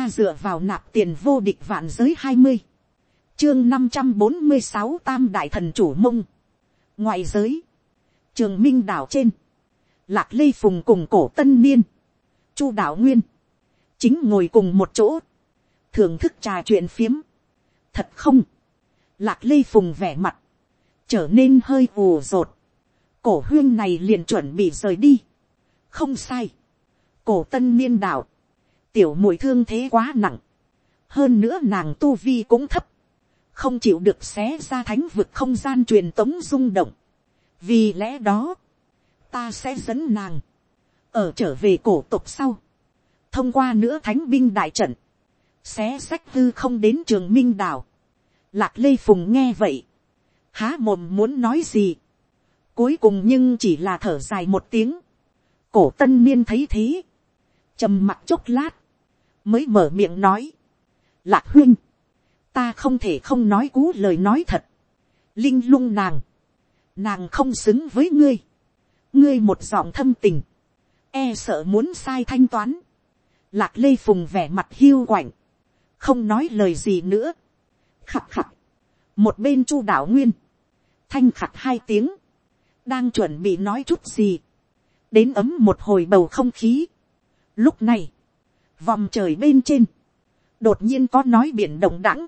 ta dựa vào nạp tiền vô địch vạn giới hai mươi, chương năm trăm bốn mươi sáu tam đại thần chủ mông, ngoại giới, trường minh đảo trên, lạc lê phùng cùng cổ tân niên, chu đạo nguyên, chính ngồi cùng một chỗ, thưởng thức trà chuyện phiếm, thật không, lạc lê phùng vẻ mặt, trở nên hơi ù rột, cổ huyên này liền chuẩn bị rời đi, không sai, cổ tân niên đảo tiểu mùi thương thế quá nặng, hơn nữa nàng tu vi cũng thấp, không chịu được xé ra thánh vực không gian truyền tống rung động, vì lẽ đó, ta sẽ dẫn nàng, ở trở về cổ tục sau, thông qua nữa thánh binh đại trận, xé sách tư không đến trường minh đảo, lạc lê phùng nghe vậy, há mồm muốn nói gì, cuối cùng nhưng chỉ là thở dài một tiếng, cổ tân niên thấy thế, trầm mặt chốc lát, mới mở miệng nói, lạc huyên ta không thể không nói cú lời nói thật, linh lung nàng, nàng không xứng với ngươi, ngươi một giọng thâm tình, e sợ muốn sai thanh toán, lạc lê phùng vẻ mặt hiu quạnh, không nói lời gì nữa, khặt khặt, một bên chu đạo nguyên, thanh khặt hai tiếng, đang chuẩn bị nói chút gì, đến ấm một hồi bầu không khí. Lúc này, vòng trời bên trên, đột nhiên có nói biển động đẳng,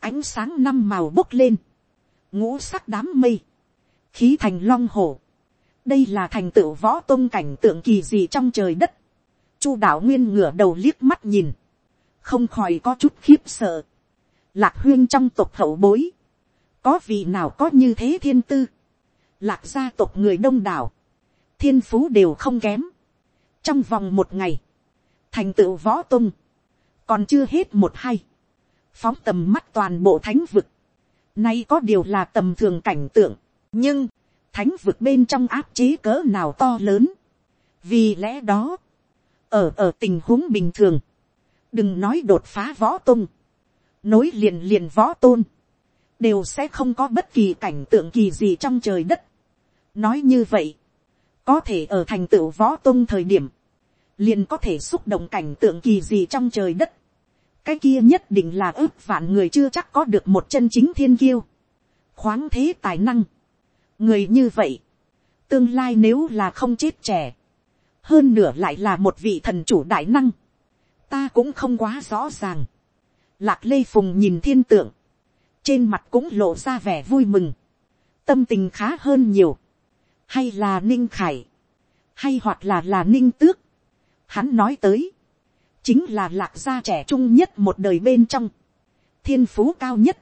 ánh sáng năm màu bốc lên, ngũ sắc đám mây, khí thành long hồ. Đây là thành tựu võ tôn cảnh tượng kỳ gì trong trời đất. chu đạo nguyên ngửa đầu liếc mắt nhìn, không khỏi có chút khiếp sợ. lạc huyên trong tộc hậu bối, có vị nào có như thế thiên tư, lạc gia tộc người đông đảo, thiên phú đều không kém. trong vòng một ngày, thành tựu võ tung, còn chưa hết một hay, phóng tầm mắt toàn bộ thánh vực, nay có điều là tầm thường cảnh tượng, nhưng, thánh vực bên trong áp chế cỡ nào to lớn, vì lẽ đó, ở ở tình huống bình thường, đừng nói đột phá võ tung, nối liền liền võ tôn, đều sẽ không có bất kỳ cảnh tượng kỳ gì trong trời đất. nói như vậy, có thể ở thành tựu võ tôn thời điểm, liền có thể xúc động cảnh tượng kỳ gì trong trời đất. cái kia nhất định là ước vạn người chưa chắc có được một chân chính thiên kiêu, khoáng thế tài năng. người như vậy, tương lai nếu là không chết trẻ, hơn nửa lại là một vị thần chủ đại năng, ta cũng không quá rõ ràng. Lạc lê phùng nhìn thiên tượng, trên mặt cũng lộ ra vẻ vui mừng, tâm tình khá hơn nhiều, hay là ninh khải, hay hoặc là là ninh tước, hắn nói tới, chính là lạc gia trẻ trung nhất một đời bên trong, thiên phú cao nhất,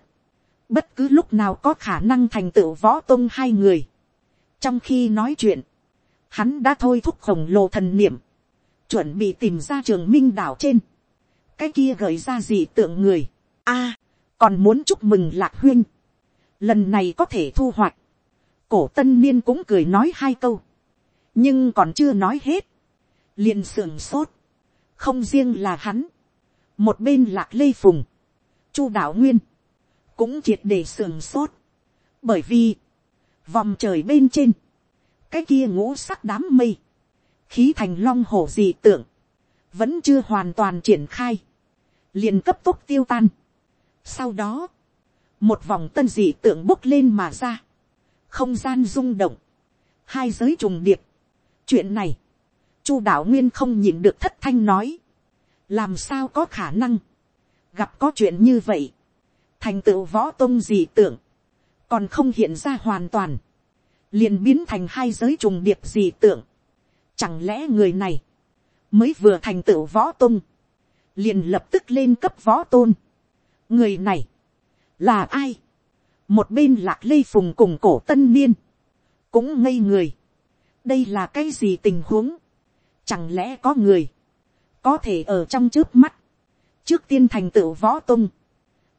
bất cứ lúc nào có khả năng thành tựu võ tôn hai người. trong khi nói chuyện, hắn đã thôi thúc khổng lồ thần niệm, chuẩn bị tìm ra trường minh đảo trên, cái kia gợi ra gì tượng người. a, còn muốn chúc mừng lạc huyên, lần này có thể thu hoạch, cổ tân niên cũng cười nói hai câu, nhưng còn chưa nói hết, liền sưởng sốt, không riêng là hắn, một bên lạc lê phùng, chu đạo nguyên, cũng triệt để sưởng sốt, bởi vì, vòng trời bên trên, cái kia ngũ sắc đám mây, khí thành long hổ dị tượng, vẫn chưa hoàn toàn triển khai, liền cấp tốc tiêu tan. Sau đó, một vòng tân dị tượng bốc lên mà ra, không gian rung động, hai giới trùng điệp. chuyện này, chu đạo nguyên không nhìn được thất thanh nói, làm sao có khả năng, gặp có chuyện như vậy, thành tựu võ tôn gì tưởng? Còn không hiện ra hoàn toàn, liền biến thành hai giới trùng điệp gì tưởng? Chẳng lẽ người này, mới vừa thành tựu võ tôn, liền lập tức lên cấp võ tôn. người này, là ai, một bên lạc lê phùng cùng cổ tân niên, cũng ngây người. đây là cái gì tình huống, chẳng lẽ có người, có thể ở trong trước mắt, trước tiên thành tựu võ tôn,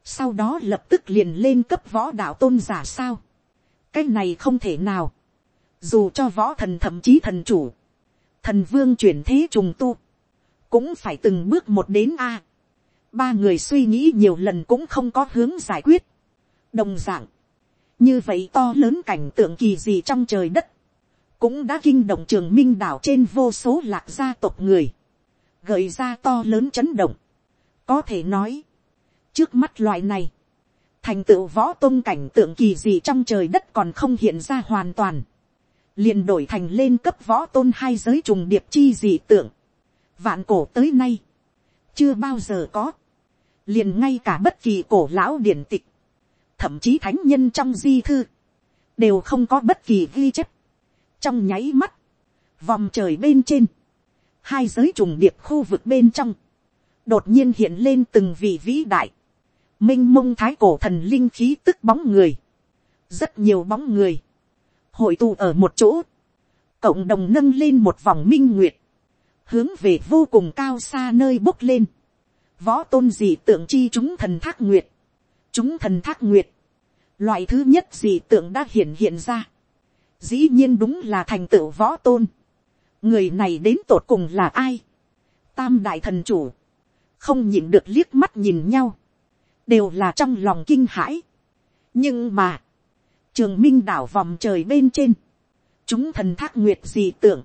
sau đó lập tức liền lên cấp võ đạo tôn giả sao, cái này không thể nào, dù cho võ thần thậm chí thần chủ, thần vương chuyển thế trùng tu, cũng phải từng bước một đến a. ba người suy nghĩ nhiều lần cũng không có hướng giải quyết. đồng d ạ n g như vậy to lớn cảnh tượng kỳ gì trong trời đất, cũng đã kinh động trường minh đảo trên vô số lạc gia tộc người, gợi ra to lớn chấn động, có thể nói, trước mắt loại này, thành tựu võ tôn cảnh tượng kỳ gì trong trời đất còn không hiện ra hoàn toàn, liền đổi thành lên cấp võ tôn hai giới trùng điệp chi dị tượng, vạn cổ tới nay, chưa bao giờ có, liền ngay cả bất kỳ cổ lão điển tịch, thậm chí thánh nhân trong di thư, đều không có bất kỳ ghi chép trong nháy mắt, vòng trời bên trên, hai giới trùng điệp khu vực bên trong, đột nhiên hiện lên từng vị vĩ đại, m i n h mông thái cổ thần linh khí tức bóng người, rất nhiều bóng người, hội tụ ở một chỗ, cộng đồng nâng lên một vòng minh nguyệt, hướng về vô cùng cao xa nơi bốc lên, võ tôn dị tượng chi chúng thần thác nguyệt, chúng thần thác nguyệt, loại thứ nhất dị tượng đã hiện hiện ra, dĩ nhiên đúng là thành tựu võ tôn, người này đến tột cùng là ai, tam đại thần chủ, không nhìn được liếc mắt nhìn nhau, đều là trong lòng kinh hãi. nhưng mà, trường minh đảo vòng trời bên trên, chúng thần thác nguyệt gì tưởng,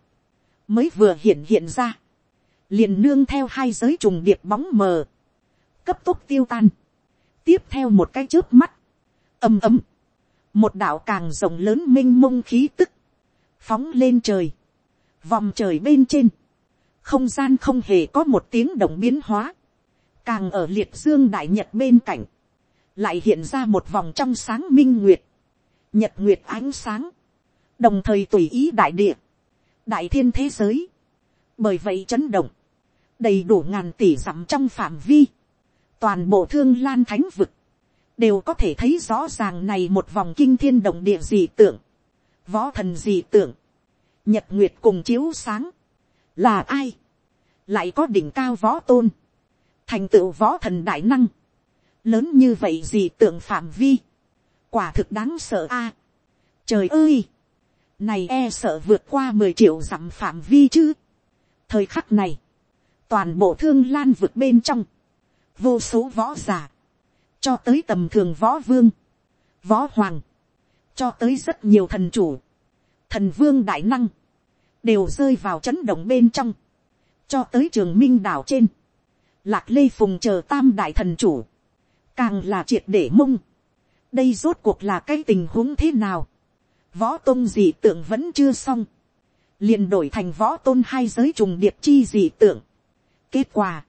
mới vừa hiện hiện ra, liền nương theo hai giới trùng điệp bóng mờ, cấp tốc tiêu tan, tiếp theo một cái trước mắt, ầm ầm, một đạo càng rộng lớn m i n h mông khí tức, phóng lên trời, vòng trời bên trên, không gian không hề có một tiếng động biến hóa, càng ở liệt dương đại nhật bên cạnh, lại hiện ra một vòng trong sáng minh nguyệt, nhật nguyệt ánh sáng, đồng thời tùy ý đại địa, đại thiên thế giới, bởi vậy chấn động, đầy đủ ngàn tỷ dặm trong phạm vi, toàn bộ thương lan thánh vực, đều có thể thấy rõ ràng này một vòng kinh thiên động địa dị tượng, võ thần dị tượng, nhật nguyệt cùng chiếu sáng, là ai, lại có đỉnh cao võ tôn, thành tựu võ thần đại năng, lớn như vậy gì tượng phạm vi, quả thực đáng sợ a. trời ơi, này e sợ vượt qua mười triệu dặm phạm vi chứ. thời khắc này, toàn bộ thương lan vượt bên trong, vô số võ giả, cho tới tầm thường võ vương, võ hoàng, cho tới rất nhiều thần chủ, thần vương đại năng, đều rơi vào chấn động bên trong, cho tới trường minh đảo trên, lạc lê phùng chờ tam đại thần chủ, càng là triệt để mông. đây rốt cuộc là cái tình huống thế nào. võ tôn dị tượng vẫn chưa xong, liền đổi thành võ tôn hai giới trùng điệp chi dị tượng. kết quả,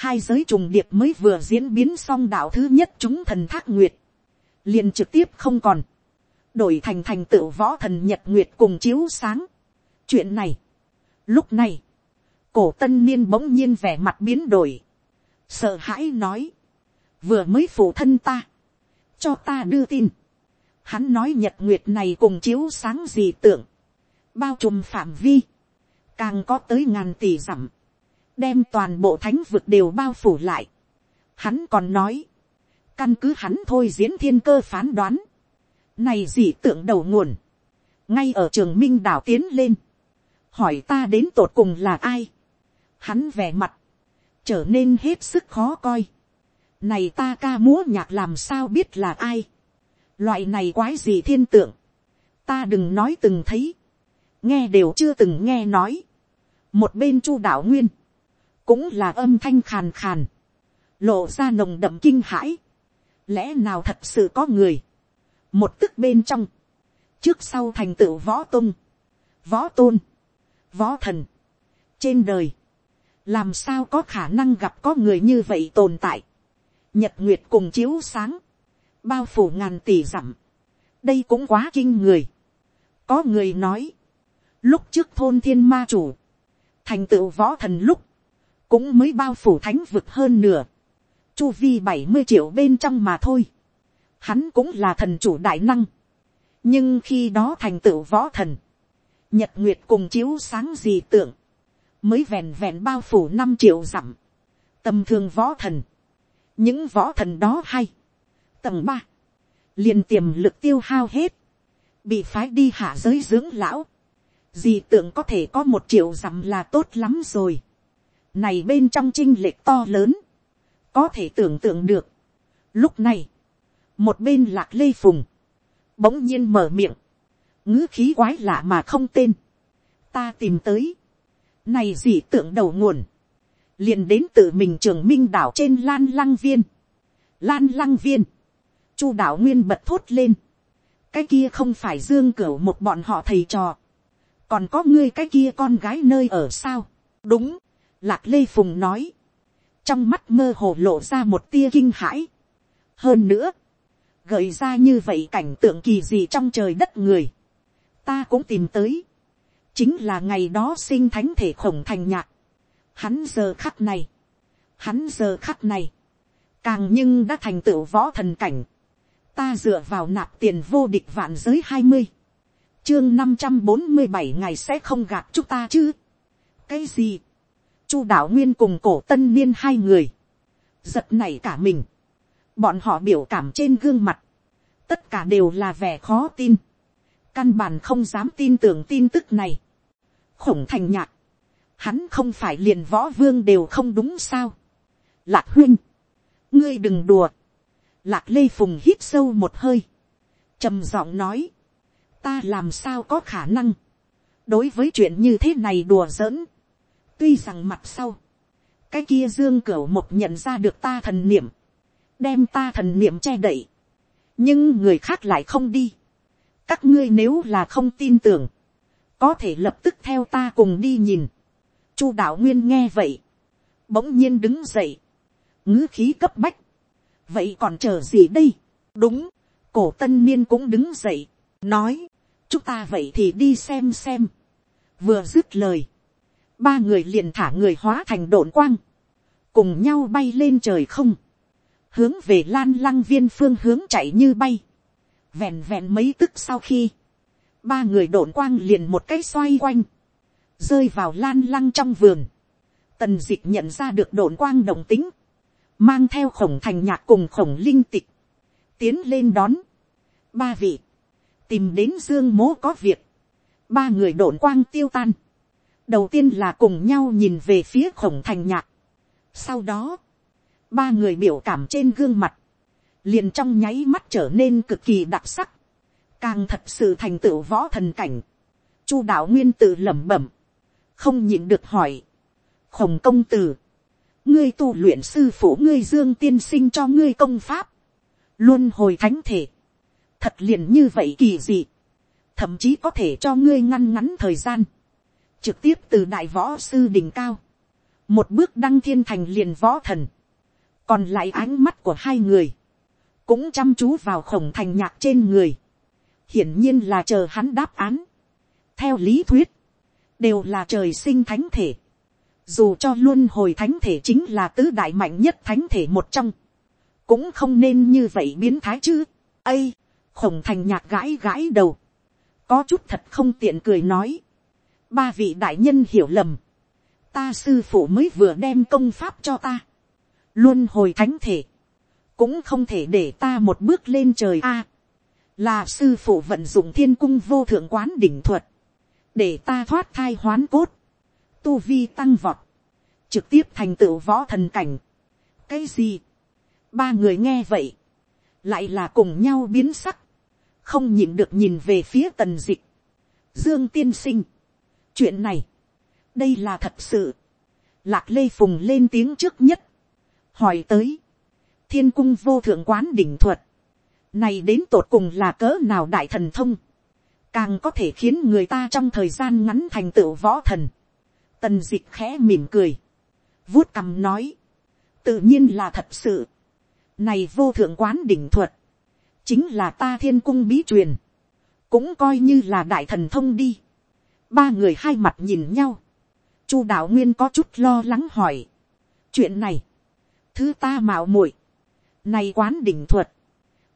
hai giới trùng điệp mới vừa diễn biến xong đạo thứ nhất chúng thần thác nguyệt, liền trực tiếp không còn, đổi thành thành tựu võ thần nhật nguyệt cùng chiếu sáng. chuyện này, lúc này, cổ tân niên bỗng nhiên vẻ mặt biến đổi, sợ hãi nói, vừa mới phụ thân ta, cho ta đưa tin, hắn nói nhật nguyệt này cùng chiếu sáng gì tưởng, bao trùm phạm vi, càng có tới ngàn tỷ dặm, đem toàn bộ thánh vực đều bao phủ lại. Hắn còn nói, căn cứ hắn thôi diễn thiên cơ phán đoán, này dị tượng đầu nguồn, ngay ở trường minh đảo tiến lên, hỏi ta đến tột cùng là ai, hắn vẻ mặt, trở nên hết sức khó coi. Này ta ca múa nhạc làm sao biết là ai. Loại này quái gì thiên tượng. Ta đừng nói từng thấy. Nghe đều chưa từng nghe nói. Một bên chu đạo nguyên. Cũng là âm thanh khàn khàn. Lộ ra nồng đậm kinh hãi. Lẽ nào thật sự có người. Một tức bên trong. Trước sau thành tựu võ tôn Võ tôn. Võ thần. Trên đời làm sao có khả năng gặp có người như vậy tồn tại, nhật nguyệt cùng chiếu sáng, bao phủ ngàn tỷ dặm, đây cũng quá kinh người. có người nói, lúc trước thôn thiên ma chủ, thành tựu võ thần lúc, cũng mới bao phủ thánh vực hơn nửa, chu vi bảy mươi triệu bên trong mà thôi, hắn cũng là thần chủ đại năng, nhưng khi đó thành tựu võ thần, nhật nguyệt cùng chiếu sáng gì tưởng, mới vẹn vẹn bao phủ năm triệu dặm, tầm thường võ thần, những võ thần đó hay, tầng ba, liền tiềm lực tiêu hao hết, bị phái đi hạ giới dưỡng lão, gì tưởng có thể có một triệu dặm là tốt lắm rồi, này bên trong chinh lệch to lớn, có thể tưởng tượng được. Lúc này, một bên lạc lê phùng, bỗng nhiên mở miệng, ngữ khí quái lạ mà không tên, ta tìm tới, này dị tượng đầu nguồn. liền đến tự mình trường minh đảo trên lan lăng viên, lan lăng viên, chu đạo nguyên bật thốt lên, cái kia không phải dương cửu một bọn họ thầy trò, còn có ngươi cái kia con gái nơi ở sao, đúng, lạc lê phùng nói, trong mắt mơ hồ lộ ra một tia kinh hãi, hơn nữa, gợi ra như vậy cảnh tượng kỳ gì trong trời đất người, ta cũng tìm tới, chính là ngày đó sinh thánh thể khổng thành nhạc, hắn giờ khắc này, hắn giờ khắc này, càng nhưng đã thành tựu võ thần cảnh, ta dựa vào nạp tiền vô địch vạn giới hai mươi, chương năm trăm bốn mươi bảy ngày sẽ không gạt chúng ta chứ. cái gì, chu đạo nguyên cùng cổ tân niên hai người, giật này cả mình, bọn họ biểu cảm trên gương mặt, tất cả đều là vẻ khó tin, căn bản không dám tin tưởng tin tức này, khổng thành nhạc, hắn không phải liền võ vương đều không đúng sao, lạc huynh, ngươi đừng đùa, lạc lê phùng hít sâu một hơi, trầm giọng nói, ta làm sao có khả năng, đối với chuyện như thế này đùa giỡn, tuy rằng mặt sau, cái kia dương cửu một nhận ra được ta thần niệm, đem ta thần niệm che đậy, nhưng người khác lại không đi. các ngươi nếu là không tin tưởng, có thể lập tức theo ta cùng đi nhìn. chu đạo nguyên nghe vậy, bỗng nhiên đứng dậy, ngữ khí cấp bách, vậy còn chờ gì đây, đúng, cổ tân niên cũng đứng dậy, nói, chúng ta vậy thì đi xem xem, vừa dứt lời, ba người liền thả người hóa thành đồn quang, cùng nhau bay lên trời không, hướng về lan lăng viên phương hướng chạy như bay, vẹn vẹn mấy tức sau khi, ba người đồn quang liền một cái xoay quanh, rơi vào lan lăng trong vườn, tần d ị c h nhận ra được đồn quang đồng tính, mang theo khổng thành nhạc cùng khổng linh tịch, tiến lên đón, ba vị, tìm đến dương mố có việc, ba người đồn quang tiêu tan, đầu tiên là cùng nhau nhìn về phía khổng thành nhạc, sau đó, ba người biểu cảm trên gương mặt, liền trong nháy mắt trở nên cực kỳ đặc sắc, càng thật sự thành tựu võ thần cảnh, chu đạo nguyên tự lẩm bẩm, không nhịn được hỏi, khổng công tử, ngươi tu luyện sư phụ ngươi dương tiên sinh cho ngươi công pháp, luôn hồi thánh thể, thật liền như vậy kỳ dị, thậm chí có thể cho ngươi ngăn ngắn thời gian, trực tiếp từ đại võ sư đỉnh cao, một bước đăng thiên thành liền võ thần, còn lại ánh mắt của hai người, cũng chăm chú vào khổng thành nhạc trên người, hiển nhiên là chờ hắn đáp án. theo lý thuyết, đều là trời sinh thánh thể, dù cho luôn hồi thánh thể chính là tứ đại mạnh nhất thánh thể một trong, cũng không nên như vậy biến thái chứ. ây, khổng thành nhạc gãi gãi đầu, có chút thật không tiện cười nói, ba vị đại nhân hiểu lầm, ta sư phụ mới vừa đem công pháp cho ta, luôn hồi thánh thể, cũng không thể để ta một bước lên trời a. là sư phụ vận dụng thiên cung vô thượng quán đỉnh thuật, để ta thoát thai hoán cốt, tu vi tăng vọt, trực tiếp thành tựu võ thần cảnh. cái gì, ba người nghe vậy, lại là cùng nhau biến sắc, không nhịn được nhìn về phía tần dịch, dương tiên sinh, chuyện này, đây là thật sự, lạc lê phùng lên tiếng trước nhất, hỏi tới, thiên cung vô thượng quán đỉnh thuật, này đến tột cùng là cỡ nào đại thần thông, càng có thể khiến người ta trong thời gian ngắn thành tựu võ thần. Tần d ị c h khẽ mỉm cười, vuốt cằm nói, tự nhiên là thật sự, này vô thượng quán đỉnh thuật, chính là ta thiên cung bí truyền, cũng coi như là đại thần thông đi. Ba người hai mặt nhìn nhau, chu đạo nguyên có chút lo lắng hỏi, chuyện này, thứ ta mạo muội, này quán đỉnh thuật,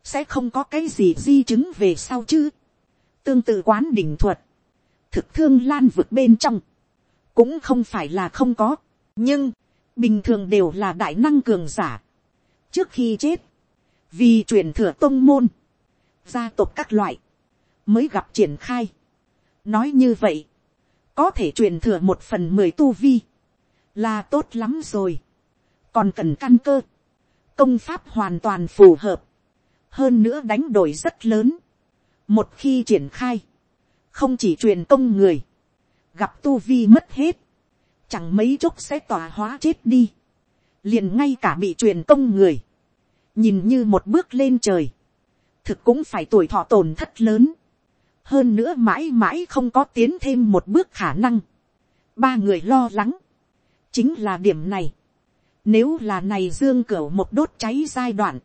sẽ không có cái gì di chứng về sau chứ. tương tự quán đỉnh thuật, thực thương lan vượt bên trong, cũng không phải là không có, nhưng, bình thường đều là đại năng cường giả. trước khi chết, vì truyền thừa tôn môn, gia tộc các loại, mới gặp triển khai nói như vậy, có thể truyền thừa một phần mười tu vi, là tốt lắm rồi. Còn cần căn cơ, công pháp hoàn toàn phù hợp, hơn nữa đánh đổi rất lớn. một khi triển khai, không chỉ truyền công người, gặp tu vi mất hết, chẳng mấy chốc sẽ tỏa hóa chết đi, liền ngay cả bị truyền công người, nhìn như một bước lên trời, thực cũng phải tuổi thọ tổn thất lớn, hơn nữa mãi mãi không có tiến thêm một bước khả năng, ba người lo lắng, chính là điểm này, nếu là này dương cửu một đốt cháy giai đoạn,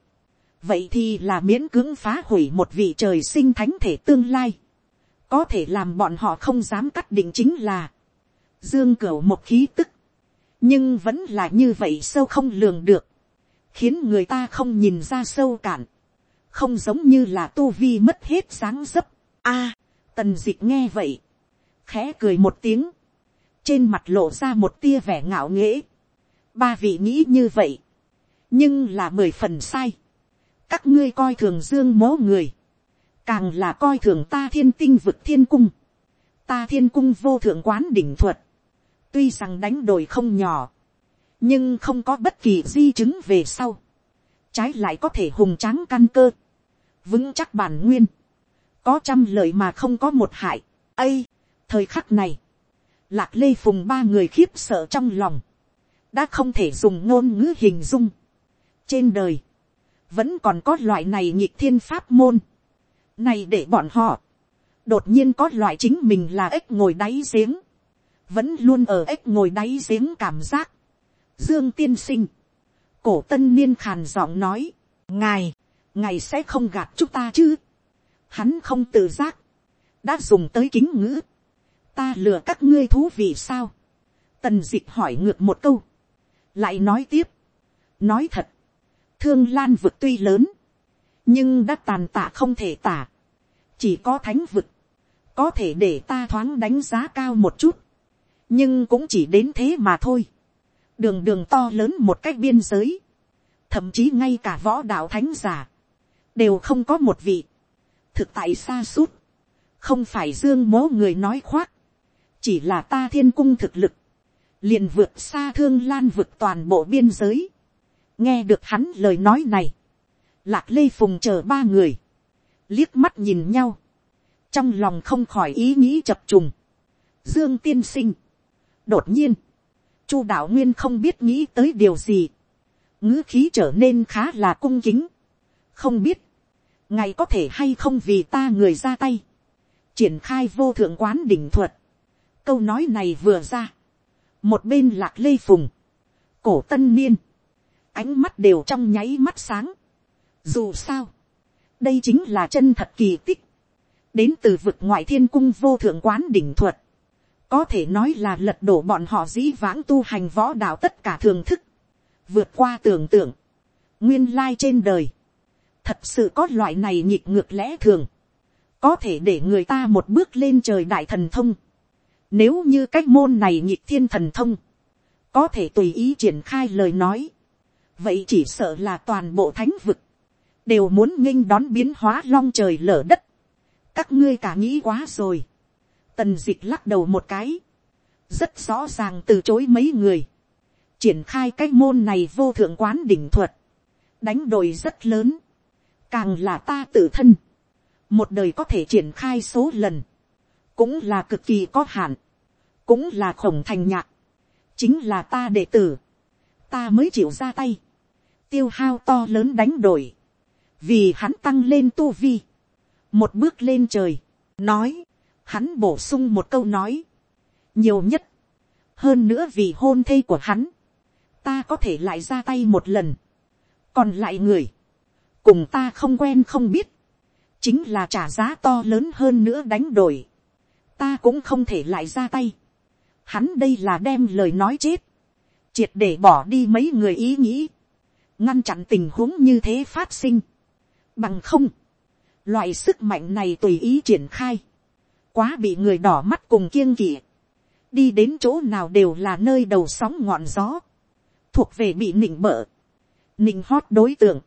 vậy thì là miễn cưỡng phá hủy một vị trời sinh thánh thể tương lai, có thể làm bọn họ không dám cắt định chính là, dương cửu một khí tức, nhưng vẫn là như vậy sâu không lường được, khiến người ta không nhìn ra sâu cạn, không giống như là tu vi mất hết sáng dấp a, tần dịch nghe vậy, khẽ cười một tiếng, trên mặt lộ ra một tia vẻ ngạo nghễ, ba vị nghĩ như vậy, nhưng là mười phần sai, các ngươi coi thường dương mố người, càng là coi thường ta thiên tinh vực thiên cung, ta thiên cung vô thượng quán đỉnh thuật, tuy rằng đánh đổi không nhỏ, nhưng không có bất kỳ di chứng về sau, trái lại có thể hùng tráng căn cơ, vững chắc bản nguyên, có trăm lời mà không có một hại, ây, thời khắc này, lạc lê phùng ba người khiếp sợ trong lòng, đã không thể dùng ngôn ngữ hình dung. trên đời, vẫn còn có loại này nhịp thiên pháp môn, này để bọn họ, đột nhiên có loại chính mình là ếch ngồi đáy giếng, vẫn luôn ở ếch ngồi đáy giếng cảm giác. Dương tiên sinh, cổ tân niên khàn giọng nói, ngài, ngài sẽ không gạt chúng ta chứ. Hắn không tự giác, đã dùng tới kính ngữ. ta lừa các ngươi thú vị sao. tần d ị c h hỏi ngược một câu, lại nói tiếp, nói thật, thương lan vực tuy lớn, nhưng đã tàn tạ không thể tả, chỉ có thánh vực, có thể để ta thoáng đánh giá cao một chút, nhưng cũng chỉ đến thế mà thôi. Đường đường to lớn một cách biên giới, thậm chí ngay cả võ đạo thánh giả, đều không có một vị, thực tại xa suốt, không phải dương mố người nói khoác, chỉ là ta thiên cung thực lực, liền vượt xa thương lan vượt toàn bộ biên giới, nghe được hắn lời nói này, lạc lê phùng chờ ba người, liếc mắt nhìn nhau, trong lòng không khỏi ý nghĩ chập trùng, dương tiên sinh, đột nhiên, chu đạo nguyên không biết nghĩ tới điều gì, ngữ khí trở nên khá là cung kính, không biết, ngài có thể hay không vì ta người ra tay, triển khai vô thượng quán đỉnh thuật, câu nói này vừa ra, một bên lạc lê phùng, cổ tân niên, ánh mắt đều trong nháy mắt sáng, dù sao, đây chính là chân thật kỳ tích, đến từ vực ngoại thiên cung vô thượng quán đỉnh thuật, có thể nói là lật đổ bọn họ dĩ vãng tu hành võ đạo tất cả thường thức, vượt qua tưởng tượng, nguyên lai trên đời, thật sự có loại này nhịp ngược lẽ thường, có thể để người ta một bước lên trời đại thần thông, nếu như cách môn này nhịp thiên thần thông, có thể tùy ý triển khai lời nói, vậy chỉ sợ là toàn bộ thánh vực, đều muốn nghênh đón biến hóa long trời lở đất, các ngươi cả nghĩ quá rồi, Tần dịch lắc đầu một cái. Rất rõ ràng từ chối mấy người. Triển khai cái môn này vô thượng quán đỉnh thuật. Đánh đổi rất lớn. Càng là ta tự thân. Một đời có thể triển khai số lần. Cũng là cực kỳ có hạn. Cũng là khổng thành nhạc. Chính là ta đệ tử. Ta mới chịu ra tay. Tiêu hao to lớn đánh đổi. Vì hắn tăng lên tu vi. Một bước lên trời. Nói hắn bổ sung một câu nói, nhiều nhất, hơn nữa vì hôn thê của hắn, ta có thể lại ra tay một lần, còn lại người, cùng ta không quen không biết, chính là trả giá to lớn hơn nữa đánh đổi, ta cũng không thể lại ra tay, hắn đây là đem lời nói chết, triệt để bỏ đi mấy người ý nghĩ, ngăn chặn tình huống như thế phát sinh, bằng không, loại sức mạnh này tùy ý triển khai, quá bị người đỏ mắt cùng kiêng kỵ, đi đến chỗ nào đều là nơi đầu sóng ngọn gió, thuộc về bị nịnh bợ, nịnh hót đối tượng,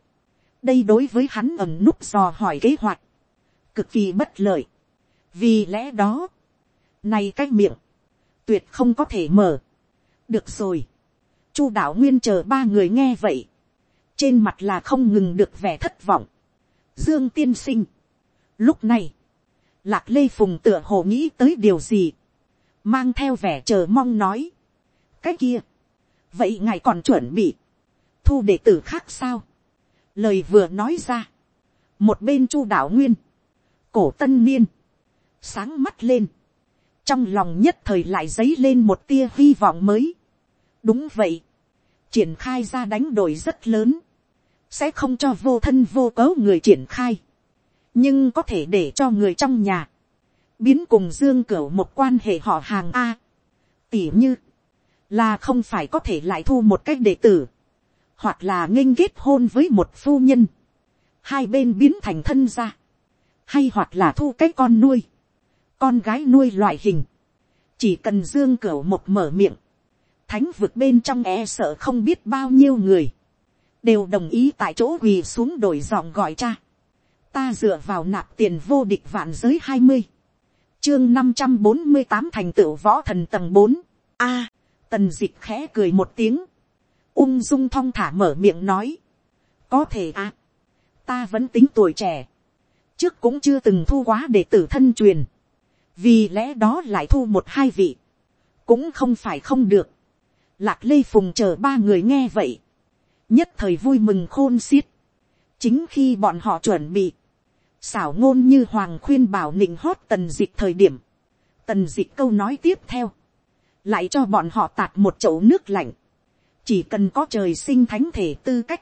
đây đối với hắn ẩm núp dò hỏi kế hoạch, cực kỳ bất lợi, vì lẽ đó, nay cái miệng, tuyệt không có thể mở, được rồi, chu đạo nguyên chờ ba người nghe vậy, trên mặt là không ngừng được vẻ thất vọng, dương tiên sinh, lúc này, Lạc lê phùng tựa hồ nghĩ tới điều gì. Mang theo vẻ chờ mong nói. cái kia, vậy ngài còn chuẩn bị, thu đệ tử khác sao, lời vừa nói ra, một bên chu đạo nguyên, cổ tân niên, sáng mắt lên, trong lòng nhất thời lại dấy lên một tia hy vọng mới. đúng vậy, triển khai ra đánh đổi rất lớn, sẽ không cho vô thân vô cớ người triển khai, nhưng có thể để cho người trong nhà, biến cùng dương cửu một quan hệ họ hàng a, tỉ như, là không phải có thể lại thu một cách đệ tử, hoặc là nghênh kết hôn với một phu nhân, hai bên biến thành thân gia, hay hoặc là thu cái con nuôi, con gái nuôi loại hình, chỉ cần dương cửa một mở miệng, thánh vực bên trong e sợ không biết bao nhiêu người, đều đồng ý tại chỗ quỳ xuống đổi giọng gọi cha. ta dựa vào nạp tiền vô địch vạn giới hai mươi, chương năm trăm bốn mươi tám thành tựu võ thần tầng bốn, a, tần d ị c h khẽ cười một tiếng, ung dung thong thả mở miệng nói, có thể à, ta vẫn tính tuổi trẻ, trước cũng chưa từng thu quá để tử thân truyền, vì lẽ đó lại thu một hai vị, cũng không phải không được, lạc lê phùng chờ ba người nghe vậy, nhất thời vui mừng khôn xiết, chính khi bọn họ chuẩn bị, xảo ngôn như hoàng khuyên bảo nịnh hót tần dịch thời điểm, tần dịch câu nói tiếp theo, lại cho bọn họ tạt một chậu nước lạnh, chỉ cần có trời sinh thánh thể tư cách,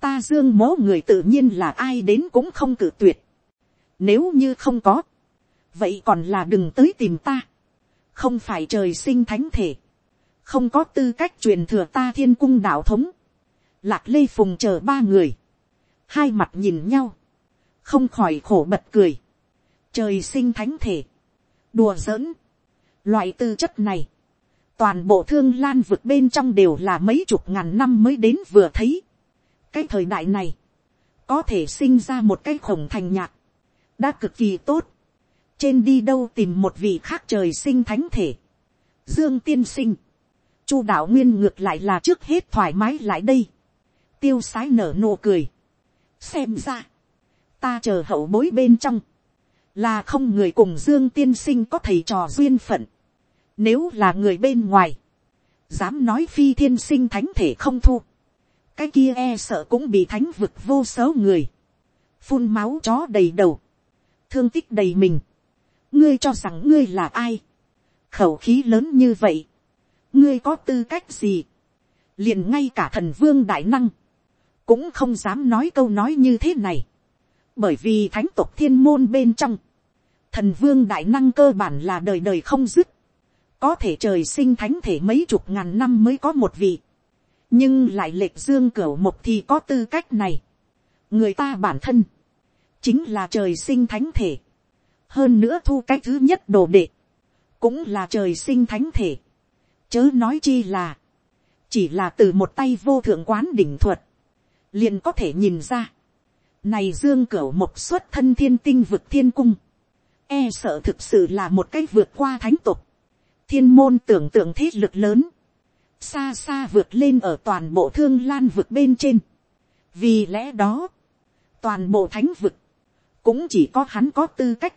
ta dương mố người tự nhiên là ai đến cũng không cử tuyệt, nếu như không có, vậy còn là đừng tới tìm ta, không phải trời sinh thánh thể, không có tư cách truyền thừa ta thiên cung đạo thống, lạc lê phùng chờ ba người, hai mặt nhìn nhau, không khỏi khổ bật cười, trời sinh thánh thể, đùa giỡn, loại tư chất này, toàn bộ thương lan vực bên trong đều là mấy chục ngàn năm mới đến vừa thấy. cái thời đại này, có thể sinh ra một cái khổng thành nhạc, đã cực kỳ tốt, trên đi đâu tìm một vị khác trời sinh thánh thể, dương tiên sinh, chu đạo nguyên ngược lại là trước hết thoải mái lại đây, tiêu sái nở nụ cười. xem ra, ta chờ hậu bối bên trong, là không người cùng dương tiên sinh có thầy trò duyên phận nếu là người bên ngoài, dám nói phi thiên sinh thánh thể không thu, cái kia e sợ cũng bị thánh vực vô số người, phun máu chó đầy đầu, thương tích đầy mình, ngươi cho rằng ngươi là ai, khẩu khí lớn như vậy, ngươi có tư cách gì, liền ngay cả thần vương đại năng, cũng không dám nói câu nói như thế này, bởi vì thánh tộc thiên môn bên trong, thần vương đại năng cơ bản là đời đời không dứt, có thể trời sinh thánh thể mấy chục ngàn năm mới có một vị, nhưng lại lệch dương cửa một thì có tư cách này, người ta bản thân, chính là trời sinh thánh thể, hơn nữa thu cách thứ nhất đồ đệ, cũng là trời sinh thánh thể, chớ nói chi là, chỉ là từ một tay vô thượng quán đỉnh thuật, liền có thể nhìn ra, này dương cửa một xuất thân thiên tinh vực thiên cung, e sợ thực sự là một cái vượt qua thánh tục, thiên môn tưởng tượng thế lực lớn, xa xa vượt lên ở toàn bộ thương lan vực bên trên. vì lẽ đó, toàn bộ thánh vực, cũng chỉ có hắn có tư cách.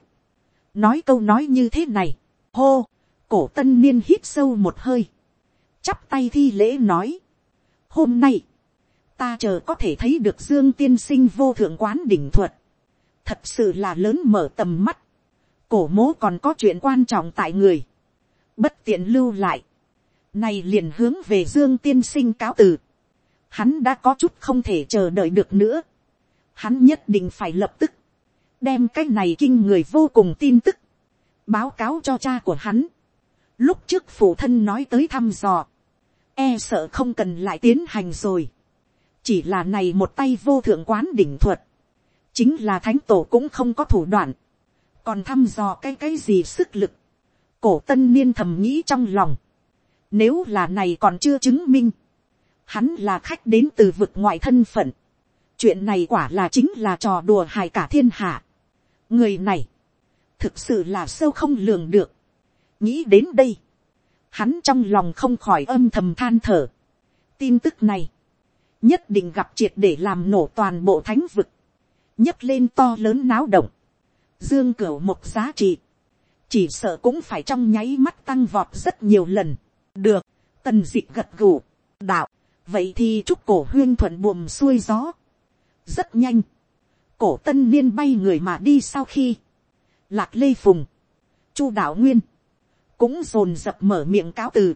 nói câu nói như thế này, hô, cổ tân niên hít sâu một hơi, chắp tay thi lễ nói, hôm nay, ta chờ có thể thấy được dương tiên sinh vô thượng quán đỉnh thuật, thật sự là lớn mở tầm mắt, cổ mố còn có chuyện quan trọng tại người, bất tiện lưu lại, này liền hướng về dương tiên sinh cáo từ, hắn đã có chút không thể chờ đợi được nữa, hắn nhất định phải lập tức, đem cái này kinh người vô cùng tin tức, báo cáo cho cha của hắn, lúc trước phụ thân nói tới thăm dò, e sợ không cần lại tiến hành rồi. Chỉ là này một tay vô thượng quán đỉnh thuật, chính là thánh tổ cũng không có thủ đoạn, còn thăm dò cái cái gì sức lực, cổ tân niên thầm nghĩ trong lòng, nếu là này còn chưa chứng minh, hắn là khách đến từ vực ngoại thân phận, chuyện này quả là chính là trò đùa hài cả thiên hạ. người này, thực sự là sâu không lường được, nghĩ đến đây, hắn trong lòng không khỏi âm thầm than thở. tin tức này, nhất định gặp triệt để làm nổ toàn bộ thánh vực, nhấc lên to lớn náo động, dương cửu một giá trị, chỉ sợ cũng phải trong nháy mắt tăng vọt rất nhiều lần. được, tần d ị gật gù, đạo, vậy thì chúc cổ huyên thuận buồm xuôi gió. rất nhanh, cổ tân niên bay người mà đi sau khi, lạc lê phùng, chu đạo nguyên, cũng dồn dập mở miệng cáo từ,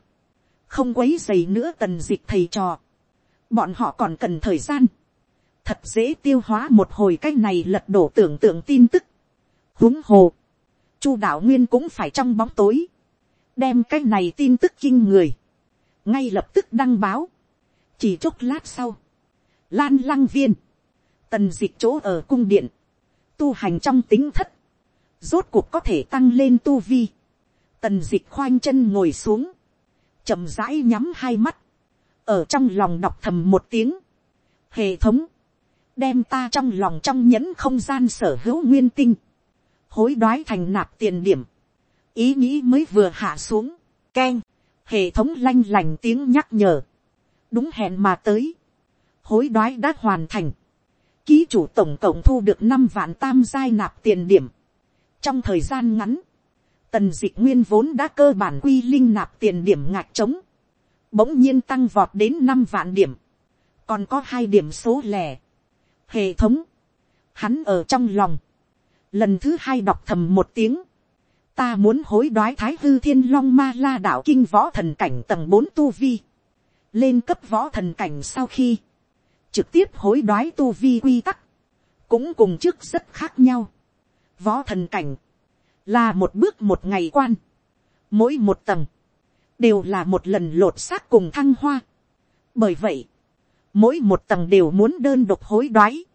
không quấy dày nữa tần d ị thầy trò, bọn họ còn cần thời gian, thật dễ tiêu hóa một hồi cái này lật đổ tưởng tượng tin tức, huống hồ, chu đạo nguyên cũng phải trong bóng tối, đem cái này tin tức kinh người, ngay lập tức đăng báo, chỉ chốc lát sau, lan lăng viên, tần dịch chỗ ở cung điện, tu hành trong tính thất, rốt cuộc có thể tăng lên tu vi, tần dịch khoanh chân ngồi xuống, chậm rãi nhắm hai mắt, ở trong lòng đọc thầm một tiếng, hệ thống, đem ta trong lòng trong nhẫn không gian sở hữu nguyên tinh, hối đoái thành nạp tiền điểm, ý nghĩ mới vừa hạ xuống, k e n hệ thống lanh lành tiếng nhắc nhở, đúng hẹn mà tới, hối đoái đã hoàn thành, ký chủ tổng cộng thu được năm vạn tam giai nạp tiền điểm, trong thời gian ngắn, tần dịch nguyên vốn đã cơ bản quy linh nạp tiền điểm ngạc trống, bỗng nhiên tăng vọt đến năm vạn điểm, còn có hai điểm số lẻ. Hệ thống, hắn ở trong lòng, lần thứ hai đọc thầm một tiếng, ta muốn hối đoái thái hư thiên long ma la đạo kinh võ thần cảnh tầng bốn tu vi, lên cấp võ thần cảnh sau khi, trực tiếp hối đoái tu vi quy tắc, cũng cùng trước rất khác nhau. Võ thần cảnh, là một bước một ngày quan, mỗi một tầng, đều là một lần lột xác cùng thăng hoa. bởi vậy, mỗi một tầng đều muốn đơn độc hối đoái,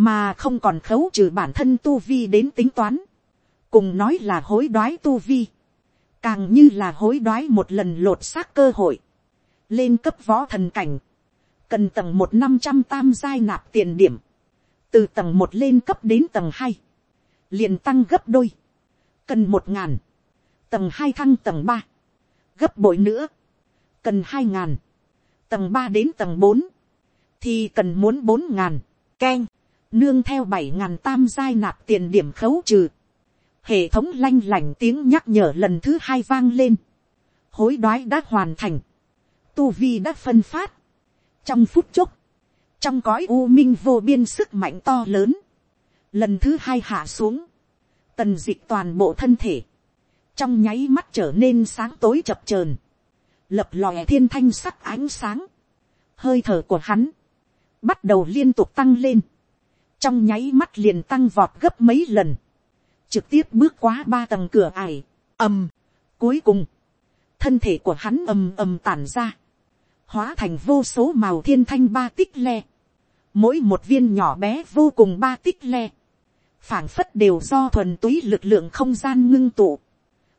mà không còn khấu trừ bản thân tu vi đến tính toán, cùng nói là hối đoái tu vi, càng như là hối đoái một lần lột xác cơ hội, lên cấp võ thần cảnh, cần tầng một năm trăm tam giai nạp tiền điểm, từ tầng một lên cấp đến tầng hai, liền tăng gấp đôi, cần một ngàn, tầng hai thăng tầng ba, gấp bội nữa, cần hai ngàn, tầng ba đến tầng bốn, thì cần muốn bốn ngàn, keng, nương theo bảy ngàn tam giai nạp tiền điểm khấu trừ, hệ thống lanh lành tiếng nhắc nhở lần thứ hai vang lên, hối đoái đã hoàn thành, tu vi đã phân phát, trong phút chốc, trong cõi u minh vô biên sức mạnh to lớn, lần thứ hai hạ xuống, tần dịch toàn bộ thân thể, trong nháy mắt trở nên sáng tối chập chờn, lập lòe thiên thanh sắc ánh sáng, hơi thở của hắn, bắt đầu liên tục tăng lên, trong nháy mắt liền tăng vọt gấp mấy lần, trực tiếp bước qua ba tầng cửa ải, ầm, cuối cùng, thân thể của hắn ầm ầm tản ra, hóa thành vô số màu thiên thanh ba tích le, mỗi một viên nhỏ bé vô cùng ba tích le, phảng phất đều do thuần túy lực lượng không gian ngưng tụ,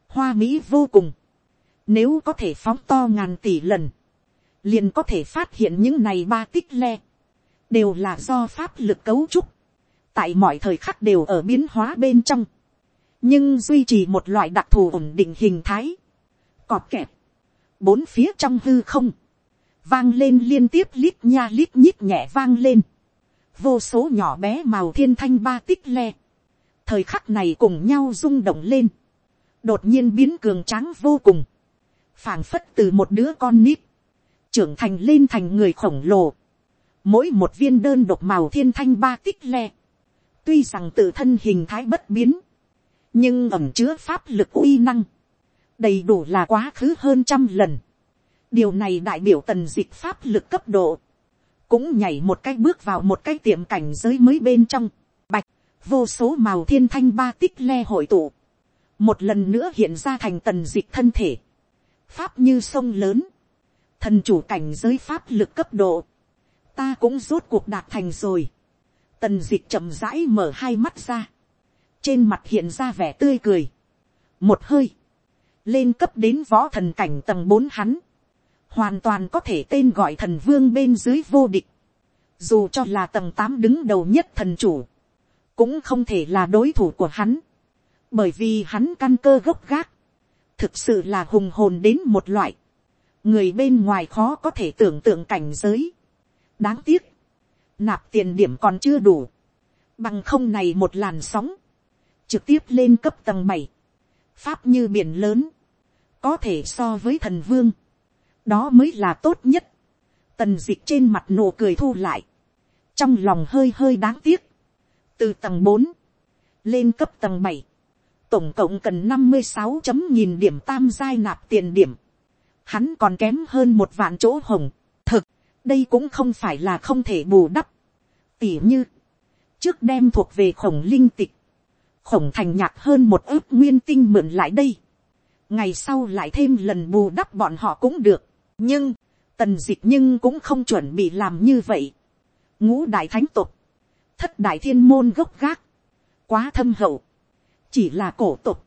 hoa mỹ vô cùng, nếu có thể phóng to ngàn tỷ lần, liền có thể phát hiện những này ba tích le, đều là do pháp lực cấu trúc, tại mọi thời khắc đều ở biến hóa bên trong, nhưng duy trì một loại đặc thù ổn định hình thái, cọp kẹp, bốn phía trong hư không, vang lên liên tiếp lít nha lít nhít nhẹ vang lên, vô số nhỏ bé màu thiên thanh ba tích le, thời khắc này cùng nhau rung động lên, đột nhiên biến cường tráng vô cùng, phảng phất từ một đứa con nít, trưởng thành lên thành người khổng lồ, mỗi một viên đơn độc màu thiên thanh ba tích le, tuy rằng tự thân hình thái bất biến, nhưng ẩm chứa pháp lực uy năng, đầy đủ là quá khứ hơn trăm lần. điều này đại biểu tần dịch pháp lực cấp độ, cũng nhảy một cái bước vào một cái tiệm cảnh giới mới bên trong, bạch, vô số màu thiên thanh ba tích le hội tụ, một lần nữa hiện ra thành tần dịch thân thể, pháp như sông lớn, thần chủ cảnh giới pháp lực cấp độ, ta cũng rốt cuộc đạt thành rồi, tần dịch chậm rãi mở hai mắt ra, trên mặt hiện ra vẻ tươi cười, một hơi, lên cấp đến võ thần cảnh tầng bốn hắn, hoàn toàn có thể tên gọi thần vương bên dưới vô địch, dù cho là tầng tám đứng đầu nhất thần chủ, cũng không thể là đối thủ của hắn, bởi vì hắn căn cơ gốc gác, thực sự là hùng hồn đến một loại, người bên ngoài khó có thể tưởng tượng cảnh giới đáng tiếc, nạp tiền điểm còn chưa đủ, bằng không này một làn sóng, trực tiếp lên cấp tầng bảy, pháp như biển lớn, có thể so với thần vương, đó mới là tốt nhất. tần d ị c h trên mặt nụ cười thu lại, trong lòng hơi hơi đáng tiếc, từ tầng bốn, lên cấp tầng bảy, tổng cộng cần năm mươi sáu chấm nghìn điểm tam giai nạp tiền điểm, hắn còn kém hơn một vạn chỗ hồng, đây cũng không phải là không thể bù đắp, tỉ như, trước đem thuộc về khổng linh tịch, khổng thành nhạc hơn một ước nguyên tinh mượn lại đây, ngày sau lại thêm lần bù đắp bọn họ cũng được. nhưng, tần dịch nhưng cũng không chuẩn bị làm như vậy. ngũ đại thánh tục, thất đại thiên môn gốc gác, quá thâm hậu, chỉ là cổ tục,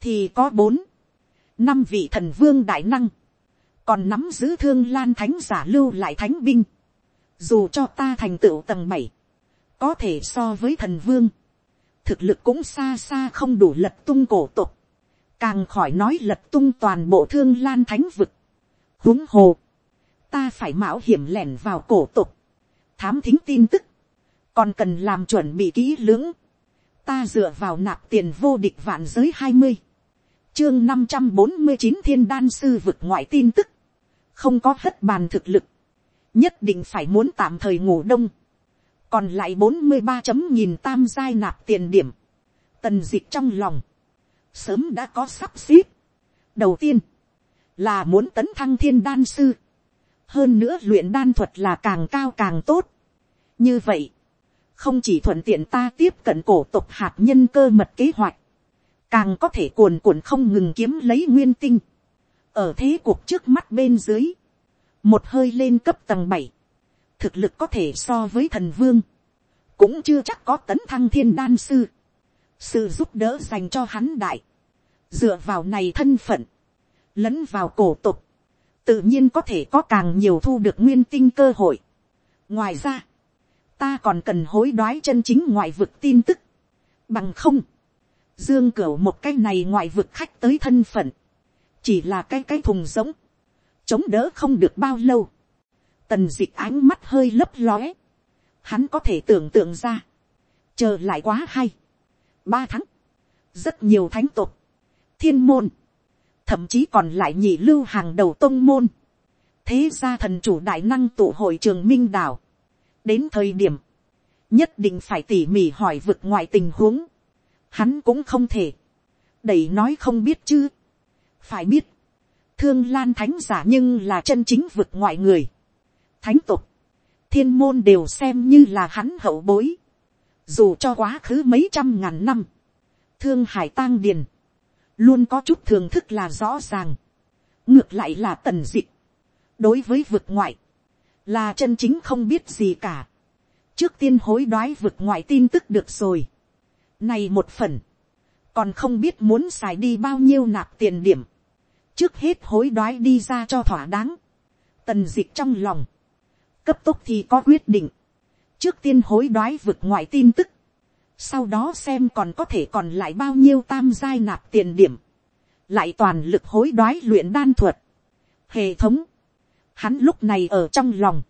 thì có bốn, năm vị thần vương đại năng, còn nắm giữ thương lan thánh giả lưu lại thánh binh, dù cho ta thành tựu tầng bảy, có thể so với thần vương, thực lực cũng xa xa không đủ lật tung cổ tục, càng khỏi nói lật tung toàn bộ thương lan thánh vực. huống hồ, ta phải mạo hiểm lẻn vào cổ tục, thám thính tin tức, còn cần làm chuẩn bị kỹ lưỡng, ta dựa vào nạp tiền vô địch vạn giới hai mươi, chương năm trăm bốn mươi chín thiên đan sư vực ngoại tin tức, không có hất bàn thực lực, nhất định phải muốn tạm thời ngủ đông, còn lại bốn mươi ba chấm nhìn tam giai nạp tiền điểm, tần d ị c h trong lòng, sớm đã có sắp xếp. đầu tiên, là muốn tấn thăng thiên đan sư. hơn nữa luyện đan thuật là càng cao càng tốt. như vậy, không chỉ thuận tiện ta tiếp cận cổ tục hạt nhân cơ mật kế hoạch, càng có thể cuồn cuộn không ngừng kiếm lấy nguyên tinh ở thế cuộc trước mắt bên dưới, một hơi lên cấp tầng bảy, thực lực có thể so với thần vương, cũng chưa chắc có tấn thăng thiên đan sư sự giúp đỡ dành cho hắn đại, dựa vào này thân phận, lẫn vào cổ tục, tự nhiên có thể có càng nhiều thu được nguyên tinh cơ hội. ngoài ra, ta còn cần hối đoái chân chính ngoại vực tin tức, bằng không, dương cửu một cái này ngoại vực khách tới thân phận, chỉ là cái cái thùng giống, chống đỡ không được bao lâu, tần d ị c h ánh mắt hơi lấp lóe, hắn có thể tưởng tượng ra, chờ lại quá hay, ba tháng, rất nhiều thánh tục, thiên môn, thậm chí còn lại nhị lưu hàng đầu tông môn, thế ra thần chủ đại năng tụ hội trường minh đảo, đến thời điểm, nhất định phải tỉ mỉ hỏi vực ngoài tình huống, hắn cũng không thể, đẩy nói không biết chứ, phải biết, thương lan thánh giả nhưng là chân chính vực ngoại người, thánh tục, thiên môn đều xem như là hắn hậu bối, dù cho quá khứ mấy trăm ngàn năm, thương hải tang điền, luôn có chút thường thức là rõ ràng, ngược lại là tần dịch, đối với vực ngoại, là chân chính không biết gì cả, trước tiên hối đoái vực ngoại tin tức được rồi, này một phần, còn không biết muốn xài đi bao nhiêu nạp tiền điểm, trước hết hối đoái đi ra cho thỏa đáng, tần dịch trong lòng, cấp tốc thì có quyết định, trước tiên hối đoái vực ngoại tin tức, sau đó xem còn có thể còn lại bao nhiêu tam giai nạp tiền điểm, lại toàn lực hối đoái luyện đan thuật. Hệ thống, hắn lúc này ở trong lòng,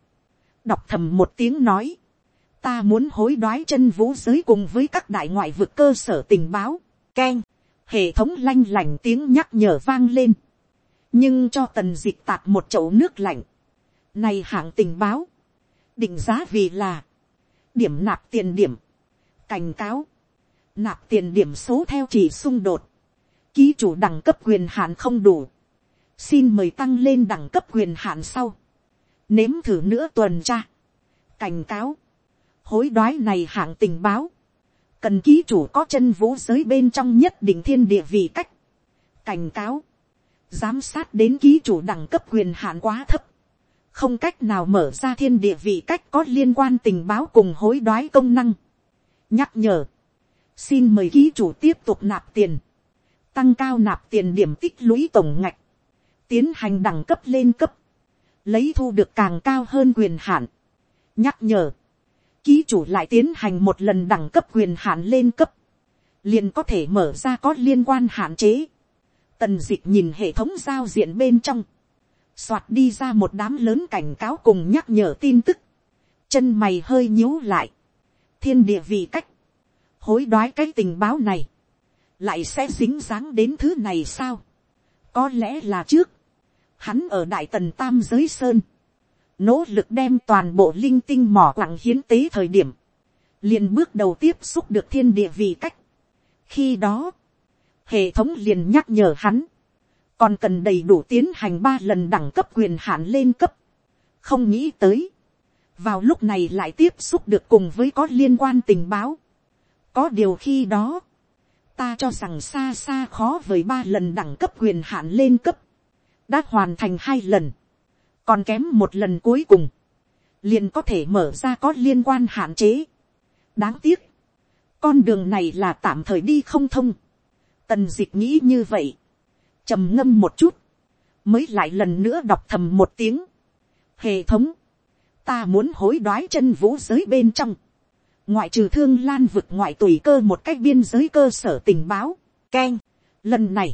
đọc thầm một tiếng nói, ta muốn hối đoái chân vũ giới cùng với các đại ngoại vực cơ sở tình báo, keng, hệ thống lanh lành tiếng nhắc nhở vang lên, nhưng cho tần dịch tạt một chậu nước lạnh, này hạng tình báo, định giá vì là, điểm nạp tiền điểm, cảnh cáo, nạp tiền điểm số theo chỉ xung đột, ký chủ đẳng cấp quyền hạn không đủ, xin mời tăng lên đẳng cấp quyền hạn sau, nếm thử nữa tuần tra, cảnh cáo, hối đoái này hạng tình báo, cần ký chủ có chân vũ giới bên trong nhất định thiên địa vị cách, cảnh cáo, giám sát đến ký chủ đẳng cấp quyền hạn quá thấp, không cách nào mở ra thiên địa vị cách có liên quan tình báo cùng hối đoái công năng. nhắc nhở, xin mời ký chủ tiếp tục nạp tiền, tăng cao nạp tiền điểm tích lũy tổng ngạch, tiến hành đẳng cấp lên cấp, lấy thu được càng cao hơn quyền hạn. nhắc nhở, ký chủ lại tiến hành một lần đẳng cấp quyền hạn lên cấp, liền có thể mở ra có liên quan hạn chế. Tần d ị c h nhìn hệ thống giao diện bên trong, soạt đi ra một đám lớn cảnh cáo cùng nhắc nhở tin tức, chân mày hơi nhíu lại, thiên địa vị cách, hối đoái cái tình báo này, lại sẽ dính dáng đến thứ này sao, có lẽ là trước, hắn ở đại tần tam giới sơn, nỗ lực đem toàn bộ linh tinh mỏ quặng hiến tế thời điểm, liền bước đầu tiếp xúc được thiên địa vị cách. khi đó, hệ thống liền nhắc nhở hắn, còn cần đầy đủ tiến hành ba lần đẳng cấp quyền hạn lên cấp, không nghĩ tới, vào lúc này lại tiếp xúc được cùng với có liên quan tình báo. có điều khi đó, ta cho rằng xa xa khó với ba lần đẳng cấp quyền hạn lên cấp, đã hoàn thành hai lần, còn kém một lần cuối cùng, liền có thể mở ra có liên quan hạn chế. đáng tiếc, con đường này là tạm thời đi không thông tần dịch nghĩ như vậy, trầm ngâm một chút, mới lại lần nữa đọc thầm một tiếng. hệ thống, ta muốn hối đoái chân vũ giới bên trong, ngoại trừ thương lan vực ngoại tùy cơ một cách biên giới cơ sở tình báo, k e n lần này,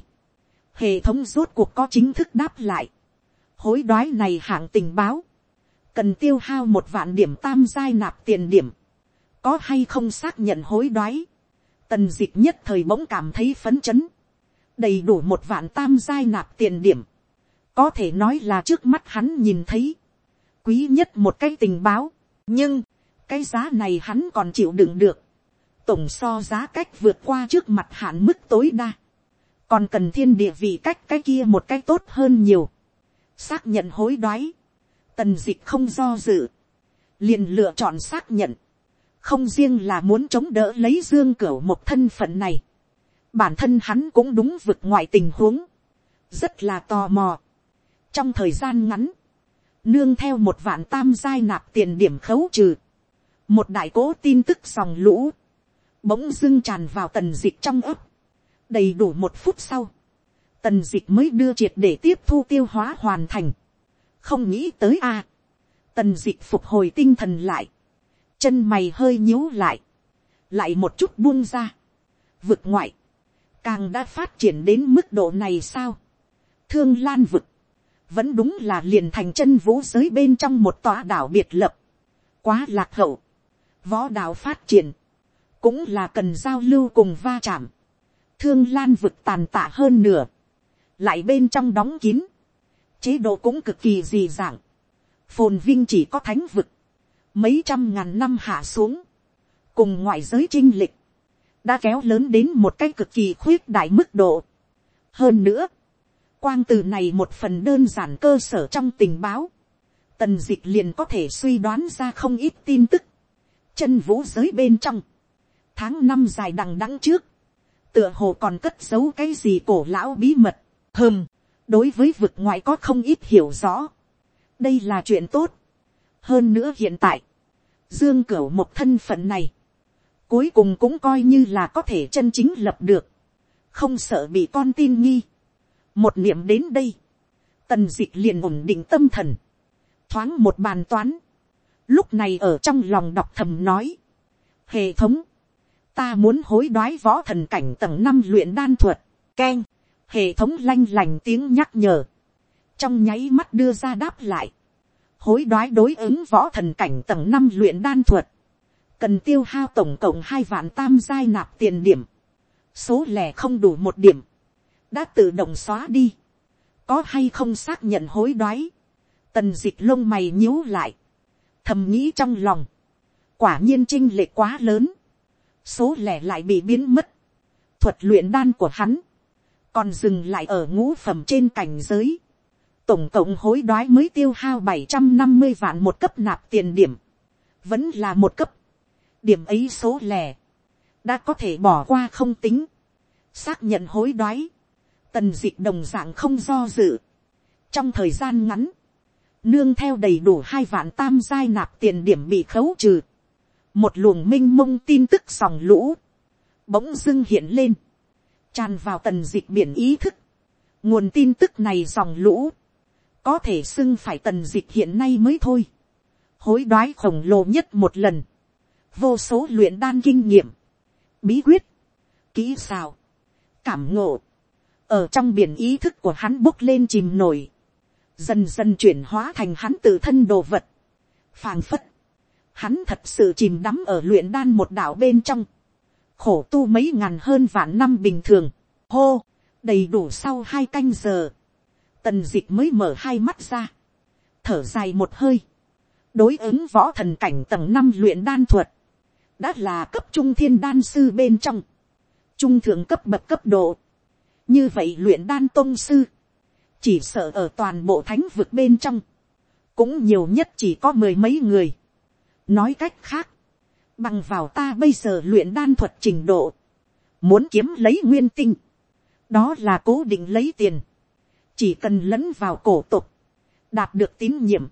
hệ thống rốt cuộc có chính thức đáp lại, hối đoái này hạng tình báo, cần tiêu hao một vạn điểm tam giai nạp tiền điểm, có hay không xác nhận hối đoái, tần Dịch nhất thời bỗng cảm thấy phấn chấn, đầy đủ một vạn tam giai nạp tiền điểm, có thể nói là trước mắt hắn nhìn thấy, quý nhất một cái tình báo, nhưng, cái giá này hắn còn chịu đựng được, tổng so giá cách vượt qua trước mặt hạn mức tối đa, còn cần thiên địa vị cách cái kia một cái tốt hơn nhiều, xác nhận hối đoái, tần Dịch không do dự, liền lựa chọn xác nhận, không riêng là muốn chống đỡ lấy dương cửa một thân phận này, bản thân hắn cũng đúng vực ngoại tình huống, rất là tò mò. trong thời gian ngắn, nương theo một vạn tam giai nạp tiền điểm khấu trừ, một đại cố tin tức dòng lũ, bỗng dưng tràn vào tần dịch trong ấp, đầy đủ một phút sau, tần dịch mới đưa triệt để tiếp thu tiêu hóa hoàn thành. không nghĩ tới a. tần dịch phục hồi tinh thần lại chân mày hơi nhíu lại. lại một chút buông ra. vực ngoại. càng đã phát triển đến mức độ này sao. thương lan vực. vẫn đúng là liền thành chân vũ giới bên trong một tòa đảo biệt lập. quá lạc hậu. võ đạo phát triển. cũng là cần giao lưu cùng va chạm. thương lan vực tàn tạ hơn nửa lại bên trong đóng kín, chế độ cũng cực kỳ dị dạng, phồn vinh chỉ có thánh vực, mấy trăm ngàn năm hạ xuống, cùng ngoại giới trinh lịch, đã kéo lớn đến một cái cực kỳ khuyết đại mức độ. hơn nữa, quang từ này một phần đơn giản cơ sở trong tình báo, tần d ị c h liền có thể suy đoán ra không ít tin tức, chân vũ giới bên trong, tháng năm dài đằng đẵng trước, tựa hồ còn cất giấu cái gì cổ lão bí mật, Hừm, đối với vực ngoại có không ít hiểu rõ. Đây là chuyện tốt. Hơn nữa hiện tại, Dương Cửu một thân phận này, cuối cùng cũng coi như là có thể chân chính lập được. Không sợ bị con tin nghi. Một niệm đến đây, tần dịch liền ổn định tâm thần. Thoáng một bàn toán. Lúc này ở trong lòng đọc thầm nói. Hệ thống, ta muốn hối đoái võ thần cảnh tầng năm luyện đan thuật. Keng hệ thống lanh lành tiếng nhắc nhở, trong nháy mắt đưa ra đáp lại, hối đoái đối ứng võ thần cảnh tầng năm luyện đan thuật, cần tiêu hao tổng cộng hai vạn tam giai nạp tiền điểm, số lẻ không đủ một điểm, đã tự động xóa đi, có hay không xác nhận hối đoái, tần d ị c h lông mày nhíu lại, thầm nghĩ trong lòng, quả nhiên trinh lệ quá lớn, số lẻ lại bị biến mất, thuật luyện đan của hắn, còn dừng lại ở ngũ phẩm trên cảnh giới, tổng cộng hối đoái mới tiêu hao bảy trăm năm mươi vạn một cấp nạp tiền điểm, vẫn là một cấp, điểm ấy số lẻ, đã có thể bỏ qua không tính, xác nhận hối đoái, tần d ị c h đồng d ạ n g không do dự, trong thời gian ngắn, nương theo đầy đủ hai vạn tam giai nạp tiền điểm bị khấu trừ, một luồng m i n h mông tin tức sòng lũ, bỗng dưng hiện lên, tràn vào tần dịch biển ý thức, nguồn tin tức này dòng lũ, có thể xưng phải tần dịch hiện nay mới thôi, hối đoái khổng lồ nhất một lần, vô số luyện đan kinh nghiệm, bí quyết, kỹ xào, cảm ngộ, ở trong biển ý thức của hắn bốc lên chìm nổi, dần dần chuyển hóa thành hắn tự thân đồ vật, phàng phất, hắn thật sự chìm đắm ở luyện đan một đảo bên trong, khổ tu mấy ngàn hơn vạn năm bình thường, hô, đầy đủ sau hai canh giờ, tần dịch mới mở hai mắt ra, thở dài một hơi, đối ứng võ thần cảnh tầng năm luyện đan thuật, đã là cấp trung thiên đan sư bên trong, trung thượng cấp bậc cấp độ, như vậy luyện đan tôn sư, chỉ sợ ở toàn bộ thánh vực bên trong, cũng nhiều nhất chỉ có mười mấy người. nói cách khác, bằng vào ta bây giờ luyện đan thuật trình độ, muốn kiếm lấy nguyên tinh, đó là cố định lấy tiền, chỉ cần lẫn vào cổ tục, đạt được tín nhiệm,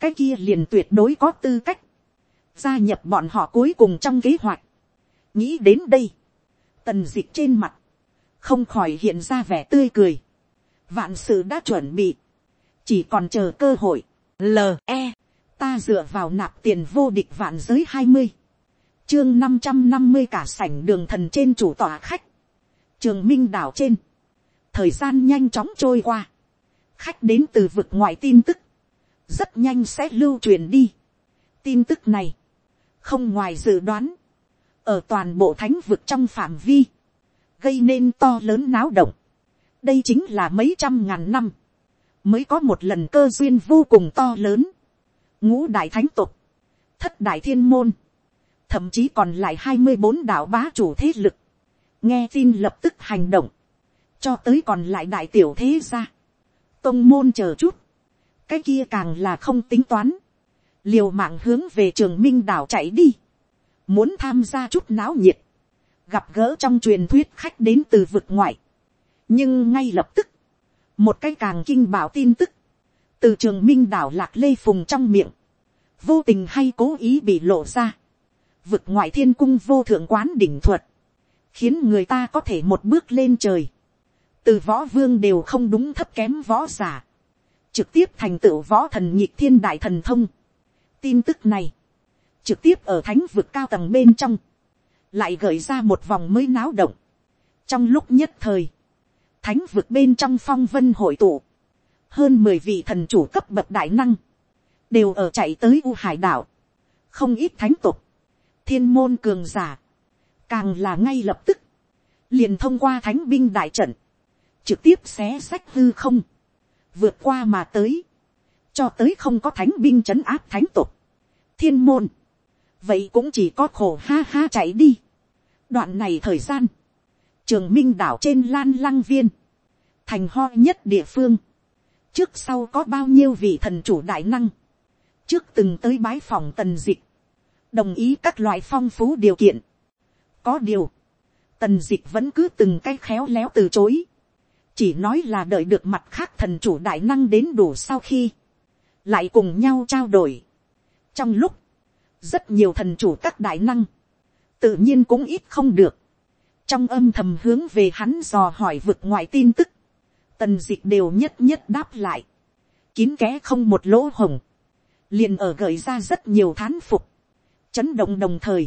cái kia liền tuyệt đối có tư cách, gia nhập bọn họ cuối cùng trong kế hoạch. nghĩ đến đây, tần d ị c h trên mặt, không khỏi hiện ra vẻ tươi cười, vạn sự đã chuẩn bị, chỉ còn chờ cơ hội, l e, ta dựa vào nạp tiền vô địch vạn giới hai mươi, chương năm trăm năm mươi cả sảnh đường thần trên chủ tòa khách, trường minh đảo trên, thời gian nhanh chóng trôi qua, khách đến từ vực ngoài tin tức, rất nhanh sẽ lưu truyền đi. tin tức này, không ngoài dự đoán, ở toàn bộ thánh vực trong phạm vi, gây nên to lớn náo động. đây chính là mấy trăm ngàn năm, mới có một lần cơ duyên vô cùng to lớn. ngũ đại thánh tục, thất đại thiên môn, thậm chí còn lại hai mươi bốn đạo bá chủ thế lực, nghe tin lập tức hành động, cho tới còn lại đại tiểu thế gia, tông môn chờ chút, cái kia càng là không tính toán, liều mạng hướng về trường minh đảo chạy đi, muốn tham gia chút náo nhiệt, gặp gỡ trong truyền thuyết khách đến từ vực ngoại, nhưng ngay lập tức, một cái càng kinh bảo tin tức, từ trường minh đảo lạc lê phùng trong miệng, vô tình hay cố ý bị lộ ra, vực ngoại thiên cung vô thượng quán đỉnh thuật, khiến người ta có thể một bước lên trời, từ võ vương đều không đúng thấp kém võ giả, trực tiếp thành tựu võ thần nhịp thiên đại thần thông, tin tức này, trực tiếp ở thánh vực cao tầng bên trong, lại gợi ra một vòng mới náo động. trong lúc nhất thời, thánh vực bên trong phong vân hội tụ, hơn mười vị thần chủ cấp bậc đại năng, đều ở chạy tới u hải đảo, không ít thánh tục, thiên môn cường giả, càng là ngay lập tức, liền thông qua thánh binh đại trận, trực tiếp xé sách hư không, vượt qua mà tới, cho tới không có thánh binh c h ấ n áp thánh tục, thiên môn, vậy cũng chỉ có khổ ha ha chạy đi. đoạn này thời gian, trường minh đảo trên lan lăng viên, thành ho nhất địa phương, trước sau có bao nhiêu vị thần chủ đại năng, trước từng tới bái phòng tần dịch, đồng ý các loại phong phú điều kiện. có điều, tần dịch vẫn cứ từng cái khéo léo từ chối, chỉ nói là đợi được mặt khác thần chủ đại năng đến đủ sau khi, lại cùng nhau trao đổi. trong lúc, rất nhiều thần chủ các đại năng, tự nhiên cũng ít không được, trong âm thầm hướng về hắn dò hỏi vực ngoại tin tức, tần d ị c h đều nhất nhất đáp lại, kín kẽ không một lỗ hồng, liền ở gợi ra rất nhiều thán phục, chấn động đồng thời,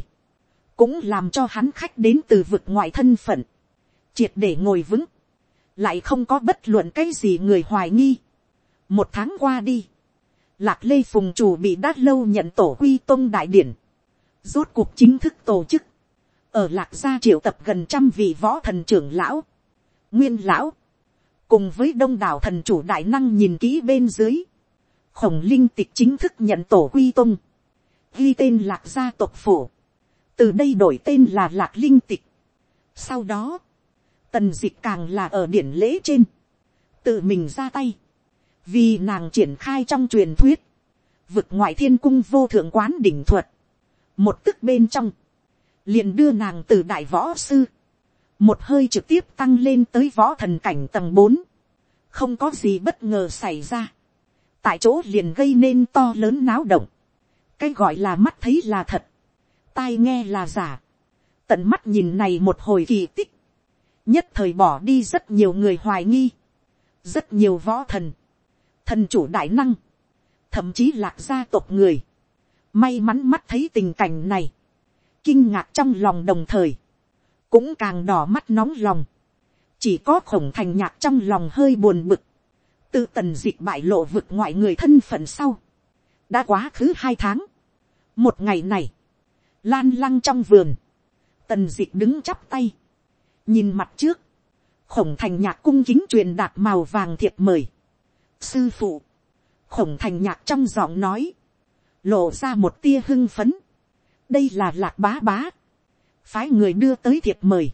cũng làm cho hắn khách đến từ vực ngoại thân phận, triệt để ngồi vững, lại không có bất luận cái gì người hoài nghi. một tháng qua đi, Lạc Lê Phùng chủ bị đát lâu nhận tổ quy tôn đại điển. Rốt cuộc chính thức tổ chức. Ở Lạc Gia triệu tập gần trăm vị võ thần trưởng lão. Nguyên lão. Cùng với đông đảo thần chủ đại năng nhìn kỹ bên dưới. Khổng linh tịch chính thức nhận tổ quy tôn. Ghi tên Lạc Gia tộc phủ. Từ đây đổi tên là Lạc Linh tịch. Sau đó. Tần dịch càng là ở điển lễ trên. Tự mình ra tay. vì nàng triển khai trong truyền thuyết, vực ngoại thiên cung vô thượng quán đỉnh thuật, một tức bên trong, liền đưa nàng từ đại võ sư, một hơi trực tiếp tăng lên tới võ thần cảnh tầng bốn, không có gì bất ngờ xảy ra, tại chỗ liền gây nên to lớn náo động, cái gọi là mắt thấy là thật, tai nghe là giả, tận mắt nhìn này một hồi kỳ tích, nhất thời bỏ đi rất nhiều người hoài nghi, rất nhiều võ thần, thần chủ đại năng, thậm chí lạc gia tộc người, may mắn mắt thấy tình cảnh này, kinh ngạc trong lòng đồng thời, cũng càng đỏ mắt nóng lòng, chỉ có khổng thành nhạc trong lòng hơi buồn bực, từ tần dịch bại lộ vực ngoại người thân phận sau, đã quá khứ hai tháng, một ngày này, lan lăng trong vườn, tần dịch đứng chắp tay, nhìn mặt trước, khổng thành nhạc cung kính truyền đạt màu vàng thiệp mời, sư phụ, khổng thành nhạc trong giọng nói, lộ ra một tia hưng phấn, đây là lạc bá bá, phái người đưa tới thiệp mời,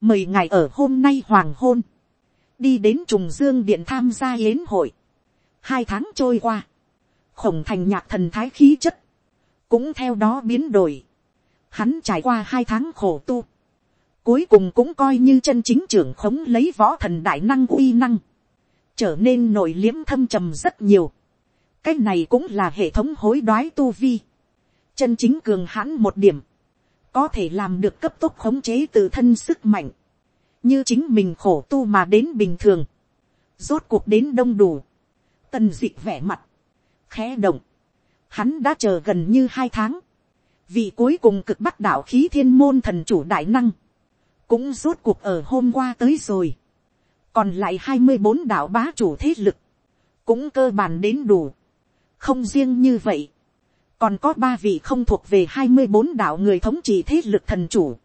mời ngài ở hôm nay hoàng hôn, đi đến trùng dương điện tham gia yến hội, hai tháng trôi qua, khổng thành nhạc thần thái khí chất, cũng theo đó biến đổi, hắn trải qua hai tháng khổ tu, cuối cùng cũng coi như chân chính trưởng khống lấy võ thần đại năng uy năng, trở nên nội liếm thâm trầm rất nhiều. cái này cũng là hệ thống hối đoái tu vi, chân chính cường hãn một điểm, có thể làm được cấp tốc khống chế từ thân sức mạnh, như chính mình khổ tu mà đến bình thường, rốt cuộc đến đông đủ, tần d ị vẻ mặt, khẽ động, hắn đã chờ gần như hai tháng, vì cuối cùng cực bắt đạo khí thiên môn thần chủ đại năng, cũng rốt cuộc ở hôm qua tới rồi, còn lại hai mươi bốn đạo bá chủ thế lực, cũng cơ bản đến đủ, không riêng như vậy, còn có ba vị không thuộc về hai mươi bốn đạo người thống trị thế lực thần chủ,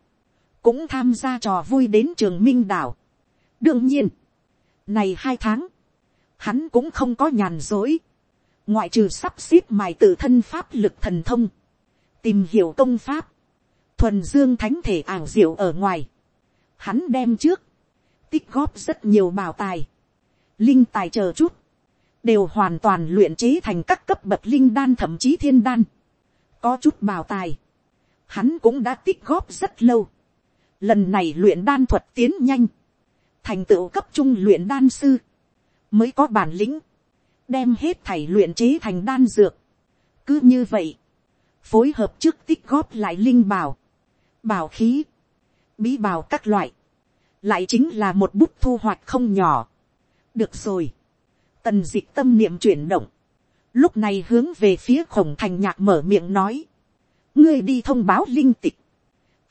cũng tham gia trò vui đến trường minh đảo. đương nhiên, này hai tháng, hắn cũng không có nhàn dối, ngoại trừ sắp xếp mài tự thân pháp lực thần thông, tìm hiểu công pháp, thuần dương thánh thể ảo diệu ở ngoài, hắn đem trước, tích góp rất nhiều bảo tài, linh tài chờ chút, đều hoàn toàn luyện chế thành các cấp bậc linh đan thậm chí thiên đan, có chút bảo tài, hắn cũng đã tích góp rất lâu, lần này luyện đan thuật tiến nhanh, thành tựu cấp trung luyện đan sư, mới có bản lĩnh, đem hết thảy luyện chế thành đan dược. cứ như vậy, phối hợp trước tích góp lại linh bảo, bảo khí, bí bào các loại, lại chính là một bút thu hoạch không nhỏ. được rồi, tần d ị c h tâm niệm chuyển động, lúc này hướng về phía khổng thành nhạc mở miệng nói, ngươi đi thông báo linh tịch,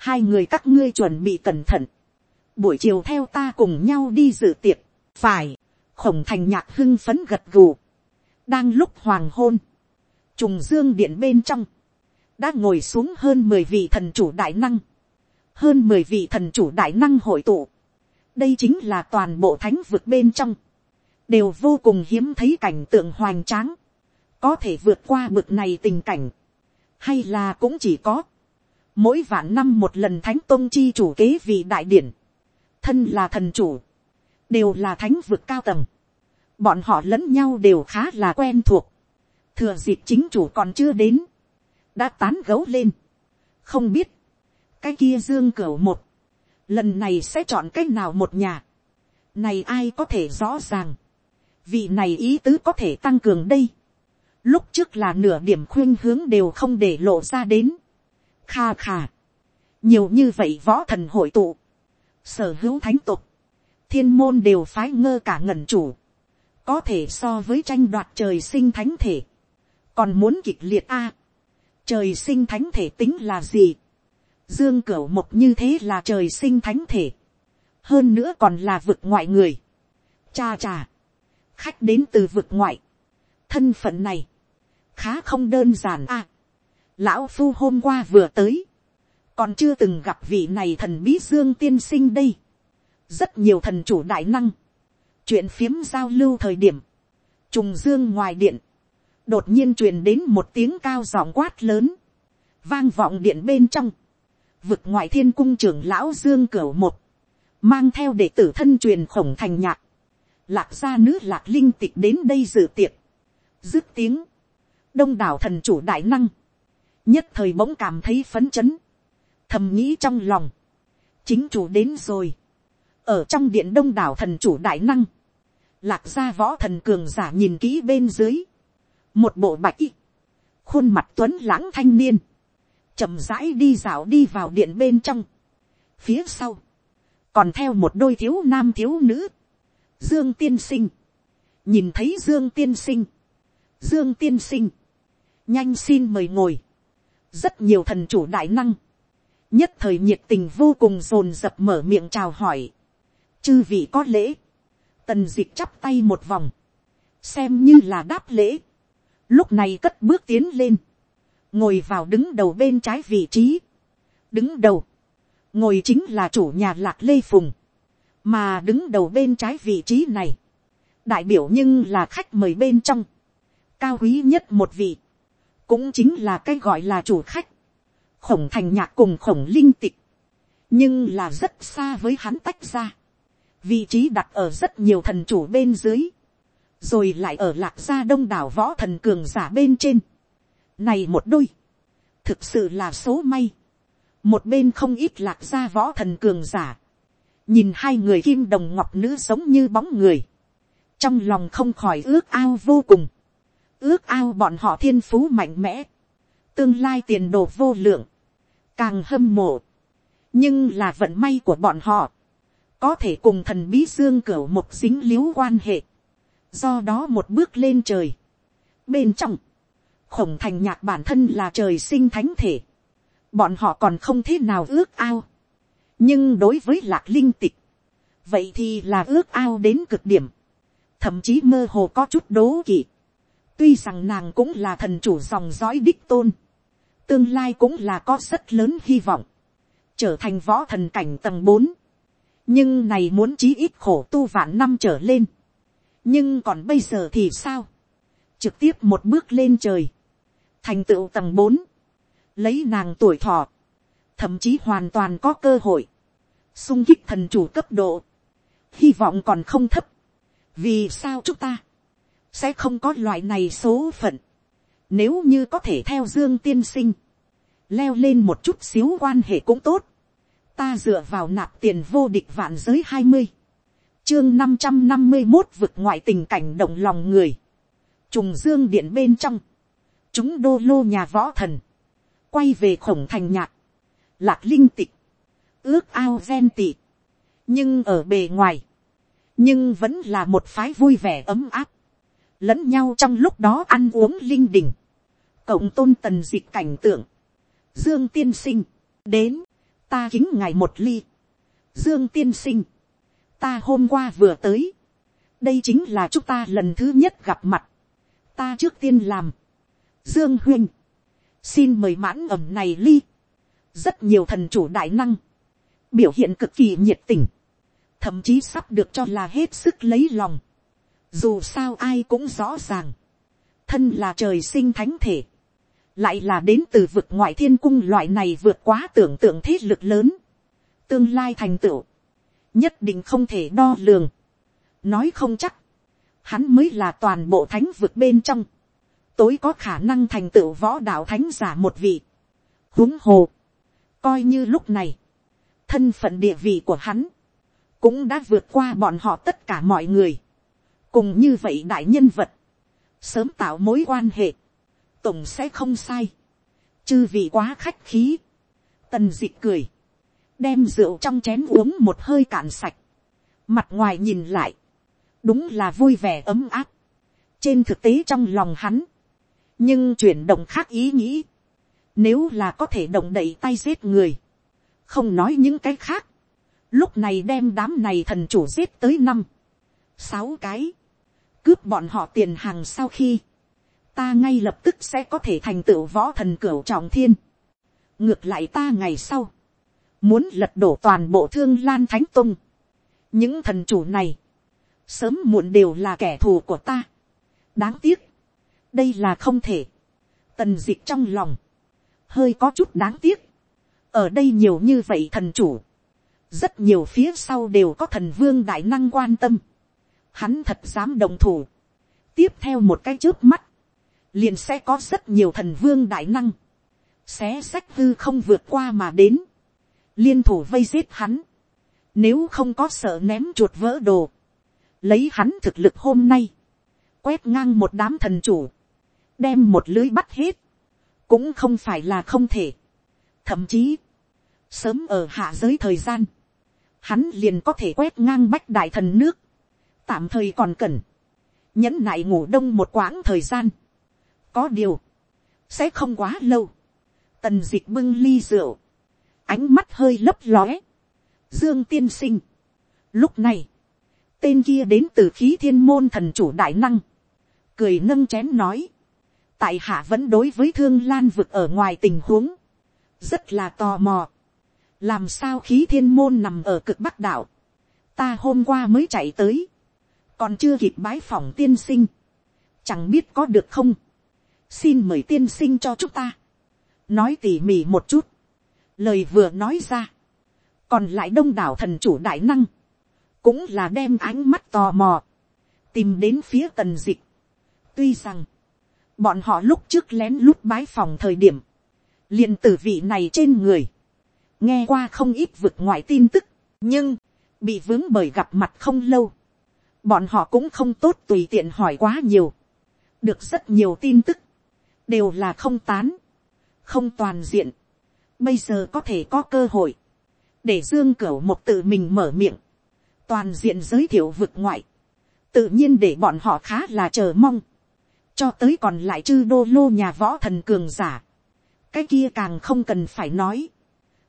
hai người các ngươi chuẩn bị cẩn thận, buổi chiều theo ta cùng nhau đi dự tiệc, phải, khổng thành nhạc hưng phấn gật gù, đang lúc hoàng hôn, trùng dương điện bên trong, đã ngồi xuống hơn mười vị thần chủ đại năng, hơn mười vị thần chủ đại năng hội tụ, đây chính là toàn bộ thánh vực bên trong, đều vô cùng hiếm thấy cảnh tượng hoành tráng, có thể vượt qua bực này tình cảnh, hay là cũng chỉ có, mỗi vạn năm một lần thánh tôn chi chủ kế vị đại điển, thân là thần chủ, đều là thánh vực cao tầng, bọn họ lẫn nhau đều khá là quen thuộc, thừa dịp chính chủ còn chưa đến, đã tán gấu lên, không biết, cái kia dương cửa một, lần này sẽ chọn cái nào một nhà, này ai có thể rõ ràng, vị này ý tứ có thể tăng cường đây, lúc trước là nửa điểm khuyên hướng đều không để lộ ra đến, kha kha, nhiều như vậy võ thần hội tụ, sở hữu thánh tục, thiên môn đều phái ngơ cả ngẩn chủ, có thể so với tranh đoạt trời sinh thánh thể, còn muốn kịch liệt a, trời sinh thánh thể tính là gì, dương cửu Mộc như thế là trời sinh thánh thể, hơn nữa còn là vực ngoại người, cha cha, khách đến từ vực ngoại, thân phận này, khá không đơn giản a, lão phu hôm qua vừa tới, còn chưa từng gặp vị này thần bí dương tiên sinh đây, rất nhiều thần chủ đại năng, chuyện phiếm giao lưu thời điểm, trùng dương ngoài điện, đột nhiên truyền đến một tiếng cao giọng quát lớn, vang vọng điện bên trong, vực ngoại thiên cung trưởng lão dương cửu một, mang theo đệ tử thân truyền khổng thành nhạc, lạc gia nữ lạc linh tịch đến đây dự tiệc, dứt tiếng, đông đảo thần chủ đại năng, nhất thời bỗng cảm thấy phấn chấn, thầm nghĩ trong lòng, chính chủ đến rồi, ở trong điện đông đảo thần chủ đại năng, lạc gia võ thần cường giả nhìn kỹ bên dưới, một bộ bạch y, khuôn mặt tuấn lãng thanh niên, chậm rãi đi dạo đi vào điện bên trong, phía sau, còn theo một đôi thiếu nam thiếu nữ, dương tiên sinh, nhìn thấy dương tiên sinh, dương tiên sinh, nhanh xin mời ngồi, rất nhiều thần chủ đại năng, nhất thời nhiệt tình vô cùng rồn rập mở miệng chào hỏi, chư vị có lễ, tần dịch chắp tay một vòng, xem như là đáp lễ, lúc này cất bước tiến lên, ngồi vào đứng đầu bên trái vị trí, đứng đầu, ngồi chính là chủ nhà lạc lê phùng, mà đứng đầu bên trái vị trí này, đại biểu nhưng là khách mời bên trong, cao quý nhất một vị, cũng chính là cái gọi là chủ khách, khổng thành nhạc cùng khổng linh tịch, nhưng là rất xa với hắn tách ra, vị trí đặt ở rất nhiều thần chủ bên dưới, rồi lại ở lạc gia đông đảo võ thần cường giả bên trên. Này một đôi, thực sự là số may. Một bên không ít lạc gia võ thần cường giả. Nhìn hai người kim đồng ngọc nữ giống như bóng người. Trong lòng không khỏi ước ao vô cùng. Ước ao bọn họ thiên phú mạnh mẽ. Tương lai tiền đồ vô lượng. Càng hâm mộ. Nhưng là vận may của bọn họ. Có thể cùng thần bí dương cửa một dính liếu quan hệ do đó một bước lên trời. bên trong, khổng thành nhạc bản thân là trời sinh thánh thể, bọn họ còn không thế nào ước ao, nhưng đối với lạc linh tịch, vậy thì là ước ao đến cực điểm, thậm chí mơ hồ có chút đố kỵ, tuy rằng nàng cũng là thần chủ dòng dõi đích tôn, tương lai cũng là có rất lớn hy vọng, trở thành võ thần cảnh tầng bốn, nhưng này muốn chí ít khổ tu vạn năm trở lên, nhưng còn bây giờ thì sao, trực tiếp một bước lên trời, thành tựu tầng bốn, lấy nàng tuổi thọ, thậm chí hoàn toàn có cơ hội, sung kích thần chủ cấp độ, hy vọng còn không thấp, vì sao chúng ta sẽ không có loại này số phận, nếu như có thể theo dương tiên sinh, leo lên một chút xíu quan hệ cũng tốt, ta dựa vào nạp tiền vô địch vạn giới hai mươi, chương năm trăm năm mươi một vực ngoại tình cảnh động lòng người. Trùng dương điện bên trong. Chúng đô lô nhà võ thần. Quay về khổng thành nhạc. Lạc linh tịch. Ước ao gen tị. Nhưng ở bề ngoài. Nhưng vẫn là một phái vui vẻ ấm áp. Lẫn nhau trong lúc đó ăn uống linh đình. Cộng tôn tần dịch cảnh tượng. Dương tiên sinh. Đến. Ta kính ngài một ly. Dương tiên sinh ta hôm qua vừa tới, đây chính là chúng ta lần thứ nhất gặp mặt, ta trước tiên làm, dương huynh, xin mời mãn ẩm này ly, rất nhiều thần chủ đại năng, biểu hiện cực kỳ nhiệt tình, thậm chí sắp được cho là hết sức lấy lòng, dù sao ai cũng rõ ràng, thân là trời sinh thánh thể, lại là đến từ vực ngoại thiên cung loại này vượt quá tưởng tượng thế lực lớn, tương lai thành tựu, nhất định không thể đo lường. nói không chắc, hắn mới là toàn bộ thánh vực bên trong, tối có khả năng thành tựu võ đạo thánh giả một vị. huống hồ, coi như lúc này, thân phận địa vị của hắn, cũng đã vượt qua bọn họ tất cả mọi người. cùng như vậy đại nhân vật, sớm tạo mối quan hệ, tổng sẽ không sai, chư vị quá khách khí, tần d ị cười, đem rượu trong chén uống một hơi cạn sạch, mặt ngoài nhìn lại, đúng là vui vẻ ấm áp, trên thực tế trong lòng hắn, nhưng chuyển động khác ý nghĩ, nếu là có thể động đậy tay giết người, không nói những cái khác, lúc này đem đám này thần chủ giết tới năm, sáu cái, cướp bọn họ tiền hàng sau khi, ta ngay lập tức sẽ có thể thành tựu võ thần cửu trọng thiên, ngược lại ta ngày sau, muốn lật đổ toàn bộ thương lan thánh tung. những thần chủ này, sớm muộn đều là kẻ thù của ta. đáng tiếc, đây là không thể. tần d ị c h trong lòng, hơi có chút đáng tiếc. ở đây nhiều như vậy thần chủ, rất nhiều phía sau đều có thần vương đại năng quan tâm. hắn thật dám đồng thủ. tiếp theo một cái trước mắt, liền sẽ có rất nhiều thần vương đại năng, xé sách hư không vượt qua mà đến. Liên thủ vây giết hắn, nếu không có sợ ném chuột vỡ đồ, lấy hắn thực lực hôm nay, quét ngang một đám thần chủ, đem một lưới bắt hết, cũng không phải là không thể. Thậm chí, sớm ở hạ giới thời gian, hắn liền có thể quét ngang bách đại thần nước, tạm thời còn cần, nhẫn nại ngủ đông một quãng thời gian. có điều, sẽ không quá lâu, tần d ị c h bưng ly rượu, ánh mắt hơi lấp lóe. Dương tiên sinh. Lúc này, tên kia đến từ khí thiên môn thần chủ đại năng. Cười nâng chén nói. Tại hạ vẫn đối với thương lan vực ở ngoài tình huống. Rất là tò mò. Làm sao khí thiên môn nằm ở cực bắc đảo. Ta hôm qua mới chạy tới. còn chưa kịp bái phòng tiên sinh, chẳng biết có được không, xin mời tiên sinh cho chúng ta, nói tỉ mỉ một chút, lời vừa nói ra, còn lại đông đảo thần chủ đại năng, cũng là đem ánh mắt tò mò, tìm đến phía tần dịch. tuy rằng, bọn họ lúc trước lén lút bái phòng thời điểm, liền từ vị này trên người, nghe qua không ít vực ngoại tin tức, nhưng, bị vướng bởi gặp mặt không lâu, bọn họ cũng không tốt tùy tiện hỏi quá nhiều, được rất nhiều tin tức, đều là không tán, không toàn diện, bây giờ có thể có cơ hội, để dương cửu một tự mình mở miệng, toàn diện giới thiệu vực ngoại, tự nhiên để bọn họ khá là chờ mong, cho tới còn lại chư đô lô nhà võ thần cường giả, cái kia càng không cần phải nói,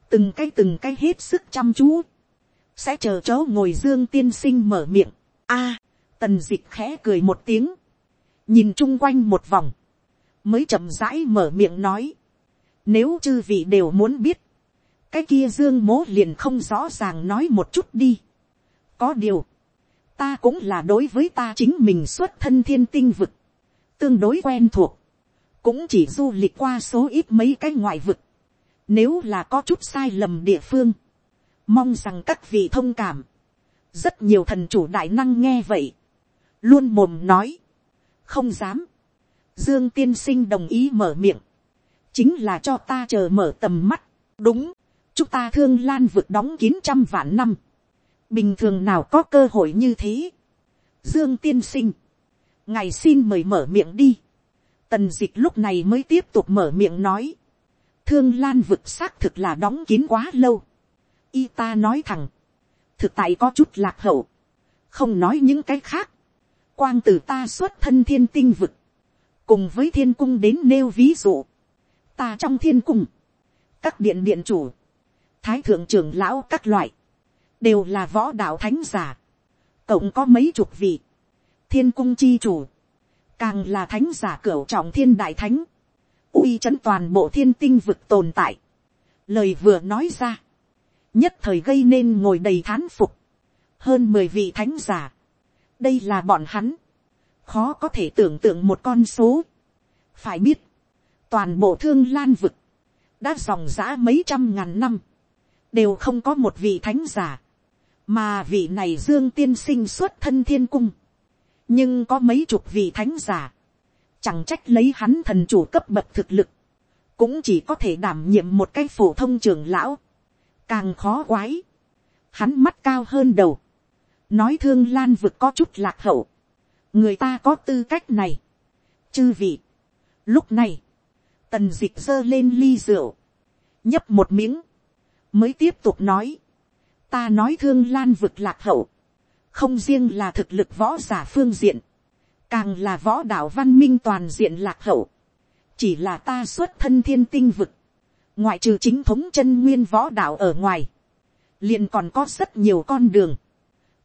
từng cái từng cái hết sức chăm chú, sẽ chờ chó ngồi dương tiên sinh mở miệng, a, tần d ị c h khẽ cười một tiếng, nhìn chung quanh một vòng, mới chậm rãi mở miệng nói, nếu chư vị đều muốn biết, cái kia dương mố liền không rõ ràng nói một chút đi. có điều, ta cũng là đối với ta chính mình xuất thân thiên tinh vực, tương đối quen thuộc, cũng chỉ du lịch qua số ít mấy cái ngoại vực, nếu là có chút sai lầm địa phương, mong rằng các vị thông cảm. Rất nhiều thần chủ đại năng nghe vậy. Luôn mồm nói. Không dám. Dương tiên sinh đồng ý mở miệng. Chính là cho ta chờ mở tầm mắt. Đúng. Chúng ta thương lan vượt đóng kín trăm vạn năm. Bình thường nào có cơ hội như thế. Dương tiên sinh. Ngài xin mời mở miệng đi. Tần dịch lúc này mới tiếp tục mở miệng nói thương lan vực xác thực là đóng kín quá lâu. Y ta nói thẳng, thực tại có chút lạc hậu, không nói những cái khác. Quang tử ta xuất thân thiên tinh vực, cùng với thiên cung đến nêu ví dụ. Ta trong thiên cung, các điện điện chủ, thái thượng trưởng lão các loại, đều là võ đạo thánh giả. Cộng có mấy chục vị, thiên cung chi chủ, càng là thánh giả cửu trọng thiên đại thánh. Uy chấn toàn bộ thiên tinh vực tồn tại. Lời vừa nói ra, nhất thời gây nên ngồi đầy thán phục, hơn mười vị thánh giả. đây là bọn hắn, khó có thể tưởng tượng một con số. phải biết, toàn bộ thương lan vực, đã dòng giã mấy trăm ngàn năm, đều không có một vị thánh giả, mà vị này dương tiên sinh xuất thân thiên cung, nhưng có mấy chục vị thánh giả, Chẳng trách lấy hắn thần chủ cấp bậc thực lực. Cũng chỉ có thể đảm nhiệm một cái phổ thông trưởng lão. Càng khó quái. Hắn mắt cao hơn đầu. Nói thương lan vực có chút lạc hậu. Người ta có tư cách này. Chư vị. Lúc này. Tần dịch giơ lên ly rượu. Nhấp một miếng. Mới tiếp tục nói. Ta nói thương lan vực lạc hậu. Không riêng là thực lực võ giả phương diện càng là võ đạo văn minh toàn diện lạc hậu, chỉ là ta xuất thân thiên tinh vực, ngoại trừ chính thống chân nguyên võ đạo ở ngoài, liền còn có rất nhiều con đường,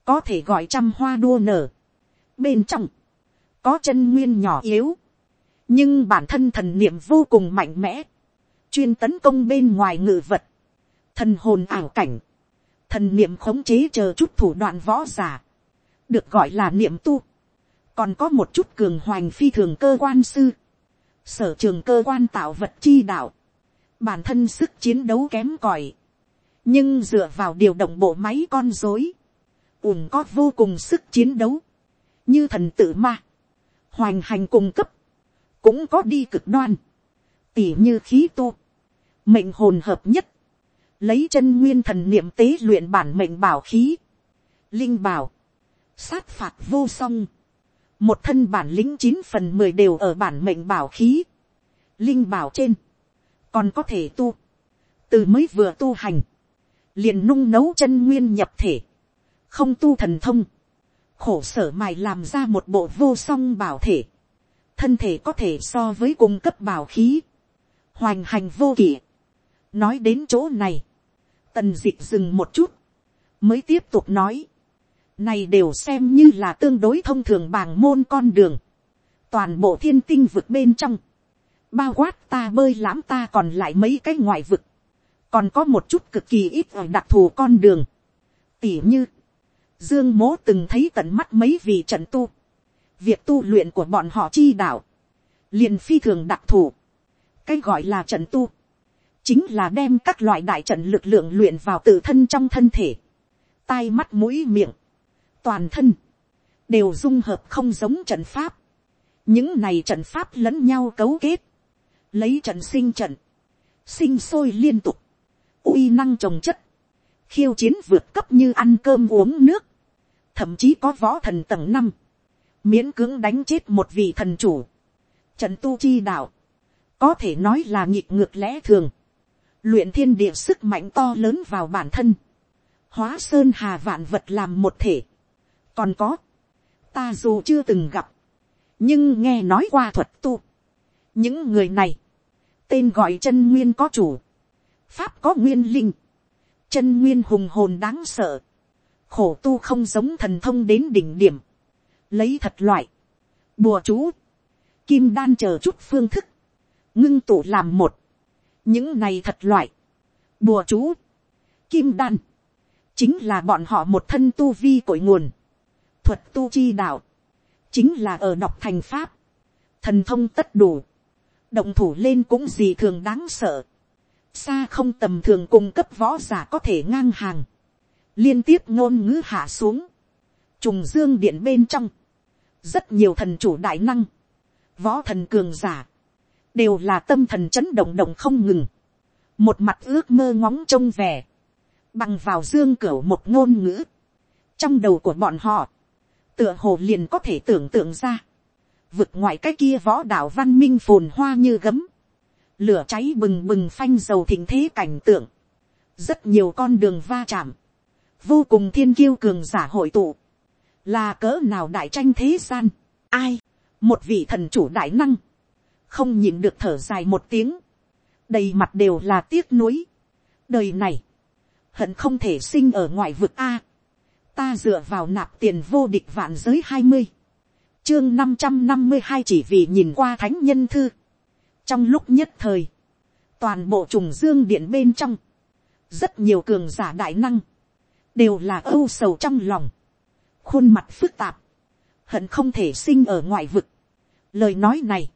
có thể gọi trăm hoa đua nở. Bên trong, có chân nguyên nhỏ yếu, nhưng bản thân thần niệm vô cùng mạnh mẽ, chuyên tấn công bên ngoài ngự vật, thần hồn ảo cảnh, thần niệm khống chế chờ chút thủ đoạn võ giả, được gọi là niệm tu. Còn có một chút cường hoành phi thường cơ quan sư, sở trường cơ quan tạo vật chi đạo, bản thân sức chiến đấu kém còi, nhưng dựa vào điều động bộ máy con dối, ùn có vô cùng sức chiến đấu, như thần tự ma, hoành hành cung cấp, cũng có đi cực đoan, tỉ như khí tu, mệnh hồn hợp nhất, lấy chân nguyên thần niệm tế luyện bản mệnh bảo khí, linh bảo, sát phạt vô song, một thân bản lĩnh chín phần mười đều ở bản mệnh bảo khí, linh bảo trên, còn có thể tu, từ mới vừa tu hành, liền nung nấu chân nguyên nhập thể, không tu thần thông, khổ sở mài làm ra một bộ vô song bảo thể, thân thể có thể so với cung cấp bảo khí, hoành hành vô kỷ. nói đến chỗ này, tần dịch dừng một chút, mới tiếp tục nói, này đều xem như là tương đối thông thường bảng môn con đường, toàn bộ thiên tinh vực bên trong, bao quát ta bơi lãm ta còn lại mấy cái ngoại vực, còn có một chút cực kỳ ít ở đặc thù con đường, tỉ như, Dương mố từng thấy tận mắt mấy vị trận tu. Việc tu luyện của bọn họ chi đạo. liền phi thường đặc thù. Cái gọi là trận tu. Chính là đem các loại đại trận lực lượng luyện vào tự thân trong thân thể. Tai mắt mũi miệng. Toàn thân. Đều dung hợp không giống trận pháp. Những này trận pháp lẫn nhau cấu kết. Lấy trận sinh trận. Sinh sôi liên tục. uy năng trồng chất khiêu chiến vượt cấp như ăn cơm uống nước, thậm chí có võ thần tầng năm, miễn cưỡng đánh chết một vị thần chủ, trận tu chi đạo, có thể nói là nhịp ngược lẽ thường, luyện thiên địa sức mạnh to lớn vào bản thân, hóa sơn hà vạn vật làm một thể, còn có, ta dù chưa từng gặp, nhưng nghe nói qua thuật tu, những người này, tên gọi chân nguyên có chủ, pháp có nguyên linh, chân nguyên hùng hồn đáng sợ, khổ tu không giống thần thông đến đỉnh điểm, lấy thật loại, bùa chú, kim đan chờ chút phương thức, ngưng tụ làm một, những này thật loại, bùa chú, kim đan, chính là bọn họ một thân tu vi cội nguồn, thuật tu chi đạo, chính là ở đọc thành pháp, thần thông tất đủ, động thủ lên cũng gì thường đáng sợ, xa không tầm thường cung cấp võ giả có thể ngang hàng, liên tiếp ngôn ngữ hạ xuống, trùng dương điện bên trong, rất nhiều thần chủ đại năng, võ thần cường giả, đều là tâm thần chấn động động không ngừng, một mặt ước mơ ngóng trông vẻ, bằng vào dương cửa một ngôn ngữ, trong đầu của bọn họ, tựa hồ liền có thể tưởng tượng ra, vực ngoại cái kia võ đạo văn minh phồn hoa như gấm, lửa cháy bừng bừng phanh dầu thịnh thế cảnh tượng, rất nhiều con đường va chạm, vô cùng thiên kiêu cường giả hội tụ, là cỡ nào đại tranh thế gian, ai, một vị thần chủ đại năng, không nhìn được thở dài một tiếng, đầy mặt đều là tiếc nuối, đời này, hận không thể sinh ở ngoài vực a, ta dựa vào nạp tiền vô địch vạn giới hai mươi, chương năm trăm năm mươi hai chỉ vì nhìn qua thánh nhân thư, trong lúc nhất thời, toàn bộ trùng dương điện bên trong, rất nhiều cường giả đại năng, đều là âu sầu trong lòng, khuôn mặt phức tạp, hận không thể sinh ở ngoại vực. Lời nói này,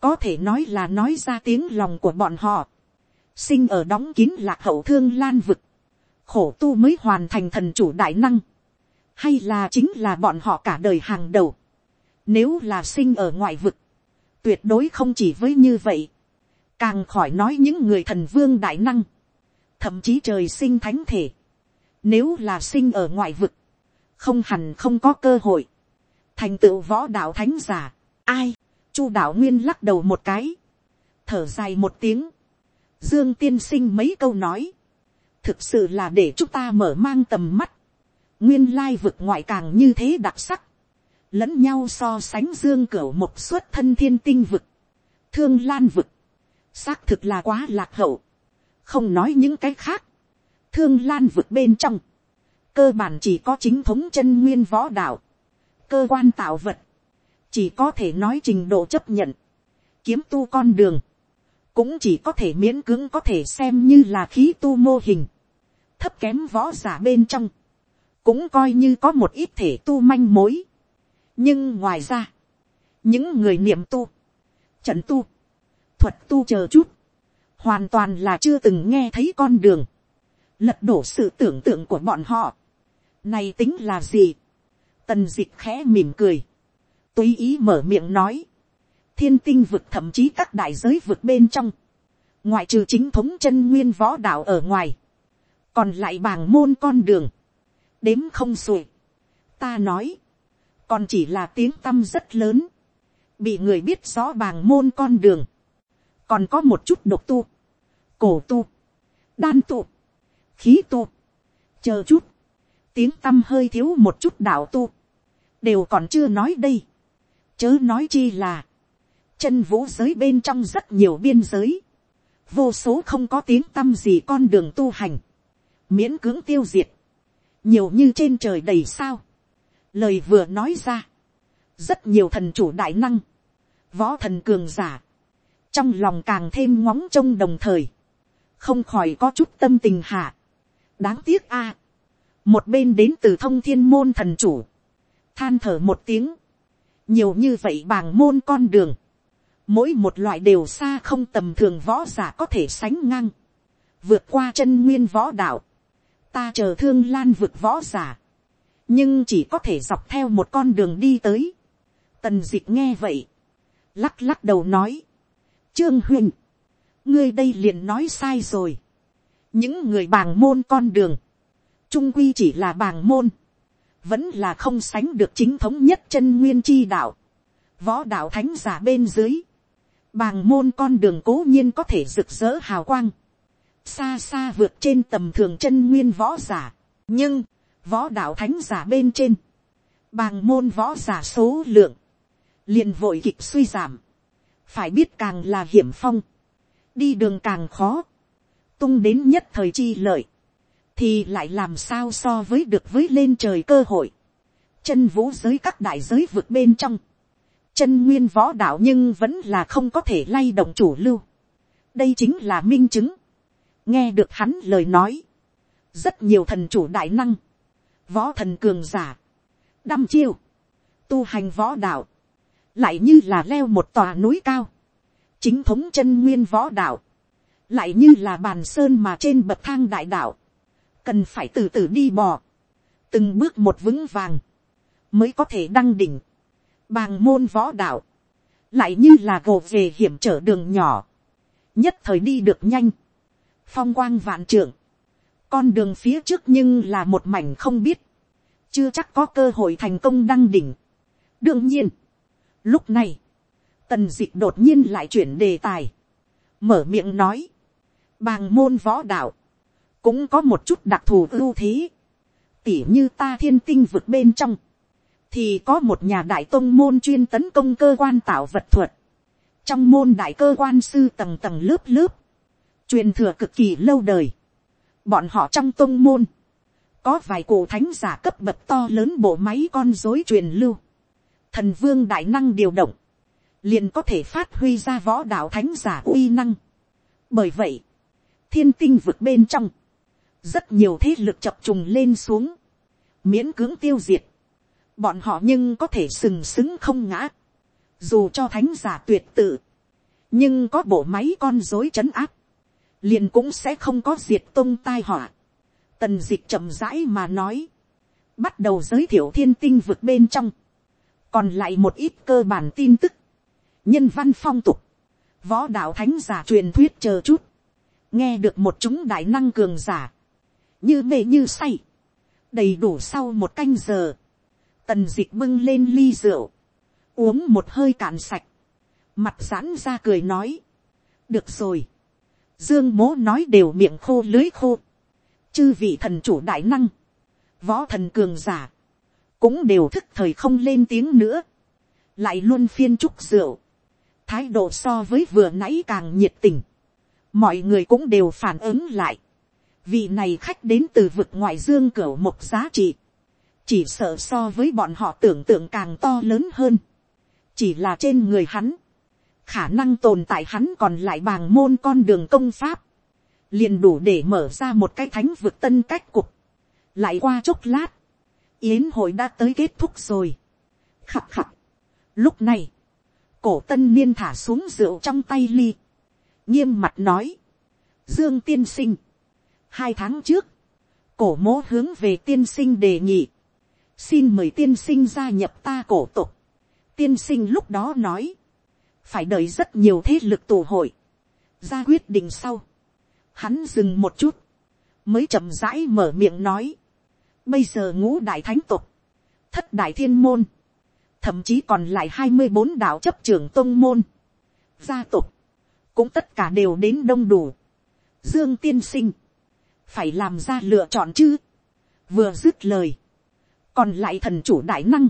có thể nói là nói ra tiếng lòng của bọn họ, sinh ở đóng kín lạc hậu thương lan vực, khổ tu mới hoàn thành thần chủ đại năng, hay là chính là bọn họ cả đời hàng đầu, nếu là sinh ở ngoại vực, tuyệt đối không chỉ với như vậy, càng khỏi nói những người thần vương đại năng, thậm chí trời sinh thánh thể, nếu là sinh ở ngoại vực, không hẳn không có cơ hội, thành tựu võ đạo thánh giả, ai, chu đạo nguyên lắc đầu một cái, thở dài một tiếng, dương tiên sinh mấy câu nói, thực sự là để chúng ta mở mang tầm mắt, nguyên lai vực ngoại càng như thế đặc sắc, lẫn nhau so sánh dương cửa một suất thân thiên tinh vực, thương lan vực, xác thực là quá lạc hậu, không nói những cái khác, thương lan vực bên trong, cơ bản chỉ có chính thống chân nguyên võ đạo, cơ quan tạo vật, chỉ có thể nói trình độ chấp nhận, kiếm tu con đường, cũng chỉ có thể miễn cưỡng có thể xem như là khí tu mô hình, thấp kém võ giả bên trong, cũng coi như có một ít thể tu manh mối, nhưng ngoài ra, những người niệm tu, trận tu, thuật tu chờ chút, hoàn toàn là chưa từng nghe thấy con đường, lật đổ sự tưởng tượng của bọn họ. Này tính là gì? Tần dịch khẽ mỉm cười, tùy ý mở miệng nói, thiên tinh vực thậm chí các đại giới vực bên trong, ngoại trừ chính thống chân nguyên võ đạo ở ngoài, còn lại bàng môn con đường, đếm không xuể. Ta nói, còn chỉ là tiếng tâm rất lớn, bị người biết rõ bàng môn con đường, còn có một chút độc tu, cổ tu, đan tu, khí tu, chờ chút, tiếng tâm hơi thiếu một chút đạo tu, đều còn chưa nói đây, chớ nói chi là, chân vũ giới bên trong rất nhiều biên giới, vô số không có tiếng tâm gì con đường tu hành, miễn cưỡng tiêu diệt, nhiều như trên trời đầy sao, lời vừa nói ra, rất nhiều thần chủ đại năng, võ thần cường giả, trong lòng càng thêm ngóng trông đồng thời, không khỏi có chút tâm tình hạ. đáng tiếc a, một bên đến từ thông thiên môn thần chủ, than thở một tiếng, nhiều như vậy bàng môn con đường, mỗi một loại đều xa không tầm thường võ giả có thể sánh ngang, vượt qua chân nguyên võ đạo, ta chờ thương lan vượt võ giả, nhưng chỉ có thể dọc theo một con đường đi tới. Tần d ị c h nghe vậy, lắc lắc đầu nói, trương huyền, ngươi đây liền nói sai rồi, những người bàng môn con đường, trung quy chỉ là bàng môn, vẫn là không sánh được chính thống nhất chân nguyên chi đạo, võ đạo thánh giả bên dưới, bàng môn con đường cố nhiên có thể rực rỡ hào quang, xa xa vượt trên tầm thường chân nguyên võ giả, nhưng, võ đạo thánh giả bên trên, bàng môn võ giả số lượng, liền vội kịch suy giảm, phải biết càng là hiểm phong, đi đường càng khó, tung đến nhất thời chi lợi, thì lại làm sao so với được với lên trời cơ hội, chân vũ giới các đại giới vượt bên trong, chân nguyên võ đạo nhưng vẫn là không có thể lay động chủ lưu, đây chính là minh chứng, nghe được hắn lời nói, rất nhiều thần chủ đại năng, võ thần cường giả, đăm chiêu, tu hành võ đạo, lại như là leo một tòa núi cao, chính thống chân nguyên võ đạo, lại như là bàn sơn mà trên bậc thang đại đạo, cần phải từ từ đi bò, từng bước một vững vàng, mới có thể đăng đỉnh, bàng môn võ đạo, lại như là gồ về hiểm trở đường nhỏ, nhất thời đi được nhanh, phong quang vạn trưởng, con đường phía trước nhưng là một mảnh không biết. Chưa chắc có cơ hội thành công đăng đỉnh. Đương nhiên. Lúc này. Tần dịch đột nhiên lại chuyển đề tài. Mở miệng nói. Bàng môn võ đạo. Cũng có một chút đặc thù ưu thế. Tỉ như ta thiên tinh vực bên trong. Thì có một nhà đại tông môn chuyên tấn công cơ quan tạo vật thuật. Trong môn đại cơ quan sư tầng tầng lớp lớp. Truyền thừa cực kỳ lâu đời bọn họ trong tông môn, có vài cổ thánh giả cấp bậc to lớn bộ máy con dối truyền lưu, thần vương đại năng điều động, liền có thể phát huy ra võ đạo thánh giả uy năng. bởi vậy, thiên tinh vực bên trong, rất nhiều thế lực chập trùng lên xuống, miễn cưỡng tiêu diệt, bọn họ nhưng có thể sừng sững không ngã, dù cho thánh giả tuyệt tự, nhưng có bộ máy con dối trấn áp, liền cũng sẽ không có diệt tông tai họa. Tần diệt chậm rãi mà nói, bắt đầu giới thiệu thiên tinh vực bên trong, còn lại một ít cơ bản tin tức, nhân văn phong tục, võ đạo thánh giả truyền thuyết chờ chút, nghe được một chúng đại năng cường giả, như mê như say, đầy đủ sau một canh giờ, tần dịch bưng lên ly rượu, uống một hơi cạn sạch, mặt giãn ra cười nói, được rồi, Dương mố nói đều miệng khô lưới khô. Chư vị thần chủ đại năng. Võ thần cường giả. Cũng đều thức thời không lên tiếng nữa. Lại luôn phiên chúc rượu. Thái độ so với vừa nãy càng nhiệt tình. Mọi người cũng đều phản ứng lại. Vị này khách đến từ vực ngoại dương cửa một giá trị. Chỉ sợ so với bọn họ tưởng tượng càng to lớn hơn. Chỉ là trên người hắn khả năng tồn tại hắn còn lại bàng môn con đường công pháp, liền đủ để mở ra một cái thánh vực tân cách cục. lại qua chốc lát, yến hội đã tới kết thúc rồi. Khập khập. lúc này, cổ tân niên thả xuống rượu trong tay ly, nghiêm mặt nói, dương tiên sinh, hai tháng trước, cổ mố hướng về tiên sinh đề nghị, xin mời tiên sinh gia nhập ta cổ tục. tiên sinh lúc đó nói, phải đợi rất nhiều thế lực tổ hội, ra quyết định sau. Hắn dừng một chút, mới chậm rãi mở miệng nói. Bây giờ ngũ đại thánh tục, thất đại thiên môn, thậm chí còn lại hai mươi bốn đạo chấp trưởng tôn môn, gia tục, cũng tất cả đều đến đông đủ. Dương tiên sinh, phải làm ra lựa chọn chứ. Vừa dứt lời, còn lại thần chủ đại năng,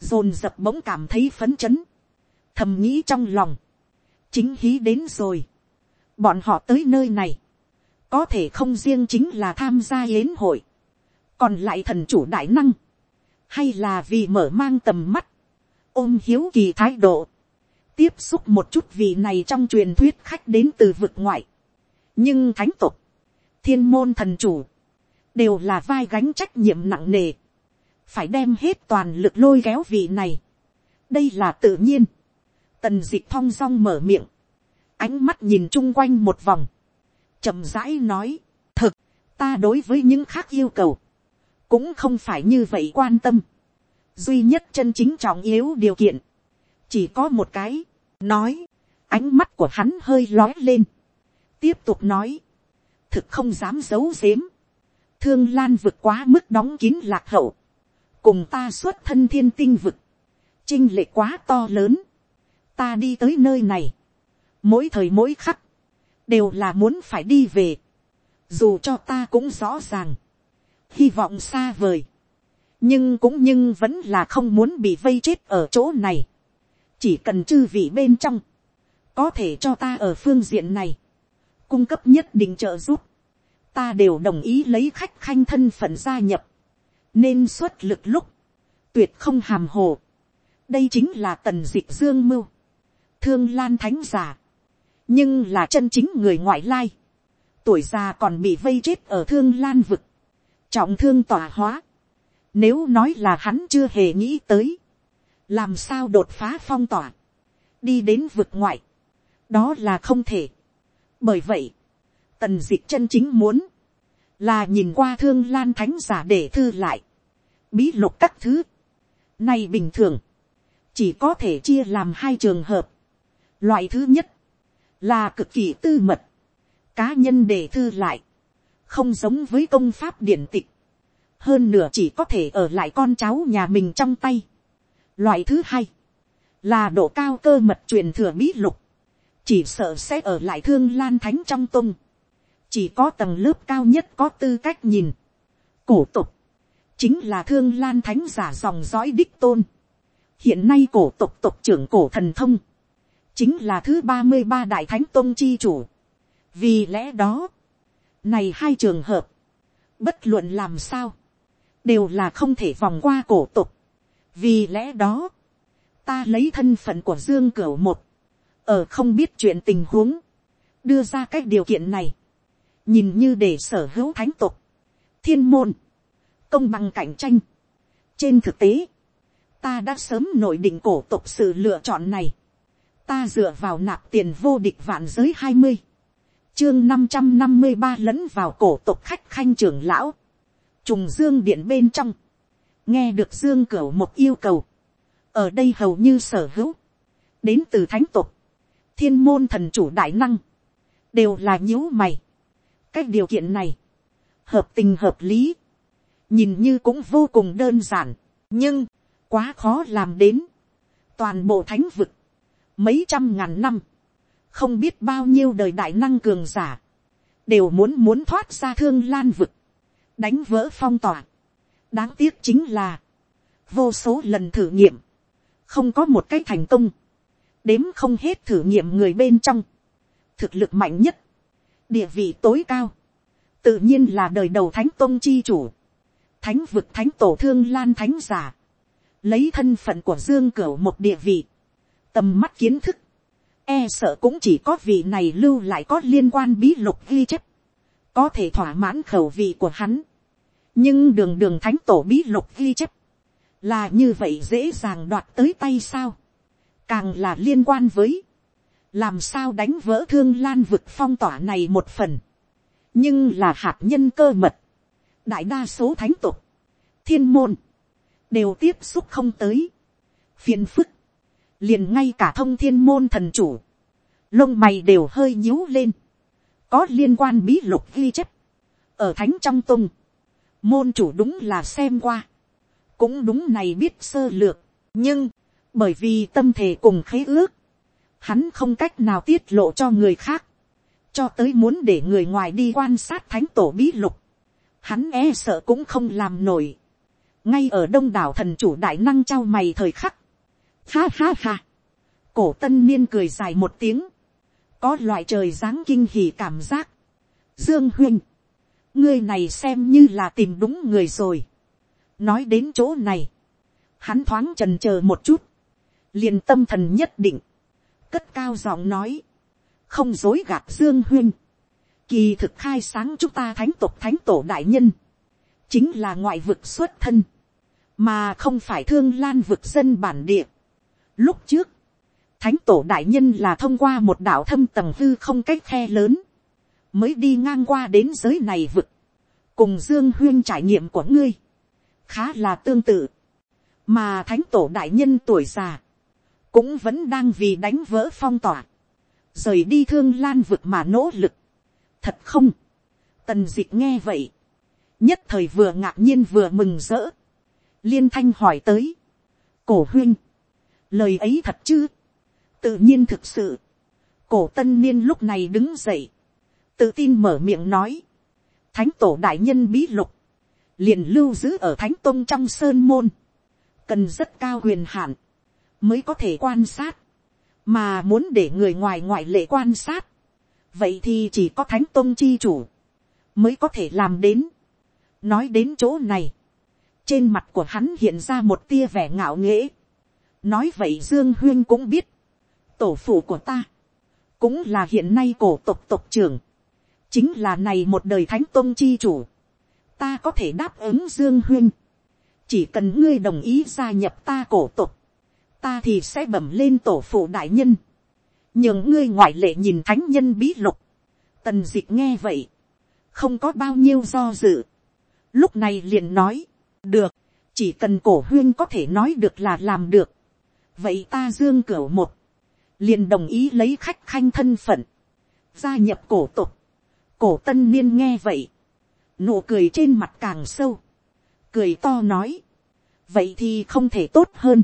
dồn dập bỗng cảm thấy phấn chấn thầm nghĩ trong lòng, chính hí đến rồi, bọn họ tới nơi này, có thể không riêng chính là tham gia yến hội, còn lại thần chủ đại năng, hay là vì mở mang tầm mắt, ôm hiếu kỳ thái độ, tiếp xúc một chút vị này trong truyền thuyết khách đến từ vực ngoại, nhưng thánh tục, thiên môn thần chủ, đều là vai gánh trách nhiệm nặng nề, phải đem hết toàn lực lôi kéo vị này, đây là tự nhiên, tần d ị c h thong dong mở miệng, ánh mắt nhìn chung quanh một vòng, chậm rãi nói, thực, ta đối với những khác yêu cầu, cũng không phải như vậy quan tâm, duy nhất chân chính trọng yếu điều kiện, chỉ có một cái, nói, ánh mắt của hắn hơi lói lên, tiếp tục nói, thực không dám giấu giếm, thương lan vượt quá mức đóng kín lạc hậu, cùng ta xuất thân thiên tinh vực, Trinh lệ quá to lớn, ta đi tới nơi này, mỗi thời mỗi khắc, đều là muốn phải đi về, dù cho ta cũng rõ ràng, hy vọng xa vời, nhưng cũng nhưng vẫn là không muốn bị vây chết ở chỗ này, chỉ cần chư vị bên trong, có thể cho ta ở phương diện này, cung cấp nhất định trợ giúp, ta đều đồng ý lấy khách khanh thân phận gia nhập, nên xuất lực lúc, tuyệt không hàm hồ, đây chính là tần d ị dương mưu, thương lan thánh giả, nhưng là chân chính người ngoại lai, tuổi già còn bị vây chết ở thương lan vực, trọng thương tỏa hóa, nếu nói là hắn chưa hề nghĩ tới, làm sao đột phá phong tỏa, đi đến vực ngoại, đó là không thể bởi vậy, tần d ị c h chân chính muốn, là nhìn qua thương lan thánh giả để thư lại, bí lục các thứ, nay bình thường, chỉ có thể chia làm hai trường hợp, Loại thứ nhất, là cực kỳ tư mật, cá nhân để thư lại, không giống với công pháp điển tịch, hơn nửa chỉ có thể ở lại con cháu nhà mình trong tay. Loại thứ hai, là độ cao cơ mật truyền thừa bí lục, chỉ sợ sẽ ở lại thương lan thánh trong tung, chỉ có tầng lớp cao nhất có tư cách nhìn, cổ tục, chính là thương lan thánh giả dòng dõi đích tôn. hiện nay cổ tục tục trưởng cổ thần thông, chính là thứ ba mươi ba đại thánh tôn chi chủ. vì lẽ đó, này hai trường hợp, bất luận làm sao, đều là không thể vòng qua cổ tục. vì lẽ đó, ta lấy thân phận của dương cửu một, ở không biết chuyện tình huống, đưa ra cái điều kiện này, nhìn như để sở hữu thánh tục, thiên môn, công bằng cạnh tranh. trên thực tế, ta đã sớm nội định cổ tục sự lựa chọn này, ta dựa vào nạp tiền vô địch vạn giới hai mươi, chương năm trăm năm mươi ba lẫn vào cổ tục khách khanh trưởng lão, trùng dương điện bên trong, nghe được dương cửu một yêu cầu, ở đây hầu như sở hữu, đến từ thánh tục, thiên môn thần chủ đại năng, đều là nhíu mày. cái điều kiện này, hợp tình hợp lý, nhìn như cũng vô cùng đơn giản, nhưng, quá khó làm đến. toàn bộ thánh vực, mấy trăm ngàn năm, không biết bao nhiêu đời đại năng cường giả, đều muốn muốn thoát ra thương lan vực, đánh vỡ phong tỏa. đáng tiếc chính là, vô số lần thử nghiệm, không có một cái thành công, đếm không hết thử nghiệm người bên trong, thực lực mạnh nhất, địa vị tối cao, tự nhiên là đời đầu thánh tôn chi chủ, thánh vực thánh tổ thương lan thánh giả, lấy thân phận của dương cửu một địa vị, tầm mắt kiến thức, e sợ cũng chỉ có vị này lưu lại có liên quan bí lục ghi chép, có thể thỏa mãn khẩu vị của hắn. nhưng đường đường thánh tổ bí lục ghi chép, là như vậy dễ dàng đoạt tới tay sao, càng là liên quan với, làm sao đánh vỡ thương lan vực phong tỏa này một phần, nhưng là hạt nhân cơ mật, đại đa số thánh tục, thiên môn, đều tiếp xúc không tới, phiền phức, liền ngay cả thông thiên môn thần chủ, lông mày đều hơi nhíu lên, có liên quan bí lục ghi chép, ở thánh trong tung, môn chủ đúng là xem qua, cũng đúng này biết sơ lược, nhưng, bởi vì tâm thể cùng khế ước, hắn không cách nào tiết lộ cho người khác, cho tới muốn để người ngoài đi quan sát thánh tổ bí lục, hắn e sợ cũng không làm nổi, ngay ở đông đảo thần chủ đại năng trao mày thời khắc, Ha ha ha. Cổ tân niên cười dài một tiếng. Có loại trời dáng kinh hỉ cảm giác. Dương huynh. Ngươi này xem như là tìm đúng người rồi. Nói đến chỗ này. Hắn thoáng trần chờ một chút liền tâm thần nhất định. Cất cao giọng nói. Không dối gạt Dương huyên Kỳ thực khai sáng chúng ta thánh tục thánh tổ đại nhân. chính là ngoại vực xuất thân, mà không phải thương lan vực dân bản địa. Lúc trước, thánh tổ đại nhân là thông qua một đạo thâm tầng hư không cách khe lớn, mới đi ngang qua đến giới này vực, cùng dương huyên trải nghiệm của ngươi, khá là tương tự, mà thánh tổ đại nhân tuổi già, cũng vẫn đang vì đánh vỡ phong tỏa, rời đi thương lan vực mà nỗ lực. thật không, tần d ị c h nghe vậy, nhất thời vừa ngạc nhiên vừa mừng rỡ, liên thanh hỏi tới, cổ huyên, lời ấy thật chứ, tự nhiên thực sự, cổ tân niên lúc này đứng dậy, tự tin mở miệng nói, thánh tổ đại nhân bí lục, liền lưu giữ ở thánh tông trong sơn môn, cần rất cao huyền hạn, mới có thể quan sát, mà muốn để người ngoài ngoại lệ quan sát, vậy thì chỉ có thánh tôn chi chủ, mới có thể làm đến. nói đến chỗ này, trên mặt của hắn hiện ra một tia vẻ ngạo nghễ. nói vậy dương huyên cũng biết, tổ phụ của ta, cũng là hiện nay cổ tộc tộc trưởng, chính là này một đời thánh tôn chi chủ, ta có thể đáp ứng dương huyên, chỉ cần ngươi đồng ý gia nhập ta cổ tộc, ta thì sẽ bẩm lên tổ phụ đại nhân, nhường ngươi ngoại lệ nhìn thánh nhân bí lục, tần d ị c h nghe vậy, không có bao nhiêu do dự, lúc này liền nói, được, chỉ cần cổ huyên có thể nói được là làm được, vậy ta dương cửu một, liền đồng ý lấy khách khanh thân phận, gia nhập cổ tục, cổ tân niên nghe vậy, nụ cười trên mặt càng sâu, cười to nói, vậy thì không thể tốt hơn,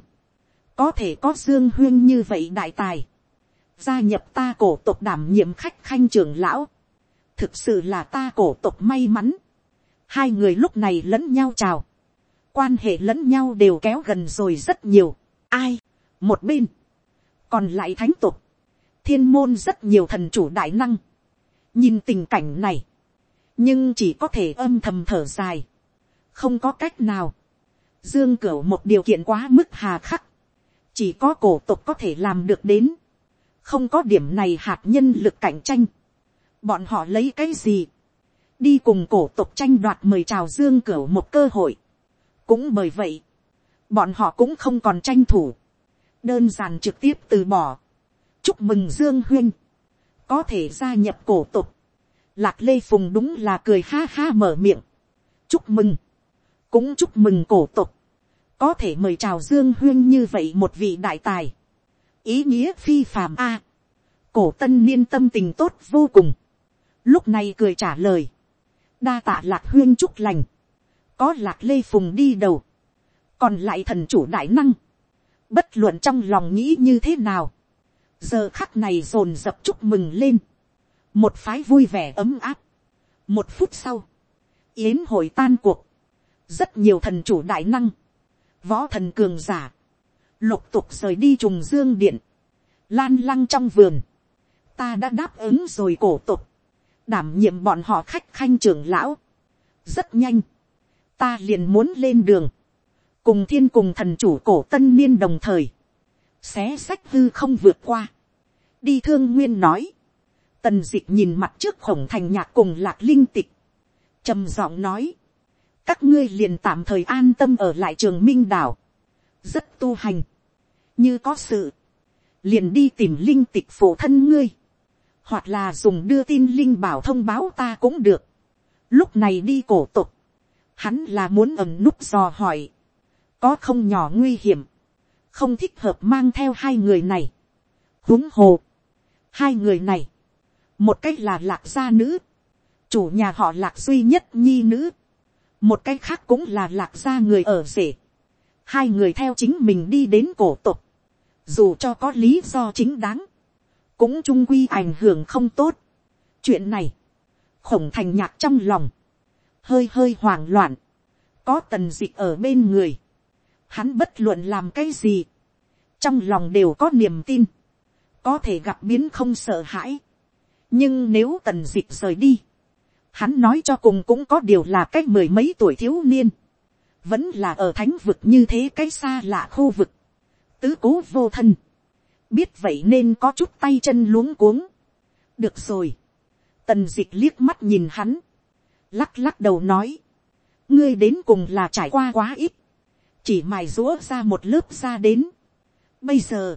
có thể có dương huyên như vậy đại tài, gia nhập ta cổ tộc đảm nhiệm khách khanh trưởng lão, thực sự là ta cổ tộc may mắn, hai người lúc này lẫn nhau chào, quan hệ lẫn nhau đều kéo gần rồi rất nhiều, ai, một bên, còn lại thánh tục, thiên môn rất nhiều thần chủ đại năng, nhìn tình cảnh này, nhưng chỉ có thể âm thầm thở dài, không có cách nào, dương cửu một điều kiện quá mức hà khắc, chỉ có cổ tộc có thể làm được đến, không có điểm này hạt nhân lực cạnh tranh, bọn họ lấy cái gì, đi cùng cổ tộc tranh đoạt mời chào dương cửu một cơ hội, cũng bởi vậy, bọn họ cũng không còn tranh thủ, đơn giản trực tiếp từ bỏ, chúc mừng dương huyên, có thể gia nhập cổ tộc, lạc lê phùng đúng là cười ha ha mở miệng, chúc mừng, cũng chúc mừng cổ tộc, có thể mời chào dương huyên như vậy một vị đại tài, ý nghĩa phi phàm a, cổ tân niên tâm tình tốt vô cùng, lúc này cười trả lời, đa tạ lạc huyên chúc lành, có lạc lê phùng đi đầu, còn lại thần chủ đại năng, bất luận trong lòng nghĩ như thế nào, giờ khắc này dồn dập chúc mừng lên, một phái vui vẻ ấm áp, một phút sau, yến hội tan cuộc, rất nhiều thần chủ đại năng, võ thần cường giả, lục tục rời đi trùng dương điện, lan lăng trong vườn, ta đã đáp ứng rồi cổ tục, đảm nhiệm bọn họ khách khanh trưởng lão, rất nhanh, ta liền muốn lên đường, cùng thiên cùng thần chủ cổ tân niên đồng thời, xé sách hư không vượt qua, đi thương nguyên nói, tần d ị c h nhìn mặt trước khổng thành nhạc cùng lạc linh tịch, trầm giọng nói, các ngươi liền tạm thời an tâm ở lại trường minh đảo, rất tu hành, như có sự, liền đi tìm linh tịch phổ thân ngươi, hoặc là dùng đưa tin linh bảo thông báo ta cũng được, lúc này đi cổ tục, hắn là muốn ẩm núp dò hỏi, có không nhỏ nguy hiểm, không thích hợp mang theo hai người này, huống hồ, hai người này, một cách là lạc gia nữ, chủ nhà họ lạc duy nhất nhi nữ, một cái khác cũng là lạc gia người ở rể, hai người theo chính mình đi đến cổ tục, dù cho có lý do chính đáng, cũng trung quy ảnh hưởng không tốt. chuyện này, khổng thành nhạc trong lòng, hơi hơi hoảng loạn, có tần dịch ở bên người, hắn bất luận làm cái gì, trong lòng đều có niềm tin, có thể gặp biến không sợ hãi, nhưng nếu tần dịch rời đi, hắn nói cho cùng cũng có điều là cách mười mấy tuổi thiếu niên, vẫn là ở thánh vực như thế cái xa lạ khu vực, tứ cố vô thân, biết vậy nên có chút tay chân luống cuống, được rồi, tần d ị c h liếc mắt nhìn hắn, lắc lắc đầu nói, ngươi đến cùng là trải qua quá ít, chỉ mài rũa ra một lớp ra đến. Bây giờ,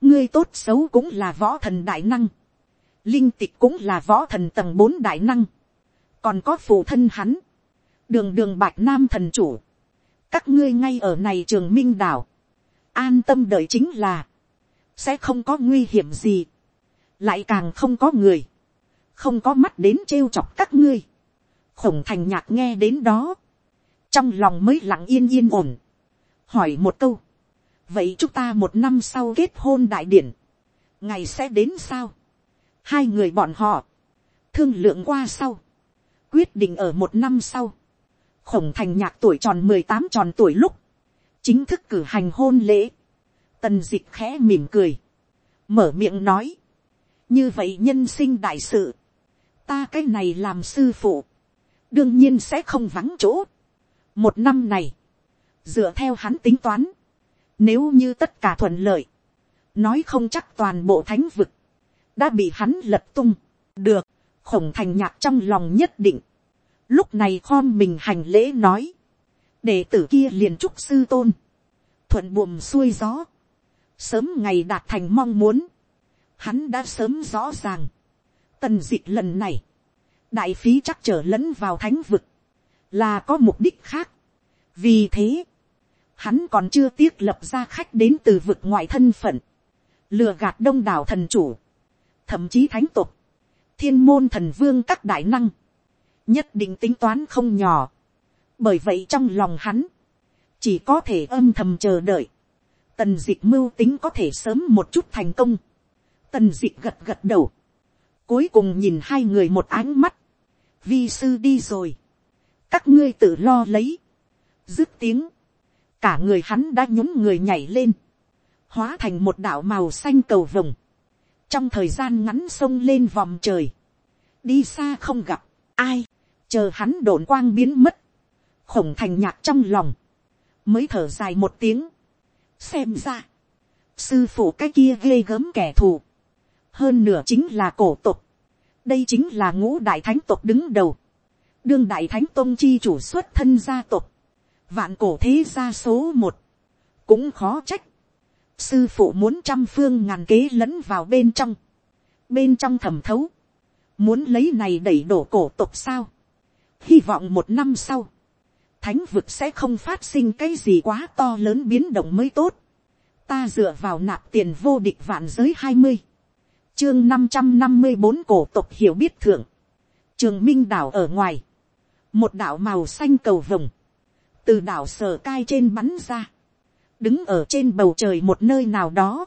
ngươi tốt xấu cũng là võ thần đại năng, linh tịch cũng là võ thần tầng bốn đại năng, còn có phụ thân hắn, đường đường bạch nam thần chủ, các ngươi ngay ở này trường minh đảo, an tâm đợi chính là, sẽ không có nguy hiểm gì, lại càng không có người, không có mắt đến trêu chọc các ngươi, khổng thành nhạc nghe đến đó, trong lòng mới lặng yên yên ổn, hỏi một câu, vậy chúng ta một năm sau kết hôn đại điển, ngày sẽ đến sao, hai người bọn họ, thương lượng qua sau, quyết định ở một năm sau, khổng thành nhạc tuổi tròn mười tám tròn tuổi lúc, chính thức cử hành hôn lễ, tần d ị c h khẽ mỉm cười, mở miệng nói, như vậy nhân sinh đại sự, ta cái này làm sư phụ, đương nhiên sẽ không vắng chỗ. một năm này, dựa theo hắn tính toán, nếu như tất cả thuận lợi, nói không chắc toàn bộ thánh vực, đã bị hắn lật tung, được, khổng thành nhạc trong lòng nhất định, lúc này khom mình hành lễ nói, đệ tử kia liền trúc sư tôn, thuận buồm xuôi gió, sớm ngày đạt thành mong muốn, hắn đã sớm rõ ràng, tần d ị c h lần này, đại phí chắc trở lẫn vào thánh vực, là có mục đích khác, vì thế, hắn còn chưa tiếc lập ra khách đến từ vực ngoại thân phận, lừa gạt đông đảo thần chủ, thậm chí thánh tục, thiên môn thần vương các đại năng, nhất định tính toán không nhỏ. bởi vậy trong lòng hắn, chỉ có thể âm thầm chờ đợi, tần d ị mưu tính có thể sớm một chút thành công, tần d ị gật gật đầu, cuối cùng nhìn hai người một ánh mắt, vi sư đi rồi, các ngươi tự lo lấy, dứt tiếng, cả người hắn đã nhún người nhảy lên, hóa thành một đạo màu xanh cầu vồng, trong thời gian ngắn sông lên vòng trời, đi xa không gặp, ai, chờ hắn đồn quang biến mất, khổng thành nhạc trong lòng, mới thở dài một tiếng, xem ra, sư phụ cái kia ghê gớm kẻ thù, hơn nửa chính là cổ tục, đây chính là ngũ đại thánh tục đứng đầu, đương đại thánh tôn chi chủ xuất thân gia tục, vạn cổ thế gia số một, cũng khó trách, sư phụ muốn trăm phương ngàn kế lẫn vào bên trong, bên trong thẩm thấu, muốn lấy này đẩy đổ cổ tục sao, hy vọng một năm sau, thánh vực sẽ không phát sinh cái gì quá to lớn biến động mới tốt. ta dựa vào nạp tiền vô địch vạn giới hai mươi, chương năm trăm năm mươi bốn cổ tộc hiểu biết thượng, trường minh đảo ở ngoài, một đảo màu xanh cầu vồng, từ đảo sở cai trên bắn ra, đứng ở trên bầu trời một nơi nào đó,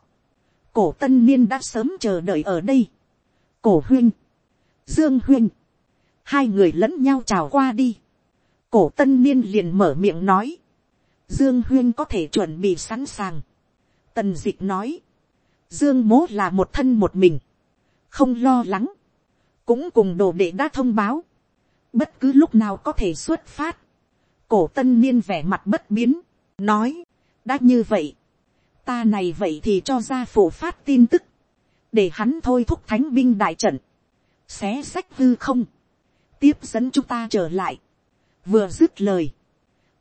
cổ tân niên đã sớm chờ đợi ở đây, cổ huyên, dương huyên, hai người lẫn nhau chào qua đi. cổ tân niên liền mở miệng nói, dương huyên có thể chuẩn bị sẵn sàng. tần d ị c h nói, dương mố là một thân một mình, không lo lắng, cũng cùng đồ đệ đã thông báo, bất cứ lúc nào có thể xuất phát. cổ tân niên vẻ mặt bất biến, nói, đã như vậy, ta này vậy thì cho ra phổ phát tin tức, để hắn thôi thúc thánh binh đại trận, xé sách hư không, tiếp dẫn chúng ta trở lại. vừa dứt lời,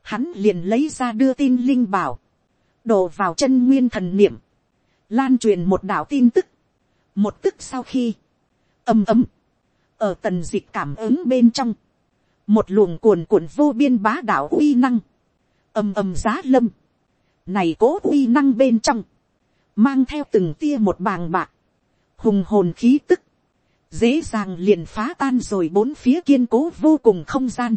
hắn liền lấy ra đưa tin linh bảo, đổ vào chân nguyên thần niệm, lan truyền một đạo tin tức, một tức sau khi, ầm ầm, ở tần d ị c h cảm ứng bên trong, một luồng cuồn cuộn vô biên bá đạo uy năng, ầm ầm giá lâm, này cố uy năng bên trong, mang theo từng tia một bàng bạc, hùng hồn khí tức, dễ dàng liền phá tan rồi bốn phía kiên cố vô cùng không gian.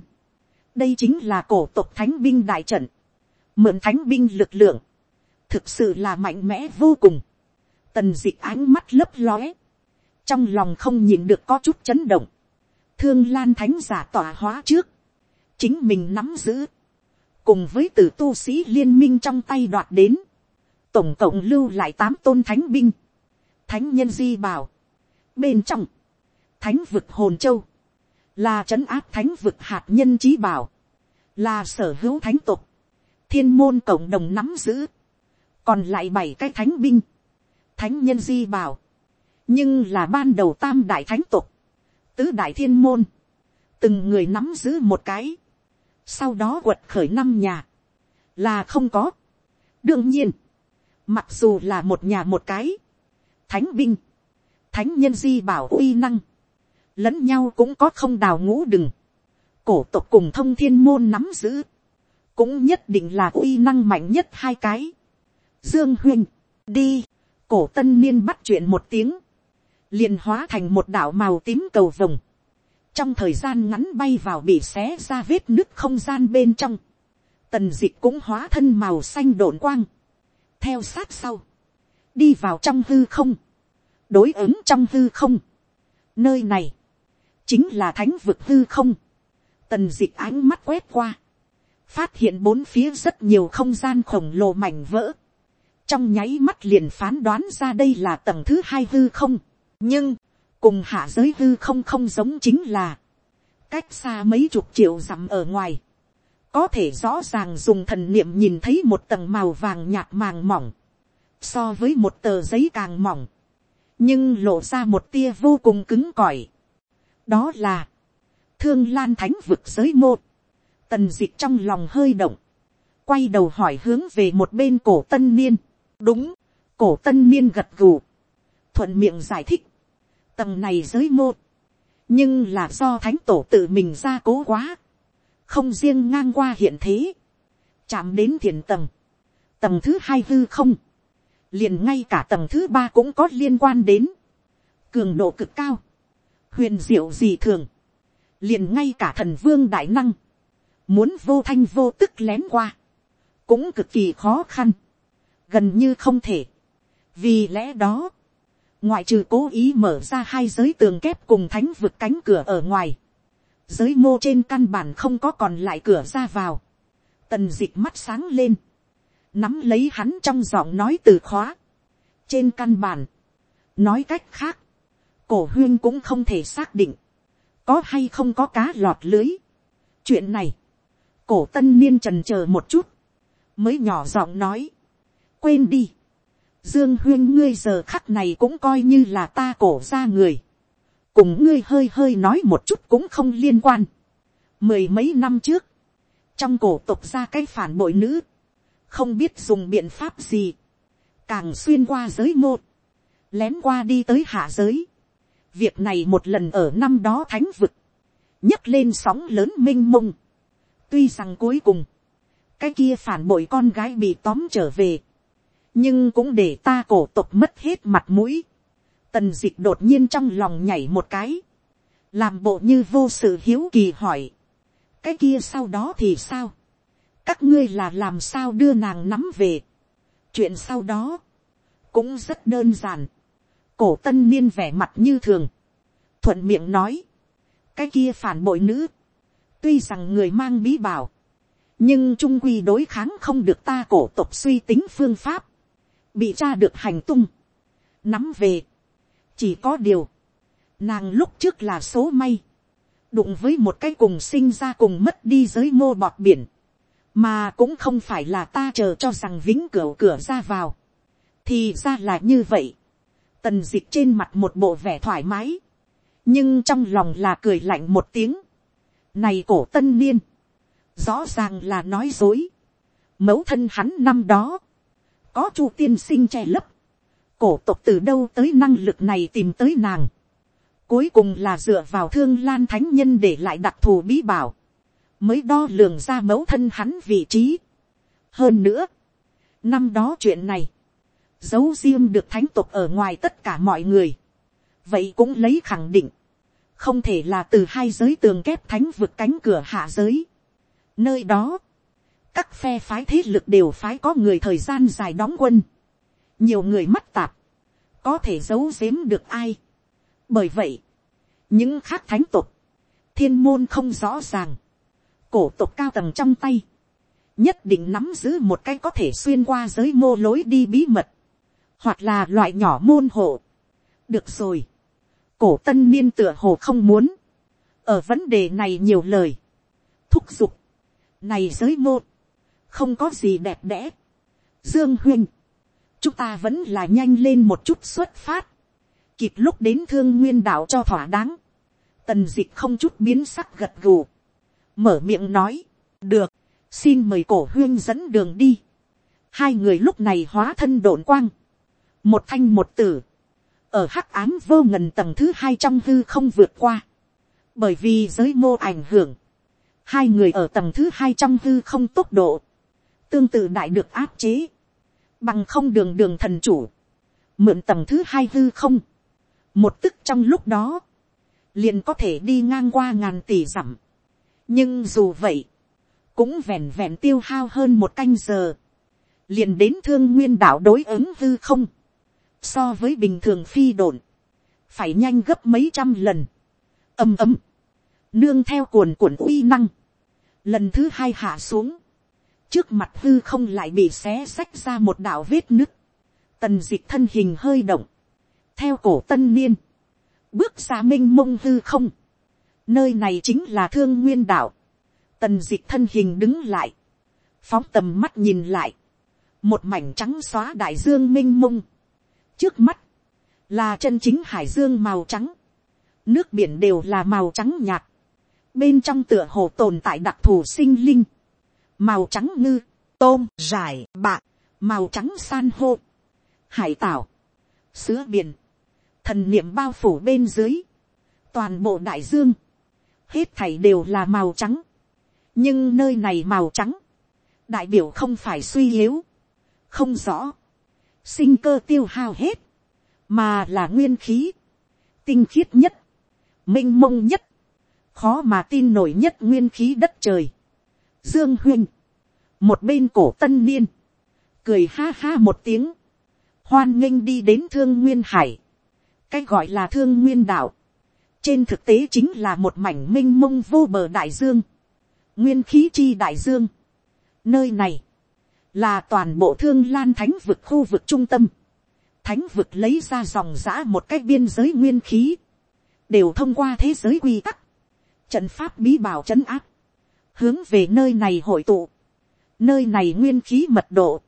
đây chính là cổ tộc thánh binh đại trận, mượn thánh binh lực lượng, thực sự là mạnh mẽ vô cùng. tần d ị ánh mắt lấp lóe, trong lòng không nhìn được có chút chấn động, thương lan thánh giả tỏa hóa trước, chính mình nắm giữ, cùng với từ tu sĩ liên minh trong tay đoạt đến, tổng cộng lưu lại tám tôn thánh binh, thánh nhân di bảo, bên trong, thánh vực hồn châu, là trấn áp thánh vực hạt nhân trí bảo, là sở hữu thánh tục, thiên môn cộng đồng nắm giữ, còn lại bảy cái thánh binh, thánh nhân di bảo, nhưng là ban đầu tam đại thánh tục, tứ đại thiên môn, từng người nắm giữ một cái, sau đó quật khởi năm nhà, là không có. đương nhiên, mặc dù là một nhà một cái, thánh binh, thánh nhân di bảo uy năng, lẫn nhau cũng có không đào ngũ đừng, cổ tộc cùng thông thiên môn nắm giữ, cũng nhất định là uy năng mạnh nhất hai cái. Dương huynh, đi, cổ tân niên bắt chuyện một tiếng, liền hóa thành một đảo màu tím cầu vồng, trong thời gian ngắn bay vào bị xé ra vết nứt không gian bên trong, tần d ị c cũng hóa thân màu xanh đổn quang, theo sát sau, đi vào trong hư không, đối ứng trong hư không, nơi này, chính là thánh vực hư không, tần d ị c ánh mắt quét qua, phát hiện bốn phía rất nhiều không gian khổng lồ mảnh vỡ, trong nháy mắt liền phán đoán ra đây là tầng thứ hai hư không, nhưng, cùng hạ giới hư không không giống chính là, cách xa mấy chục triệu dặm ở ngoài, có thể rõ ràng dùng thần niệm nhìn thấy một tầng màu vàng nhạt màng mỏng, so với một tờ giấy càng mỏng, nhưng lộ ra một tia vô cùng cứng cỏi. đó là, thương lan thánh vực giới một, tần d ị c h trong lòng hơi động, quay đầu hỏi hướng về một bên cổ tân niên, đúng, cổ tân niên gật gù, thuận miệng giải thích, tầng này giới mô, nhưng là do thánh tổ tự mình ra cố quá, không riêng ngang qua hiện thế, chạm đến thiền tầng, tầng thứ hai hư không, liền ngay cả tầng thứ ba cũng có liên quan đến, cường độ cực cao, huyền diệu gì thường, liền ngay cả thần vương đại năng, muốn vô thanh vô tức lén qua, cũng cực kỳ khó khăn, gần như không thể. vì lẽ đó, ngoại trừ cố ý mở ra hai giới tường kép cùng thánh vực cánh cửa ở ngoài, giới mô trên căn bản không có còn lại cửa ra vào, tần dịch mắt sáng lên, nắm lấy hắn trong giọng nói từ khóa, trên căn bản, nói cách khác, cổ huyên cũng không thể xác định, có hay không có cá lọt lưới. chuyện này, cổ tân niên trần c h ờ một chút, mới nhỏ giọng nói, quên đi, Dương huyên ngươi giờ khắc này cũng coi như là ta cổ ra người. Cùng ngươi hơi hơi nói một chút cũng không liên quan. Mười mấy năm trước, trong cổ tục ra cái phản bội nữ, không biết dùng biện pháp gì, càng xuyên qua giới một, lén qua đi tới hạ giới. Việc này một lần ở năm đó thánh vực, nhấc lên sóng lớn m i n h mông. Tuy rằng cuối cùng, cái kia phản bội con gái bị tóm trở về, nhưng cũng để ta cổ tộc mất hết mặt mũi. tần dịch đột nhiên trong lòng nhảy một cái, làm bộ như vô sự hiếu kỳ hỏi, cái kia sau đó thì sao, các ngươi là làm sao đưa nàng nắm về, chuyện sau đó, cũng rất đơn giản, cổ tân niên vẻ mặt như thường, thuận miệng nói, cái kia phản bội nữ, tuy rằng người mang bí bảo, nhưng trung quy đối kháng không được ta cổ tộc suy tính phương pháp, bị tra được hành tung, nắm về, chỉ có điều, nàng lúc trước là số may, đụng với một cái cùng sinh ra cùng mất đi giới mô bọt biển, mà cũng không phải là ta chờ cho rằng vĩnh cửa cửa ra vào, thì ra là như vậy, tần d ị c h trên mặt một bộ vẻ thoải mái, nhưng trong lòng là cười lạnh một tiếng, này cổ tân niên, rõ ràng là nói dối, mẫu thân hắn năm đó, có chu tiên sinh che lấp, cổ tộc từ đâu tới năng lực này tìm tới nàng, cuối cùng là dựa vào thương lan thánh nhân để lại đặc thù bí bảo, mới đo lường ra mẫu thân hắn vị trí. hơn nữa, năm đó chuyện này, giấu riêng được thánh tộc ở ngoài tất cả mọi người, vậy cũng lấy khẳng định, không thể là từ hai giới tường kép thánh vượt cánh cửa hạ giới. nơi đó, các phe phái thế lực đều phái có người thời gian dài đóng quân, nhiều người mắt tạp, có thể giấu giếm được ai. bởi vậy, những khác thánh tục, thiên môn không rõ ràng, cổ tục cao tầng trong tay, nhất định nắm giữ một cái có thể xuyên qua giới mô lối đi bí mật, hoặc là loại nhỏ môn hộ. được rồi, cổ tân niên tựa hồ không muốn, ở vấn đề này nhiều lời, thúc giục, này giới mô, không có gì đẹp đẽ. Dương huynh, chúng ta vẫn là nhanh lên một chút xuất phát, kịp lúc đến thương nguyên đạo cho thỏa đáng, tần dịch không chút biến sắc gật gù, mở miệng nói, được, xin mời cổ huyên dẫn đường đi. hai người lúc này hóa thân độn quang, một thanh một tử, ở hắc ám vô ngần tầng thứ hai trong hư không vượt qua, bởi vì giới mô ảnh hưởng, hai người ở tầng thứ hai trong hư không tốc độ, tương tự đại được áp chế, bằng không đường đường thần chủ, mượn tầng thứ hai hư không, một tức trong lúc đó, liền có thể đi ngang qua ngàn tỷ dặm. nhưng dù vậy, cũng vẹn vẹn tiêu hao hơn một canh giờ, liền đến thương nguyên đảo đối ứng hư không, so với bình thường phi độn, phải nhanh gấp mấy trăm lần, ầm ầm, nương theo cuồn cuộn uy năng, lần thứ hai hạ xuống, trước mặt hư không lại bị xé xách ra một đạo vết nứt, tần dịch thân hình hơi động, theo cổ tân niên, bước ra m i n h mông hư không, nơi này chính là thương nguyên đạo, tần dịch thân hình đứng lại, phóng tầm mắt nhìn lại, một mảnh trắng xóa đại dương m i n h mông, trước mắt, là chân chính hải dương màu trắng, nước biển đều là màu trắng nhạt, bên trong tựa hồ tồn tại đặc thù sinh linh, màu trắng ngư, tôm, rải, bạc, màu trắng san hô, hải tảo, sứa biển, thần niệm bao phủ bên dưới, toàn bộ đại dương, hết thảy đều là màu trắng, nhưng nơi này màu trắng, đại biểu không phải suy yếu, không rõ, sinh cơ tiêu hao hết, mà là nguyên khí, tinh khiết nhất, m i n h mông nhất, khó mà tin nổi nhất nguyên khí đất trời. Dương huynh, một bên cổ tân niên, cười ha ha một tiếng, hoan nghênh đi đến thương nguyên hải, cách gọi là thương nguyên đạo, trên thực tế chính là một mảnh Minh mông vô bờ đại dương, nguyên khí chi đại dương. Nơi này, là toàn bộ thương lan thánh vực khu vực trung tâm, thánh vực lấy ra dòng giã một cách biên giới nguyên khí, đều thông qua thế giới quy tắc, trận pháp bí bảo trấn áp, hướng về nơi này hội tụ, nơi này nguyên khí mật độ,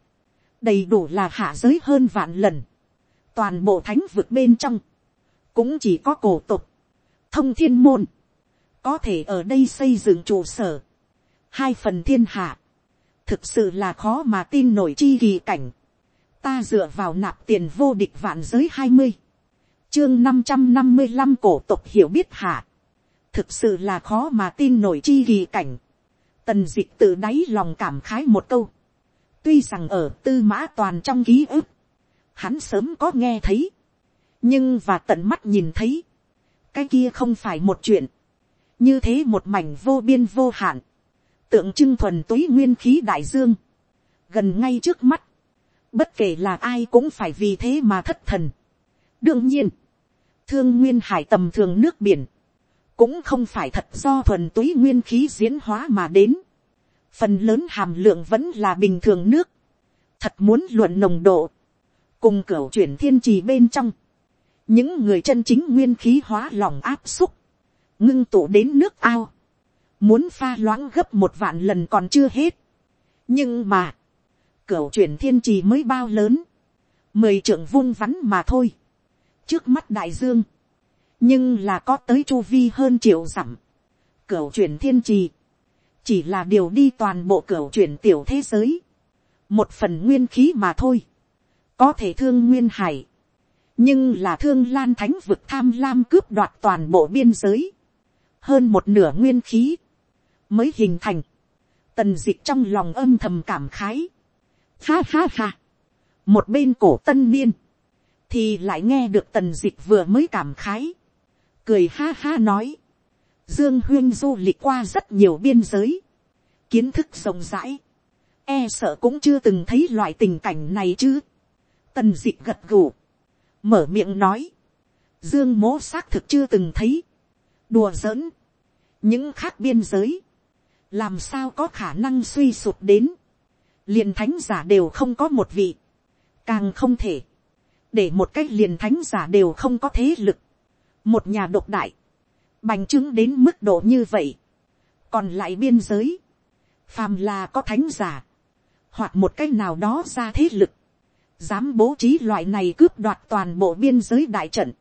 đầy đủ là hạ giới hơn vạn lần. Toàn bộ thánh vực bên trong, cũng chỉ có cổ tục, thông thiên môn, có thể ở đây xây dựng trụ sở, hai phần thiên hạ, thực sự là khó mà tin nổi chi kỳ cảnh. Ta dựa vào nạp tiền vô địch vạn giới hai mươi, chương năm trăm năm mươi năm cổ tục hiểu biết hạ, thực sự là khó mà tin nổi chi kỳ cảnh. Tần d ị tự đáy lòng cảm khái một câu, Tuy rằng ở tư mã toàn trong ký ức, hắn sớm có nghe thấy, nhưng và tận mắt nhìn thấy, cái kia không phải một chuyện, như thế một mảnh vô biên vô hạn, tượng trưng thuần túy nguyên khí đại dương, gần ngay trước mắt, bất kể là ai cũng phải vì thế mà thất thần. đương nhiên, thương nguyên hải tầm thường nước biển, cũng không phải thật do thuần túy nguyên khí diễn hóa mà đến. Phần lớn hàm lượng vẫn là bình thường nước, thật muốn luận nồng độ, cùng cửa chuyển thiên trì bên trong, những người chân chính nguyên khí hóa lòng áp xúc, ngưng tụ đến nước ao, muốn pha loãng gấp một vạn lần còn chưa hết. nhưng mà, cửa chuyển thiên trì mới bao lớn, mười trưởng vung vắn mà thôi, trước mắt đại dương, nhưng là có tới chu vi hơn triệu dặm, cửu chuyển thiên trì, chỉ là điều đi toàn bộ cửu chuyển tiểu thế giới, một phần nguyên khí mà thôi, có thể thương nguyên hải, nhưng là thương lan thánh vực tham lam cướp đoạt toàn bộ biên giới, hơn một nửa nguyên khí, mới hình thành, tần d ị c h trong lòng âm thầm cảm khái, ha ha ha, một bên cổ tân niên, thì lại nghe được tần d ị c h vừa mới cảm khái, cười ha ha nói, Dương Huyên du lịch qua rất nhiều biên giới. Kiến thức rộng rãi. E sợ cũng chưa từng thấy loại tình cảnh này chứ. Tần dịch gật gù. Mở miệng nói. Dương mố xác thực chưa từng thấy. Đùa giỡn. Những khác biên giới. Làm sao có khả năng suy sụp đến. liền thánh giả đều không có một vị. Càng không thể. Để một cách liền thánh giả đều không có thế lực. Một nhà độc đại. Bành trướng đến mức độ như vậy, còn lại biên giới, phàm là có thánh giả, hoặc một cái nào đó ra thế lực, dám bố trí loại này cướp đoạt toàn bộ biên giới đại trận,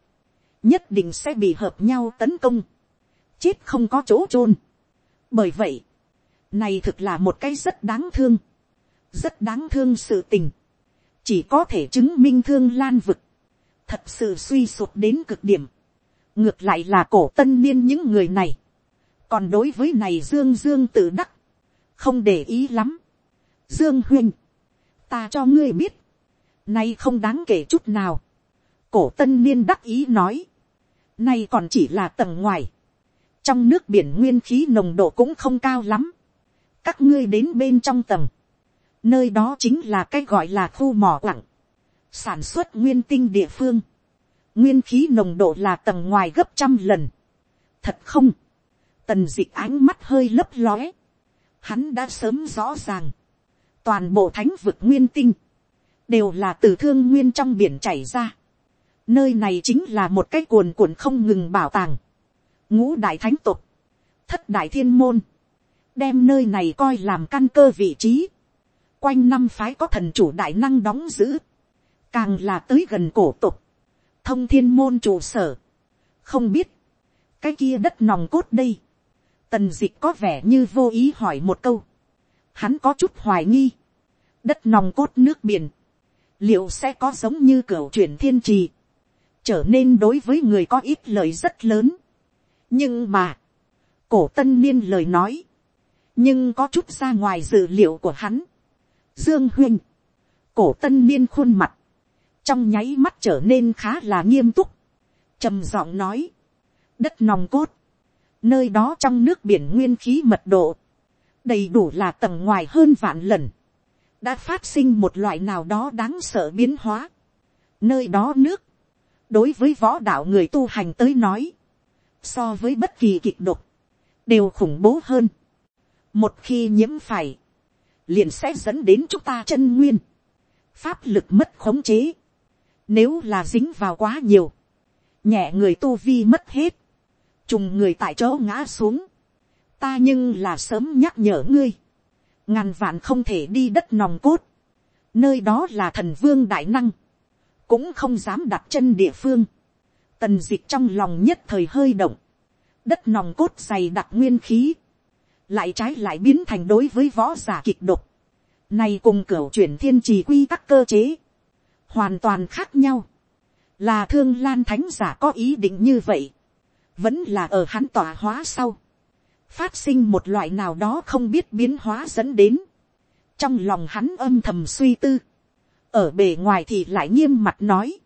nhất định sẽ bị hợp nhau tấn công, chết không có chỗ chôn. bởi vậy, này thực là một cái rất đáng thương, rất đáng thương sự tình, chỉ có thể chứng minh thương lan vực, thật sự suy sụp đến cực điểm, ngược lại là cổ tân niên những người này, còn đối với này dương dương tự đắc, không để ý lắm. dương huynh, ta cho ngươi biết, nay không đáng kể chút nào. cổ tân niên đắc ý nói, nay còn chỉ là tầng ngoài, trong nước biển nguyên khí nồng độ cũng không cao lắm, các ngươi đến bên trong tầng, nơi đó chính là cái gọi là khu mỏ quặng, sản xuất nguyên tinh địa phương, nguyên khí nồng độ là tầng ngoài gấp trăm lần, thật không, tần d ị ánh mắt hơi lấp lóe, hắn đã sớm rõ ràng, toàn bộ thánh vực nguyên tinh, đều là từ thương nguyên trong biển chảy ra. Nơi này chính là một cái cuồn cuộn không ngừng bảo tàng. ngũ đại thánh tục, thất đại thiên môn, đem nơi này coi làm căn cơ vị trí. quanh năm phái có thần chủ đại năng đóng giữ, càng là tới gần cổ tục, thông thiên môn trụ sở. không biết, cái kia đất nòng cốt đây, Tần dịch có vẻ như vô ý hỏi một câu. Hắn có chút hoài nghi. Đất nòng cốt nước biển. Liệu sẽ có giống như cửa chuyển thiên trì. Trở nên đối với người có ít lời rất lớn. Nhưng mà. Cổ tân niên lời nói. Nhưng có chút ra ngoài dự liệu của hắn. Dương huynh. Cổ tân niên khuôn mặt. Trong nháy mắt trở nên khá là nghiêm túc. trầm giọng nói. Đất nòng cốt nơi đó trong nước biển nguyên khí mật độ, đầy đủ là tầng ngoài hơn vạn lần, đã phát sinh một loại nào đó đáng sợ biến hóa. Nơi đó nước, đối với võ đạo người tu hành tới nói, so với bất kỳ kịch độc, đều khủng bố hơn. Một khi nhiễm phải, liền sẽ dẫn đến chúng ta chân nguyên, pháp lực mất khống chế. Nếu là dính vào quá nhiều, nhẹ người tu vi mất hết, trùng người tại chỗ ngã xuống, ta nhưng là sớm nhắc nhở ngươi, ngàn vạn không thể đi đất nòng cốt, nơi đó là thần vương đại năng, cũng không dám đặt chân địa phương, tần dịch trong lòng nhất thời hơi động, đất nòng cốt dày đặc nguyên khí, lại trái lại biến thành đối với võ giả kịch độc, này cùng cửa chuyển thiên trì quy các cơ chế, hoàn toàn khác nhau, là thương lan thánh giả có ý định như vậy, vẫn là ở hắn tỏa hóa sau, phát sinh một loại nào đó không biết biến hóa dẫn đến, trong lòng hắn âm thầm suy tư, ở bề ngoài thì lại nghiêm mặt nói,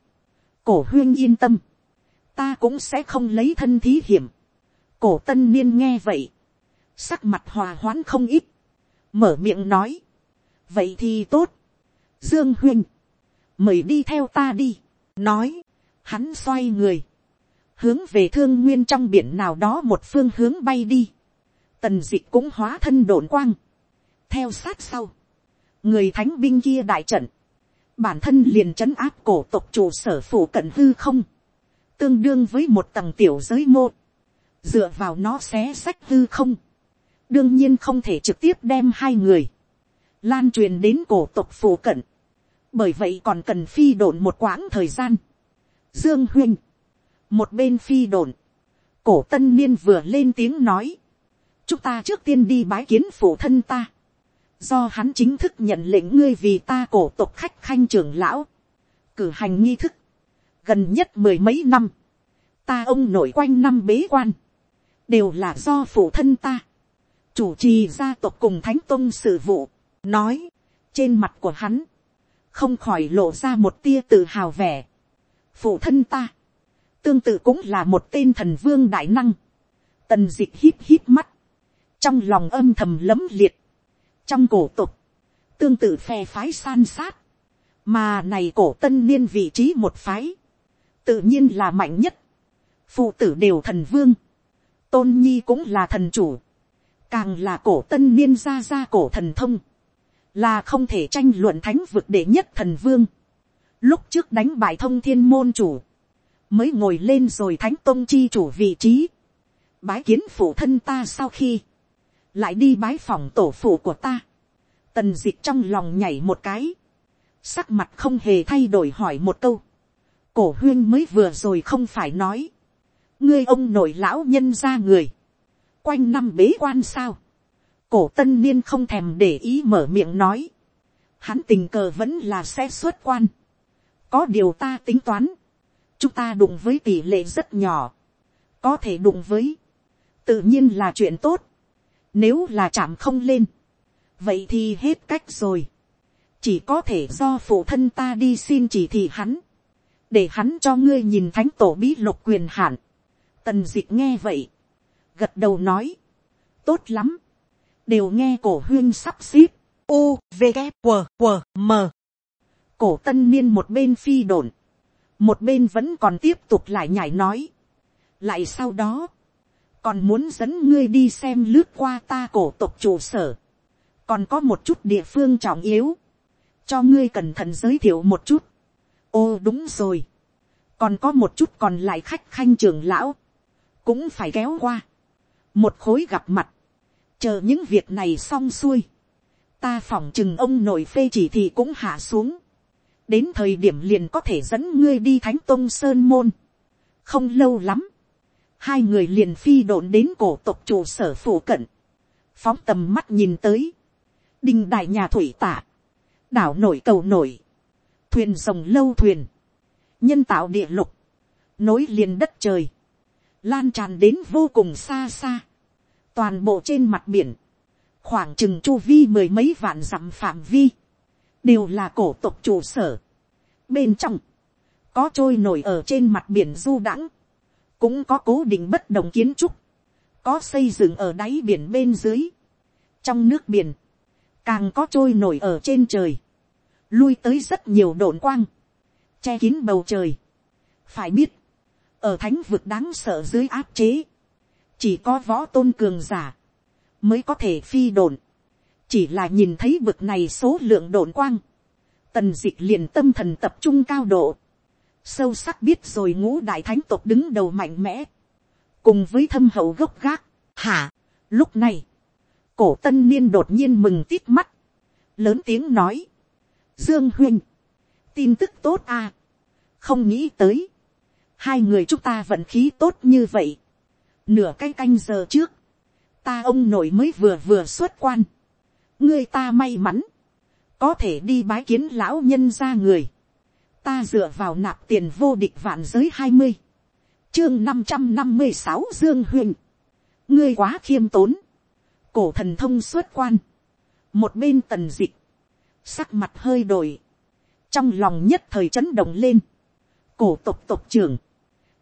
cổ huyên yên tâm, ta cũng sẽ không lấy thân thí hiểm, cổ tân niên nghe vậy, sắc mặt hòa hoãn không ít, mở miệng nói, vậy thì tốt, dương huyên, mời đi theo ta đi, nói, hắn xoay người, hướng về thương nguyên trong biển nào đó một phương hướng bay đi, tần d ị cũng hóa thân đồn quang, theo sát sau, người thánh binh kia đại trận, bản thân liền trấn áp cổ tộc trụ sở phủ cận hư không, tương đương với một tầng tiểu giới mô, dựa vào nó xé sách hư không, đương nhiên không thể trực tiếp đem hai người, lan truyền đến cổ tộc phủ cận, bởi vậy còn cần phi độn một quãng thời gian. Dương huynh, một bên phi đồn, cổ tân niên vừa lên tiếng nói, chúng ta trước tiên đi bái kiến phụ thân ta, do hắn chính thức nhận lệnh ngươi vì ta cổ tộc khách khanh trưởng lão, cử hành nghi thức, gần nhất mười mấy năm, ta ông nổi quanh năm bế quan, đều là do phụ thân ta, chủ trì gia tộc cùng thánh tôn sự vụ, nói, trên mặt của hắn, không khỏi lộ ra một tia tự hào vẻ. phụ thân ta, tương tự cũng là một tên thần vương đại năng, tần d ị hít hít mắt, trong lòng âm thầm lấm liệt, trong cổ tục, tương tự phe phái san sát, mà này cổ tân niên vị trí một phái, tự nhiên là mạnh nhất, phụ tử đều thần vương, tôn nhi cũng là thần chủ, càng là cổ tân niên ra ra cổ thần thông, là không thể tranh luận thánh vực đệ nhất thần vương, lúc trước đánh bại thông thiên môn chủ, mới ngồi lên rồi thánh tôn chi chủ vị trí, bái kiến phụ thân ta sau khi, lại đi bái phòng tổ phụ của ta, tần dịch trong lòng nhảy một cái, sắc mặt không hề thay đổi hỏi một câu, cổ huyên mới vừa rồi không phải nói, ngươi ông nội lão nhân ra người, quanh năm bế quan sao, cổ tân niên không thèm để ý mở miệng nói, hắn tình cờ vẫn là sẽ xuất quan, có điều ta tính toán, chúng ta đụng với tỷ lệ rất nhỏ, có thể đụng với, tự nhiên là chuyện tốt, nếu là chạm không lên, vậy thì hết cách rồi, chỉ có thể do phụ thân ta đi xin chỉ thị hắn, để hắn cho ngươi nhìn thánh tổ bí lục quyền hạn. Tần d ị c h nghe vậy, gật đầu nói, tốt lắm, đều nghe cổ huyên sắp xếp, u, v, g, q, q, m. cổ tân niên một bên phi đồn, một bên vẫn còn tiếp tục lại nhảy nói, lại sau đó, còn muốn dẫn ngươi đi xem lướt qua ta cổ tộc trụ sở, còn có một chút địa phương trọng yếu, cho ngươi cẩn thận giới thiệu một chút, ô đúng rồi, còn có một chút còn lại khách khanh trường lão, cũng phải kéo qua, một khối gặp mặt, chờ những việc này xong xuôi, ta phỏng chừng ông nội phê chỉ thì cũng hạ xuống, đến thời điểm liền có thể dẫn ngươi đi thánh tôn sơn môn, không lâu lắm, hai người liền phi độn đến cổ tộc trụ sở phủ cận, phóng tầm mắt nhìn tới, đình đại nhà thủy tạ đảo nổi cầu nổi, thuyền rồng lâu thuyền, nhân tạo địa lục, nối liền đất trời, lan tràn đến vô cùng xa xa, toàn bộ trên mặt biển, khoảng chừng chu vi mười mấy vạn dặm phạm vi, đều là cổ tộc trụ sở. Bên trong, có trôi nổi ở trên mặt biển du đãng, cũng có cố định bất đồng kiến trúc, có xây dựng ở đáy biển bên dưới, trong nước biển, càng có trôi nổi ở trên trời, lui tới rất nhiều đồn quang, che kín bầu trời. phải biết, ở thánh vực đáng sợ dưới áp chế, chỉ có võ tôn cường giả, mới có thể phi đồn, chỉ là nhìn thấy vực này số lượng đồn quang, tần d ị c h liền tâm thần tập trung cao độ, sâu sắc biết rồi ngũ đại thánh tộc đứng đầu mạnh mẽ, cùng với thâm hậu gốc gác, hả, lúc này, cổ tân niên đột nhiên mừng tít mắt, lớn tiếng nói, Dương huynh, tin tức tốt à. Không nghĩ tới. Hai người chúng ta vận khí tốt như vậy. Nửa cái canh giờ trước. Ta ông nội mới vừa vừa xuất quan. Ngươi ta may mắn. Có thể đi bái kiến lão nhân ra người. Ta dựa vào nạp tiền vô địch vạn giới hai mươi Chương năm trăm năm mươi sáu Dương huynh. Ngươi quá khiêm tốn. Cổ thần thông xuất quan. Một bên tần dịch sắc mặt hơi đổi, trong lòng nhất thời chấn động lên, cổ tộc tộc trưởng,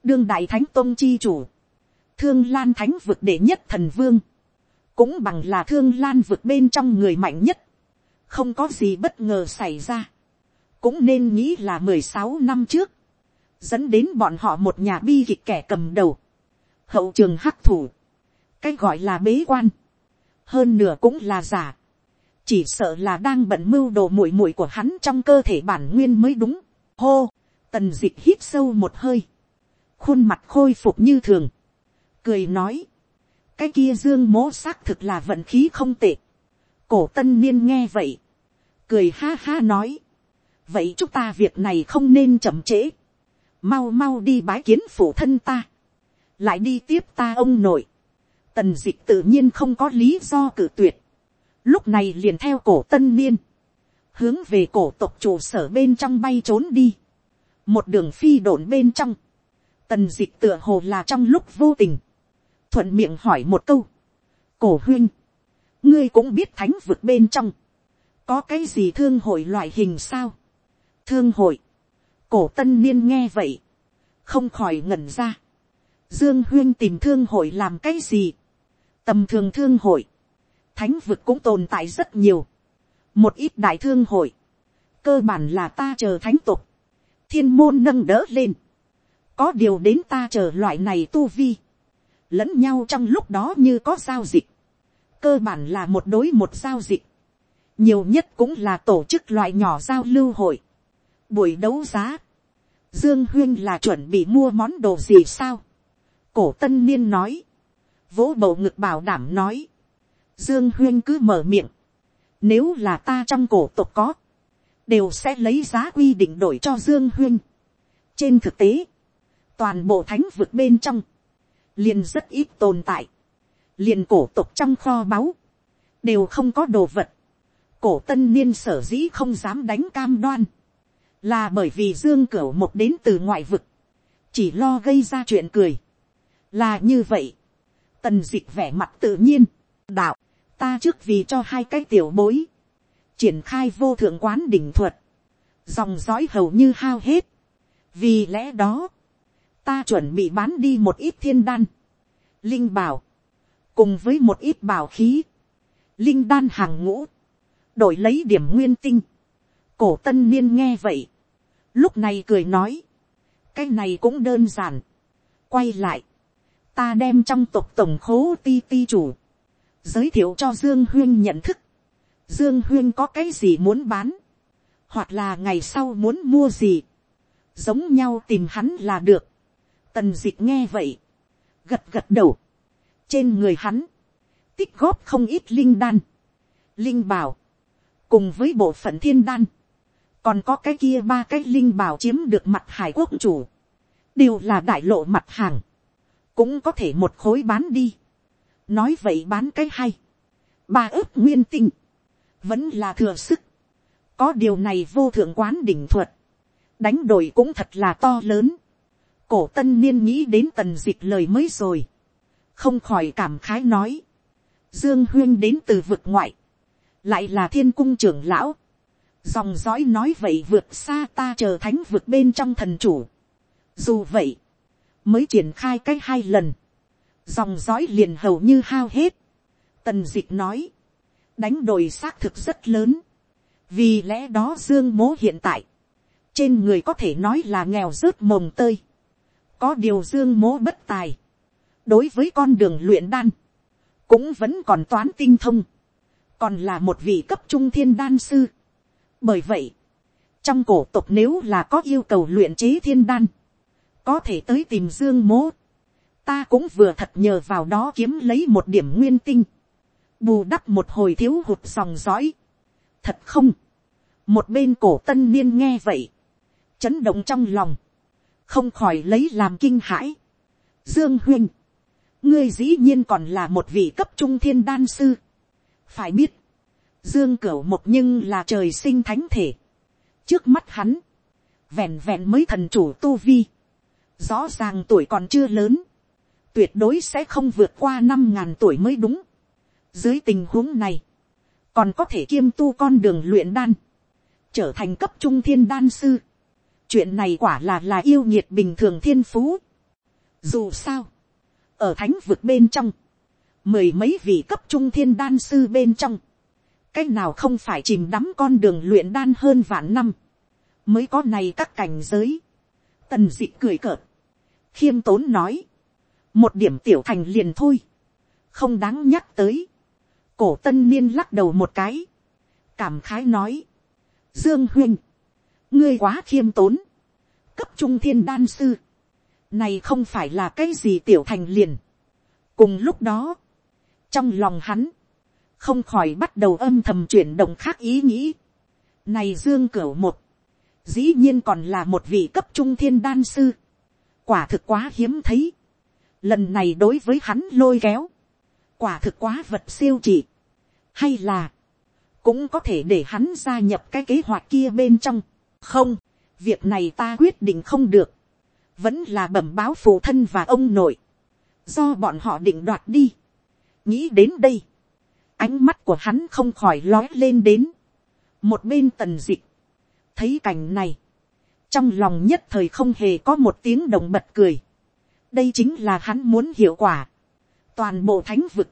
đương đại thánh tôn chi chủ, thương lan thánh vực đệ nhất thần vương, cũng bằng là thương lan vực bên trong người mạnh nhất, không có gì bất ngờ xảy ra, cũng nên nghĩ là mười sáu năm trước, dẫn đến bọn họ một nhà bi kịch kẻ cầm đầu, hậu trường hắc thủ, cái gọi là bế quan, hơn nửa cũng là giả, chỉ sợ là đang bận mưu đồ muội muội của hắn trong cơ thể bản nguyên mới đúng. hô, tần d ị c h hít sâu một hơi, khuôn mặt khôi phục như thường, cười nói, cái kia dương mố xác thực là vận khí không tệ. cổ tân niên nghe vậy, cười ha ha nói, vậy chúng ta việc này không nên chậm trễ, mau mau đi bái kiến phụ thân ta, lại đi tiếp ta ông nội, tần d ị c h tự nhiên không có lý do cử tuyệt, lúc này liền theo cổ tân niên, hướng về cổ tộc trụ sở bên trong bay trốn đi, một đường phi đồn bên trong, tần d ị c h tựa hồ là trong lúc vô tình, thuận miệng hỏi một câu, cổ huyên, ngươi cũng biết thánh vực bên trong, có cái gì thương hội loại hình sao, thương hội, cổ tân niên nghe vậy, không khỏi ngẩn ra, dương huyên tìm thương hội làm cái gì, tầm thường thương hội, thánh vực cũng tồn tại rất nhiều, một ít đại thương hội, cơ bản là ta chờ thánh tục, thiên môn nâng đỡ lên, có điều đến ta chờ loại này tu vi, lẫn nhau trong lúc đó như có giao dịch, cơ bản là một đối một giao dịch, nhiều nhất cũng là tổ chức loại nhỏ giao lưu hội, buổi đấu giá, dương huyên là chuẩn bị mua món đồ gì sao, cổ tân niên nói, vỗ bầu ngực bảo đảm nói, Dương Huyên cứ mở miệng. Nếu là ta trong cổ tộc có. Đều sẽ lấy giá quy định đổi cho Dương Huyên. Trên thực tế. Toàn bộ thánh vực bên trong. Liền rất ít tồn tại. Liền cổ tộc trong kho báu. đều không có đồ vật, cổ tân niên sở dĩ không dám đánh cam đoan, là bởi vì dương cửu một đến từ ngoại vực, chỉ lo gây ra chuyện cười, là như vậy, tần d ị c h vẻ mặt tự nhiên, đạo, ta trước vì cho hai cái tiểu bối, triển khai vô thượng quán đỉnh thuật, dòng dõi hầu như hao hết, vì lẽ đó, ta chuẩn bị bán đi một ít thiên đan, linh bảo, cùng với một ít bảo khí, linh đan hàng ngũ, đổi lấy điểm nguyên tinh, cổ tân niên nghe vậy, lúc này cười nói, cái này cũng đơn giản, quay lại, ta đem trong tộc tổng khố ti ti chủ, giới thiệu cho dương huyên nhận thức, dương huyên có cái gì muốn bán, hoặc là ngày sau muốn mua gì, giống nhau tìm hắn là được, tần dịch nghe vậy, gật gật đầu, trên người hắn, tích góp không ít linh đan, linh bảo, cùng với bộ phận thiên đan, còn có cái kia ba cái linh bảo chiếm được mặt hải quốc chủ, đều là đại lộ mặt hàng, cũng có thể một khối bán đi. nói vậy bán cái hay. ba ước nguyên tinh, vẫn là thừa sức. có điều này vô thượng quán đỉnh thuật, đánh đổi cũng thật là to lớn cổ tân niên nghĩ đến tần dịch lời mới rồi, không khỏi cảm khái nói. dương huyên đến từ vực ngoại, lại là thiên cung trưởng lão, dòng dõi nói vậy vượt xa ta chờ thánh vượt bên trong thần chủ. dù vậy, mới triển khai cách hai lần, dòng dõi liền hầu như hao hết. Tần dịch nói, đánh đổi xác thực rất lớn, vì lẽ đó dương mố hiện tại, trên người có thể nói là nghèo rớt mồng tơi, có điều dương mố bất tài, đối với con đường luyện đan, cũng vẫn còn toán tinh thông, còn là một vị cấp trung thiên đan sư. bởi vậy, trong cổ tục nếu là có yêu cầu luyện chế thiên đan, có thể tới tìm dương mố, ta cũng vừa thật nhờ vào đó kiếm lấy một điểm nguyên tinh, bù đắp một hồi thiếu hụt dòng dõi. thật không, một bên cổ tân niên nghe vậy, chấn động trong lòng, không khỏi lấy làm kinh hãi. Dương huynh, ngươi dĩ nhiên còn là một vị cấp trung thiên đan sư. phải biết, dương cửu một nhưng là trời sinh thánh thể. trước mắt hắn, vẹn vẹn mới thần chủ tu vi, rõ ràng tuổi còn chưa lớn, tuyệt đối sẽ không vượt qua năm ngàn tuổi mới đúng. Dưới tình huống này, còn có thể kiêm tu con đường luyện đan, trở thành cấp trung thiên đan sư chuyện này quả là là yêu nhiệt bình thường thiên phú. dù sao, ở thánh vực bên trong, mười mấy vị cấp trung thiên đan sư bên trong, cách nào không phải chìm đắm con đường luyện đan hơn vạn năm, mới có này các cảnh giới. Tần dị cười cợt, khiêm tốn nói, một điểm tiểu thành liền thôi, không đáng nhắc tới. cổ tân niên lắc đầu một cái, cảm khái nói, dương huynh, ngươi quá khiêm tốn, cấp trung thiên đan sư, này không phải là cái gì tiểu thành liền. cùng lúc đó, trong lòng hắn, không khỏi bắt đầu âm thầm chuyển động khác ý nghĩ. này dương cửu một, dĩ nhiên còn là một vị cấp trung thiên đan sư, quả thực quá hiếm thấy. lần này đối với hắn lôi kéo, quả thực quá vật siêu trị, hay là, cũng có thể để hắn gia nhập cái kế hoạch kia bên trong không, việc này ta quyết định không được, vẫn là bẩm báo phụ thân và ông nội, do bọn họ định đoạt đi. nghĩ đến đây, ánh mắt của hắn không khỏi lói lên đến, một bên tần d ị thấy cảnh này, trong lòng nhất thời không hề có một tiếng động bật cười. đây chính là hắn muốn hiệu quả. toàn bộ thánh vực,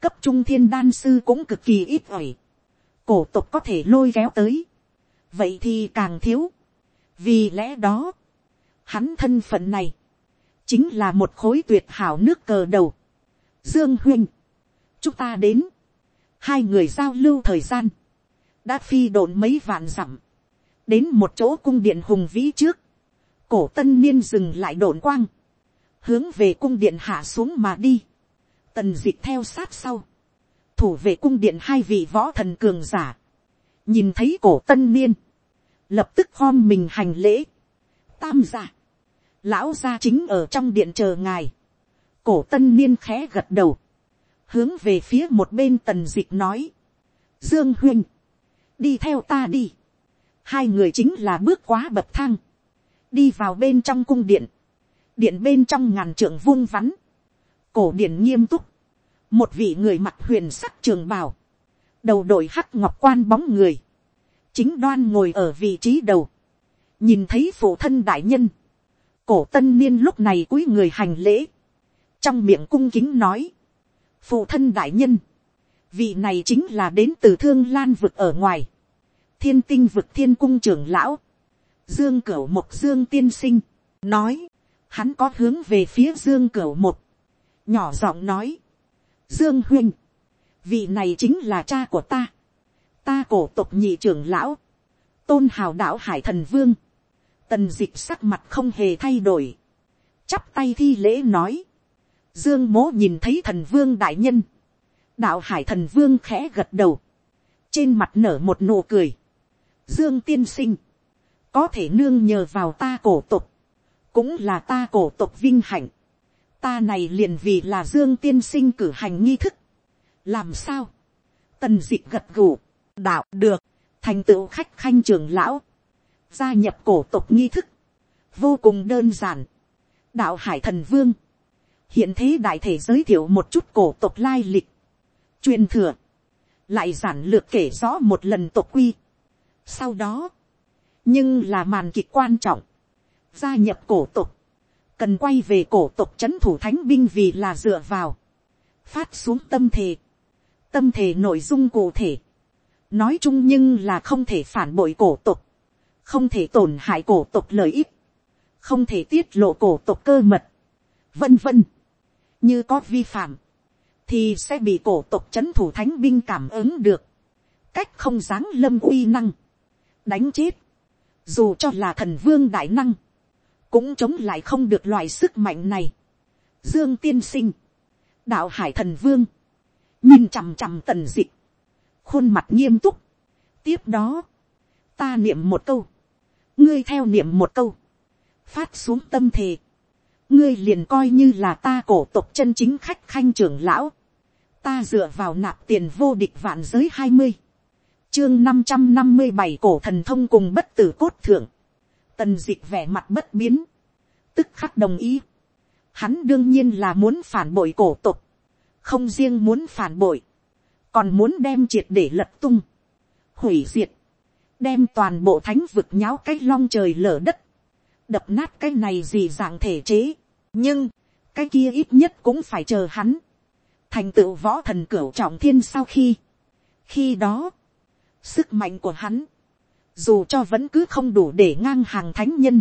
cấp trung thiên đan sư cũng cực kỳ ít ỏi. cổ tục có thể lôi kéo tới vậy thì càng thiếu. vì lẽ đó, hắn thân phận này, chính là một khối tuyệt hảo nước cờ đầu. dương huynh, chúng ta đến, hai người giao lưu thời gian, đã phi độn mấy vạn dặm, đến một chỗ cung điện hùng vĩ trước, cổ tân niên dừng lại đồn quang, hướng về cung điện hạ xuống mà đi, tần d ị c h theo sát sau, thủ về cung điện hai vị võ thần cường giả, nhìn thấy cổ tân niên, lập tức khom mình hành lễ, tam giả, lão gia chính ở trong điện chờ ngài, cổ tân niên khẽ gật đầu, hướng về phía một bên tần dịch nói, dương huynh, đi theo ta đi, hai người chính là bước quá bậc thang, đi vào bên trong cung điện, điện bên trong ngàn trượng vuông vắn, cổ điện nghiêm túc, một vị người mặt huyền sắc trường bào, đầu đội hắc ngọc quan bóng người, chính đoan ngồi ở vị trí đầu, nhìn thấy phụ thân đại nhân, cổ tân niên lúc này cúi người hành lễ, trong miệng cung kính nói, phụ thân đại nhân, vị này chính là đến từ thương lan vực ở ngoài, thiên tinh vực thiên cung trưởng lão, dương cửu một dương tiên sinh, nói, hắn có hướng về phía dương cửu một, nhỏ giọng nói, dương huynh, vị này chính là cha của ta, ta cổ tộc nhị trưởng lão, tôn hào đạo hải thần vương, tần d ị c h sắc mặt không hề thay đổi, chắp tay thi lễ nói, dương mố nhìn thấy thần vương đại nhân, đạo hải thần vương khẽ gật đầu, trên mặt nở một nụ cười, dương tiên sinh, có thể nương nhờ vào ta cổ tộc, cũng là ta cổ tộc vinh hạnh, ta này liền vì là dương tiên sinh cử hành nghi thức, làm sao, tần d ị c h gật gù, đạo được, thành tựu khách khanh trường lão, gia nhập cổ tộc nghi thức, vô cùng đơn giản. đạo hải thần vương, hiện thế đại thể giới thiệu một chút cổ tộc lai lịch, truyền thừa, lại giản lược kể rõ một lần tộc quy. sau đó, nhưng là màn kịch quan trọng, gia nhập cổ tộc, cần quay về cổ tộc c h ấ n thủ thánh binh vì là dựa vào, phát xuống tâm thể, tâm thể nội dung cụ thể, nói chung nhưng là không thể phản bội cổ tục, không thể tổn hại cổ tục lợi ích, không thể tiết lộ cổ tục cơ mật, vân vân. như có vi phạm, thì sẽ bị cổ tục c h ấ n thủ thánh binh cảm ứng được, cách không dáng lâm uy năng, đánh chết, dù cho là thần vương đại năng, cũng chống lại không được loại sức mạnh này. Dương tiên sinh, đạo hải thần vương, nhìn chằm chằm tần dịch, khuôn mặt nghiêm túc. tiếp đó, ta niệm một câu, ngươi theo niệm một câu, phát xuống tâm thề, ngươi liền coi như là ta cổ tộc chân chính khách khanh trưởng lão, ta dựa vào nạp tiền vô địch vạn giới hai mươi, chương năm trăm năm mươi bảy cổ thần thông cùng bất tử cốt thượng, tần d ị c h vẻ mặt bất biến, tức khắc đồng ý, hắn đương nhiên là muốn phản bội cổ tộc, không riêng muốn phản bội, còn muốn đem triệt để lật tung, hủy diệt, đem toàn bộ thánh vực nháo cái long trời lở đất, đập nát cái này gì dạng thể chế, nhưng, cái kia ít nhất cũng phải chờ hắn, thành tựu võ thần cửu trọng thiên sau khi, khi đó, sức mạnh của hắn, dù cho vẫn cứ không đủ để ngang hàng thánh nhân,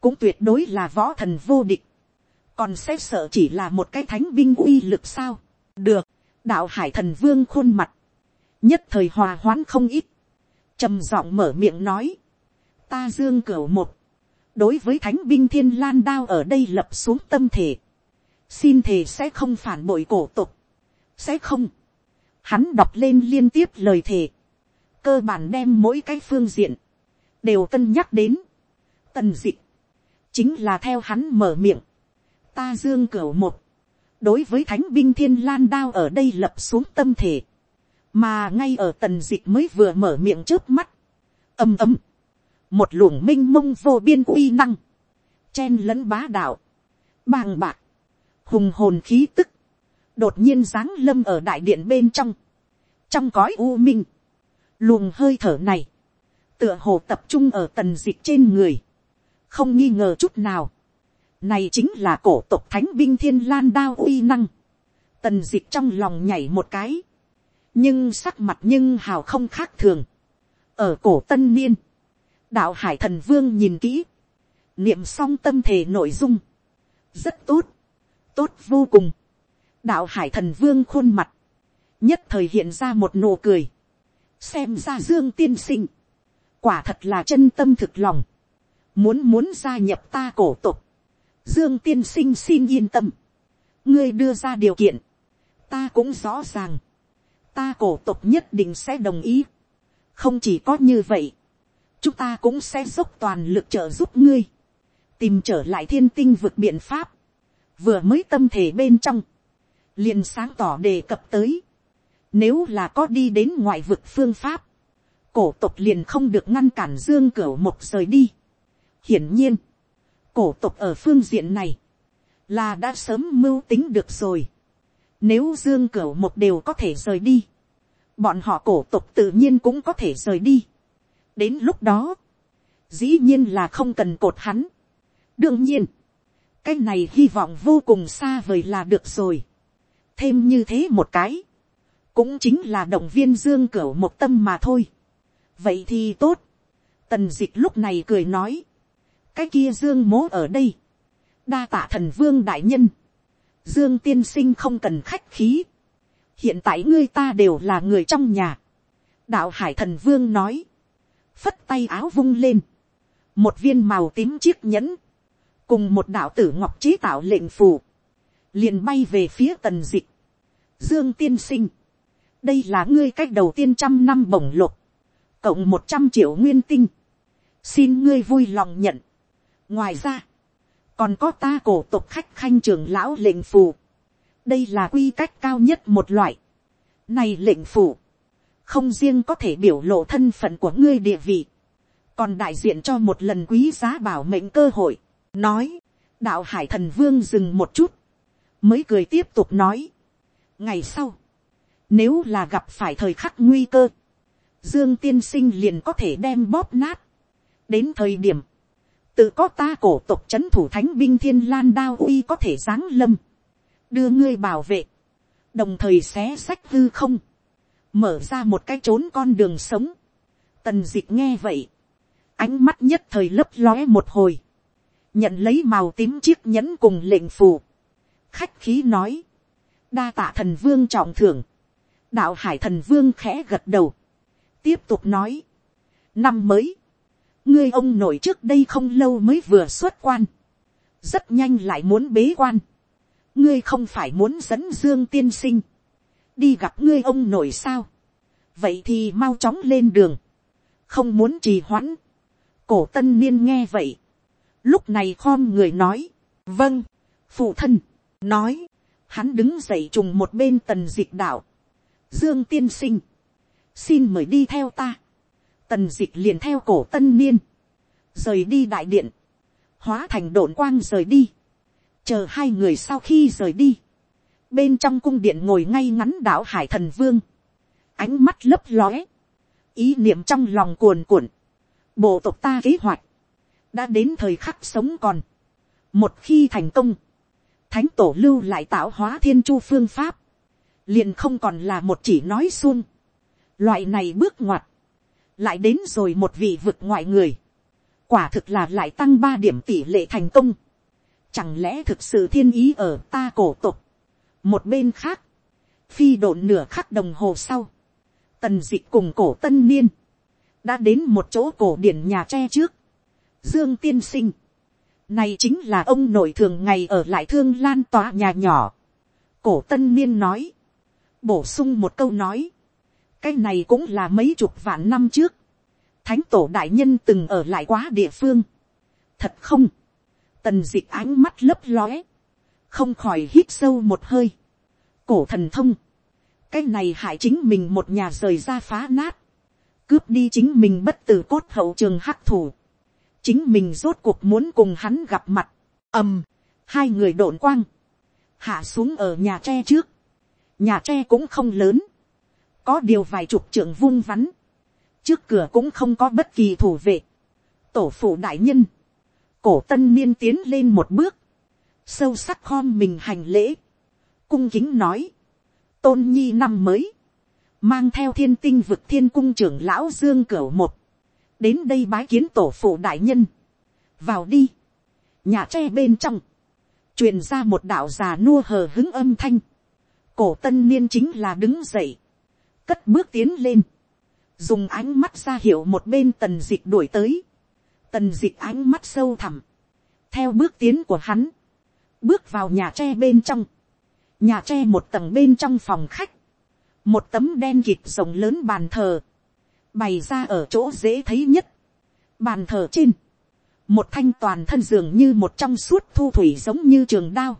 cũng tuyệt đối là võ thần vô địch, còn sẽ sợ chỉ là một cái thánh binh uy lực sao, được, đạo hải thần vương khuôn mặt, nhất thời hòa hoãn không ít, trầm giọng mở miệng nói, ta dương cửu một, đối với thánh binh thiên lan đao ở đây lập xuống tâm thể, xin thể sẽ không phản bội cổ tục, sẽ không, hắn đọc lên liên tiếp lời thề, cơ bản đem mỗi cái phương diện, đều cân nhắc đến, tần d ị chính là theo hắn mở miệng, ta dương cửu một, đối với thánh binh thiên lan đao ở đây lập xuống tâm thể, mà ngay ở tần dịch mới vừa mở miệng trước mắt, ầm ầm, một luồng m i n h mông vô biên uy năng, chen lẫn bá đạo, bàng bạc, hùng hồn khí tức, đột nhiên giáng lâm ở đại điện bên trong, trong cõi u minh, luồng hơi thở này, tựa hồ tập trung ở tần dịch trên người, không nghi ngờ chút nào, này chính là cổ tộc thánh binh thiên lan đao uy năng. Tần dịch trong lòng nhảy một cái. Nhưng sắc mặt nhưng hào không khác thường. Ở cổ tân niên. Đạo hải thần vương nhìn kỹ. Niệm xong tâm thể nội dung. Rất tốt. Tốt vô cùng. Đạo hải thần vương khuôn mặt. Nhất thời hiện ra một nụ cười. Xem ra dương tiên sinh. Quả thật là chân tâm thực lòng. Muốn muốn gia nhập ta cổ tục Dương tiên sinh xin yên tâm. Ngươi đưa ra điều kiện. Ta cũng rõ ràng. Ta cổ tộc nhất định sẽ đồng ý. Không chỉ có như vậy. Chúng ta cũng sẽ dốc toàn lực trợ giúp ngươi. Tìm trở lại thiên tinh vực biện pháp. Vừa mới tâm thể bên trong. liền sáng tỏ đề cập tới, nếu là có đi đến ngoại vực phương pháp, cổ tộc liền không được ngăn cản dương cửu một rời đi. hiển nhiên, cổ tộc ở phương diện này, là đã sớm mưu tính được rồi. Nếu dương cửu một đều có thể rời đi, bọn họ cổ tộc tự nhiên cũng có thể rời đi. đến lúc đó, dĩ nhiên là không cần cột hắn. đương nhiên, cái này hy vọng vô cùng xa vời là được rồi. thêm như thế một cái, cũng chính là động viên dương cửu một tâm mà thôi. vậy thì tốt. tần d ị c h lúc này cười nói, cái kia dương mố ở đây, đa tạ thần vương đại nhân, dương tiên sinh không cần khách khí, hiện tại ngươi ta đều là người trong nhà, đạo hải thần vương nói, phất tay áo vung lên, một viên màu tím chiếc nhẫn, cùng một đạo tử ngọc chế tạo lệnh phù, liền bay về phía tần dịch. Dương tiên sinh, đây là ngươi cách đầu tiên trăm năm bổng lục, cộng một trăm triệu nguyên tinh, xin ngươi vui lòng nhận ngoài ra, còn có ta cổ tục khách khanh trưởng lão lệnh phù, đây là quy cách cao nhất một loại. này lệnh phù, không riêng có thể biểu lộ thân phận của ngươi địa vị, còn đại diện cho một lần quý giá bảo mệnh cơ hội, nói, đạo hải thần vương dừng một chút, mới cười tiếp tục nói. ngày sau, nếu là gặp phải thời khắc nguy cơ, Dương tiên sinh liền có thể đem bóp nát. Đến thời điểm, tự có ta cổ tộc chấn thủ thánh binh thiên lan đao uy có thể giáng lâm. Đưa ngươi bảo vệ. Đồng thời xé sách hư không. Mở ra một cái trốn con đường sống. Tần dịch nghe vậy. Ánh mắt nhất thời lấp lóe một hồi. Nhận lấy màu tím chiếc nhẫn cùng lệnh phù. Khách khí nói. Đa tạ thần vương trọng thưởng đạo hải thần vương khẽ gật đầu, tiếp tục nói, năm mới, ngươi ông nội trước đây không lâu mới vừa xuất quan, rất nhanh lại muốn bế quan, ngươi không phải muốn dẫn dương tiên sinh, đi gặp ngươi ông nội sao, vậy thì mau chóng lên đường, không muốn trì hoãn, cổ tân niên nghe vậy, lúc này khom người nói, vâng, phụ thân, nói, hắn đứng dậy trùng một bên tần d ị c h đạo, Dương tiên sinh. Xin mời đi theo ta. Tần dịch liền theo cổ tân niên. Rời đi đại điện. Hóa thành đồn quang rời đi. Chờ hai người sau khi rời đi. Bên trong cung điện ngồi ngay ngắn đảo hải thần vương. Ánh mắt lấp lóe. Ý niệm trong lòng cuồn cuộn. Bộ tộc ta kế hoạch. Đã đến thời khắc sống còn. Một khi thành công. Thánh tổ lưu lại tạo hóa thiên chu phương pháp liền không còn là một chỉ nói suông, Loại này bước ngoặt, lại đến rồi một vị vực ngoại người. Quả thực là lại tăng ba điểm tỷ lệ thành công. Chẳng lẽ thực sự thiên ý ở ta cổ tục. Một bên khác, phi độn nửa khắc đồng hồ sau. Tần dịch cùng cổ tân niên. Đã đến một chỗ cổ điển nhà tre trước. Dương tiên sinh. Này chính là ông nội thường ngày ở lại thương lan tòa nhà nhỏ. Cổ tân niên nói bổ sung một câu nói, cái này cũng là mấy chục vạn năm trước, thánh tổ đại nhân từng ở lại quá địa phương, thật không, tần d ị c h ánh mắt lấp lóe, không khỏi hít sâu một hơi, cổ thần thông, cái này hại chính mình một nhà rời ra phá nát, cướp đi chính mình bất tử cốt hậu trường hắc thủ, chính mình rốt cuộc muốn cùng hắn gặp mặt, ầm, hai người độn quang, hạ xuống ở nhà tre trước, nhà tre cũng không lớn, có điều vài chục trưởng vung vắn, trước cửa cũng không có bất kỳ thủ vệ, tổ phụ đại nhân, cổ tân niên tiến lên một bước, sâu sắc khom mình hành lễ, cung kính nói, tôn nhi năm mới, mang theo thiên tinh vực thiên cung trưởng lão dương cửu một, đến đây bái kiến tổ phụ đại nhân, vào đi, nhà tre bên trong, truyền ra một đạo già nua hờ hứng âm thanh, cổ tân niên chính là đứng dậy, cất bước tiến lên, dùng ánh mắt ra hiệu một bên tần dịch đuổi tới, tần dịch ánh mắt sâu thẳm, theo bước tiến của hắn, bước vào nhà tre bên trong, nhà tre một tầng bên trong phòng khách, một tấm đen kịp rồng lớn bàn thờ, bày ra ở chỗ dễ thấy nhất, bàn thờ trên, một thanh toàn thân dường như một trong suốt thu thủy giống như trường đao,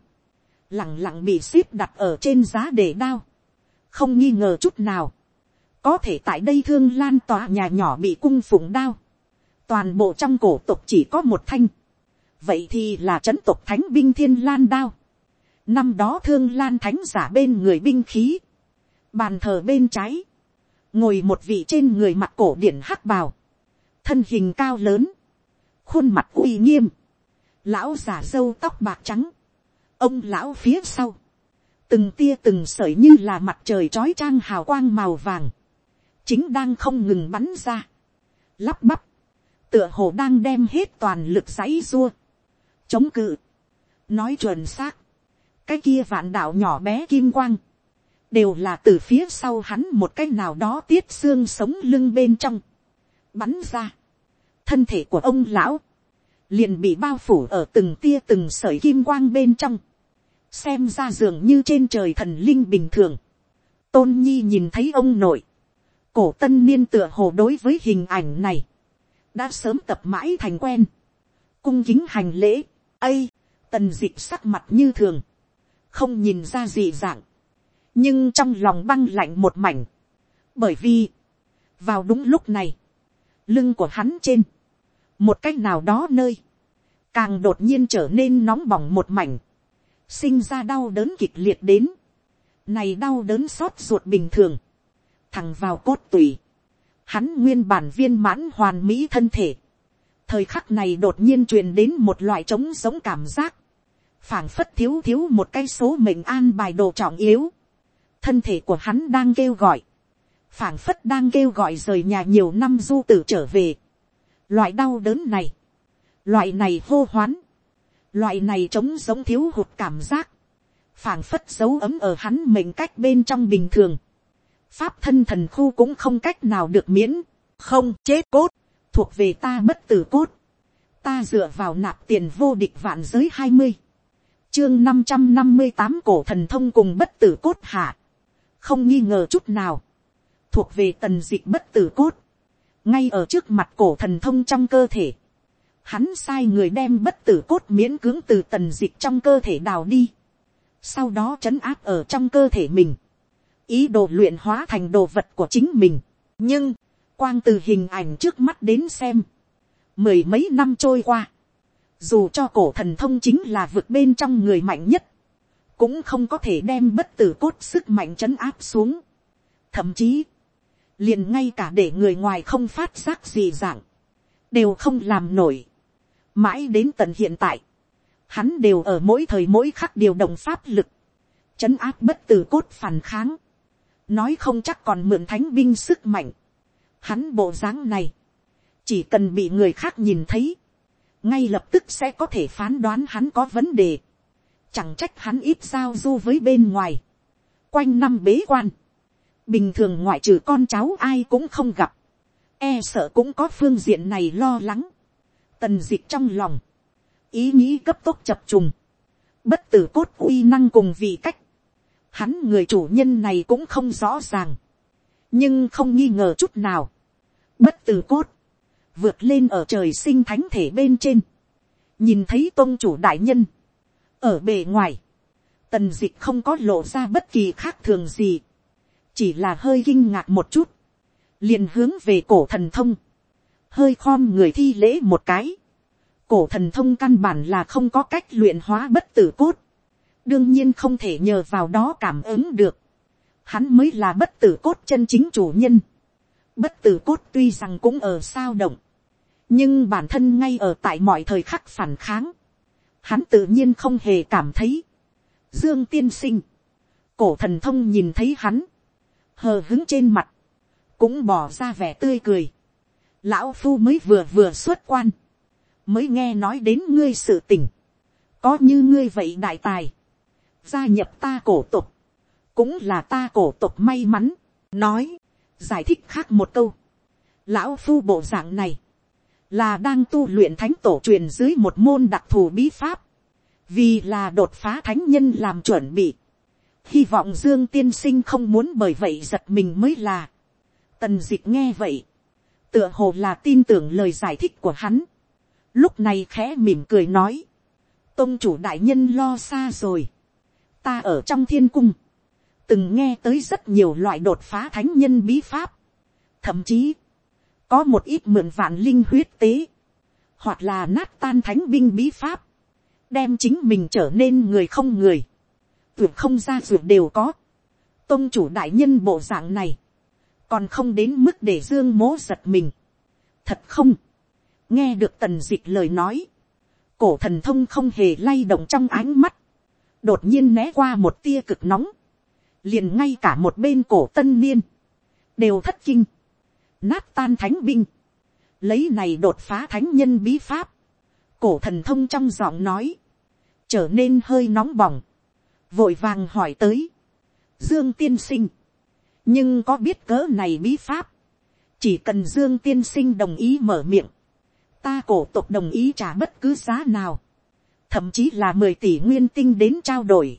lẳng lặng bị ship đặt ở trên giá để đao, không nghi ngờ chút nào, có thể tại đây thương lan tòa nhà nhỏ bị cung phụng đao, toàn bộ trong cổ tục chỉ có một thanh, vậy thì là c h ấ n tục thánh binh thiên lan đao, năm đó thương lan thánh giả bên người binh khí, bàn thờ bên trái, ngồi một vị trên người mặt cổ điển hắc bào, thân hình cao lớn, khuôn mặt uy nghiêm, lão giả dâu tóc bạc trắng, ông lão phía sau, từng tia từng sởi như là mặt trời trói trang hào quang màu vàng, chính đang không ngừng bắn ra, lắp bắp, tựa hồ đang đem hết toàn lực giấy dua, chống cự, nói chuẩn xác, cái kia vạn đạo nhỏ bé kim quang, đều là từ phía sau hắn một cái nào đó tiết xương sống lưng bên trong, bắn ra, thân thể của ông lão, liền bị bao phủ ở từng tia từng sợi kim quang bên trong, xem ra dường như trên trời thần linh bình thường, tôn nhi nhìn thấy ông nội, cổ tân niên tựa hồ đối với hình ảnh này, đã sớm tập mãi thành quen, cung kính hành lễ, ây, tần d ị sắc mặt như thường, không nhìn ra gì dạng, nhưng trong lòng băng lạnh một mảnh, bởi vì, vào đúng lúc này, lưng của hắn trên, một cách nào đó nơi, càng đột nhiên trở nên nóng bỏng một mảnh, sinh ra đau đớn kịch liệt đến, này đau đớn xót ruột bình thường, thẳng vào cốt tùy, hắn nguyên bản viên mãn hoàn mỹ thân thể, thời khắc này đột nhiên truyền đến một loại trống giống cảm giác, phảng phất thiếu thiếu một cái số mệnh an bài đồ trọng yếu, thân thể của hắn đang kêu gọi, phảng phất đang kêu gọi rời nhà nhiều năm du tử trở về, loại đau đớn này, loại này hô hoán, loại này trống giống thiếu hụt cảm giác, phảng phất dấu ấm ở hắn mệnh cách bên trong bình thường, pháp thân thần khu cũng không cách nào được miễn, không chết cốt, thuộc về ta bất tử cốt, ta dựa vào nạp tiền vô địch vạn giới hai mươi, chương năm trăm năm mươi tám cổ thần thông cùng bất tử cốt hạ, không nghi ngờ chút nào, thuộc về tần dịch bất tử cốt, ngay ở trước mặt cổ thần thông trong cơ thể, hắn sai người đem bất tử cốt miễn cưỡng từ tần dịch trong cơ thể đào đi, sau đó trấn áp ở trong cơ thể mình, ý đồ luyện hóa thành đồ vật của chính mình. nhưng, quang từ hình ảnh trước mắt đến xem, mười mấy năm trôi qua, dù cho cổ thần thông chính là vượt bên trong người mạnh nhất, cũng không có thể đem bất tử cốt sức mạnh chấn áp xuống. thậm chí, liền ngay cả để người ngoài không phát giác gì dạng, đều không làm nổi. mãi đến tận hiện tại, hắn đều ở mỗi thời mỗi khắc điều động pháp lực, chấn áp bất tử cốt phản kháng nói không chắc còn mượn thánh binh sức mạnh. Hắn bộ dáng này, chỉ cần bị người khác nhìn thấy, ngay lập tức sẽ có thể phán đoán hắn có vấn đề. Chẳng trách hắn ít giao du với bên ngoài. Quanh năm bế quan, bình thường ngoại trừ con cháu ai cũng không gặp. E sợ cũng có phương diện này lo lắng. Tần dịch trong lòng, ý nghĩ cấp tốc chập trùng. Bất tử cốt uy năng cùng vị cách hắn người chủ nhân này cũng không rõ ràng, nhưng không nghi ngờ chút nào, bất tử cốt, vượt lên ở trời sinh thánh thể bên trên, nhìn thấy tôn chủ đại nhân, ở bề ngoài, tần d ị c h không có lộ ra bất kỳ khác thường gì, chỉ là hơi kinh ngạc một chút, liền hướng về cổ thần thông, hơi khom người thi lễ một cái, cổ thần thông căn bản là không có cách luyện hóa bất tử cốt, đương nhiên không thể nhờ vào đó cảm ứng được. Hắn mới là bất tử cốt chân chính chủ nhân. Bất tử cốt tuy rằng cũng ở sao động. Nhưng bản thân ngay ở tại mọi thời khắc phản kháng. Hắn tự nhiên không hề cảm thấy. Dương tiên sinh. Cổ thần thông nhìn thấy hắn. Hờ hứng trên mặt. Cũng bỏ ra vẻ tươi cười. Lão phu mới vừa vừa xuất quan. Mới nghe nói đến ngươi sự tỉnh, Có như ngươi vậy đại tài gia nhập ta cổ tục, cũng là ta cổ tục may mắn, nói, giải thích khác một câu, lão phu bộ dạng này, là đang tu luyện thánh tổ truyền dưới một môn đặc thù bí pháp, vì là đột phá thánh nhân làm chuẩn bị, hy vọng dương tiên sinh không muốn bởi vậy giật mình mới là, tần dịch nghe vậy, tựa hồ là tin tưởng lời giải thích của hắn, lúc này khẽ mỉm cười nói, tôn chủ đại nhân lo xa rồi, ta ở trong thiên cung, từng nghe tới rất nhiều loại đột phá thánh nhân bí pháp, thậm chí, có một ít mượn vạn linh huyết tế, hoặc là nát tan thánh binh bí pháp, đem chính mình trở nên người không người, tuyệt không ra tuyệt đều có, tôn chủ đại nhân bộ dạng này, còn không đến mức để dương mố giật mình, thật không, nghe được tần d ị c h lời nói, cổ thần thông không hề lay động trong ánh mắt, đột nhiên né qua một tia cực nóng, liền ngay cả một bên cổ tân niên, đều thất kinh, nát tan thánh binh, lấy này đột phá thánh nhân bí pháp, cổ thần thông trong giọng nói, trở nên hơi nóng bỏng, vội vàng hỏi tới, dương tiên sinh, nhưng có biết cỡ này bí pháp, chỉ cần dương tiên sinh đồng ý mở miệng, ta cổ tộc đồng ý trả bất cứ giá nào, thậm chí là mười tỷ nguyên tinh đến trao đổi,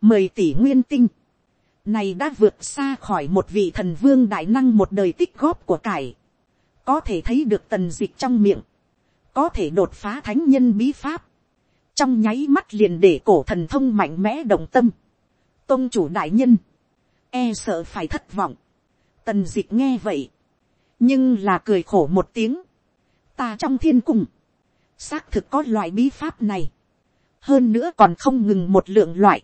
mười tỷ nguyên tinh, này đã vượt xa khỏi một vị thần vương đại năng một đời tích góp của cải, có thể thấy được tần dịch trong miệng, có thể đột phá thánh nhân bí pháp, trong nháy mắt liền để cổ thần thông mạnh mẽ đồng tâm, tôn chủ đại nhân, e sợ phải thất vọng, tần dịch nghe vậy, nhưng là cười khổ một tiếng, ta trong thiên cung, xác thực có loại bí pháp này, hơn nữa còn không ngừng một lượng loại,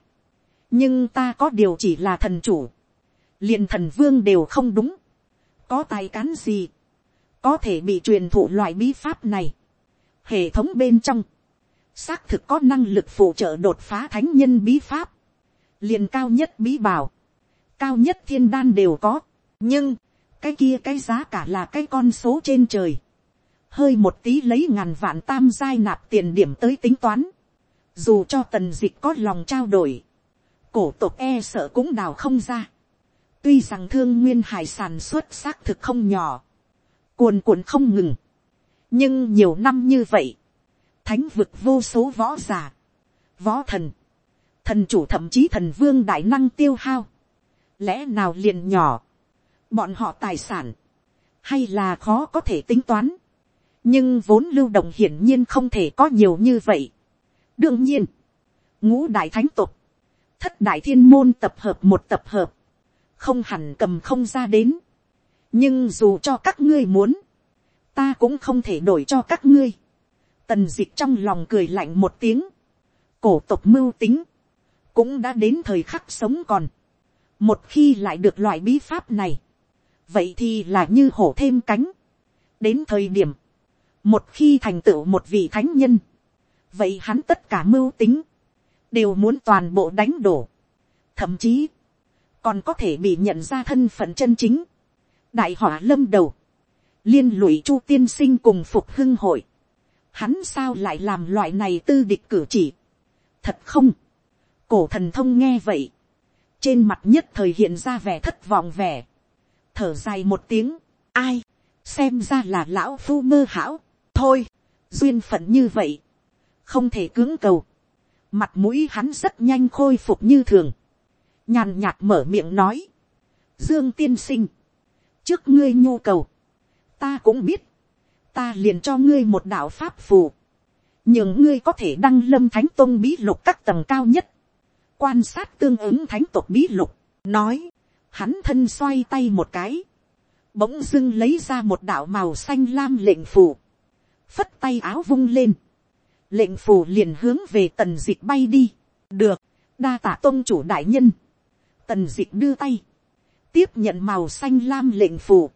nhưng ta có điều chỉ là thần chủ, liền thần vương đều không đúng, có tài cán gì, có thể bị truyền thụ loại bí pháp này, hệ thống bên trong, xác thực có năng lực phụ trợ đột phá thánh nhân bí pháp, liền cao nhất bí bảo, cao nhất thiên đan đều có, nhưng, cái kia cái giá cả là cái con số trên trời, hơi một tí lấy ngàn vạn tam giai nạp tiền điểm tới tính toán, dù cho tần dịch có lòng trao đổi, cổ tộc e sợ cũng đào không ra, tuy rằng thương nguyên hải sản xuất xác thực không nhỏ, cuồn cuộn không ngừng, nhưng nhiều năm như vậy, thánh vực vô số võ g i ả võ thần, thần chủ thậm chí thần vương đại năng tiêu hao, lẽ nào liền nhỏ, bọn họ tài sản, hay là khó có thể tính toán, nhưng vốn lưu động hiển nhiên không thể có nhiều như vậy. đương nhiên, ngũ đại thánh tục, thất đại thiên môn tập hợp một tập hợp, không hẳn cầm không ra đến. nhưng dù cho các ngươi muốn, ta cũng không thể đổi cho các ngươi. tần d ị c h trong lòng cười lạnh một tiếng, cổ tục mưu tính, cũng đã đến thời khắc sống còn. một khi lại được loại bí pháp này, vậy thì là như hổ thêm cánh. đến thời điểm, một khi thành tựu một vị thánh nhân, vậy hắn tất cả mưu tính, đều muốn toàn bộ đánh đổ, thậm chí, còn có thể bị nhận ra thân phận chân chính, đại hỏa lâm đầu, liên lụy chu tiên sinh cùng phục hưng hội, hắn sao lại làm loại này tư địch cử chỉ, thật không, cổ thần thông nghe vậy, trên mặt nhất thời hiện ra vẻ thất vọng vẻ, thở dài một tiếng, ai, xem ra là lão phu mơ hão, thôi, duyên phận như vậy, không thể cưỡng cầu, mặt mũi hắn rất nhanh khôi phục như thường, nhàn nhạt mở miệng nói, dương tiên sinh, trước ngươi nhu cầu, ta cũng biết, ta liền cho ngươi một đạo pháp phù, nhưng ngươi có thể đăng lâm thánh tôn bí lục các tầng cao nhất, quan sát tương ứng thánh tộc bí lục, nói, hắn thân xoay tay một cái, bỗng dưng lấy ra một đạo màu xanh lam lệnh phù, phất tay áo vung lên, lệnh phủ liền hướng về tần dịch bay đi, được, đa tả tôn chủ đại nhân, tần dịch đưa tay, tiếp nhận màu xanh lam lệnh phủ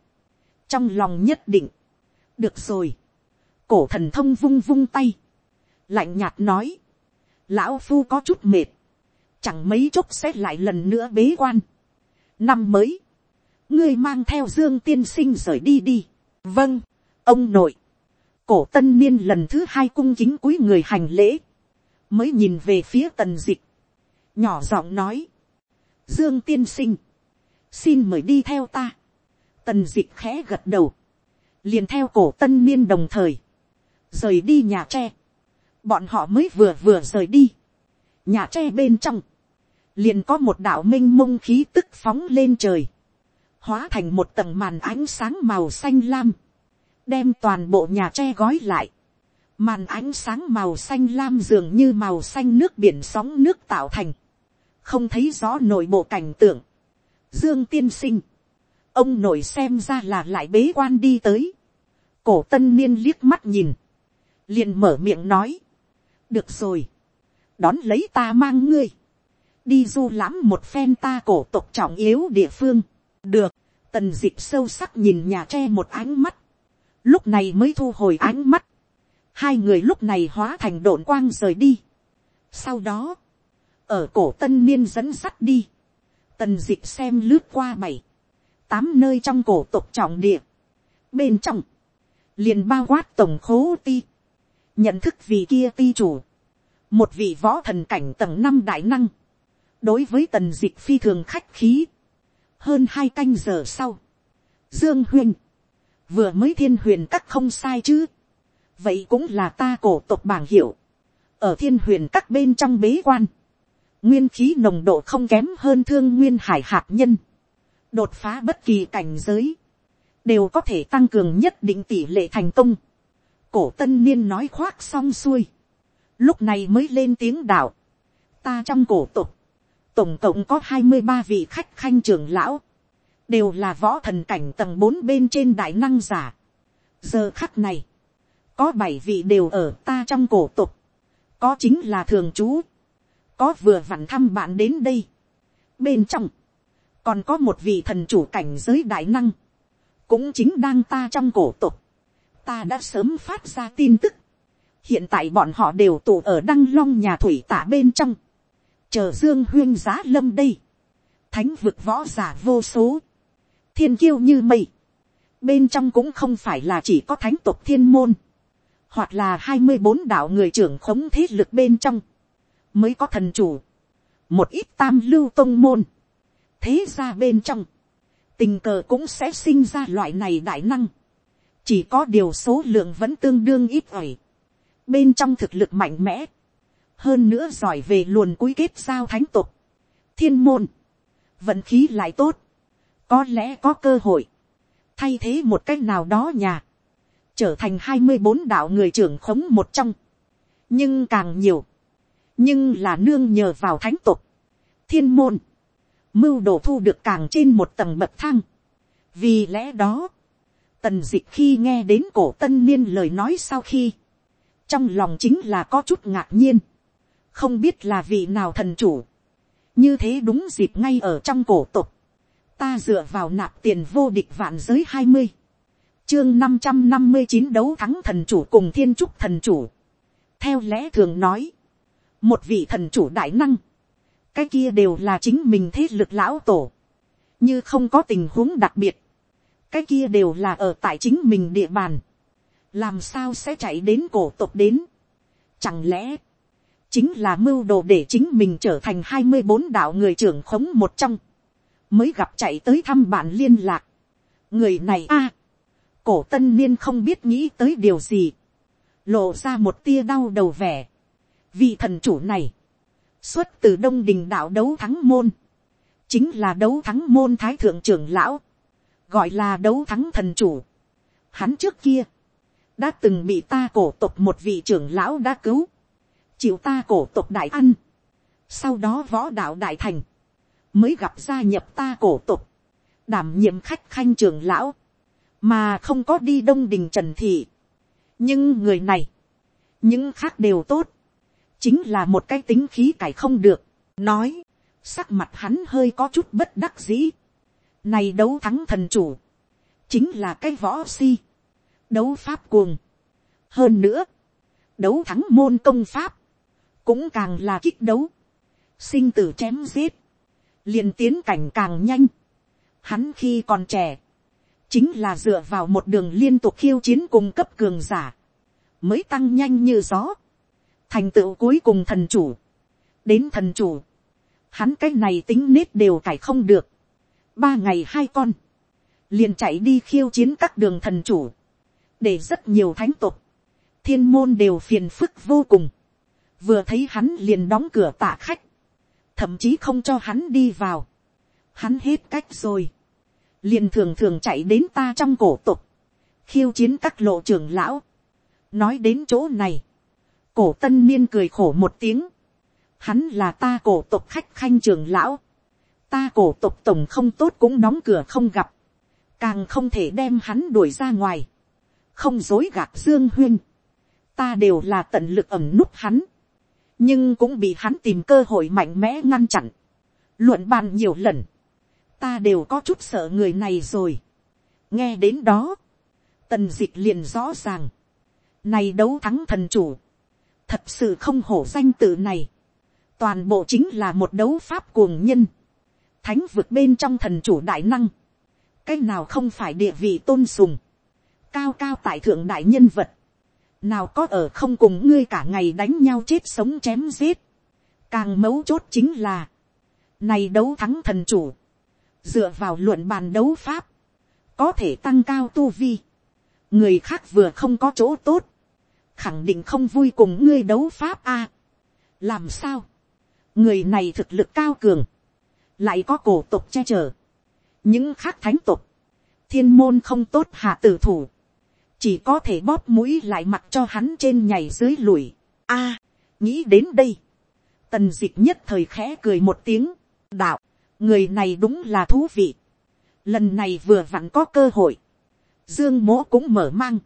trong lòng nhất định, được rồi, cổ thần thông vung vung tay, lạnh nhạt nói, lão phu có chút mệt, chẳng mấy chốc sẽ lại lần nữa bế quan. năm mới, ngươi mang theo dương tiên sinh rời đi đi. vâng, ông nội, cổ tân niên lần thứ hai cung kính cúi người hành lễ, mới nhìn về phía tần dịch, nhỏ giọng nói, dương tiên sinh, xin mời đi theo ta, tần dịch khẽ gật đầu, liền theo cổ tân niên đồng thời, rời đi nhà tre, bọn họ mới vừa vừa rời đi, nhà tre bên trong, liền có một đạo m i n h mông khí tức phóng lên trời, hóa thành một tầng màn ánh sáng màu xanh lam, đem toàn bộ nhà tre gói lại, màn ánh sáng màu xanh lam dường như màu xanh nước biển sóng nước tạo thành, không thấy rõ nội bộ cảnh tượng, dương tiên sinh, ông nội xem ra là lại bế quan đi tới, cổ tân niên liếc mắt nhìn, liền mở miệng nói, được rồi, đón lấy ta mang ngươi, đi du lãm một phen ta cổ tộc trọng yếu địa phương, được, tần dịp sâu sắc nhìn nhà tre một ánh mắt, lúc này mới thu hồi ánh mắt, hai người lúc này hóa thành độn quang rời đi. sau đó, ở cổ tân niên dẫn sắt đi, tần d ị c h xem lướt qua bảy, tám nơi trong cổ tộc trọng địa, bên trong, liền bao quát tổng khố ti, nhận thức vì kia ti chủ, một vị võ thần cảnh tầng năm đại năng, đối với tần dịch phi thường khách khí, hơn hai canh giờ sau, dương huynh vừa mới thiên huyền các không sai chứ, vậy cũng là ta cổ tộc bảng hiệu, ở thiên huyền các bên trong bế quan, nguyên khí nồng độ không kém hơn thương nguyên hải hạt nhân, đột phá bất kỳ cảnh giới, đều có thể tăng cường nhất định tỷ lệ thành công. cổ tân niên nói khoác xong xuôi, lúc này mới lên tiếng đạo, ta trong cổ tục, tổng cộng có hai mươi ba vị khách khanh trưởng lão, đều là võ thần cảnh tầng bốn bên trên đại năng giả. giờ khắc này, có bảy vị đều ở ta trong cổ tục, có chính là thường chú, có vừa vặn thăm bạn đến đây. bên trong, còn có một vị thần chủ cảnh giới đại năng, cũng chính đang ta trong cổ tục. ta đã sớm phát ra tin tức, hiện tại bọn họ đều tụ ở đăng long nhà thủy tả bên trong, chờ dương huyên giá lâm đây, thánh vực võ giả vô số, thiên kiêu như mây, bên trong cũng không phải là chỉ có thánh tộc thiên môn, hoặc là hai mươi bốn đạo người trưởng khống thế lực bên trong, mới có thần chủ, một ít tam lưu tông môn, thế ra bên trong, tình cờ cũng sẽ sinh ra loại này đại năng, chỉ có điều số lượng vẫn tương đương ít ỏi, bên trong thực lực mạnh mẽ, hơn nữa giỏi về luồn cúi kết giao thánh tục, thiên môn, vận khí lại tốt, có lẽ có cơ hội, thay thế một cách nào đó nhà, trở thành hai mươi bốn đạo người trưởng khống một trong, nhưng càng nhiều, nhưng là nương nhờ vào thánh tục, thiên môn, mưu đồ thu được càng trên một tầng bậc thang. vì lẽ đó, tần d ị c h khi nghe đến cổ tân niên lời nói sau khi, trong lòng chính là có chút ngạc nhiên, không biết là vị nào thần chủ, như thế đúng dịp ngay ở trong cổ tục, ta dựa vào nạp tiền vô địch vạn giới hai mươi, chương năm trăm năm mươi chín đấu thắng thần chủ cùng thiên trúc thần chủ, theo lẽ thường nói, một vị thần chủ đại năng, cái kia đều là chính mình thế lực lão tổ, như không có tình huống đặc biệt, cái kia đều là ở tại chính mình địa bàn, làm sao sẽ chạy đến cổ tộc đến, chẳng lẽ, chính là mưu đồ để chính mình trở thành hai mươi bốn đạo người trưởng khống một trong, mới gặp chạy tới thăm bạn liên lạc. người này a, cổ tân niên không biết nghĩ tới điều gì, lộ ra một tia đau đầu vẻ. vị thần chủ này, xuất từ đông đình đạo đấu thắng môn, chính là đấu thắng môn thái thượng trưởng lão, gọi là đấu thắng thần chủ. Hắn trước kia, đã từng bị ta cổ tục một vị trưởng lão đã cứu, chịu ta cổ tộc đại ăn, sau đó võ đạo đại thành, mới gặp gia nhập ta cổ tộc, đảm nhiệm khách khanh trường lão, mà không có đi đông đình trần thị. nhưng người này, những khác đều tốt, chính là một cái tính khí cải không được, nói, sắc mặt hắn hơi có chút bất đắc dĩ, này đấu thắng thần chủ, chính là cái võ si, đấu pháp cuồng, hơn nữa, đấu thắng môn công pháp, cũng càng là kích đấu, sinh tử chém giết, liền tiến cảnh càng nhanh. Hắn khi còn trẻ, chính là dựa vào một đường liên tục khiêu chiến cùng cấp cường giả, mới tăng nhanh như gió, thành tựu cuối cùng thần chủ, đến thần chủ, hắn cái này tính nết đều cải không được, ba ngày hai con, liền chạy đi khiêu chiến các đường thần chủ, để rất nhiều thánh tục, thiên môn đều phiền phức vô cùng, vừa thấy hắn liền đóng cửa tạ khách, thậm chí không cho hắn đi vào, hắn hết cách rồi, liền thường thường chạy đến ta trong cổ tục, khiêu chiến các lộ trưởng lão, nói đến chỗ này, cổ tân niên cười khổ một tiếng, hắn là ta cổ tộc khách khanh trưởng lão, ta cổ tộc tổng không tốt cũng đóng cửa không gặp, càng không thể đem hắn đuổi ra ngoài, không dối gạt dương huyên, ta đều là tận lực ẩm núp hắn, nhưng cũng bị hắn tìm cơ hội mạnh mẽ ngăn chặn, luận bàn nhiều lần, ta đều có chút sợ người này rồi. nghe đến đó, tần d ị c h liền rõ ràng, này đấu thắng thần chủ, thật sự không hổ danh tự này, toàn bộ chính là một đấu pháp cuồng nhân, thánh vực bên trong thần chủ đại năng, cái nào không phải địa vị tôn sùng, cao cao tại thượng đại nhân vật, nào có ở không cùng ngươi cả ngày đánh nhau chết sống chém giết, càng mấu chốt chính là, này đấu thắng thần chủ, dựa vào luận bàn đấu pháp, có thể tăng cao tu vi, người khác vừa không có chỗ tốt, khẳng định không vui cùng ngươi đấu pháp a. làm sao, người này thực lực cao cường, lại có cổ tục che chở, những khác thánh tục, thiên môn không tốt hạ tử thủ, chỉ có thể bóp mũi lại mặt cho hắn trên nhảy dưới lùi. a, nghĩ đến đây, tần d ị c h nhất thời khẽ cười một tiếng, đạo, người này đúng là thú vị. lần này vừa vặn có cơ hội, dương mỗ cũng mở mang.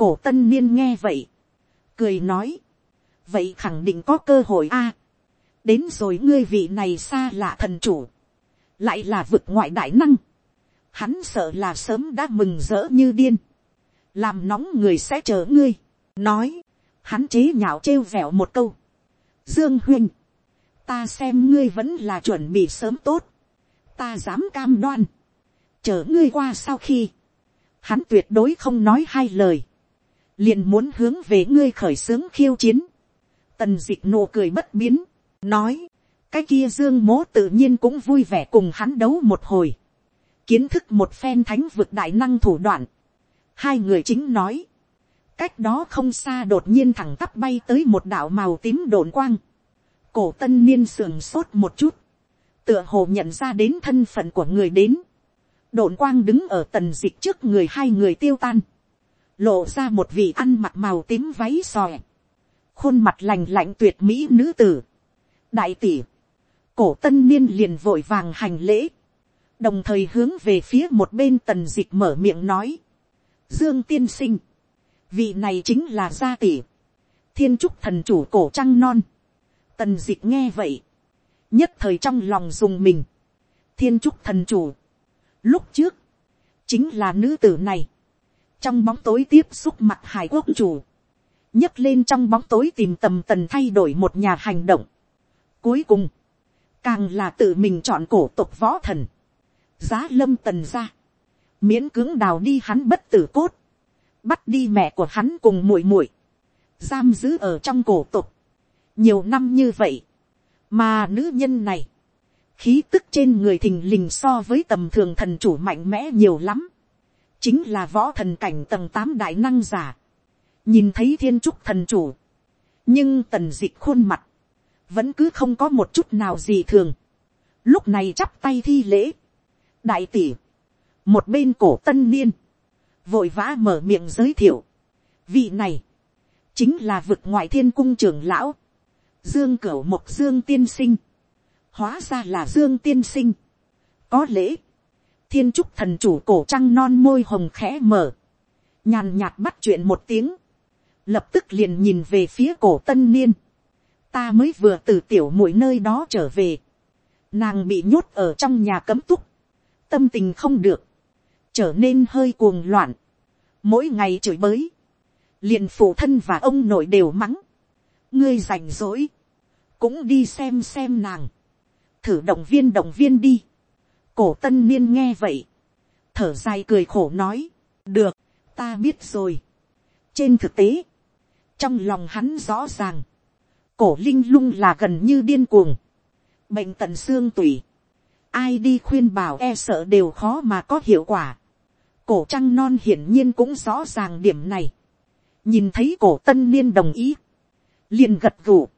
cổ tân niên nghe vậy, cười nói, vậy khẳng định có cơ hội a. đến rồi ngươi vị này xa lạ thần chủ, lại là vực ngoại đại năng. hắn sợ là sớm đã mừng rỡ như điên, làm nóng người sẽ chờ ngươi, nói, hắn chế nhạo trêu vẹo một câu. Dương huynh, ta xem ngươi vẫn là chuẩn bị sớm tốt, ta dám cam đoan, chờ ngươi qua sau khi, hắn tuyệt đối không nói hai lời, liền muốn hướng về ngươi khởi xướng khiêu chiến, tần d ị c h nụ cười bất biến, nói, cái kia dương mố tự nhiên cũng vui vẻ cùng hắn đấu một hồi, kiến thức một phen thánh vực đại năng thủ đoạn, hai người chính nói, cách đó không xa đột nhiên thẳng tắp bay tới một đạo màu tím đồn quang, cổ tân niên sườn sốt một chút, tựa hồ nhận ra đến thân phận của người đến, đồn quang đứng ở tần dịch trước người hai người tiêu tan, lộ ra một vị ăn mặc màu tím váy sòe. khuôn mặt lành lạnh tuyệt mỹ nữ tử, đại tỷ, cổ tân niên liền vội vàng hành lễ, đồng thời hướng về phía một bên tần dịch mở miệng nói, dương tiên sinh, vị này chính là gia tỷ, thiên trúc thần chủ cổ trăng non, Tần dịch nghe vậy. Nhất thời trong lòng dùng mình. Thiên trúc thần chủ. Lúc trước. Chính là nữ tử này. Trong bóng tối tiếp xúc mặt hải quốc chủ. nhấc lên trong bóng tối tìm tầm tần thay đổi một nhà hành động. Cuối cùng. Càng là tự mình chọn cổ tộc võ thần. Giá lâm tần ra. Miễn cưỡng đào đi hắn bất tử cốt. Bắt đi mẹ của hắn cùng muội muội Giam giữ ở trong cổ tộc nhiều năm như vậy, mà nữ nhân này, khí tức trên người thình lình so với tầm thường thần chủ mạnh mẽ nhiều lắm, chính là võ thần cảnh tầng tám đại năng giả, nhìn thấy thiên trúc thần chủ, nhưng tần d ị c h khuôn mặt, vẫn cứ không có một chút nào gì thường, lúc này chắp tay thi lễ, đại tỷ, một bên cổ tân niên, vội vã mở miệng giới thiệu, vị này, chính là vực ngoại thiên cung trưởng lão, Dương Cửu Mộc Dương tiên sinh. Hóa ra là Dương tiên sinh. Có lễ. Thiên trúc thần chủ cổ trăng non môi hồng khẽ mở. Nhàn nhạt bắt chuyện một tiếng. Lập tức liền nhìn về phía cổ tân niên. Ta mới vừa từ tiểu mũi nơi đó trở về. Nàng bị nhốt ở trong nhà cấm túc. Tâm tình không được. Trở nên hơi cuồng loạn. Mỗi ngày chửi bới. Liền phụ thân và ông nội đều mắng ngươi rảnh rỗi, cũng đi xem xem nàng, thử động viên động viên đi. cổ tân niên nghe vậy, thở dài cười khổ nói, được, ta biết rồi. trên thực tế, trong lòng hắn rõ ràng, cổ linh lung là gần như điên cuồng, bệnh tận xương tủy, ai đi khuyên bảo e sợ đều khó mà có hiệu quả cổ trăng non hiển nhiên cũng rõ ràng điểm này, nhìn thấy cổ tân niên đồng ý, liền gật gù.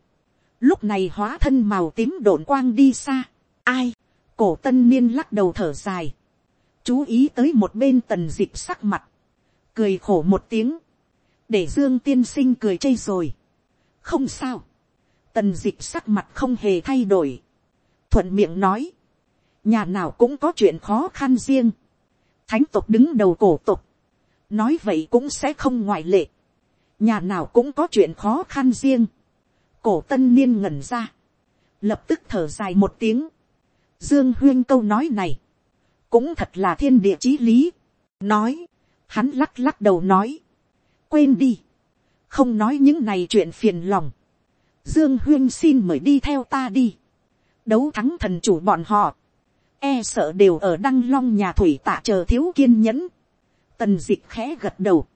Lúc này hóa thân màu tím đổn quang đi xa. Ai? Cổ tân niên lắc đầu thở dài. Chú ý tới một bên tần dịp sắc mặt. Cười khổ một tiếng. Để Dương tiên sinh cười chây rồi. Không sao. tần dịp sắc mặt không hề thay đổi, thuận miệng nói, nhà nào cũng có chuyện khó khăn riêng, thánh tộc đứng đầu cổ tộc, nói vậy cũng sẽ không ngoại lệ, nhà nào cũng có chuyện khó khăn riêng, cổ tân niên ngẩn ra, lập tức thở dài một tiếng, dương huyên câu nói này, cũng thật là thiên địa chí lý, nói, hắn lắc lắc đầu nói, quên đi, không nói những này chuyện phiền lòng, dương huyên xin mời đi theo ta đi, đấu thắng thần chủ bọn họ, e sợ đều ở đăng long nhà thủy tạ chờ thiếu kiên nhẫn, tần d ị c h khẽ gật đầu,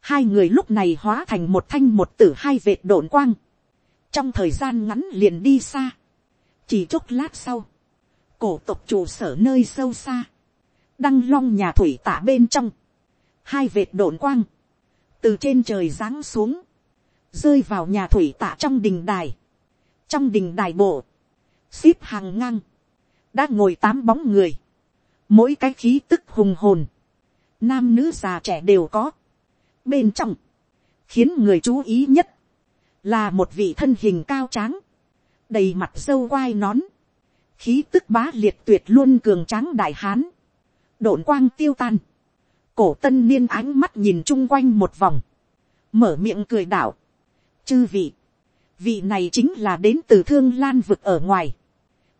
hai người lúc này hóa thành một thanh một tử hai vệt đồn quang, trong thời gian ngắn liền đi xa, chỉ chốc lát sau, cổ tộc trụ sở nơi sâu xa, đăng long nhà thủy tạ bên trong, hai vệt đồn quang, từ trên trời giáng xuống, rơi vào nhà thủy tạ trong đình đài, trong đình đài bộ, xếp hàng ngang, đã ngồi tám bóng người, mỗi cái khí tức hùng hồn, nam nữ già trẻ đều có. bên trong, khiến người chú ý nhất, là một vị thân hình cao tráng, đầy mặt dâu quai nón, khí tức bá liệt tuyệt luôn cường tráng đại hán, độn quang tiêu tan, cổ tân niên ánh mắt nhìn chung quanh một vòng, mở miệng cười đạo, chư vị, vị này chính là đến từ thương lan vực ở ngoài,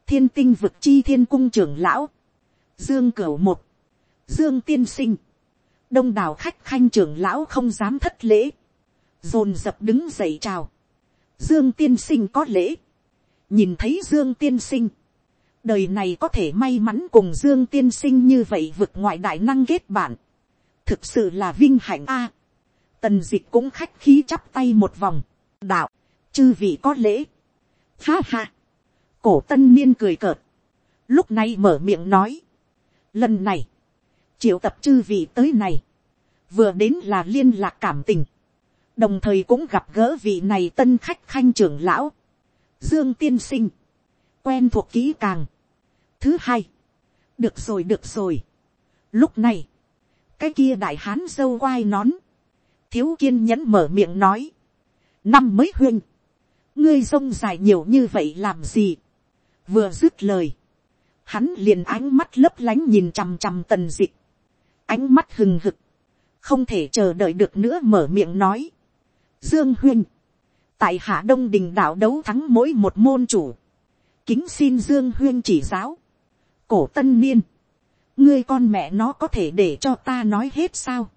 thiên tinh vực chi thiên cung trưởng lão, dương cửu một, dương tiên sinh, đông đảo khách khanh trưởng lão không dám thất lễ, dồn dập đứng dậy chào, dương tiên sinh có lễ, nhìn thấy dương tiên sinh, đời này có thể may mắn cùng dương tiên sinh như vậy vượt ngoại đại năng kết bạn, thực sự là vinh hạnh a, tần d ị c h cũng khách khí chắp tay một vòng, đạo, chư vị có lễ, ha ha, cổ tân niên cười cợt, lúc này mở miệng nói, lần này, triệu tập chư vị tới này, vừa đến là liên lạc cảm tình, đồng thời cũng gặp gỡ vị này tân khách khanh trưởng lão, dương tiên sinh, quen thuộc kỹ càng. thứ hai, được rồi được rồi. lúc này, cái kia đại hán dâu quai nón, thiếu kiên nhẫn mở miệng nói, năm mới huyên, ngươi rông dài nhiều như vậy làm gì, vừa dứt lời, hắn liền ánh mắt lấp lánh nhìn chằm chằm tần dịch, ánh mắt hừng hực, không thể chờ đợi được nữa mở miệng nói. Dương huyên, tại hạ đông đình đạo đấu thắng mỗi một môn chủ, kính xin dương huyên chỉ giáo, cổ tân niên, ngươi con mẹ nó có thể để cho ta nói hết sao,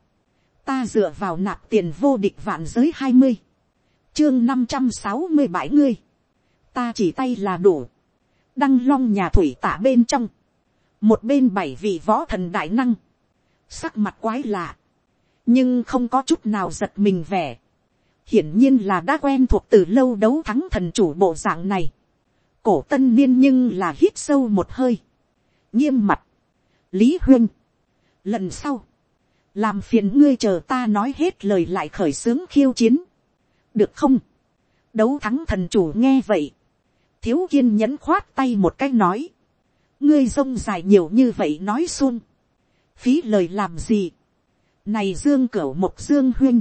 ta dựa vào nạp tiền vô địch vạn giới hai mươi, chương năm trăm sáu mươi bảy ngươi, ta chỉ tay là đủ, đăng long nhà thủy tả bên trong, một bên bảy vị võ thần đại năng, sắc mặt quái lạ, nhưng không có chút nào giật mình vẻ, hiển nhiên là đã quen thuộc từ lâu đấu thắng thần chủ bộ dạng này, cổ tân niên nhưng là hít sâu một hơi, nghiêm mặt, lý huyên, lần sau, làm phiền ngươi chờ ta nói hết lời lại khởi xướng khiêu chiến, được không, đấu thắng thần chủ nghe vậy, thiếu kiên nhẫn khoát tay một cái nói. ngươi rông dài nhiều như vậy nói xuông. phí lời làm gì. này dương cửu một dương huyên.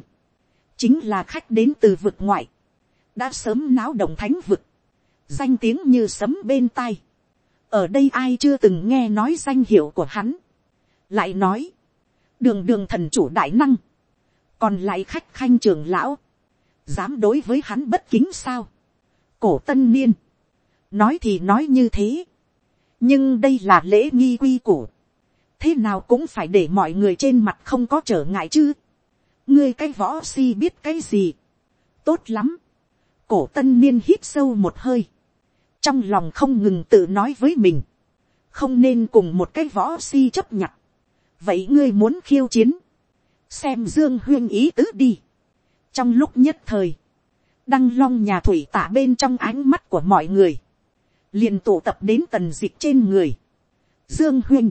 chính là khách đến từ vực ngoại. đã sớm náo động thánh vực. danh tiếng như sấm bên tai. ở đây ai chưa từng nghe nói danh hiệu của hắn. lại nói. đường đường thần chủ đại năng. còn lại khách khanh trường lão. dám đối với hắn bất kính sao. cổ tân niên nói thì nói như thế, nhưng đây là lễ nghi quy củ, thế nào cũng phải để mọi người trên mặt không có trở ngại chứ, ngươi cái võ si biết cái gì, tốt lắm, cổ tân niên hít sâu một hơi, trong lòng không ngừng tự nói với mình, không nên cùng một cái võ si chấp nhận, vậy ngươi muốn khiêu chiến, xem dương huyên ý tứ đi, trong lúc nhất thời, đăng long nhà thủy tả bên trong ánh mắt của mọi người, liền tụ tập đến tần dịch trên người. Dương huynh,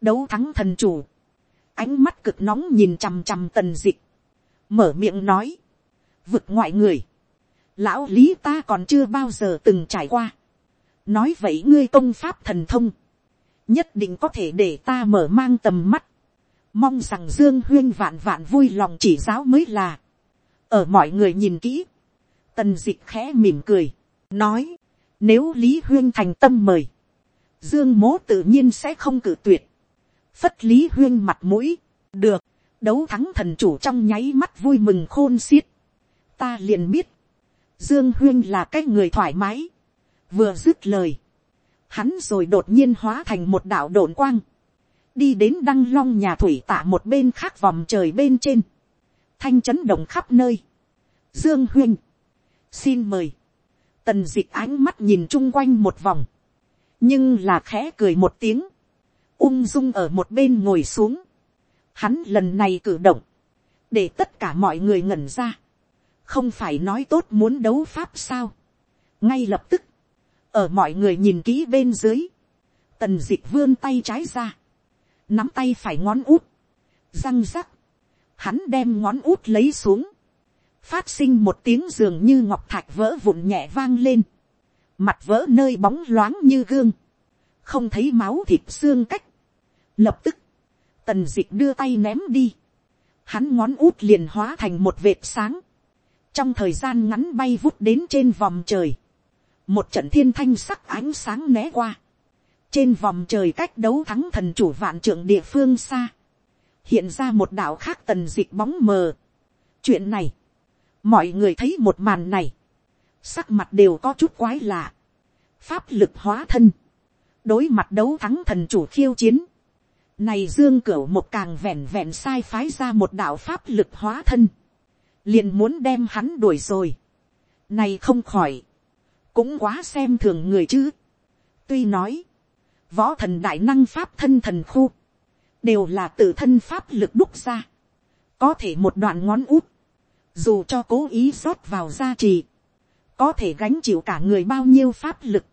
đấu thắng thần chủ, ánh mắt cực nóng nhìn chằm chằm tần dịch, mở miệng nói, vực ngoại người, lão lý ta còn chưa bao giờ từng trải qua, nói vậy ngươi công pháp thần thông, nhất định có thể để ta mở mang tầm mắt, mong rằng dương huyên vạn vạn vui lòng chỉ giáo mới là, ở mọi người nhìn kỹ, tần dịch khẽ mỉm cười, nói, nếu lý huyên thành tâm mời, dương mố tự nhiên sẽ không cử tuyệt, phất lý huyên mặt mũi, được, đấu thắng thần chủ trong nháy mắt vui mừng khôn xiết, ta liền biết, dương huyên là cái người thoải mái, vừa dứt lời, hắn rồi đột nhiên hóa thành một đạo đồn quang, đi đến đăng long nhà thủy tạ một bên khác vòng trời bên trên, thanh chấn động khắp nơi. Dương huyên, xin mời, tần d ị c h ánh mắt nhìn chung quanh một vòng, nhưng là khẽ cười một tiếng, ung dung ở một bên ngồi xuống, hắn lần này cử động, để tất cả mọi người ngẩn ra, không phải nói tốt muốn đấu pháp sao, ngay lập tức, ở mọi người nhìn kỹ bên dưới, tần d ị c h vươn tay trái ra, nắm tay phải ngón út, răng rắc, hắn đem ngón út lấy xuống, phát sinh một tiếng dường như ngọc thạch vỡ vụn nhẹ vang lên, mặt vỡ nơi bóng loáng như gương, không thấy máu thịt xương cách, lập tức, tần d ị c h đưa tay ném đi, hắn ngón út liền hóa thành một vệt sáng, trong thời gian ngắn bay vút đến trên vòng trời, một trận thiên thanh sắc ánh sáng né qua, trên vòng trời cách đấu thắng thần chủ vạn trưởng địa phương xa, hiện ra một đạo khác tần dịch bóng mờ. chuyện này, mọi người thấy một màn này, sắc mặt đều có chút quái lạ, pháp lực hóa thân, đối mặt đấu thắng thần chủ khiêu chiến, này dương cửu một càng vẹn vẹn sai phái ra một đạo pháp lực hóa thân, liền muốn đem hắn đuổi rồi, này không khỏi, cũng quá xem thường người chứ, tuy nói, võ thần đại năng pháp thân thần khu, đều là tự thân pháp lực đúc ra, có thể một đoạn ngón út, dù cho cố ý rót vào gia trì, có thể gánh chịu cả người bao nhiêu pháp lực,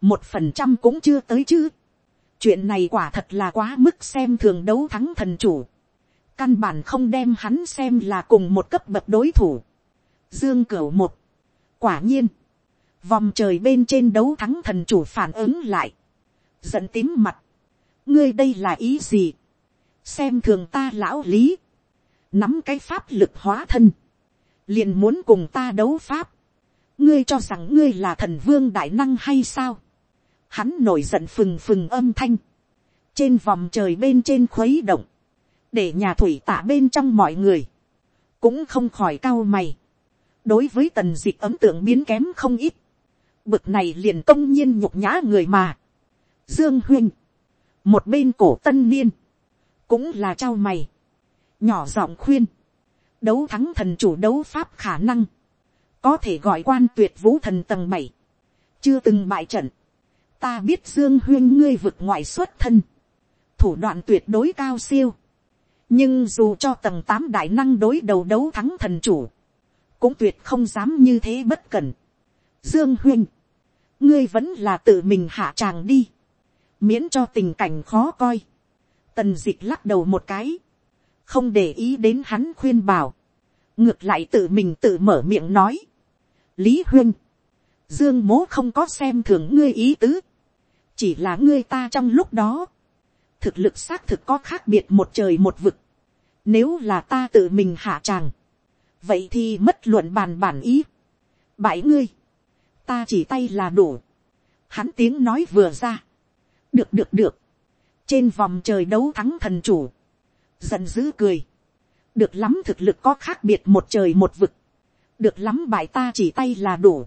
một phần trăm cũng chưa tới chứ. chuyện này quả thật là quá mức xem thường đấu thắng thần chủ, căn bản không đem hắn xem là cùng một cấp bậc đối thủ. dương cửu một, quả nhiên, vòng trời bên trên đấu thắng thần chủ phản ứng lại, giận tím mặt, ngươi đây là ý gì, xem thường ta lão lý, nắm cái pháp lực hóa thân, liền muốn cùng ta đấu pháp, ngươi cho rằng ngươi là thần vương đại năng hay sao, hắn nổi giận phừng phừng âm thanh, trên vòng trời bên trên khuấy động, để nhà thủy tả bên trong mọi người, cũng không khỏi cao mày, đối với tần d ị ấn tượng biến kém không ít, bực này liền công nhiên nhục nhã người mà, Dương huynh. Một bên cổ tân niên. Cũng là trao mày. Nhỏ giọng khuyên. Đấu thắng thần chủ đấu pháp khả năng. Có thể gọi quan tuyệt vũ thần tầng bảy Chưa từng bại trận. Ta biết Dương huyên ngươi vực ngoại xuất thân. Thủ đoạn tuyệt đối cao siêu. Nhưng dù cho tầng tám đại năng đối đầu đấu thắng thần chủ. Cũng tuyệt không dám như thế bất cần Dương huynh ngươi vẫn là tự mình hạ tràng đi miễn cho tình cảnh khó coi. Tần dịch lắc đầu một cái, không để ý đến hắn khuyên bảo, ngược lại tự mình tự mở miệng nói. lý huyên, dương mố không có xem thường ngươi ý tứ, chỉ là ngươi ta trong lúc đó, thực lực xác thực có khác biệt một trời một vực, nếu là ta tự mình hạ tràng, vậy thì mất luận bàn bản ý. bảy ngươi, ta chỉ tay là đủ. Hắn tiếng nói vừa ra, được được được, trên vòng trời đấu thắng thần chủ, giận dữ cười, được lắm thực lực có khác biệt một trời một vực, được lắm bài ta chỉ tay là đủ,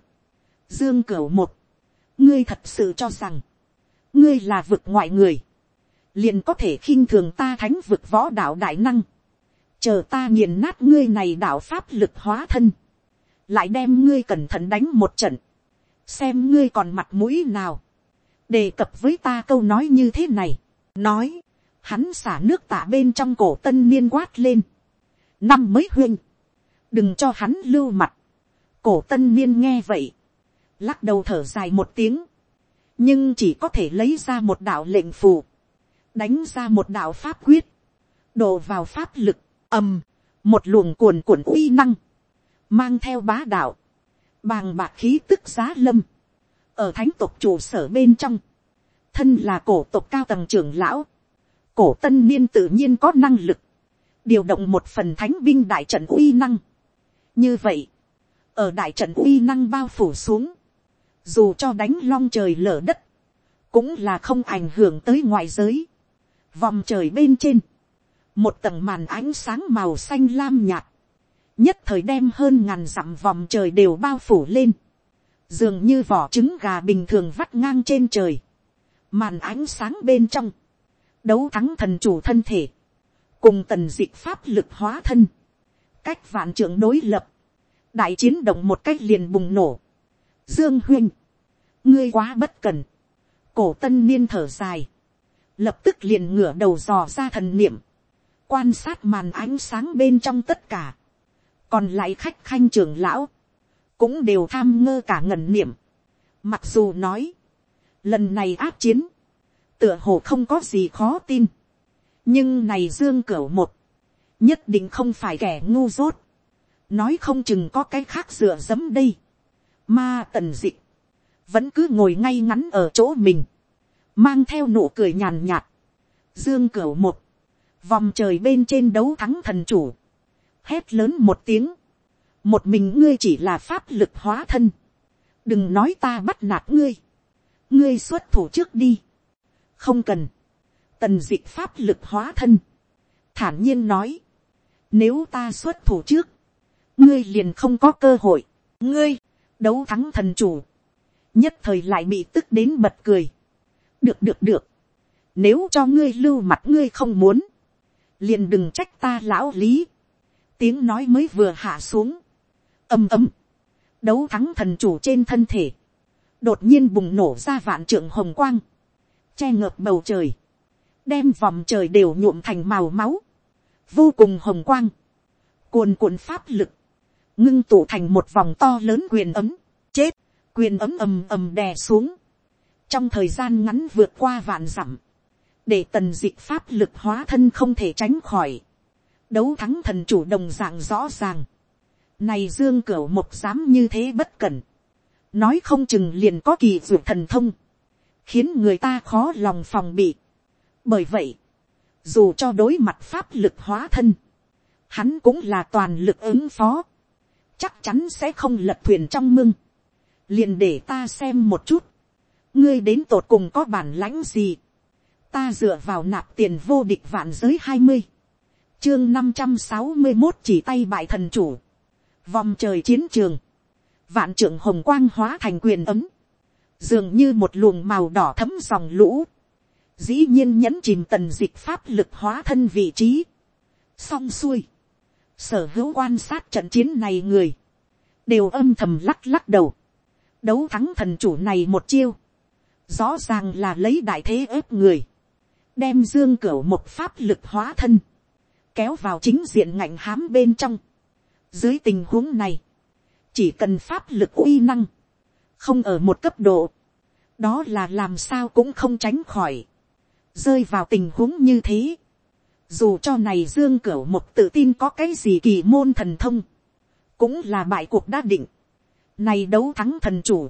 dương cửu một, ngươi thật sự cho rằng, ngươi là vực ngoại người, liền có thể khinh thường ta thánh vực võ đạo đại năng, chờ ta nghiền nát ngươi này đạo pháp lực hóa thân, lại đem ngươi cẩn thận đánh một trận, xem ngươi còn mặt mũi nào, đề cập với ta câu nói như thế này, nói, hắn xả nước tạ bên trong cổ tân niên quát lên, năm mới huyên, đừng cho hắn lưu mặt, cổ tân niên nghe vậy, lắc đầu thở dài một tiếng, nhưng chỉ có thể lấy ra một đạo lệnh phù, đánh ra một đạo pháp quyết, đổ vào pháp lực, ầm, một luồng cuồn cuộn uy năng, mang theo bá đạo, bàng bạc khí tức giá lâm, ở thánh tộc trụ sở bên trong, thân là cổ tộc cao tầng trưởng lão, cổ tân niên tự nhiên có năng lực, điều động một phần thánh binh đại trận uy năng. như vậy, ở đại trận uy năng bao phủ xuống, dù cho đánh long trời lở đất, cũng là không ảnh hưởng tới ngoại giới. Vòng trời bên trên, một tầng màn ánh sáng màu xanh lam nhạt, nhất thời đem hơn ngàn dặm vòng trời đều bao phủ lên, dường như vỏ trứng gà bình thường vắt ngang trên trời, màn ánh sáng bên trong, đấu thắng thần chủ thân thể, cùng tần dịch pháp lực hóa thân, cách vạn trưởng đối lập, đại chiến động một cách liền bùng nổ. Dương huynh, ngươi quá bất cần, cổ tân niên thở dài, lập tức liền ngửa đầu dò ra thần niệm, quan sát màn ánh sáng bên trong tất cả, còn lại khách khanh trưởng lão, cũng đều tham ngơ cả ngần niệm, mặc dù nói, lần này áp chiến, tựa hồ không có gì khó tin, nhưng này dương cửu một, nhất định không phải kẻ ngu dốt, nói không chừng có cái khác dựa dẫm đây, ma tần dị vẫn cứ ngồi ngay ngắn ở chỗ mình, mang theo nụ cười nhàn nhạt, dương cửu một, vòng trời bên trên đấu thắng thần chủ, hét lớn một tiếng, một mình ngươi chỉ là pháp lực hóa thân, đừng nói ta bắt nạt ngươi, ngươi xuất thủ trước đi, không cần, tần d ị pháp lực hóa thân, thản nhiên nói, nếu ta xuất thủ trước, ngươi liền không có cơ hội, ngươi, đấu thắng thần chủ, nhất thời lại bị tức đến bật cười, được được được, nếu cho ngươi lưu mặt ngươi không muốn, liền đừng trách ta lão lý, tiếng nói mới vừa hạ xuống, ầm ầm, đấu thắng thần chủ trên thân thể, đột nhiên bùng nổ ra vạn trượng hồng quang, che ngợp bầu trời, đem vòng trời đều nhuộm thành màu máu, vô cùng hồng quang, cuồn cuộn pháp lực, ngưng tụ thành một vòng to lớn quyền ấm, chết, quyền ấm ầm ầm đè xuống, trong thời gian ngắn vượt qua vạn dặm, để tần dịch pháp lực hóa thân không thể tránh khỏi, đấu thắng thần chủ đồng dạng rõ ràng, này dương cửu một dám như thế bất cẩn, nói không chừng liền có kỳ dược thần thông, khiến người ta khó lòng phòng bị. bởi vậy, dù cho đối mặt pháp lực hóa thân, hắn cũng là toàn lực ứng phó, chắc chắn sẽ không lật thuyền trong mưng, liền để ta xem một chút, ngươi đến tột cùng có bản lãnh gì, ta dựa vào nạp tiền vô địch vạn giới hai mươi, chương năm trăm sáu mươi một chỉ tay bại thần chủ, vòng trời chiến trường, vạn trưởng hồng quang hóa thành quyền ấm, dường như một luồng màu đỏ thấm dòng lũ, dĩ nhiên nhẫn chìm tần dịch pháp lực hóa thân vị trí, xong xuôi, sở hữu quan sát trận chiến này người, đều âm thầm lắc lắc đầu, đấu thắng thần chủ này một chiêu, rõ ràng là lấy đại thế ép người, đem dương cửa một pháp lực hóa thân, kéo vào chính diện ngạnh hám bên trong. Dưới tình huống này, chỉ cần pháp lực uy năng, không ở một cấp độ, đó là làm sao cũng không tránh khỏi, rơi vào tình huống như thế. Dù cho này dương cửu một tự tin có cái gì kỳ môn thần thông, cũng là bại cuộc đã định. Này đấu thắng thần chủ,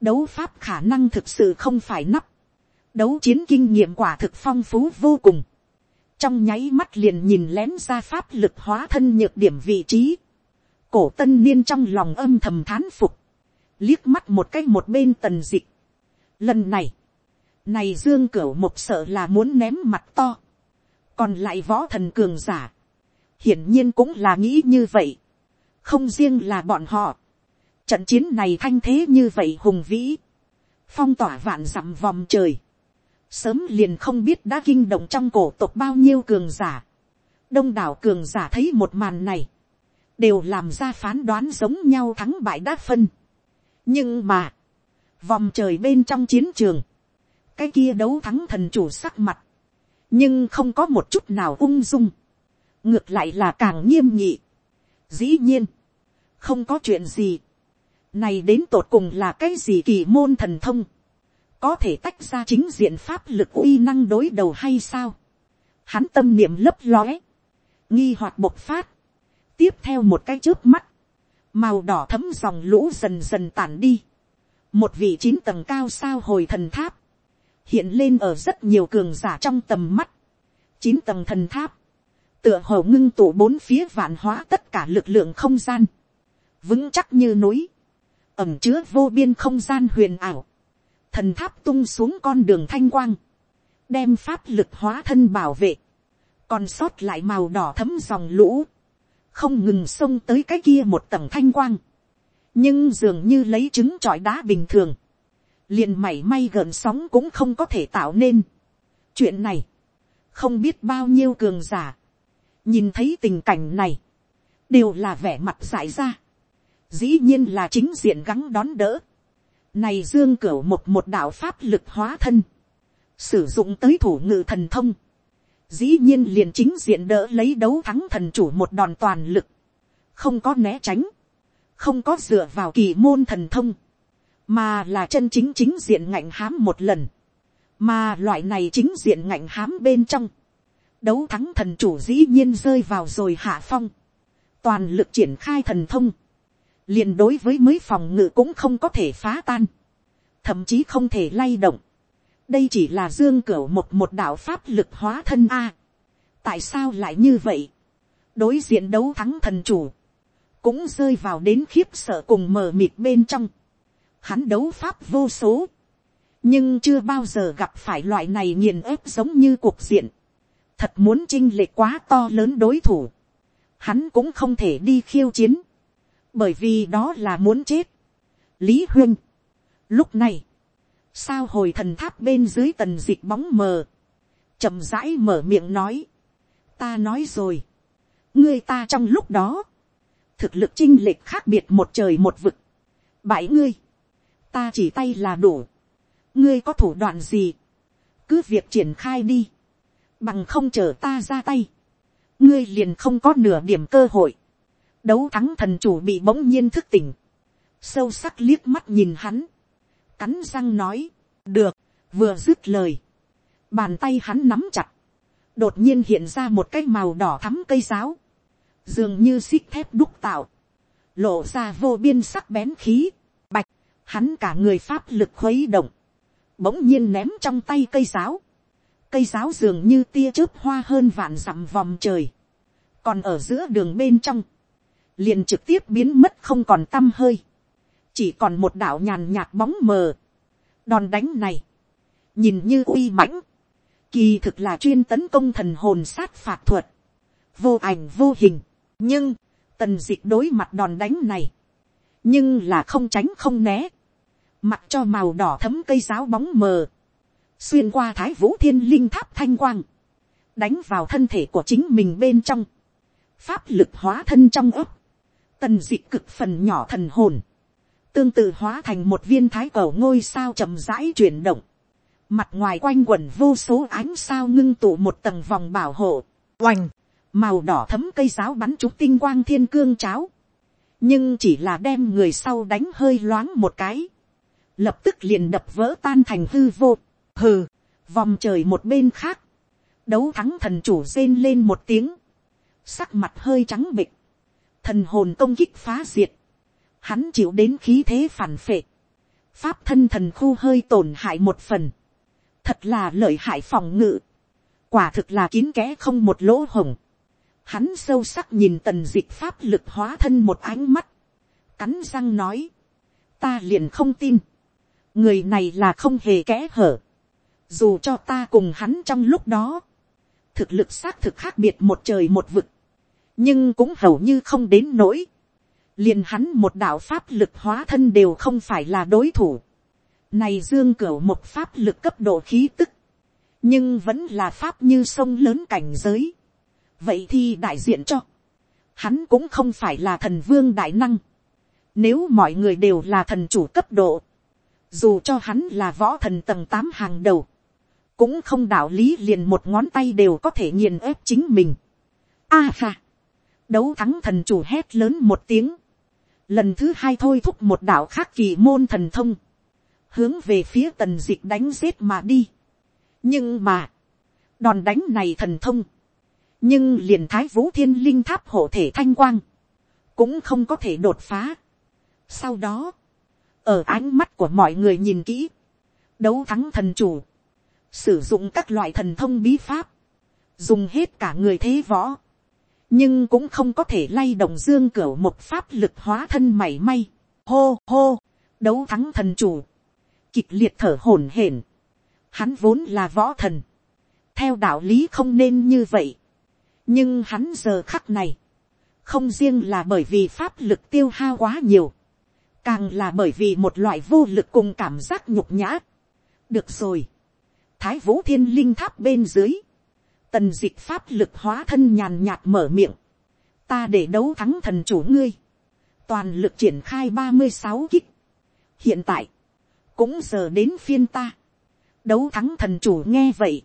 đấu pháp khả năng thực sự không phải nắp, đấu chiến kinh nghiệm quả thực phong phú vô cùng, trong nháy mắt liền nhìn lén ra pháp lực hóa thân nhược điểm vị trí, cổ tân niên trong lòng âm thầm thán phục, liếc mắt một cái một bên tần dịch. Lần này, này dương cửu một sợ là muốn ném mặt to, còn lại võ thần cường giả, hiển nhiên cũng là nghĩ như vậy, không riêng là bọn họ, trận chiến này thanh thế như vậy hùng vĩ, phong tỏa vạn dặm vòng trời, sớm liền không biết đã kinh động trong cổ tộc bao nhiêu cường giả. đông đảo cường giả thấy một màn này, đều làm ra phán đoán giống nhau thắng bại đã phân. nhưng mà, vòng trời bên trong chiến trường, cái kia đấu thắng thần chủ sắc mặt, nhưng không có một chút nào ung dung, ngược lại là càng nghiêm nhị. dĩ nhiên, không có chuyện gì, này đến tột cùng là cái gì kỳ môn thần thông, có thể tách ra chính diện pháp lực uy năng đối đầu hay sao. Hắn tâm niệm lấp lóe, nghi hoạt bộc phát, tiếp theo một cái trước mắt, màu đỏ thấm dòng lũ dần dần tản đi, một vị chín tầng cao sao hồi thần tháp, hiện lên ở rất nhiều cường giả trong tầm mắt, chín tầng thần tháp, tựa hồ ngưng tụ bốn phía vạn hóa tất cả lực lượng không gian, vững chắc như núi, ẩm chứa vô biên không gian huyền ảo, thần tháp tung xuống con đường thanh quang, đem pháp lực hóa thân bảo vệ, còn sót lại màu đỏ thấm dòng lũ, không ngừng xông tới cái kia một tầng thanh quang, nhưng dường như lấy trứng trọi đá bình thường, liền mảy may gợn sóng cũng không có thể tạo nên. chuyện này, không biết bao nhiêu cường giả, nhìn thấy tình cảnh này, đều là vẻ mặt dại ra, dĩ nhiên là chính diện gắng đón đỡ, này dương cửu một một đạo pháp lực hóa thân, sử dụng tới thủ ngự thần thông, dĩ nhiên liền chính diện đỡ lấy đấu thắng thần chủ một đòn toàn lực, không có né tránh, không có dựa vào kỳ môn thần thông, mà là chân chính chính diện ngạnh hám một lần, mà loại này chính diện ngạnh hám bên trong, đấu thắng thần chủ dĩ nhiên rơi vào rồi hạ phong, toàn lực triển khai thần thông, liền đối với mới phòng ngự cũng không có thể phá tan, thậm chí không thể lay động, đây chỉ là dương cửa một một đạo pháp lực hóa thân a. tại sao lại như vậy, đối diện đấu thắng thần chủ, cũng rơi vào đến khiếp sợ cùng mờ mịt bên trong, hắn đấu pháp vô số, nhưng chưa bao giờ gặp phải loại này nghiền ép giống như cuộc diện, thật muốn chinh lệ quá to lớn đối thủ, hắn cũng không thể đi khiêu chiến, bởi vì đó là muốn chết. lý huyên, lúc này, sao hồi thần tháp bên dưới tần dịch bóng mờ, chậm rãi mở miệng nói, ta nói rồi, ngươi ta trong lúc đó, thực lực chinh lệch khác biệt một trời một vực, bảy ngươi, ta chỉ tay là đủ, ngươi có thủ đoạn gì, cứ việc triển khai đi, bằng không chờ ta ra tay, ngươi liền không có nửa điểm cơ hội, đấu thắng thần chủ bị bỗng nhiên thức tỉnh, sâu sắc liếc mắt nhìn hắn, cắn răng nói, được, vừa dứt lời, bàn tay hắn nắm chặt, đột nhiên hiện ra một cái màu đỏ thắm cây giáo, dường như xích thép đúc tạo, lộ ra vô biên sắc bén khí, bạch, hắn cả người pháp lực khuấy động, bỗng nhiên ném trong tay cây giáo, cây giáo dường như tia chớp hoa hơn vạn dặm vòng trời, còn ở giữa đường bên trong, liền trực tiếp biến mất không còn t â m hơi, chỉ còn một đạo nhàn nhạt bóng mờ, đòn đánh này, nhìn như uy mãnh, kỳ thực là chuyên tấn công thần hồn sát phạt thuật, vô ảnh vô hình, nhưng, tần d ị đối mặt đòn đánh này, nhưng là không tránh không né, mặc cho màu đỏ thấm cây giáo bóng mờ, xuyên qua thái vũ thiên linh tháp thanh quang, đánh vào thân thể của chính mình bên trong, pháp lực hóa thân trong ấp, tần d ị cực phần nhỏ thần hồn, tương tự hóa thành một viên thái cầu ngôi sao chậm rãi chuyển động, mặt ngoài quanh quẩn vô số ánh sao ngưng tụ một tầng vòng bảo hộ, oành, màu đỏ thấm cây giáo bắn trúng tinh quang thiên cương cháo, nhưng chỉ là đem người sau đánh hơi loáng một cái, lập tức liền đập vỡ tan thành hư vô, hừ, vòng trời một bên khác, đấu thắng thần chủ rên lên một tiếng, sắc mặt hơi trắng bịch, thần hồn công kích phá diệt, hắn chịu đến khí thế phản phệ, pháp thân thần khu hơi tổn hại một phần, thật là lợi hại phòng ngự, quả thực là kín kẽ không một lỗ hồng, hắn sâu sắc nhìn tần dịch pháp lực hóa thân một ánh mắt, cắn răng nói, ta liền không tin, người này là không hề kẽ hở, dù cho ta cùng hắn trong lúc đó, thực lực xác thực khác biệt một trời một vực, nhưng cũng hầu như không đến nỗi, liền hắn một đạo pháp lực hóa thân đều không phải là đối thủ, này dương cửu một pháp lực cấp độ khí tức, nhưng vẫn là pháp như sông lớn cảnh giới, vậy thì đại diện cho, hắn cũng không phải là thần vương đại năng, nếu mọi người đều là thần chủ cấp độ, dù cho hắn là võ thần tầng tám hàng đầu, cũng không đạo lý liền một ngón tay đều có thể nghiền ép chính mình. A à, ha, đấu thắng thần chủ hét lớn một tiếng, lần thứ hai thôi thúc một đạo khác kỳ môn thần thông, hướng về phía tần dịch đánh giết mà đi. nhưng mà, đòn đánh này thần thông, nhưng liền thái vũ thiên linh tháp hộ thể thanh quang, cũng không có thể đột phá. sau đó, ở ánh mắt của mọi người nhìn kỹ, đấu thắng thần chủ, sử dụng các loại thần thông bí pháp, dùng hết cả người thế võ, nhưng cũng không có thể lay động dương cửa một pháp lực hóa thân mảy may. hô hô, đấu thắng thần chủ, kịch liệt thở hổn hển, hắn vốn là võ thần, theo đạo lý không nên như vậy, nhưng hắn giờ khắc này, không riêng là bởi vì pháp lực tiêu hao quá nhiều, càng là bởi vì một loại vô lực cùng cảm giác nhục nhã. được rồi, thái vũ thiên linh tháp bên dưới, tần d ị c h pháp lực hóa thân nhàn nhạt mở miệng, ta để đấu thắng thần chủ ngươi, toàn lực triển khai ba mươi sáu kích. hiện tại, cũng giờ đến phiên ta, đấu thắng thần chủ nghe vậy,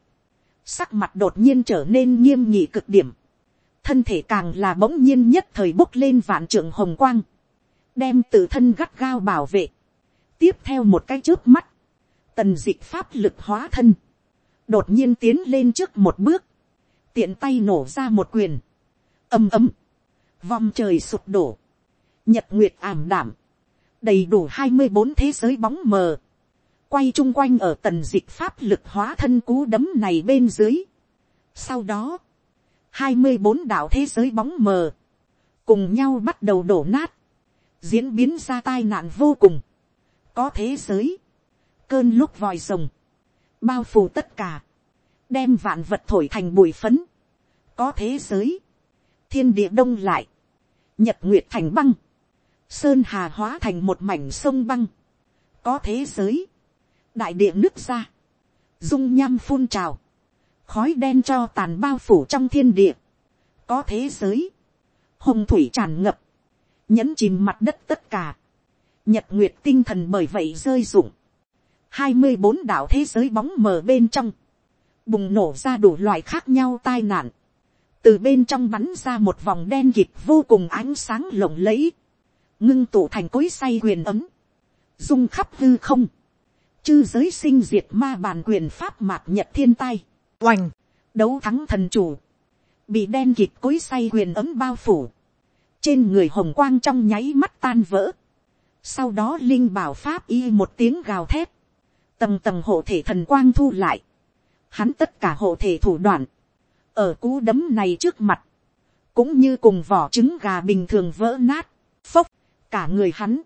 sắc mặt đột nhiên trở nên nghiêm nghị cực điểm, thân thể càng là bỗng nhiên nhất thời bốc lên vạn trưởng hồng quang, đem tự thân gắt gao bảo vệ. tiếp theo một cái trước mắt, tần d ị c h pháp lực hóa thân, đột nhiên tiến lên trước một bước, tiện tay nổ ra một quyền, ầm ầm, vòng trời sụp đổ, nhật nguyệt ảm đảm, đầy đủ hai mươi bốn thế giới bóng mờ, quay chung quanh ở tần dịch pháp lực hóa thân cú đấm này bên dưới. Sau đó, hai mươi bốn đảo thế giới bóng mờ, cùng nhau bắt đầu đổ nát, diễn biến ra tai nạn vô cùng. Có thế giới, cơn lúc vòi rồng, bao phủ tất cả, đem vạn vật thổi thành bụi phấn, có thế giới, thiên địa đông lại, nhật nguyệt thành băng, sơn hà hóa thành một mảnh sông băng, có thế giới, đại địa nước ra, dung nham phun trào, khói đen cho tàn bao phủ trong thiên địa, có thế giới, hồng thủy tràn ngập, nhẫn chìm mặt đất tất cả, nhật nguyệt tinh thần bởi vậy rơi rụng, hai mươi bốn đảo thế giới bóng mờ bên trong, bùng nổ ra đủ loại khác nhau tai nạn, từ bên trong bắn ra một vòng đen kịt vô cùng ánh sáng lộng lẫy, ngưng tụ thành cối say quyền ấm, dung khắp hư không, chư giới sinh diệt ma bàn quyền pháp mạc nhật thiên tai, oành, đấu thắng thần chủ, bị đen kịt cối say quyền ấm bao phủ, trên người hồng quang trong nháy mắt tan vỡ, sau đó linh bảo pháp y một tiếng gào thét, tầng tầng hộ thể thần quang thu lại, hắn tất cả hộ thể thủ đoạn, ở cú đấm này trước mặt, cũng như cùng vỏ trứng gà bình thường vỡ nát, phốc, cả người hắn,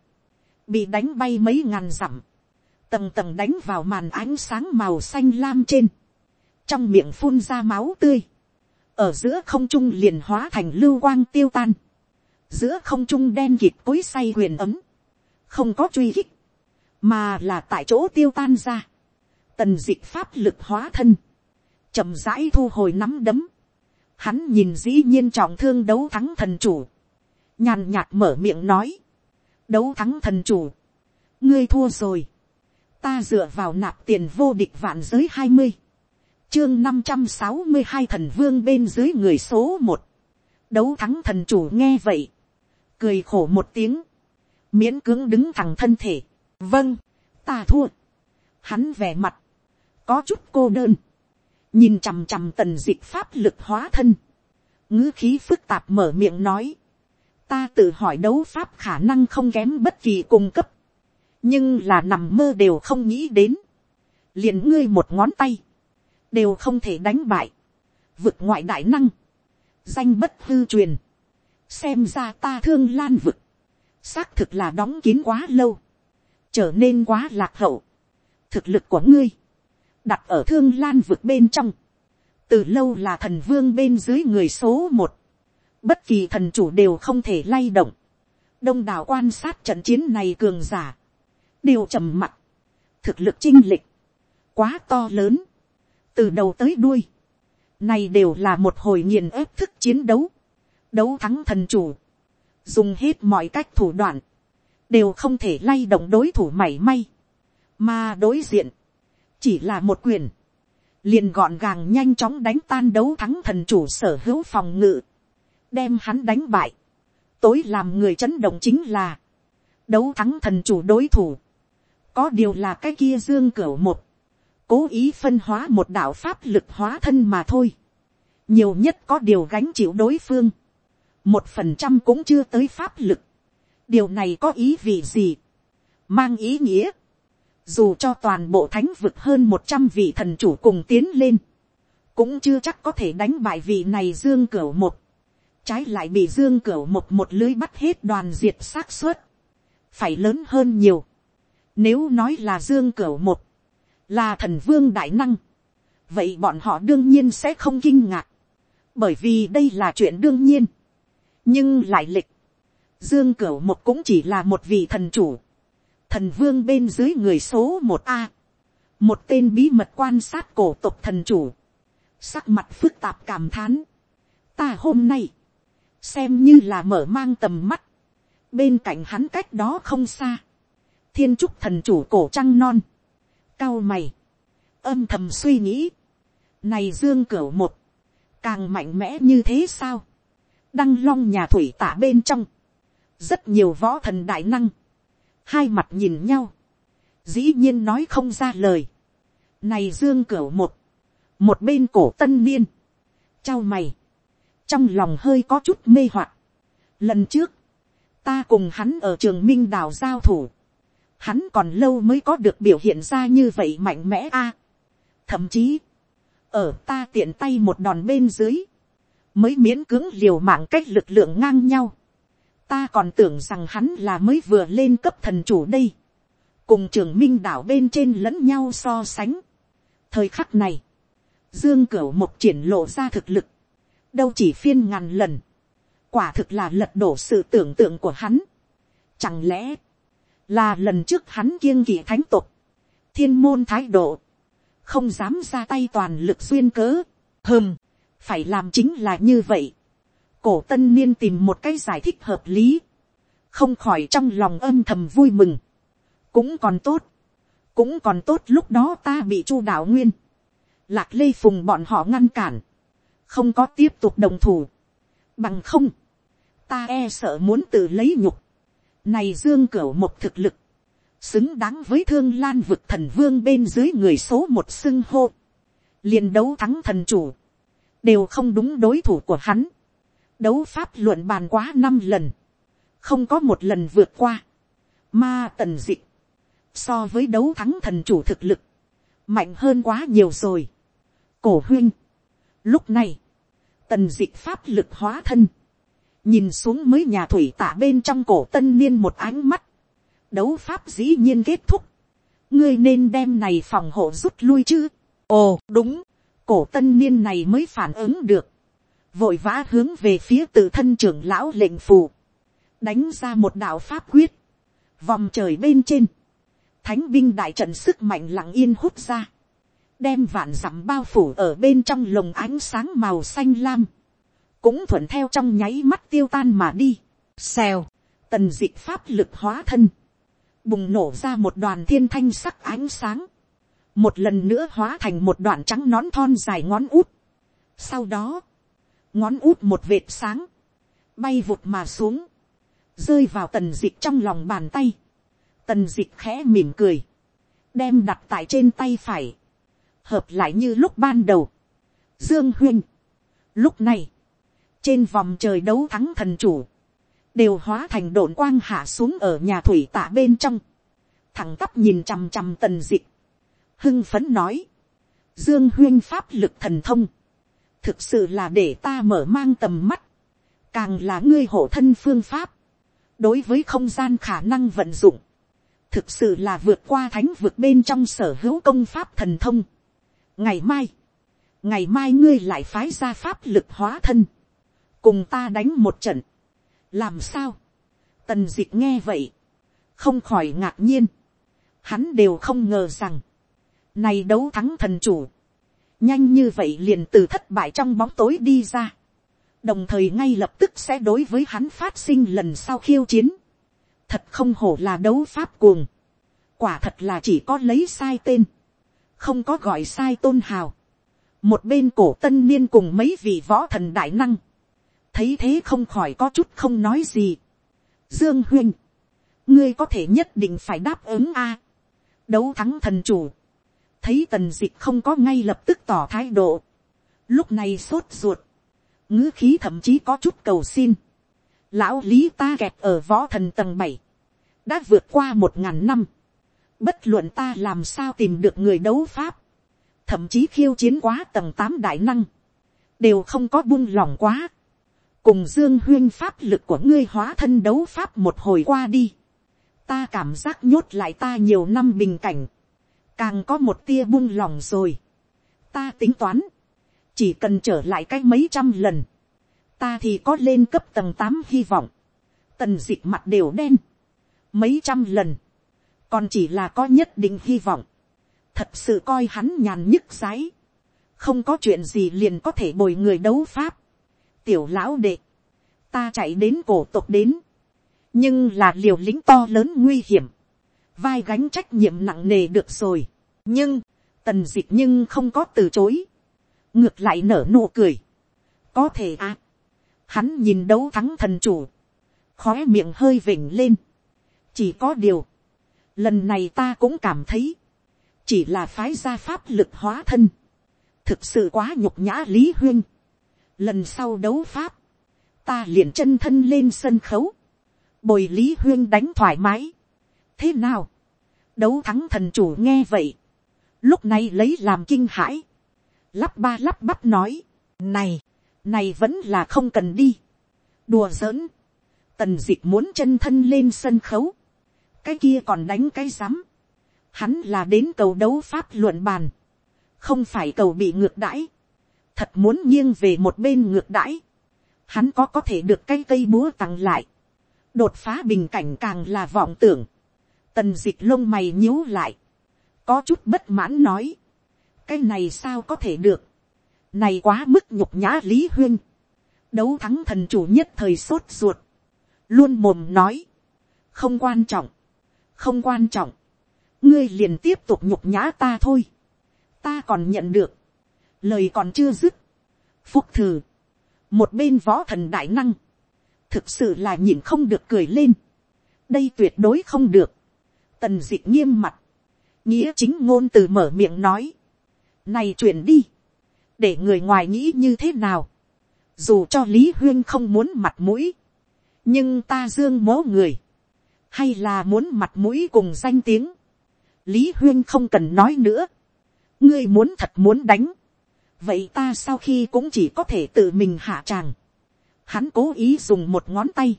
bị đánh bay mấy ngàn dặm, tầng tầng đánh vào màn ánh sáng màu xanh lam trên, trong miệng phun ra máu tươi, ở giữa không trung liền hóa thành lưu quang tiêu tan, giữa không trung đen kịt cối say huyền ấm, không có truy hích, mà là tại chỗ tiêu tan ra, tần d pháp lực hóa thân, chậm rãi thu hồi nắm đấm, hắn nhìn dĩ nhiên trọng thương đấu thắng thần chủ, nhàn nhạt mở miệng nói, đấu thắng thần chủ, ngươi thua rồi, ta dựa vào nạp tiền vô địch vạn giới hai mươi, chương năm trăm sáu mươi hai thần vương bên dưới người số một, đấu thắng thần chủ nghe vậy, cười khổ một tiếng, miễn cưỡng đứng thẳng thân thể, vâng, ta thua, hắn vẻ mặt, có chút cô đơn, nhìn chằm chằm tần d ị pháp lực hóa thân, ngữ khí phức tạp mở miệng nói, ta tự hỏi đấu pháp khả năng không kém bất kỳ cung cấp, nhưng là nằm mơ đều không nghĩ đến, liền ngươi một ngón tay, đều không thể đánh bại, vực ngoại đại năng, danh bất hư truyền, xem ra ta thương lan vực, xác thực là đóng kín quá lâu, trở nên quá lạc hậu, thực lực của ngươi, đặt ở thương lan vực bên trong, từ lâu là thần vương bên dưới người số một, bất kỳ thần chủ đều không thể lay động, đông đảo quan sát trận chiến này cường giả, đều trầm mặc, thực lực chinh lịch, quá to lớn, từ đầu tới đuôi, này đều là một hồi nghiền ép thức chiến đấu, đấu thắng thần chủ, dùng hết mọi cách thủ đoạn, đều không thể lay động đối thủ mảy may, mà đối diện, chỉ là một quyền, liền gọn gàng nhanh chóng đánh tan đấu thắng thần chủ sở hữu phòng ngự, đem hắn đánh bại. tối làm người chấn động chính là, đấu thắng thần chủ đối thủ, có điều là cái kia dương cửu một, cố ý phân hóa một đạo pháp lực hóa thân mà thôi, nhiều nhất có điều gánh chịu đối phương, một phần trăm cũng chưa tới pháp lực, điều này có ý vị gì, mang ý nghĩa, dù cho toàn bộ thánh vực hơn một trăm vị thần chủ cùng tiến lên, cũng chưa chắc có thể đánh bại vị này dương cửu một, trái lại bị dương cửu một một lưới bắt hết đoàn diệt xác suất, phải lớn hơn nhiều. Nếu nói là dương cửu một, là thần vương đại năng, vậy bọn họ đương nhiên sẽ không kinh ngạc, bởi vì đây là chuyện đương nhiên. nhưng lại lịch, dương cửu một cũng chỉ là một vị thần chủ, thần vương bên dưới người số một a, một tên bí mật quan sát cổ tộc thần chủ, sắc mặt phức tạp cảm thán, ta hôm nay, xem như là mở mang tầm mắt, bên cạnh hắn cách đó không xa, thiên trúc thần chủ cổ trăng non, cao mày, âm thầm suy nghĩ, này dương cửa một, càng mạnh mẽ như thế sao, đăng long nhà thủy tả bên trong, rất nhiều võ thần đại năng, hai mặt nhìn nhau, dĩ nhiên nói không ra lời, này dương cửa một, một bên cổ tân niên, trao mày, trong lòng hơi có chút mê hoặc. Lần trước, ta cùng hắn ở trường minh đào giao thủ, hắn còn lâu mới có được biểu hiện ra như vậy mạnh mẽ a. thậm chí, ở ta tiện tay một đòn bên dưới, mới miễn cưỡng liều mạng cách lực lượng ngang nhau. ta còn tưởng rằng hắn là mới vừa lên cấp thần chủ đây, cùng trường minh đảo bên trên lẫn nhau so sánh. thời khắc này, dương cửu một triển lộ ra thực lực, đâu chỉ phiên ngàn lần, quả thực là lật đổ sự tưởng tượng của hắn. Chẳng lẽ, là lần trước hắn kiêng kỵ thánh tục, thiên môn thái độ, không dám ra tay toàn lực xuyên cớ, hơm, phải làm chính là như vậy. cổ tân niên tìm một cái giải thích hợp lý, không khỏi trong lòng âm thầm vui mừng, cũng còn tốt, cũng còn tốt lúc đó ta bị chu đạo nguyên, lạc lê phùng bọn họ ngăn cản, không có tiếp tục đồng thủ, bằng không, ta e sợ muốn tự lấy nhục, này dương cửu một thực lực, xứng đáng với thương lan vực thần vương bên dưới người số một xưng hô, liền đấu thắng thần chủ, đều không đúng đối thủ của hắn, đấu pháp luận bàn quá năm lần, không có một lần vượt qua, ma tần dị. So với đấu thắng thần chủ thực lực, mạnh hơn quá nhiều rồi. cổ huynh, lúc này, tần dị pháp lực hóa thân, nhìn xuống mới nhà thủy tả bên trong cổ tân niên một ánh mắt, đấu pháp dĩ nhiên kết thúc, ngươi nên đem này phòng hộ rút lui chứ. ồ đúng, cổ tân niên này mới phản ứng được, vội vã hướng về phía tự thân trưởng lão lệnh phù, đánh ra một đạo pháp quyết, vòng trời bên trên, thánh binh đại trận sức mạnh lặng yên hút ra, đem vạn dặm bao phủ ở bên trong lồng ánh sáng màu xanh lam, cũng thuận theo trong nháy mắt tiêu tan mà đi. Xèo, tần dịch pháp lực hóa thân, bùng nổ ra một đoàn thiên thanh sắc ánh sáng, một lần nữa hóa thành một đoạn trắng nón thon dài ngón út. Sau đó, ngón út một vệt sáng, bay vụt mà xuống, rơi vào tần dịch trong lòng bàn tay. Tần dịch khẽ mỉm cười, đem đặt tại trên tay phải, hợp lại như lúc ban đầu. Dương huynh, lúc này, trên vòng trời đấu thắng thần chủ, đều hóa thành đồn quang hạ xuống ở nhà thủy tạ bên trong, thẳng tắp nhìn chằm chằm tần dịch, hưng phấn nói, dương huyên pháp lực thần thông, thực sự là để ta mở mang tầm mắt, càng là ngươi hộ thân phương pháp, đối với không gian khả năng vận dụng, thực sự là vượt qua thánh vượt bên trong sở hữu công pháp thần thông. Ngày mai, ngày mai ngươi lại phái ra pháp lực hóa thân, cùng ta đánh một trận, làm sao, tần d ị c h nghe vậy, không khỏi ngạc nhiên, hắn đều không ngờ rằng, này đấu thắng thần chủ, nhanh như vậy liền từ thất bại trong bóng tối đi ra, đồng thời ngay lập tức sẽ đối với hắn phát sinh lần sau khiêu chiến, thật không hổ là đấu pháp cuồng, quả thật là chỉ có lấy sai tên, không có gọi sai tôn hào. một bên cổ tân niên cùng mấy vị võ thần đại năng, thấy thế không khỏi có chút không nói gì. dương huynh, ngươi có thể nhất định phải đáp ứng a. đấu thắng thần chủ, thấy tần dịch không có ngay lập tức tỏ thái độ, lúc này sốt ruột, ngữ khí thậm chí có chút cầu xin. lão lý ta kẹt ở võ thần tầng bảy, đã vượt qua một ngàn năm, Bất luận ta làm sao tìm được người đấu pháp. Thậm chí khiêu chiến quá tầng tám đại năng. Đều không có buông lòng quá. Cùng dương huyên pháp lực của ngươi hóa thân đấu pháp một hồi qua đi. ta cảm giác nhốt lại ta nhiều năm bình cảnh, càng có một tia buông lòng rồi. ta tính toán, chỉ cần trở lại cái mấy trăm lần, ta thì có lên cấp tầng tám hy vọng, tần d ị c h mặt đều đen, mấy trăm lần, còn chỉ là có nhất định hy vọng, thật sự coi hắn nhàn nhức sái. không có chuyện gì liền có thể bồi người đấu pháp, tiểu lão đệ, ta chạy đến cổ tộc đến, nhưng là liều lĩnh to lớn nguy hiểm, vai gánh trách nhiệm nặng nề được rồi, nhưng, tần d ị c h nhưng không có từ chối, ngược lại nở nụ cười, có thể à, Hắn nhìn đấu thắng thần chủ. Khóe miệng hơi vỉnh lên. Chỉ có điều. Lần này ta cũng cảm thấy. Chỉ là phái gia pháp lực hóa thân. Thực sự quá nhục nhã Lý Huyên. Lần sau đấu pháp. Ta liền chân thân lên sân khấu. Bồi Lý Huyên đánh thoải mái. Thế nào? Đấu thắng thần chủ nghe vậy. Lúc này lấy làm kinh hãi. Lắp ba lắp bắp nói. Này! này vẫn là không cần đi. đùa giỡn, tần d ị c h muốn chân thân lên sân khấu, cái kia còn đánh cái rắm, hắn là đến cầu đấu pháp luận bàn, không phải cầu bị ngược đãi, thật muốn nghiêng về một bên ngược đãi, hắn có có thể được cái cây búa tặng lại, đột phá bình cảnh càng là vọng tưởng, tần dịch lông mày nhíu lại, có chút bất mãn nói, cái này sao có thể được, này quá mức nhục nhã Lý Huyên. Đấu thắng thần chủ nhất thời sốt ruột. Luôn mồm nói. Không quan trọng. Không quan trọng. Ngươi liền tiếp tục nhục nhã ta thôi. Ta còn nhận được. Lời còn chưa dứt. Phúc thử. Một bên võ thần đại năng. Thực sự là nhìn không được cười lên. Đây tuyệt đối không được. Tần dị nghiêm mặt. Nghĩa chính ngôn từ mở miệng nói. Này chuyển đi để người ngoài nghĩ như thế nào, dù cho lý huyên không muốn mặt mũi, nhưng ta dương mố người, hay là muốn mặt mũi cùng danh tiếng, lý huyên không cần nói nữa, ngươi muốn thật muốn đánh, vậy ta sau khi cũng chỉ có thể tự mình hạ tràng, hắn cố ý dùng một ngón tay,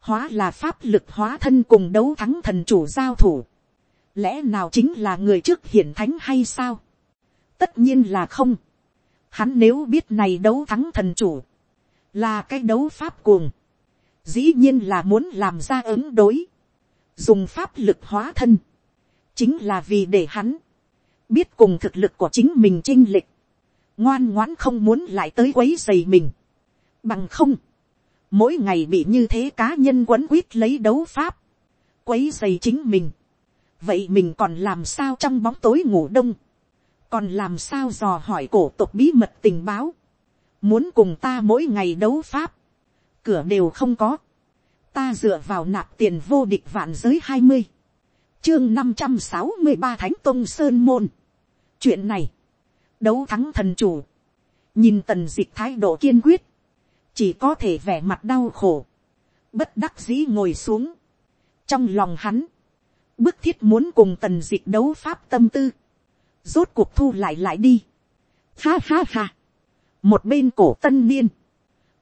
hóa là pháp lực hóa thân cùng đấu thắng thần chủ giao thủ, lẽ nào chính là người trước hiển thánh hay sao, tất nhiên là không, Hắn nếu biết này đấu thắng thần chủ. Là cái đấu pháp cuồng. Dĩ nhiên là muốn làm ra ứng đối. Dùng pháp lực hóa thân. Chính là vì để hắn. Biết cùng thực lực của chính mình chinh lịch. Ngoan ngoãn không muốn lại tới quấy dày mình. Bằng không. Mỗi ngày bị như thế cá nhân quấn quýt lấy đấu pháp. Quấy dày chính mình vậy mình còn làm sao trong bóng tối ngủ đông, còn làm sao dò hỏi cổ tộc bí mật tình báo, muốn cùng ta mỗi ngày đấu pháp, cửa đều không có, ta dựa vào nạp tiền vô địch vạn giới hai mươi, chương năm trăm sáu mươi ba thánh tông sơn môn. chuyện này, đấu thắng thần chủ, nhìn tần dịch thái độ kiên quyết, chỉ có thể vẻ mặt đau khổ, bất đắc dĩ ngồi xuống, trong lòng hắn, bức thiết muốn cùng tần dịch đấu pháp tâm tư, rốt cuộc thu lại lại đi. Ha ha ha. một bên cổ tân niên,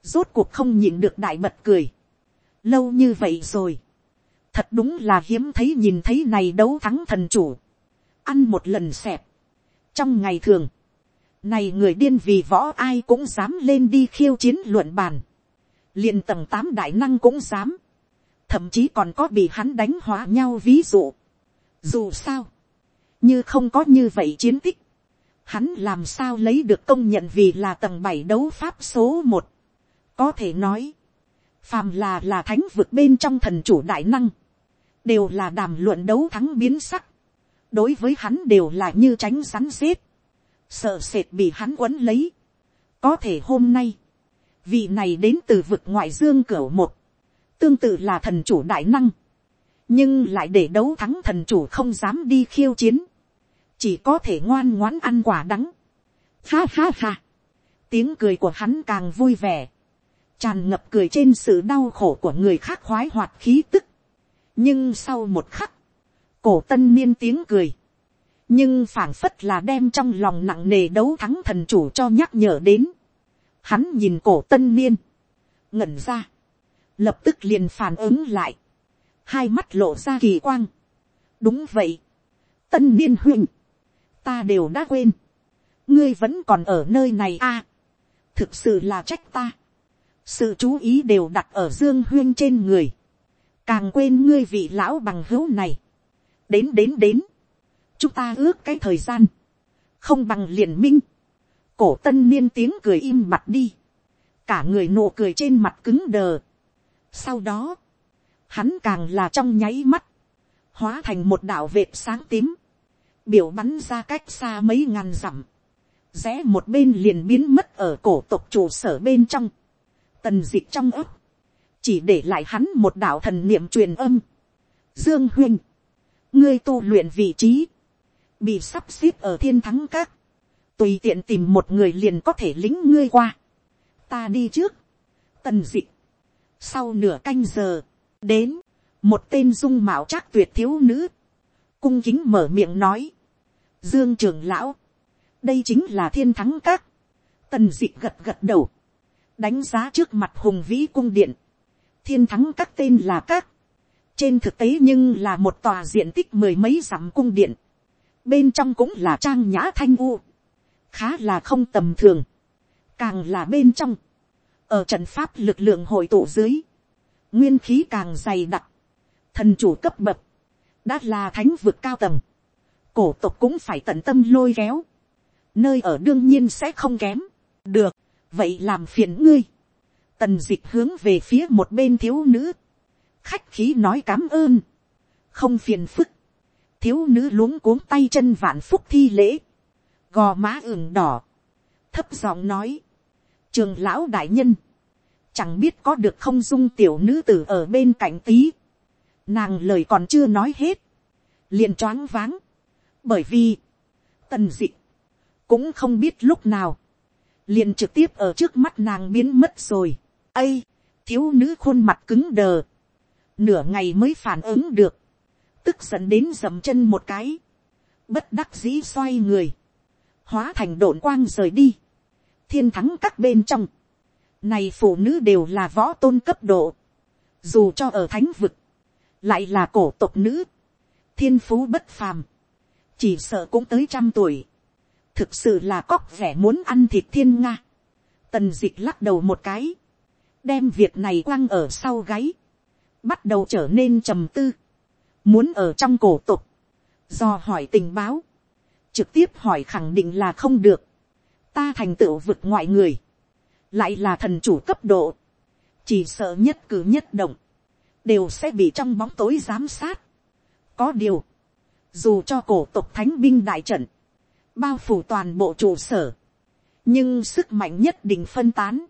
rốt cuộc không nhịn được đại bật cười. lâu như vậy rồi. thật đúng là hiếm thấy nhìn thấy này đấu thắng thần chủ. ăn một lần xẹp. trong ngày thường, này người điên vì võ ai cũng dám lên đi khiêu chiến luận bàn. liền tầng tám đại năng cũng dám. thậm chí còn có bị hắn đánh hóa nhau ví dụ. dù sao, như không có như vậy chiến tích, hắn làm sao lấy được công nhận vì là tầng bảy đấu pháp số một. có thể nói, phàm là là thánh vực bên trong thần chủ đại năng, đều là đàm luận đấu thắng biến sắc, đối với hắn đều là như tránh rắn xếp, sợ sệt bị hắn quấn lấy. có thể hôm nay, vị này đến từ vực ngoại dương cửa một, tương tự là thần chủ đại năng, nhưng lại để đấu thắng thần chủ không dám đi khiêu chiến, chỉ có thể ngoan ngoãn ăn quả đắng. Ha ha ha, tiếng cười của hắn càng vui vẻ, tràn ngập cười trên sự đau khổ của người khác khoái hoạt khí tức. nhưng sau một khắc, cổ tân niên tiếng cười, nhưng phảng phất là đem trong lòng nặng nề đấu thắng thần chủ cho nhắc nhở đến. Hắn nhìn cổ tân niên, ngẩn ra, lập tức liền phản ứng lại, hai mắt lộ ra kỳ quang, đúng vậy, tân niên huynh, ta đều đã quên, ngươi vẫn còn ở nơi này a, thực sự là trách ta, sự chú ý đều đặt ở dương huyên trên người, càng quên ngươi vị lão bằng hữu này, đến đến đến, chúng ta ước cái thời gian, không bằng liền minh, cổ tân niên tiếng cười im mặt đi, cả người nụ cười trên mặt cứng đờ. Sau đó, hắn càng là trong nháy mắt, hóa thành một đạo vệt sáng tím, biểu bắn ra cách xa mấy ngàn dặm, rẽ một bên liền biến mất ở cổ tộc trụ sở bên trong, tần d ị c h trong ấp, chỉ để lại hắn một đạo thần niệm truyền âm. Dương huynh, ngươi tu luyện vị trí, bị sắp xếp ở thiên thắng các, tùy tiện tìm một người liền có thể lính ngươi qua. Ta đi trước, tần dị sau nửa canh giờ, đến, một tên dung mạo trác tuyệt thiếu nữ, cung kính mở miệng nói, dương trường lão, đây chính là thiên thắng các, tần dị gật gật đầu, đánh giá trước mặt hùng vĩ cung điện, thiên thắng các tên là các, trên thực tế nhưng là một tòa diện tích mười mấy dặm cung điện, bên trong cũng là trang nhã thanh u, khá là không tầm thường, càng là bên trong, ở trận pháp lực lượng hội tụ dưới, nguyên khí càng dày đặc, thần chủ cấp bậc, đã là thánh vực cao tầng, cổ tộc cũng phải tận tâm lôi kéo, nơi ở đương nhiên sẽ không kém, được, vậy làm phiền ngươi, tần d ị c h hướng về phía một bên thiếu nữ, khách khí nói cám ơn, không phiền phức, thiếu nữ luống cuống tay chân vạn phúc thi lễ, gò má ửng đỏ, thấp giọng nói, trường lão đại nhân, chẳng biết có được không dung tiểu nữ tử ở bên cạnh tí, nàng lời còn chưa nói hết, liền choáng váng, bởi vì, tần d ị cũng không biết lúc nào, liền trực tiếp ở trước mắt nàng biến mất rồi, ây, thiếu nữ khuôn mặt cứng đờ, nửa ngày mới phản ứng được, tức giận đến dầm chân một cái, bất đắc dĩ xoay người, hóa thành đồn quang rời đi, thiên thắng các bên trong. Này phụ nữ đều là võ tôn cấp độ. Dù cho ở thánh vực. Lại là cổ tộc nữ. Thiên phú bất phàm. Chỉ sợ cũng tới trăm tuổi. Thực sự là cóc vẻ muốn ăn thịt thiên nga. Tần dịch lắc đầu một cái. Đem việc này quăng ở sau gáy. Bắt đầu trở nên trầm tư. Muốn ở trong cổ tộc. Do hỏi tình báo. Trực tiếp hỏi khẳng định là không được ta thành tựu vực ngoại người, lại là thần chủ cấp độ, chỉ sợ nhất cử nhất động, đều sẽ bị trong bóng tối giám sát. có điều, dù cho cổ tộc thánh binh đại trận, bao phủ toàn bộ trụ sở, nhưng sức mạnh nhất định phân tán,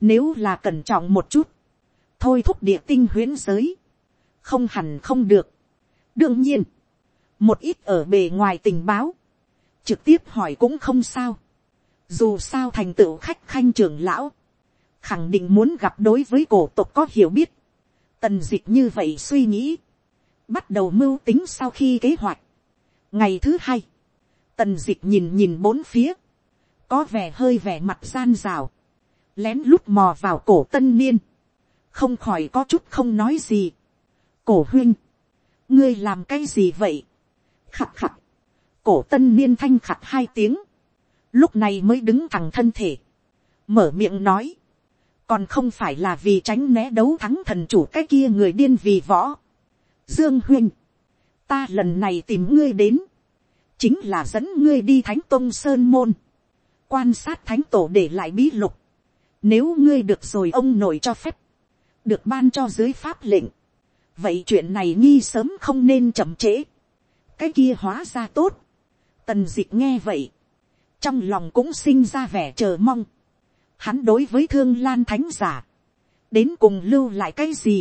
nếu là cẩn trọng một chút, thôi thúc địa tinh huyễn giới, không hẳn không được đương nhiên, một ít ở bề ngoài tình báo, trực tiếp hỏi cũng không sao dù sao thành tựu khách khanh trưởng lão, khẳng định muốn gặp đối với cổ tộc có hiểu biết, tần d ị c h như vậy suy nghĩ, bắt đầu mưu tính sau khi kế hoạch. ngày thứ hai, tần d ị c h nhìn nhìn bốn phía, có vẻ hơi vẻ mặt gian rào, lén lút mò vào cổ tân niên, không khỏi có chút không nói gì. cổ huynh, ngươi làm cái gì vậy, khặt khặt, cổ tân niên thanh khặt hai tiếng, lúc này mới đứng thẳng thân thể, mở miệng nói, còn không phải là vì tránh né đấu thắng thần chủ cái kia người điên vì võ. Dương huynh, ta lần này tìm ngươi đến, chính là dẫn ngươi đi thánh tông sơn môn, quan sát thánh tổ để lại bí lục, nếu ngươi được rồi ông nội cho phép, được ban cho dưới pháp lệnh, vậy chuyện này nghi sớm không nên chậm trễ, cái kia hóa ra tốt, tần d ị c h nghe vậy, trong lòng cũng sinh ra vẻ chờ mong. Hắn đối với thương lan thánh giả, đến cùng lưu lại cái gì,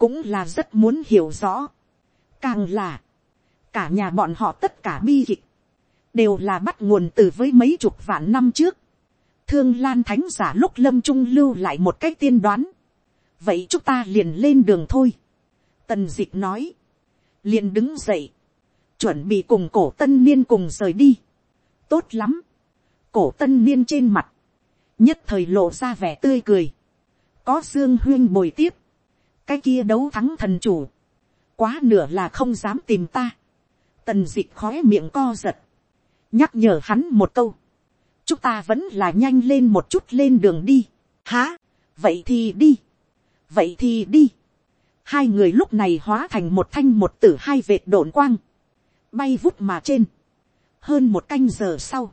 cũng là rất muốn hiểu rõ. Càng là, cả nhà bọn họ tất cả bi kịch, đều là bắt nguồn từ với mấy chục vạn năm trước. Thương lan thánh giả lúc lâm trung lưu lại một cái tiên đoán. Vậy chúng ta liền lên đường thôi. Tần dịch nói, liền đứng dậy, chuẩn bị cùng cổ tân niên cùng rời đi. Tốt lắm. cổ tân niên trên mặt, nhất thời lộ ra vẻ tươi cười. có dương huyên bồi tiếp, cái kia đấu thắng thần chủ, quá nửa là không dám tìm ta, tần dịch khóe khói miệng co giật, nhắc nhở hắn một câu, chúng ta vẫn là nhanh lên một chút lên đường đi, há, vậy thì đi, vậy thì đi, hai người lúc này hóa thành một thanh một tử hai vệt đồn quang, bay vút mà trên, hơn một canh giờ sau,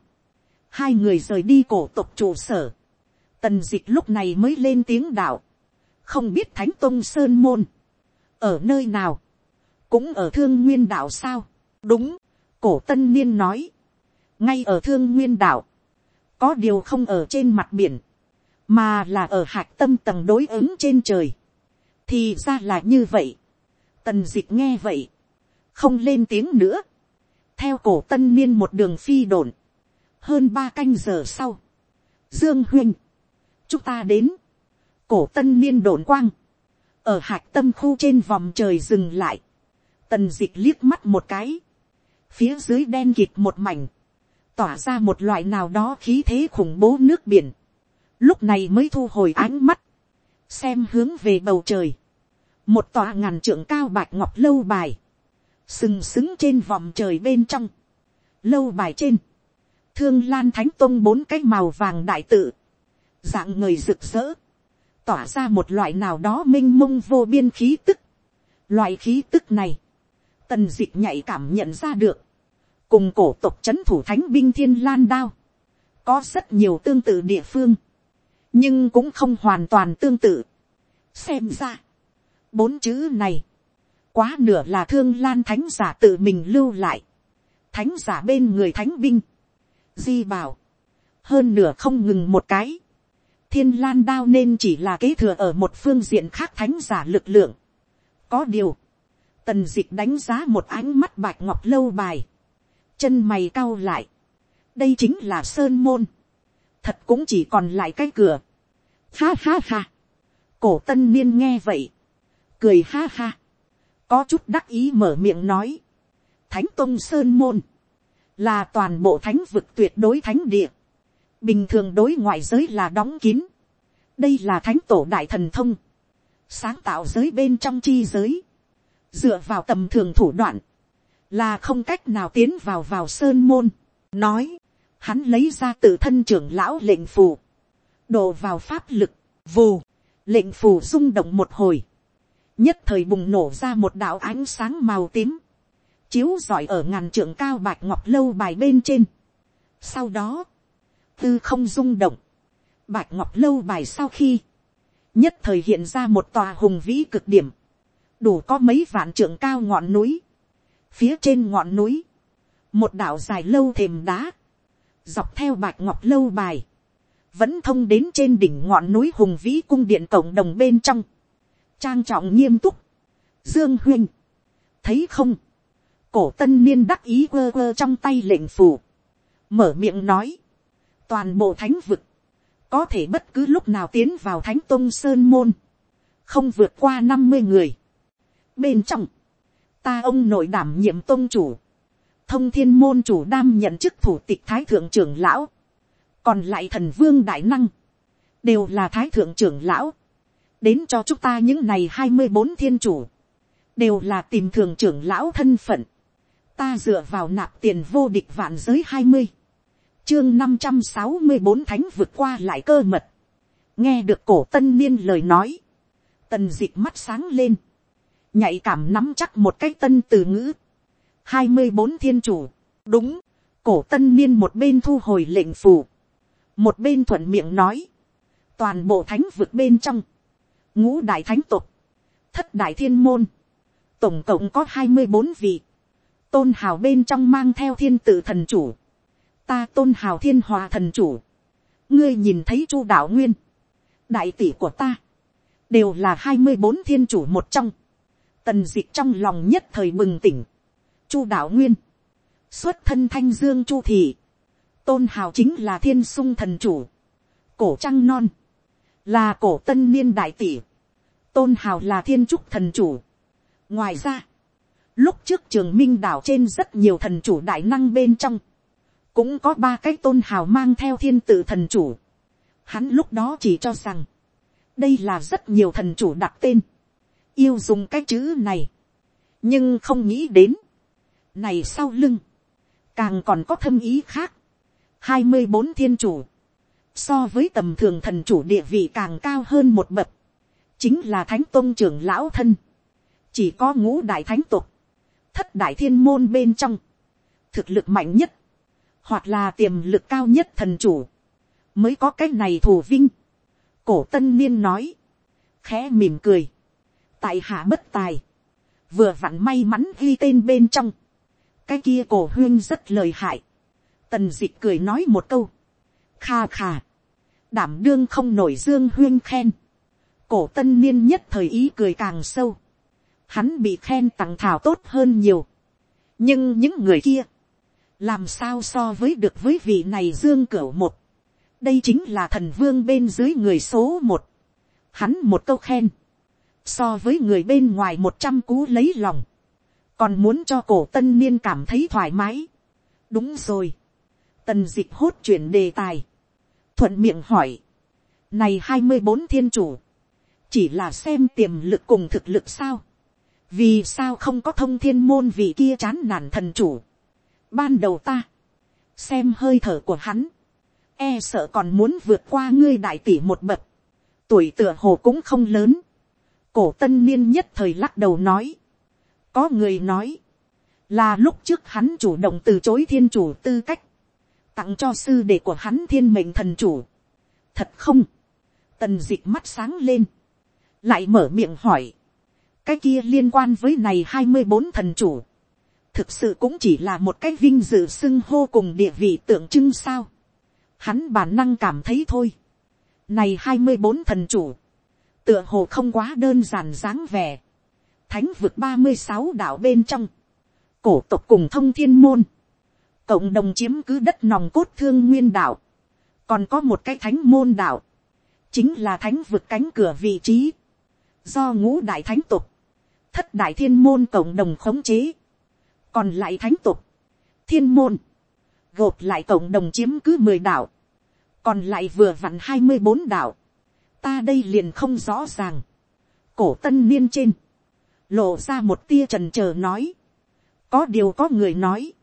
hai người rời đi cổ tộc trụ sở, tần dịch lúc này mới lên tiếng đạo, không biết thánh tông sơn môn, ở nơi nào, cũng ở thương nguyên đạo sao, đúng, cổ tân niên nói, ngay ở thương nguyên đạo, có điều không ở trên mặt biển, mà là ở hạc tâm tầng đối ứng trên trời, thì ra là như vậy, tần d ị c h nghe vậy, không lên tiếng nữa, theo cổ tân niên một đường phi đồn, hơn ba canh giờ sau, dương huynh, chúng ta đến, cổ tân niên đồn quang, ở hạc tâm khu trên vòng trời dừng lại, tần dịch liếc mắt một cái, phía dưới đen kịt một mảnh, tỏa ra một loại nào đó khí thế khủng bố nước biển, lúc này mới thu hồi ánh mắt, xem hướng về bầu trời, một tòa ngàn trượng cao bạch ngọc lâu bài, sừng sững trên vòng trời bên trong, lâu bài trên, thương lan thánh tông bốn cái màu vàng đại tự, dạng người rực rỡ, tỏa ra một loại nào đó m i n h mông vô biên khí tức. Loại khí tức này, tần d ị c h nhạy cảm nhận ra được, cùng cổ tộc c h ấ n thủ thánh binh thiên lan đao, có rất nhiều tương tự địa phương, nhưng cũng không hoàn toàn tương tự. xem ra, bốn chữ này, quá nửa là thương lan thánh giả tự mình lưu lại, thánh giả bên người thánh binh, di bảo, hơn nửa không ngừng một cái, thiên lan đao nên chỉ là kế thừa ở một phương diện khác thánh giả lực lượng. có điều, tần d ị c h đánh giá một ánh mắt bạch ngọc lâu bài, chân mày cau lại, đây chính là sơn môn, thật cũng chỉ còn lại cái cửa, ha ha ha, cổ tân niên nghe vậy, cười ha ha, có chút đắc ý mở miệng nói, thánh tông sơn môn, là toàn bộ thánh vực tuyệt đối thánh địa, bình thường đối ngoại giới là đóng kín, đây là thánh tổ đại thần thông, sáng tạo giới bên trong chi giới, dựa vào tầm thường thủ đoạn, là không cách nào tiến vào vào sơn môn, nói, hắn lấy ra từ thân trưởng lão lệnh phù, đổ vào pháp lực, vù, lệnh phù rung động một hồi, nhất thời bùng nổ ra một đạo ánh sáng màu tím, chiếu giỏi ở ngàn trượng cao bạch ngọc lâu bài bên trên. Sau đó, tư không rung động, bạch ngọc lâu bài sau khi, nhất thời hiện ra một tòa hùng vĩ cực điểm, đủ có mấy vạn trượng cao ngọn núi, phía trên ngọn núi, một đảo dài lâu thềm đá, dọc theo bạch ngọc lâu bài, vẫn thông đến trên đỉnh ngọn núi hùng vĩ cung điện cộng đồng bên trong, trang trọng nghiêm túc, dương huynh, thấy không, cổ tân niên đắc ý quơ quơ trong tay lệnh phù, mở miệng nói, toàn bộ thánh vực, có thể bất cứ lúc nào tiến vào thánh tôn sơn môn, không vượt qua năm mươi người, bên trong, ta ông nội đảm nhiệm tôn chủ, thông thiên môn chủ đam nhận chức thủ tịch thái thượng trưởng lão, còn lại thần vương đại năng, đều là thái thượng trưởng lão, đến cho chúng ta những này hai mươi bốn thiên chủ, đều là tìm thường trưởng lão thân phận, ta dựa vào nạp tiền vô địch vạn giới hai mươi, chương năm trăm sáu mươi bốn thánh vượt qua lại cơ mật, nghe được cổ tân niên lời nói, tần d ị c h mắt sáng lên, nhạy cảm nắm chắc một cái tân từ ngữ, hai mươi bốn thiên chủ, đúng, cổ tân niên một bên thu hồi lệnh phù, một bên thuận miệng nói, toàn bộ thánh vượt bên trong, ngũ đại thánh tục, thất đại thiên môn, tổng cộng có hai mươi bốn vị, tôn hào bên trong mang theo thiên tự thần chủ, ta tôn hào thiên hòa thần chủ, ngươi nhìn thấy chu đạo nguyên, đại tỷ của ta, đều là hai mươi bốn thiên chủ một trong, tần d ị trong lòng nhất thời bừng tỉnh, chu đạo nguyên, xuất thân thanh dương chu thị, tôn hào chính là thiên sung thần chủ, cổ trăng non, là cổ tân niên đại tỷ, tôn hào là thiên trúc thần chủ. ngoài ra, lúc trước trường minh đảo trên rất nhiều thần chủ đại năng bên trong, cũng có ba cái tôn hào mang theo thiên tự thần chủ. Hắn lúc đó chỉ cho rằng, đây là rất nhiều thần chủ đặt tên yêu dùng cái chữ này, nhưng không nghĩ đến, này sau lưng, càng còn có thâm ý khác, hai mươi bốn thiên chủ, so với tầm thường thần chủ địa vị càng cao hơn một bậc, chính là thánh tôn trưởng lão thân, chỉ có ngũ đại thánh tục, thất đại thiên môn bên trong, thực lực mạnh nhất, hoặc là tiềm lực cao nhất thần chủ, mới có cái này thù vinh. cổ tân niên nói, khẽ mỉm cười, tại hạ bất tài, vừa vặn may mắn ghi tên bên trong, cái kia cổ huyên rất lời hại, tần d ị c cười nói một câu, kha kha, đảm đương không nổi dương huyên khen, cổ tân niên nhất thời ý cười càng sâu, hắn bị khen tặng thảo tốt hơn nhiều, nhưng những người kia, làm sao so với được với vị này dương cửu một, đây chính là thần vương bên dưới người số một, hắn một câu khen, so với người bên ngoài một trăm cú lấy lòng, còn muốn cho cổ tân niên cảm thấy thoải mái. đúng rồi, tần d ị c h hốt chuyển đề tài, thuận miệng hỏi, này hai mươi bốn thiên chủ, chỉ là xem tiềm lực cùng thực lực sao, vì sao không có thông thiên môn vị kia chán nản thần chủ, Ban đầu ta, xem hơi thở của hắn, e sợ còn muốn vượt qua ngươi đại tỷ một bậc, tuổi tựa hồ cũng không lớn, cổ tân niên nhất thời lắc đầu nói, có người nói, là lúc trước hắn chủ động từ chối thiên chủ tư cách, tặng cho sư đệ của hắn thiên mệnh thần chủ, thật không, tần dịch mắt sáng lên, lại mở miệng hỏi, cái kia liên quan với này hai mươi bốn thần chủ, thực sự cũng chỉ là một cái vinh dự xưng hô cùng địa vị tượng trưng sao. Hắn bản năng cảm thấy thôi. Này hai mươi bốn thần chủ. Tựa hồ không quá đơn giản dáng vẻ. Thánh vực ba mươi sáu đảo bên trong. Cổ tộc cùng thông thiên môn. Cộng đồng chiếm cứ đất nòng cốt thương nguyên đảo. Còn có một cái thánh môn đảo. Chính là thánh vực cánh cửa vị trí. Do ngũ đại thánh tục. Thất đại thiên môn cộng đồng khống chế còn lại thánh tục, thiên môn, gộp lại cộng đồng chiếm cứ mười đảo, còn lại vừa vặn hai mươi bốn đảo, ta đây liền không rõ ràng, cổ tân niên trên, lộ ra một tia trần trờ nói, có điều có người nói,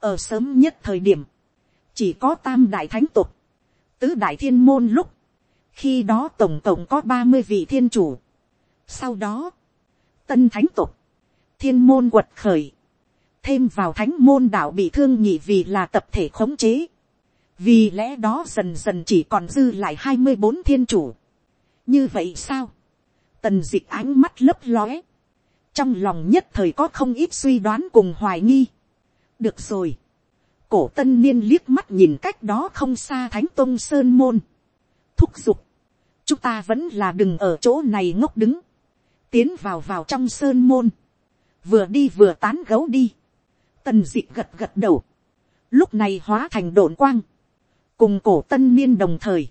ở sớm nhất thời điểm, chỉ có tam đại thánh tục, tứ đại thiên môn lúc, khi đó tổng cộng có ba mươi vị thiên chủ, sau đó, tân thánh tục, thiên môn quật khởi, thêm vào thánh môn đạo bị thương nhị vì là tập thể khống chế. vì lẽ đó dần dần chỉ còn dư lại hai mươi bốn thiên chủ. như vậy sao, tần d ị c h ánh mắt lấp lóe, trong lòng nhất thời có không ít suy đoán cùng hoài nghi. được rồi, cổ tân niên liếc mắt nhìn cách đó không xa thánh tôn sơn môn, thúc giục, chúng ta vẫn là đừng ở chỗ này ngốc đứng, tiến vào vào trong sơn môn, vừa đi vừa tán gấu đi, Tần dị gật gật đầu. Lúc này hóa thành đồn quang. Cùng cổ tân niên đồng thời.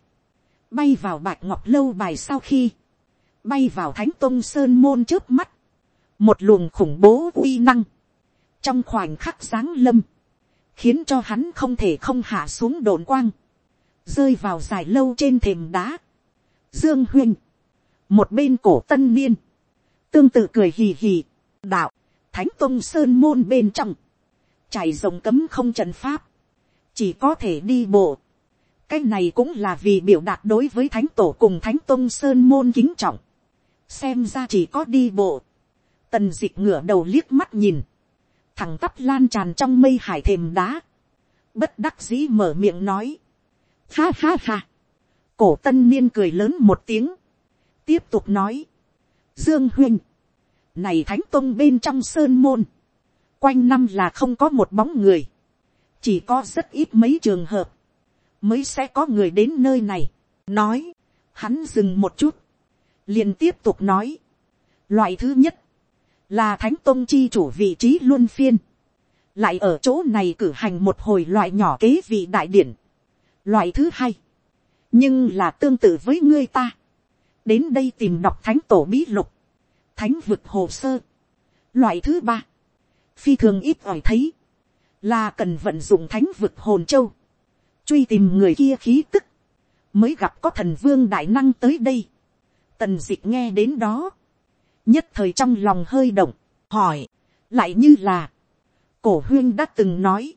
Bay vào bạch ngọc lâu bài sau khi. Bay vào thánh tôn sơn môn trước mắt. Một luồng khủng bố uy năng. Trong khoảnh khắc sáng lâm. Khiến cho hắn không thể không hạ xuống đồn quang. Rơi vào dài lâu trên thềm đá. Dương huynh. Một bên cổ tân niên. Tương tự cười hì hì. Đạo. Thánh tông sơn môn bên trong trải rộng cấm không trần pháp, chỉ có thể đi bộ. cái này cũng là vì biểu đạt đối với thánh tổ cùng thánh tôn sơn môn kính trọng. xem ra chỉ có đi bộ tần d ị c h ngửa đầu liếc mắt nhìn, thẳng tắp lan tràn trong mây hải thềm đá. bất đắc dĩ mở miệng nói. ha ha ha. cổ tân niên cười lớn một tiếng. tiếp tục nói. dương huynh. này thánh tôn bên trong sơn môn quanh năm là không có một bóng người, chỉ có rất ít mấy trường hợp, mới sẽ có người đến nơi này, nói, hắn dừng một chút, liền tiếp tục nói, loại thứ nhất, là thánh tôn chi chủ vị trí luân phiên, lại ở chỗ này cử hành một hồi loại nhỏ kế vị đại điển, loại thứ hai, nhưng là tương tự với ngươi ta, đến đây tìm đọc thánh tổ bí lục, thánh vực hồ sơ, loại thứ ba, phi thường ít ỏi thấy, là cần vận dụng thánh vực hồn châu, truy tìm người kia khí tức, mới gặp có thần vương đại năng tới đây. Tần d ị c h nghe đến đó, nhất thời trong lòng hơi động, hỏi, lại như là, cổ huyên đã từng nói,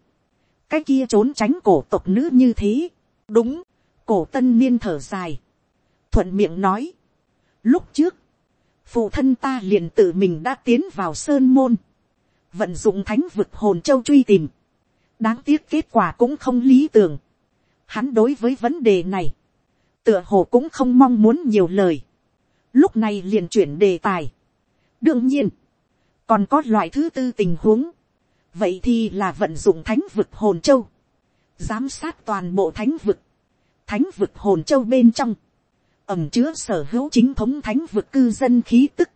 cái kia trốn tránh cổ tộc nữ như thế, đúng, cổ tân niên thở dài, thuận miệng nói, lúc trước, phụ thân ta liền tự mình đã tiến vào sơn môn, vận dụng thánh vực hồn châu truy tìm, đáng tiếc kết quả cũng không lý tưởng, hắn đối với vấn đề này, tựa hồ cũng không mong muốn nhiều lời, lúc này liền chuyển đề tài đương nhiên, còn có loại thứ tư tình huống, vậy thì là vận dụng thánh vực hồn châu, giám sát toàn bộ thánh vực, thánh vực hồn châu bên trong, ẩm chứa sở hữu chính thống thánh vực cư dân khí tức.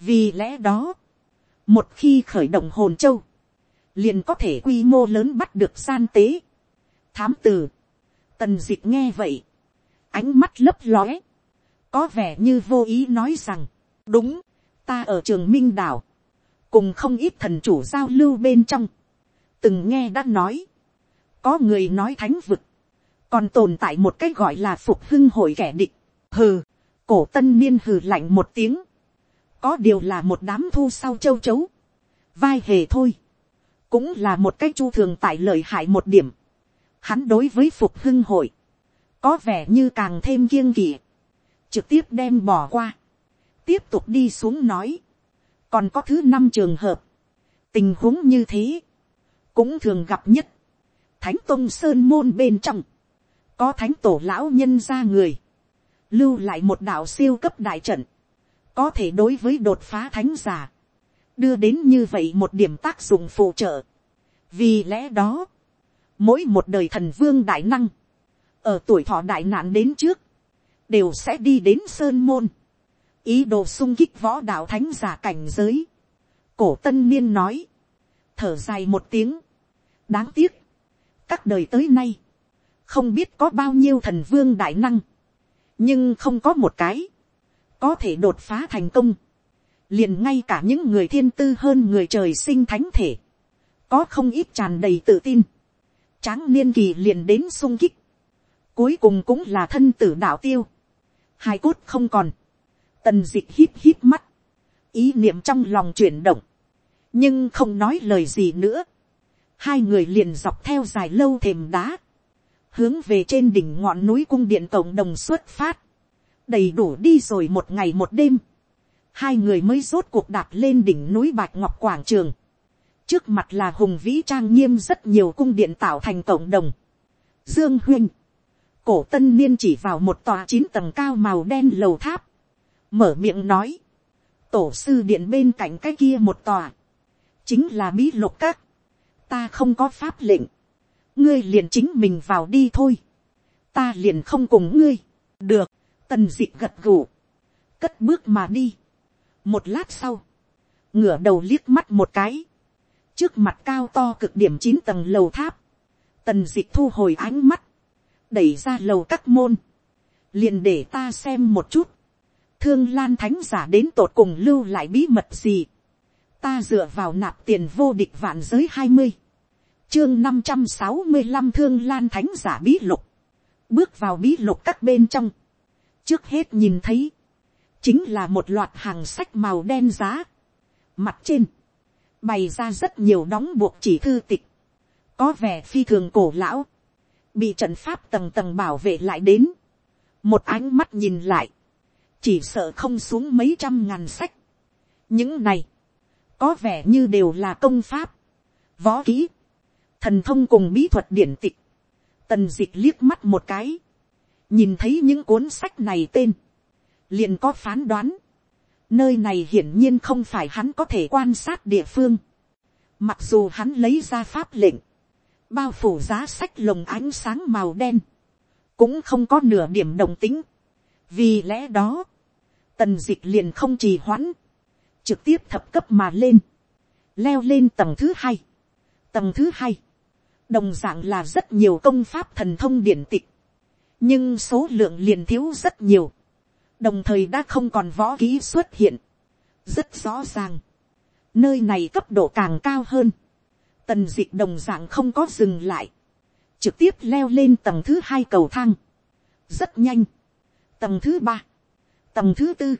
vì lẽ đó, một khi khởi động hồn châu, liền có thể quy mô lớn bắt được gian tế. thám từ, tần d ị c h nghe vậy, ánh mắt lấp lóe, có vẻ như vô ý nói rằng, đúng, ta ở trường minh đảo, cùng không ít thần chủ giao lưu bên trong, từng nghe đã nói, có người nói thánh vực, còn tồn tại một cái gọi là phục hưng hội kẻ địch, hừ, cổ tân niên hừ lạnh một tiếng, có điều là một đám thu sau châu chấu, vai hề thôi, cũng là một cái chu thường tại lợi hại một điểm, hắn đối với phục hưng hội, có vẻ như càng thêm kiêng kỵ, trực tiếp đem bỏ qua, tiếp tục đi xuống nói, còn có thứ năm trường hợp, tình huống như thế, cũng thường gặp nhất, thánh tông sơn môn bên trong, có thánh tổ lão nhân ra người, lưu lại một đạo siêu cấp đại trận, có thể đối với đột phá thánh giả, đưa đến như vậy một điểm tác dụng phụ trợ. vì lẽ đó, mỗi một đời thần vương đại năng, ở tuổi thọ đại nạn đến trước, đều sẽ đi đến sơn môn, ý đồ sung kích võ đạo thánh giả cảnh giới. cổ tân niên nói, thở dài một tiếng, đáng tiếc, các đời tới nay, không biết có bao nhiêu thần vương đại năng, nhưng không có một cái, có thể đột phá thành công, liền ngay cả những người thiên tư hơn người trời sinh thánh thể, có không ít tràn đầy tự tin, tráng niên kỳ liền đến sung kích, cuối cùng cũng là thân tử đạo tiêu, hai cốt không còn, tần dịch hít hít mắt, ý niệm trong lòng chuyển động, nhưng không nói lời gì nữa, hai người liền dọc theo dài lâu thềm đá, hướng về trên đỉnh ngọn núi cung điện cộng đồng xuất phát, đầy đủ đi rồi một ngày một đêm, hai người mới rốt cuộc đạp lên đỉnh núi bạch ngọc quảng trường, trước mặt là hùng vĩ trang nghiêm rất nhiều cung điện tạo thành cộng đồng. Dương huynh, cổ tân niên chỉ vào một tòa chín tầng cao màu đen lầu tháp, mở miệng nói, tổ sư điện bên cạnh cái kia một tòa, chính là bí lục các, ta không có pháp lệnh, ngươi liền chính mình vào đi thôi, ta liền không cùng ngươi, được, tần d ị gật gù, cất bước mà đi, một lát sau, ngửa đầu liếc mắt một cái, trước mặt cao to cực điểm chín tầng lầu tháp, tần d ị thu hồi ánh mắt, đẩy ra lầu các môn, liền để ta xem một chút, thương lan thánh giả đến tột cùng lưu lại bí mật gì, ta dựa vào nạp tiền vô địch vạn giới hai mươi, chương năm trăm sáu mươi năm thương lan thánh giả bí lục, bước vào bí lục các bên trong, trước hết nhìn thấy, chính là một loạt hàng sách màu đen giá, mặt trên, bày ra rất nhiều đóng buộc chỉ thư tịch, có vẻ phi thường cổ lão, bị trận pháp tầng tầng bảo vệ lại đến, một ánh mắt nhìn lại, chỉ sợ không xuống mấy trăm ngàn sách. những này, có vẻ như đều là công pháp, võ kỹ, thần thông cùng bí thuật điển tịch, tần d ị c h liếc mắt một cái, nhìn thấy những cuốn sách này tên, liền có phán đoán, nơi này hiển nhiên không phải hắn có thể quan sát địa phương, mặc dù hắn lấy ra pháp lệnh, bao phủ giá sách lồng ánh sáng màu đen, cũng không có nửa điểm đồng tính, vì lẽ đó, tần dịch liền không trì hoãn, trực tiếp thập cấp mà lên, leo lên tầng thứ hai, tầng thứ hai, đồng dạng là rất nhiều công pháp thần thông điển tịch, nhưng số lượng liền thiếu rất nhiều, đồng thời đã không còn võ kỹ xuất hiện, rất rõ ràng, nơi này cấp độ càng cao hơn, tần d ị đồng dạng không có dừng lại, trực tiếp leo lên tầng thứ hai cầu thang, rất nhanh, tầng thứ ba, tầng thứ tư,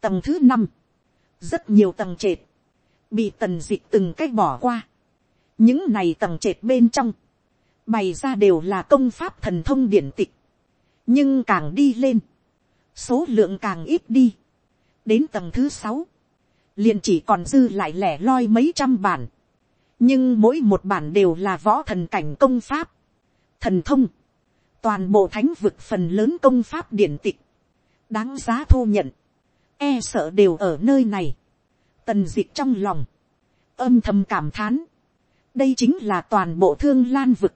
tầng thứ năm, rất nhiều tầng trệt, bị tần dịch từng cách bỏ qua. những này tầng trệt bên trong, bày ra đều là công pháp thần thông điển tịch. nhưng càng đi lên, số lượng càng ít đi. đến tầng thứ sáu, liền chỉ còn dư lại lẻ loi mấy trăm bản. nhưng mỗi một bản đều là võ thần cảnh công pháp, thần thông, toàn bộ thánh vực phần lớn công pháp điển tịch, đáng giá thu nhận, e sợ đều ở nơi này, tần d ị trong lòng, âm thầm cảm thán, đây chính là toàn bộ thương lan vực,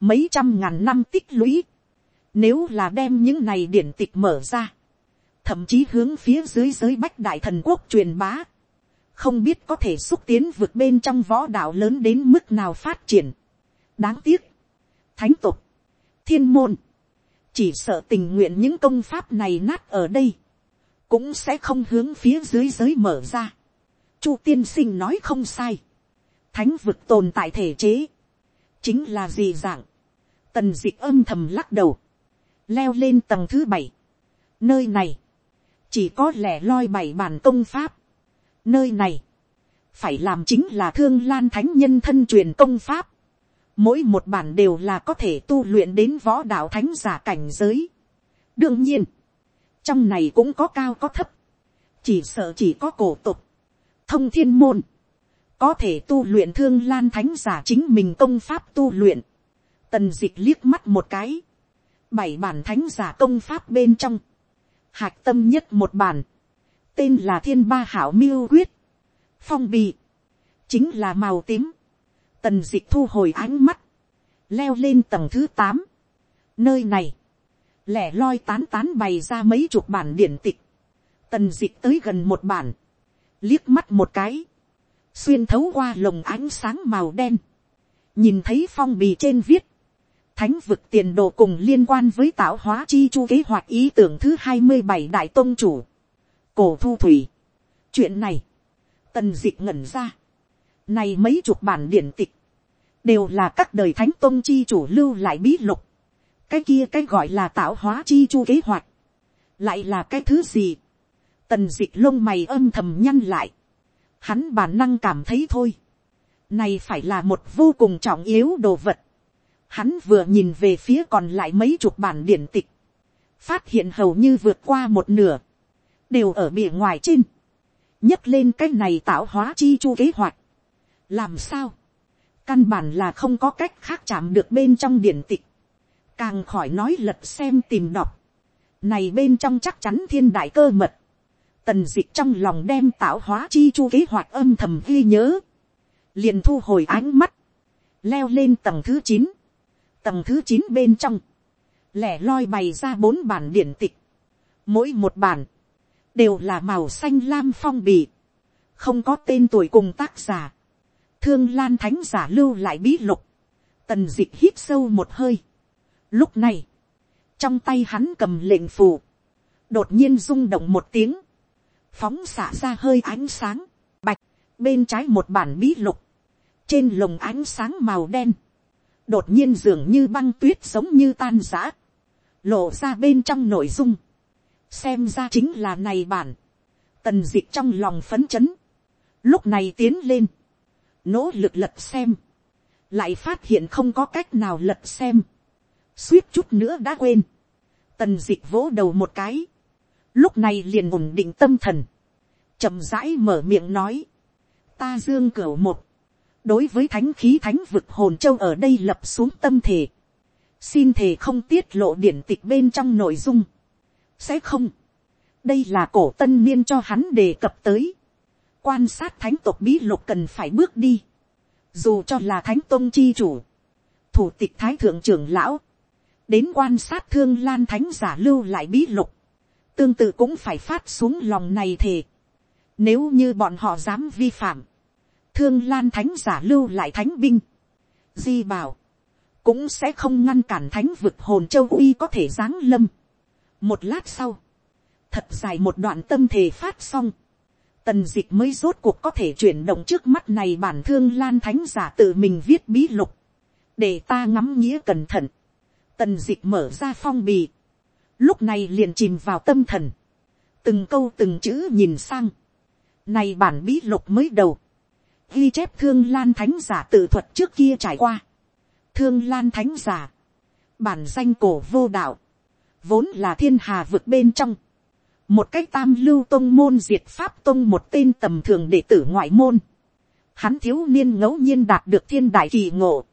mấy trăm ngàn năm tích lũy, nếu là đem những này điển tịch mở ra, thậm chí hướng phía dưới giới bách đại thần quốc truyền bá, không biết có thể xúc tiến vượt bên trong võ đạo lớn đến mức nào phát triển. đáng tiếc, thánh tục, thiên môn, chỉ sợ tình nguyện những công pháp này nát ở đây, cũng sẽ không hướng phía dưới giới mở ra. Chu tiên sinh nói không sai, thánh vực tồn tại thể chế, chính là gì dạng, tần d ị âm thầm lắc đầu, leo lên tầng thứ bảy, nơi này, chỉ có lẻ loi bảy bản công pháp, nơi này, phải làm chính là thương lan thánh nhân thân truyền công pháp, mỗi một bản đều là có thể tu luyện đến võ đạo thánh giả cảnh giới. đương nhiên, trong này cũng có cao có thấp, chỉ sợ chỉ có cổ tục, thông thiên môn, có thể tu luyện thương lan thánh giả chính mình công pháp tu luyện, tần d ị c h liếc mắt một cái, bảy bản thánh giả công pháp bên trong, hạc tâm nhất một bản, tên là thiên ba hảo miêu quyết, phong bì, chính là màu tím, tần dịch thu hồi ánh mắt, leo lên tầng thứ tám, nơi này, lẻ loi tán tán bày ra mấy chục bản điển tịch, tần dịch tới gần một bản, liếc mắt một cái, xuyên thấu qua lồng ánh sáng màu đen, nhìn thấy phong bì trên viết, thánh vực tiền đồ cùng liên quan với tạo hóa chi chu kế hoạch ý tưởng thứ hai mươi bảy đại tôn chủ, cổ thu thủy. chuyện này, tần d ị ngẩn ra, này mấy chục bản điển tịch. Đều là các đời thánh tôn chi chủ lưu lại bí lục. Cái kia cái gọi là tạo hóa chi chu kế hoạch. Lại là cái thứ gì? Tần dịch lông mày âm thầm nhăn lại. Hắn bản năng cảm thấy thôi. Này phải là một vô cùng trọng yếu đồ vật. Hắn vừa nhìn về phía còn lại mấy chục bản điển tịch. Phát hiện hầu như vượt qua một nửa. Đều ở bìa ngoài trên. nhấc lên cái này tạo hóa chi chu kế hoạch làm sao, căn bản là không có cách khác chạm được bên trong điển tịch, càng khỏi nói lật xem tìm đọc, này bên trong chắc chắn thiên đại cơ mật, tần dịch trong lòng đem tạo hóa chi chu kế hoạch âm thầm ghi nhớ, liền thu hồi ánh mắt, leo lên tầng thứ chín, tầng thứ chín bên trong, lẻ loi bày ra bốn bản điển tịch, mỗi một bản, đều là màu xanh lam phong bì, không có tên tuổi cùng tác giả, thương lan thánh giả lưu lại bí lục, tần d ị c h hít sâu một hơi. Lúc này, trong tay hắn cầm lệnh phù, đột nhiên rung động một tiếng, phóng xả ra hơi ánh sáng, bạch, bên trái một bản bí lục, trên lồng ánh sáng màu đen, đột nhiên dường như băng tuyết giống như tan giã, lộ ra bên trong nội dung, xem ra chính là này bản, tần d ị c h trong lòng phấn chấn, lúc này tiến lên, nỗ lực lật xem, lại phát hiện không có cách nào lật xem, suýt chút nữa đã quên, tần d ị c h vỗ đầu một cái, lúc này liền ổn định tâm thần, chậm rãi mở miệng nói, ta dương cửu một, đối với thánh khí thánh vực hồn châu ở đây lập xuống tâm thể, xin thể không tiết lộ điển tịch bên trong nội dung, sẽ không, đây là cổ tân niên cho hắn đề cập tới, quan sát thánh tộc bí lục cần phải bước đi. Dù cho là thánh tôn chi chủ, thủ tịch thái thượng trưởng lão, đến quan sát thương lan thánh giả lưu lại bí lục, tương tự cũng phải phát xuống lòng này thề. Nếu như bọn họ dám vi phạm, thương lan thánh giả lưu lại thánh binh, di bảo, cũng sẽ không ngăn cản thánh vực hồn châu uy có thể giáng lâm. Một lát sau, thật dài một đoạn tâm thể phát xong, tần dịch mới rốt cuộc có thể chuyển động trước mắt này bản thương lan thánh giả tự mình viết bí lục, để ta ngắm nghĩa cẩn thận, tần dịch mở ra phong bì, lúc này liền chìm vào tâm thần, từng câu từng chữ nhìn sang, này bản bí lục mới đầu, ghi chép thương lan thánh giả tự thuật trước kia trải qua. thương lan thánh giả, bản danh cổ vô đạo, vốn là thiên hà vực bên trong, một cách tam lưu tông môn diệt pháp tông một tên tầm thường đệ tử ngoại môn. Hắn thiếu niên ngẫu nhiên đạt được thiên đại kỳ ngộ,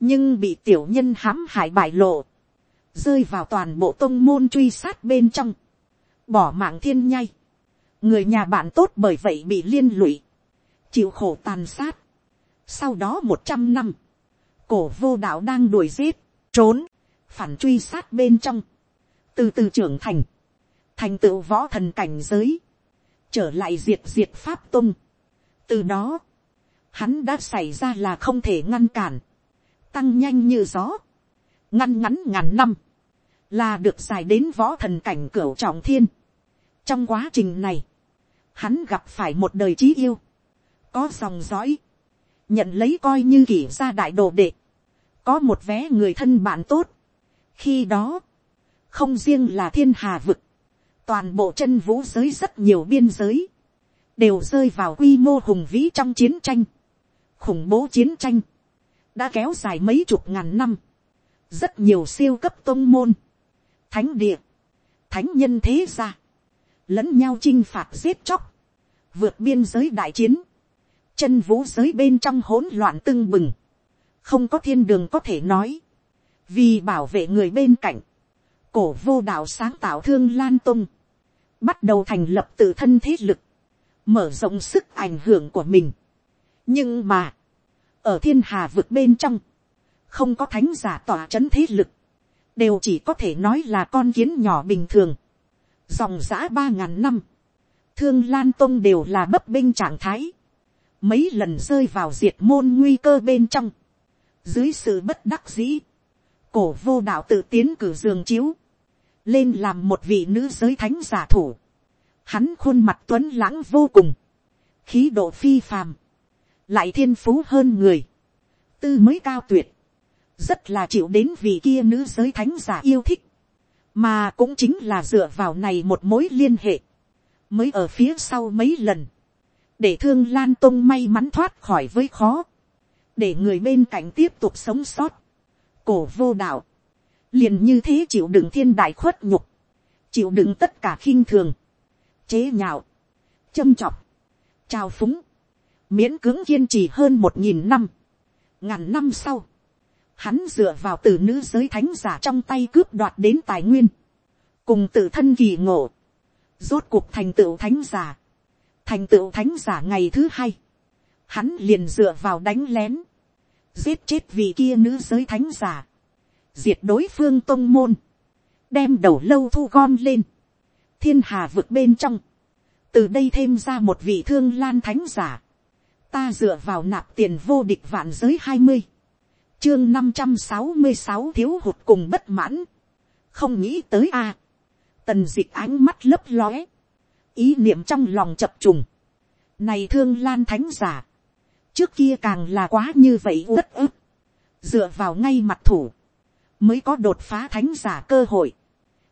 nhưng bị tiểu nhân hãm hại bại lộ, rơi vào toàn bộ tông môn truy sát bên trong, bỏ mạng thiên nhai. người nhà bạn tốt bởi vậy bị liên lụy, chịu khổ tàn sát. sau đó một trăm năm, cổ vô đạo đang đuổi giết, trốn, phản truy sát bên trong, từ từ trưởng thành, thành tựu võ thần cảnh giới, trở lại diệt diệt pháp tung. từ đó, hắn đã xảy ra là không thể ngăn cản, tăng nhanh như gió, ngăn ngắn ngàn năm, là được dài đến võ thần cảnh cửu trọng thiên. trong quá trình này, hắn gặp phải một đời trí yêu, có dòng dõi, nhận lấy coi như kỷ gia đại đồ đệ, có một vé người thân bạn tốt. khi đó, không riêng là thiên hà vực, toàn bộ chân vũ giới rất nhiều biên giới, đều rơi vào quy mô hùng vĩ trong chiến tranh, khủng bố chiến tranh, đã kéo dài mấy chục ngàn năm, rất nhiều siêu cấp tôn môn, thánh địa, thánh nhân thế gia, lẫn nhau chinh phạt giết chóc, vượt biên giới đại chiến, chân vũ giới bên trong hỗn loạn tưng bừng, không có thiên đường có thể nói, vì bảo vệ người bên cạnh, cổ vô đạo sáng tạo thương lan tung, bắt đầu thành lập tự thân thế lực, mở rộng sức ảnh hưởng của mình. nhưng mà, ở thiên hà vực bên trong, không có thánh giả tỏa c h ấ n thế lực, đều chỉ có thể nói là con kiến nhỏ bình thường. dòng giã ba ngàn năm, thương lan tông đều là bấp binh trạng thái, mấy lần rơi vào diệt môn nguy cơ bên trong, dưới sự bất đắc dĩ, cổ vô đạo tự tiến cử giường chiếu, lên làm một vị nữ giới thánh giả thủ. Hắn khuôn mặt tuấn lãng vô cùng, khí độ phi phàm, lại thiên phú hơn người, tư mới cao tuyệt, rất là chịu đến vị kia nữ giới thánh giả yêu thích, mà cũng chính là dựa vào này một mối liên hệ, mới ở phía sau mấy lần, để thương lan tông may mắn thoát khỏi với khó, để người bên cạnh tiếp tục sống sót, cổ vô đạo, liền như thế chịu đựng thiên đại khuất nhục, chịu đựng tất cả khinh thường, chế nhạo, châm chọc, trao phúng, miễn cưỡng kiên trì hơn một nghìn năm, ngàn năm sau, hắn dựa vào từ nữ giới thánh giả trong tay cướp đoạt đến tài nguyên, cùng tự thân kỳ ngộ, rốt cuộc thành tựu thánh giả, thành tựu thánh giả ngày thứ hai, hắn liền dựa vào đánh lén, giết chết vị kia nữ giới thánh giả, diệt đối phương tôn môn, đem đầu lâu thu gom lên, thiên hà vực bên trong, từ đây thêm ra một vị thương lan thánh giả, ta dựa vào nạp tiền vô địch vạn giới hai mươi, chương năm trăm sáu mươi sáu thiếu hụt cùng bất mãn, không nghĩ tới a, tần d ị c h ánh mắt lấp lóe, ý niệm trong lòng chập trùng, này thương lan thánh giả, trước kia càng là quá như vậy uất ức, dựa vào ngay mặt thủ, mới có đột phá thánh giả cơ hội,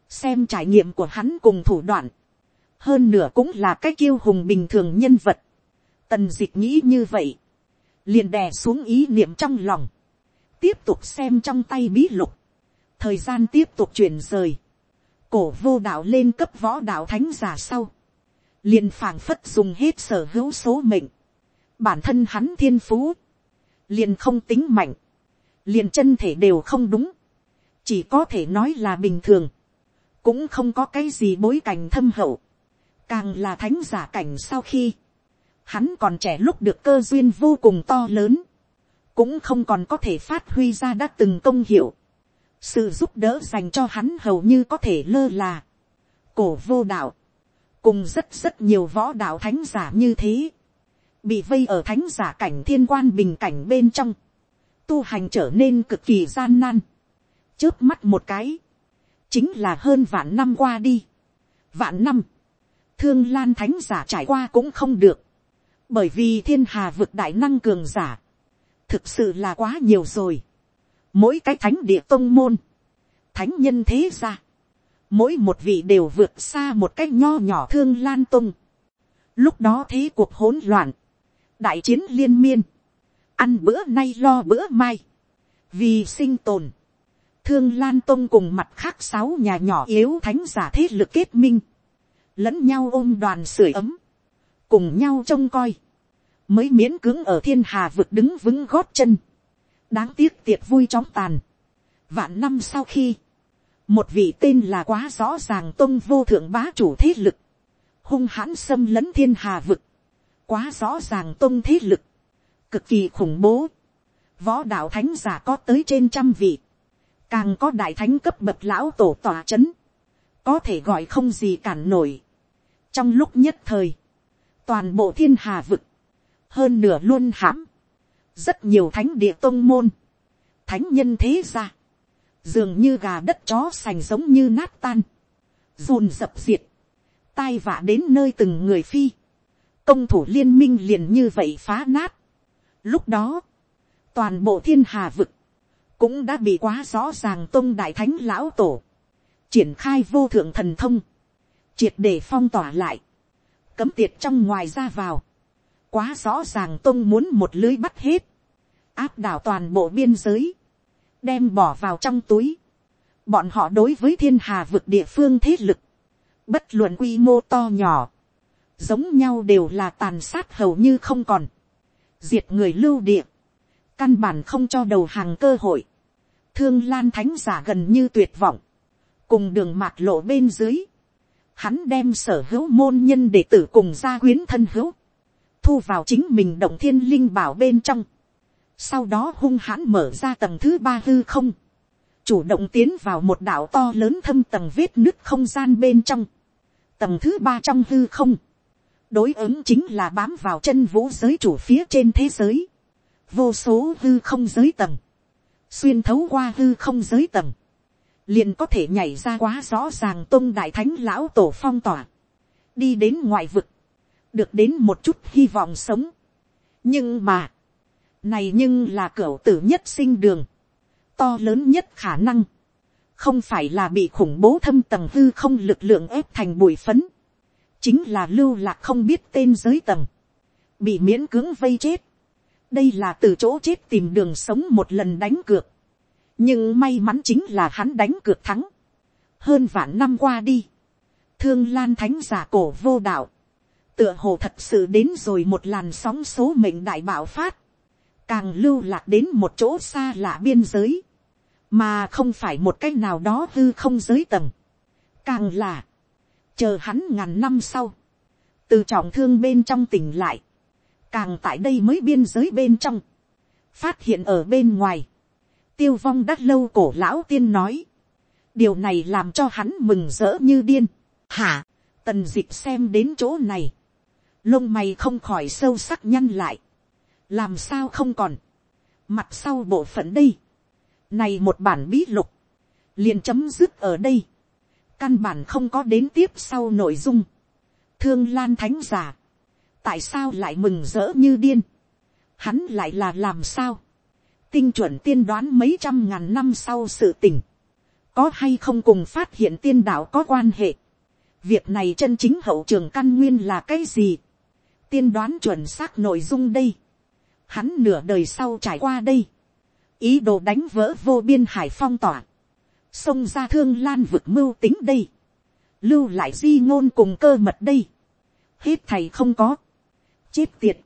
xem trải nghiệm của hắn cùng thủ đoạn, hơn nửa cũng là cái kiêu hùng bình thường nhân vật, tần dịch nghĩ như vậy, liền đè xuống ý niệm trong lòng, tiếp tục xem trong tay bí lục, thời gian tiếp tục chuyển rời, cổ vô đạo lên cấp võ đạo thánh giả sau, liền phảng phất dùng hết sở hữu số mệnh, bản thân hắn thiên phú, liền không tính mạnh, liền chân thể đều không đúng, chỉ có thể nói là bình thường, cũng không có cái gì bối cảnh thâm hậu, càng là thánh giả cảnh sau khi, hắn còn trẻ lúc được cơ duyên vô cùng to lớn, cũng không còn có thể phát huy ra đã từng công hiệu, sự giúp đỡ dành cho hắn hầu như có thể lơ là, cổ vô đạo, cùng rất rất nhiều võ đạo thánh giả như thế, bị vây ở thánh giả cảnh thiên quan bình cảnh bên trong, tu hành trở nên cực kỳ gian nan, chớp mắt một cái, chính là hơn vạn năm qua đi. Vạn năm, thương lan thánh giả trải qua cũng không được, bởi vì thiên hà vực đại năng cường giả, thực sự là quá nhiều rồi. Mỗi cái thánh địa tông môn, thánh nhân thế ra, mỗi một vị đều vượt xa một cách nho nhỏ thương lan tung. Lúc đó thế cuộc hỗn loạn, đại chiến liên miên, ăn bữa nay lo bữa mai, vì sinh tồn, thương lan tông cùng mặt khác sáu nhà nhỏ yếu thánh giả thế lực kết minh, lẫn nhau ôm đoàn sưởi ấm, cùng nhau trông coi, mới miễn cưỡng ở thiên hà vực đứng vững gót chân, đáng tiếc tiệc vui chóng tàn. Vạn năm sau khi, một vị tên là quá rõ ràng tôn vô thượng bá chủ thế lực, hung hãn xâm lấn thiên hà vực, quá rõ ràng tôn thế lực, cực kỳ khủng bố, võ đạo thánh giả có tới trên trăm vị, càng có đại thánh cấp bậc lão tổ tòa c h ấ n có thể gọi không gì cản nổi. trong lúc nhất thời, toàn bộ thiên hà vực, hơn nửa luôn hãm, rất nhiều thánh địa tôn môn, thánh nhân thế ra, dường như gà đất chó sành giống như nát tan, dồn dập diệt, tai vạ đến nơi từng người phi, công thủ liên minh liền như vậy phá nát. Lúc đó, toàn bộ thiên hà vực, cũng đã bị quá rõ ràng tôn đại thánh lão tổ, triển khai vô thượng thần thông, triệt để phong tỏa lại, cấm tiệt trong ngoài ra vào, quá rõ ràng tôn muốn một lưới bắt hết, áp đảo toàn bộ biên giới, đem bỏ vào trong túi, bọn họ đối với thiên hà vực địa phương thế lực, bất luận quy mô to nhỏ, giống nhau đều là tàn sát hầu như không còn, diệt người lưu địa, căn bản không cho đầu hàng cơ hội, thương lan thánh giả gần như tuyệt vọng, cùng đường mạc lộ bên dưới, hắn đem sở hữu môn nhân để tử cùng gia quyến thân hữu, thu vào chính mình động thiên linh bảo bên trong, sau đó hung hãn mở ra tầng thứ ba hư không, chủ động tiến vào một đảo to lớn thâm tầng vết nứt không gian bên trong, tầng thứ ba trong hư không, đối ứng chính là bám vào chân vũ giới chủ phía trên thế giới, vô số hư không giới tầng, xuyên thấu qua hư không giới tầng, liền có thể nhảy ra quá rõ ràng tôn đại thánh lão tổ phong tỏa, đi đến ngoại vực, được đến một chút hy vọng sống. nhưng mà, này nhưng là cửa tử nhất sinh đường, to lớn nhất khả năng, không phải là bị khủng bố thâm tầng hư không lực lượng ép thành bụi phấn, chính là lưu lạc không biết tên giới tầng, bị miễn cưỡng vây chết, đây là từ chỗ chết tìm đường sống một lần đánh cược. nhưng may mắn chính là hắn đánh cược thắng. hơn vạn năm qua đi, thương lan thánh giả cổ vô đạo, tựa hồ thật sự đến rồi một làn sóng số mệnh đại bạo phát, càng lưu lạc đến một chỗ xa lạ biên giới, mà không phải một cái nào đó hư không giới tầng, càng là, chờ hắn ngàn năm sau, từ trọng thương bên trong tỉnh lại, càng tại đây mới biên giới bên trong, phát hiện ở bên ngoài, tiêu vong đắt lâu cổ lão tiên nói, điều này làm cho hắn mừng rỡ như điên, hả, tần d ị c h xem đến chỗ này, lông mày không khỏi sâu sắc nhăn lại, làm sao không còn, mặt sau bộ phận đây, này một bản bí lục, liền chấm dứt ở đây, căn bản không có đến tiếp sau nội dung, thương lan thánh giả, tại sao lại mừng rỡ như điên, hắn lại là làm sao, tinh chuẩn tiên đoán mấy trăm ngàn năm sau sự tình, có hay không cùng phát hiện tiên đạo có quan hệ, việc này chân chính hậu trường căn nguyên là cái gì, tiên đoán chuẩn xác nội dung đây, hắn nửa đời sau trải qua đây, ý đồ đánh vỡ vô biên hải phong tỏa, xông ra thương lan vực mưu tính đây, lưu lại di ngôn cùng cơ mật đây, hết thầy không có, chết tiệt.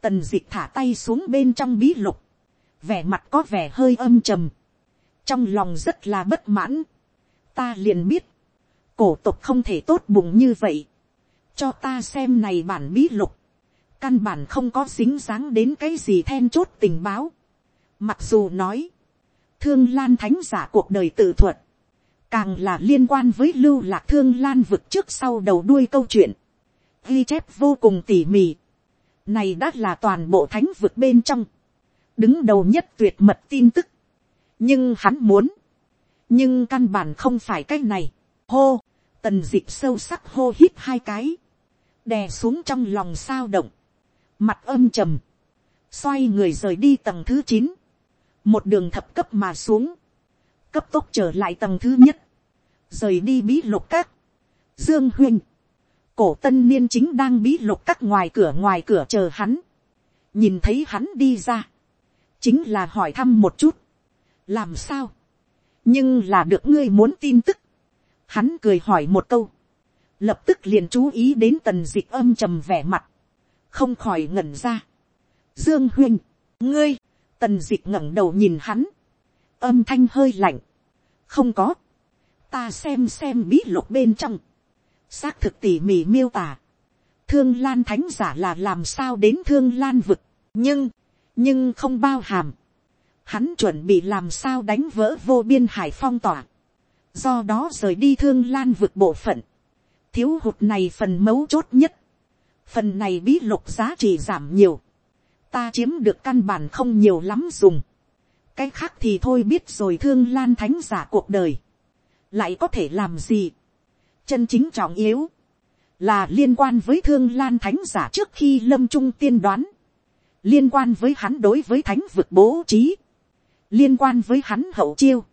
Tần dịch thả tay xuống bên trong bí lục. Vẻ mặt có vẻ hơi âm trầm. Trong lòng rất là bất mãn. Ta liền biết. Cổ tục không thể tốt bụng như vậy. Cho ta xem này bản bí lục. Căn bản không có dính dáng đến cái gì then chốt tình báo. Mặc dù nói. Thương Lan Thánh giả cuộc đời tự thuật. Càng là liên quan với lưu lạc Thương Lan vực trước sau đầu đuôi câu chuyện. Ghi chép vô cùng tỉ mỉ này đã là toàn bộ thánh vực bên trong. Đứng đầu nhất tuyệt mật tin tức. Nhưng hắn muốn. Nhưng căn bản không phải cái này. Hô. Tần dịp sâu sắc hô hít hai cái. Đè xuống trong lòng sao động. Mặt âm trầm. Xoay người rời đi tầng thứ chín Một đường thập cấp mà xuống. Cấp tốc trở lại tầng thứ nhất. Rời đi bí lục các. Dương huynh cổ tân niên chính đang bí lục các ngoài cửa ngoài cửa chờ hắn. nhìn thấy hắn đi ra, chính là hỏi thăm một chút, làm sao, nhưng là được ngươi muốn tin tức, hắn cười hỏi một câu, lập tức liền chú ý đến tần d ị c h âm trầm vẻ mặt, không khỏi ngẩn ra. Dương huynh, ngươi, tần d ị c h ngẩng đầu nhìn hắn, âm thanh hơi lạnh, không có, ta xem xem bí lục bên trong, xác thực tỉ mỉ miêu tả, thương lan thánh giả là làm sao đến thương lan vực, nhưng, nhưng không bao hàm, hắn chuẩn bị làm sao đánh vỡ vô biên hải phong tỏa, do đó rời đi thương lan vực bộ phận, thiếu hụt này phần mấu chốt nhất, phần này bí lục giá trị giảm nhiều, ta chiếm được căn bản không nhiều lắm dùng, cái khác thì thôi biết rồi thương lan thánh giả cuộc đời, lại có thể làm gì, chân chính trọng yếu, là liên quan với thương lan thánh giả trước khi lâm trung tiên đoán, liên quan với hắn đối với thánh vực bố trí, liên quan với hắn hậu chiêu,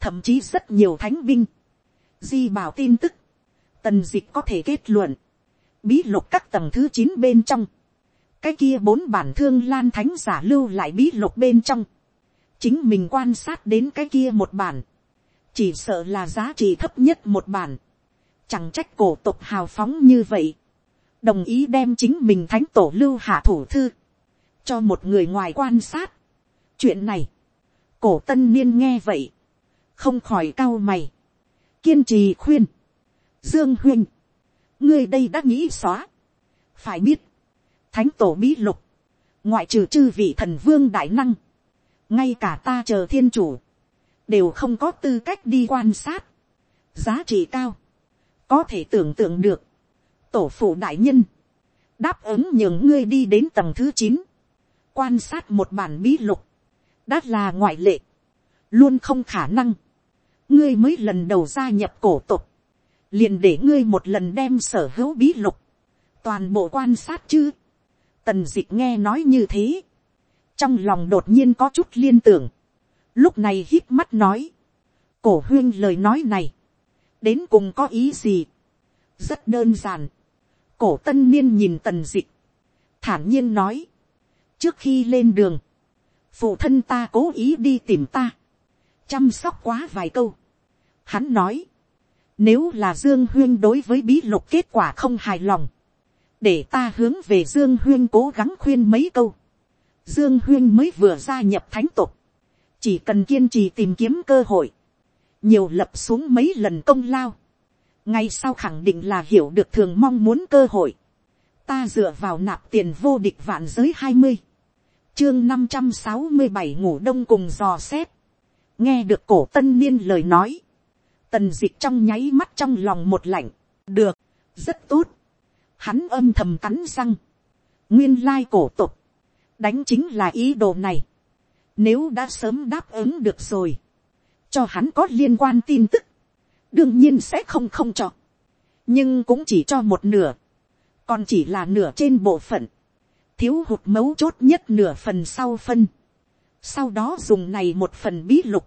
thậm chí rất nhiều thánh binh, di bảo tin tức, tần dịch có thể kết luận, bí lục các tầng thứ chín bên trong, cái kia bốn bản thương lan thánh giả lưu lại bí lục bên trong, chính mình quan sát đến cái kia một bản, chỉ sợ là giá trị thấp nhất một bản, chẳng trách cổ tộc hào phóng như vậy, đồng ý đem chính mình thánh tổ lưu hạ thủ thư, cho một người ngoài quan sát. chuyện này, cổ tân niên nghe vậy, không khỏi cau mày, kiên trì khuyên, Dương huynh, ngươi đây đã nghĩ xóa. Phải biết, thánh tổ bí lục, ngoại trừ chư vị thần vương đại năng, ngay cả ta chờ thiên chủ, đều không có tư cách đi quan sát. Giá trị cao, có thể tưởng tượng được. Tổ phụ đại nhân, đáp ứng nhường ngươi đi đến tầng thứ chín, quan sát một bản bí lục, đã là ngoại lệ, luôn không khả năng. ngươi mới lần đầu gia nhập cổ tục, liền để ngươi một lần đem sở hữu bí lục, toàn bộ quan sát chứ. Tần dịch nghe nói như thế, trong lòng đột nhiên có chút liên tưởng, lúc này hít mắt nói, cổ huyên lời nói này, đến cùng có ý gì, rất đơn giản, cổ tân niên nhìn tần dịch, thản nhiên nói, trước khi lên đường, phụ thân ta cố ý đi tìm ta, chăm sóc quá vài câu, hắn nói, nếu là Dương Huyên đối với bí lục kết quả không hài lòng. Để ta hướng về Dương Huyên cố gắng khuyên mấy câu. Dương Huyên mới vừa gia nhập thánh tục. Chỉ cần kiên trì tìm kiếm cơ hội. Nhiều lập xuống mấy lần công lao. Ngay sau khẳng định là hiểu được thường mong muốn cơ hội. Ta dựa vào nạp tiền vô địch vạn giới hai mươi Chương năm trăm sáu mươi bảy ngủ đông cùng dò xét. Nghe được cổ tân niên lời nói Tần dịch trong nháy mắt trong lòng một lạnh. Được, rất tốt. Hắn âm thầm cắn răng. Nguyên lai cổ tục. Đánh chính là ý đồ này. Nếu đã sớm đáp ứng được rồi. Cho hắn có liên quan tin tức. Đương nhiên sẽ không không cho. Nhưng cũng chỉ cho một nửa. Còn chỉ là nửa trên bộ phận. Thiếu hụt mấu chốt nhất nửa phần sau phân. Sau đó dùng này một phần bí lục.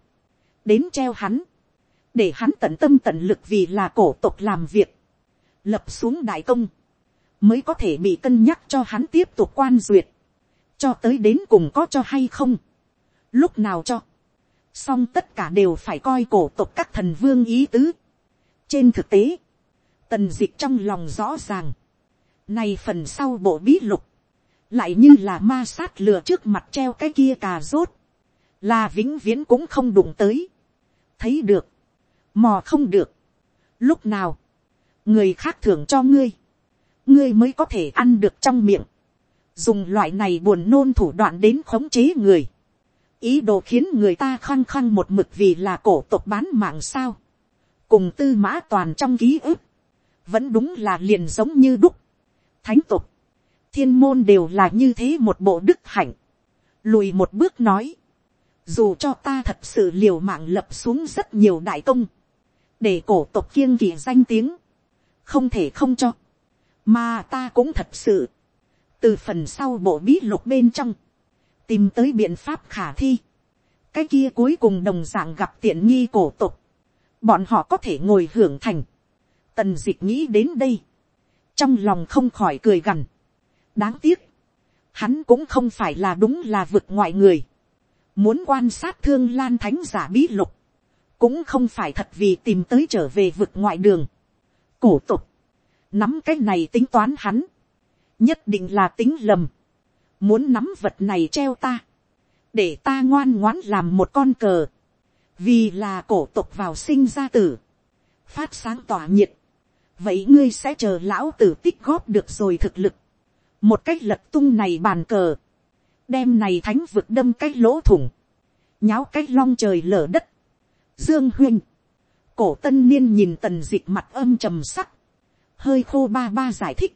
Đến treo hắn để hắn tận tâm tận lực vì là cổ tộc làm việc, lập xuống đại công, mới có thể bị cân nhắc cho hắn tiếp tục quan duyệt, cho tới đến cùng có cho hay không, lúc nào cho, song tất cả đều phải coi cổ tộc các thần vương ý tứ. trên thực tế, tần d ị c h trong lòng rõ ràng, này phần sau bộ bí lục, lại như là ma sát lừa trước mặt treo cái kia cà rốt, là vĩnh viễn cũng không đụng tới. thấy được, mò không được. lúc nào, người khác thưởng cho ngươi, ngươi mới có thể ăn được trong miệng. dùng loại này buồn nôn thủ đoạn đến khống chế người ý đồ khiến người ta khăng khăng một mực vì là cổ tộc bán mạng sao. cùng tư mã toàn trong ký ức, vẫn đúng là liền giống như đúc. thánh tục, thiên môn đều là như thế một bộ đức hạnh. lùi một bước nói, dù cho ta thật sự liều mạng lập xuống rất nhiều đại công, để cổ tộc kiêng kỳ danh tiếng, không thể không cho, mà ta cũng thật sự, từ phần sau bộ bí lục bên trong, tìm tới biện pháp khả thi, cái kia cuối cùng đồng d ạ n g gặp tiện nghi cổ tộc, bọn họ có thể ngồi hưởng thành, tần d ị c h nghĩ đến đây, trong lòng không khỏi cười gằn, đáng tiếc, hắn cũng không phải là đúng là vực ngoại người, muốn quan sát thương lan thánh giả bí lục, cũng không phải thật vì tìm tới trở về vực ngoại đường, cổ tục, nắm cái này tính toán hắn, nhất định là tính lầm, muốn nắm vật này treo ta, để ta ngoan ngoãn làm một con cờ, vì là cổ tục vào sinh ra tử, phát sáng tỏa nhiệt, vậy ngươi sẽ chờ lão tử tích góp được rồi thực lực, một cách lật tung này bàn cờ, đem này thánh vực đâm cái lỗ thủng, nháo cái long trời lở đất, dương huynh, cổ tân niên nhìn tần d ị c h mặt âm trầm sắc, hơi khô ba ba giải thích,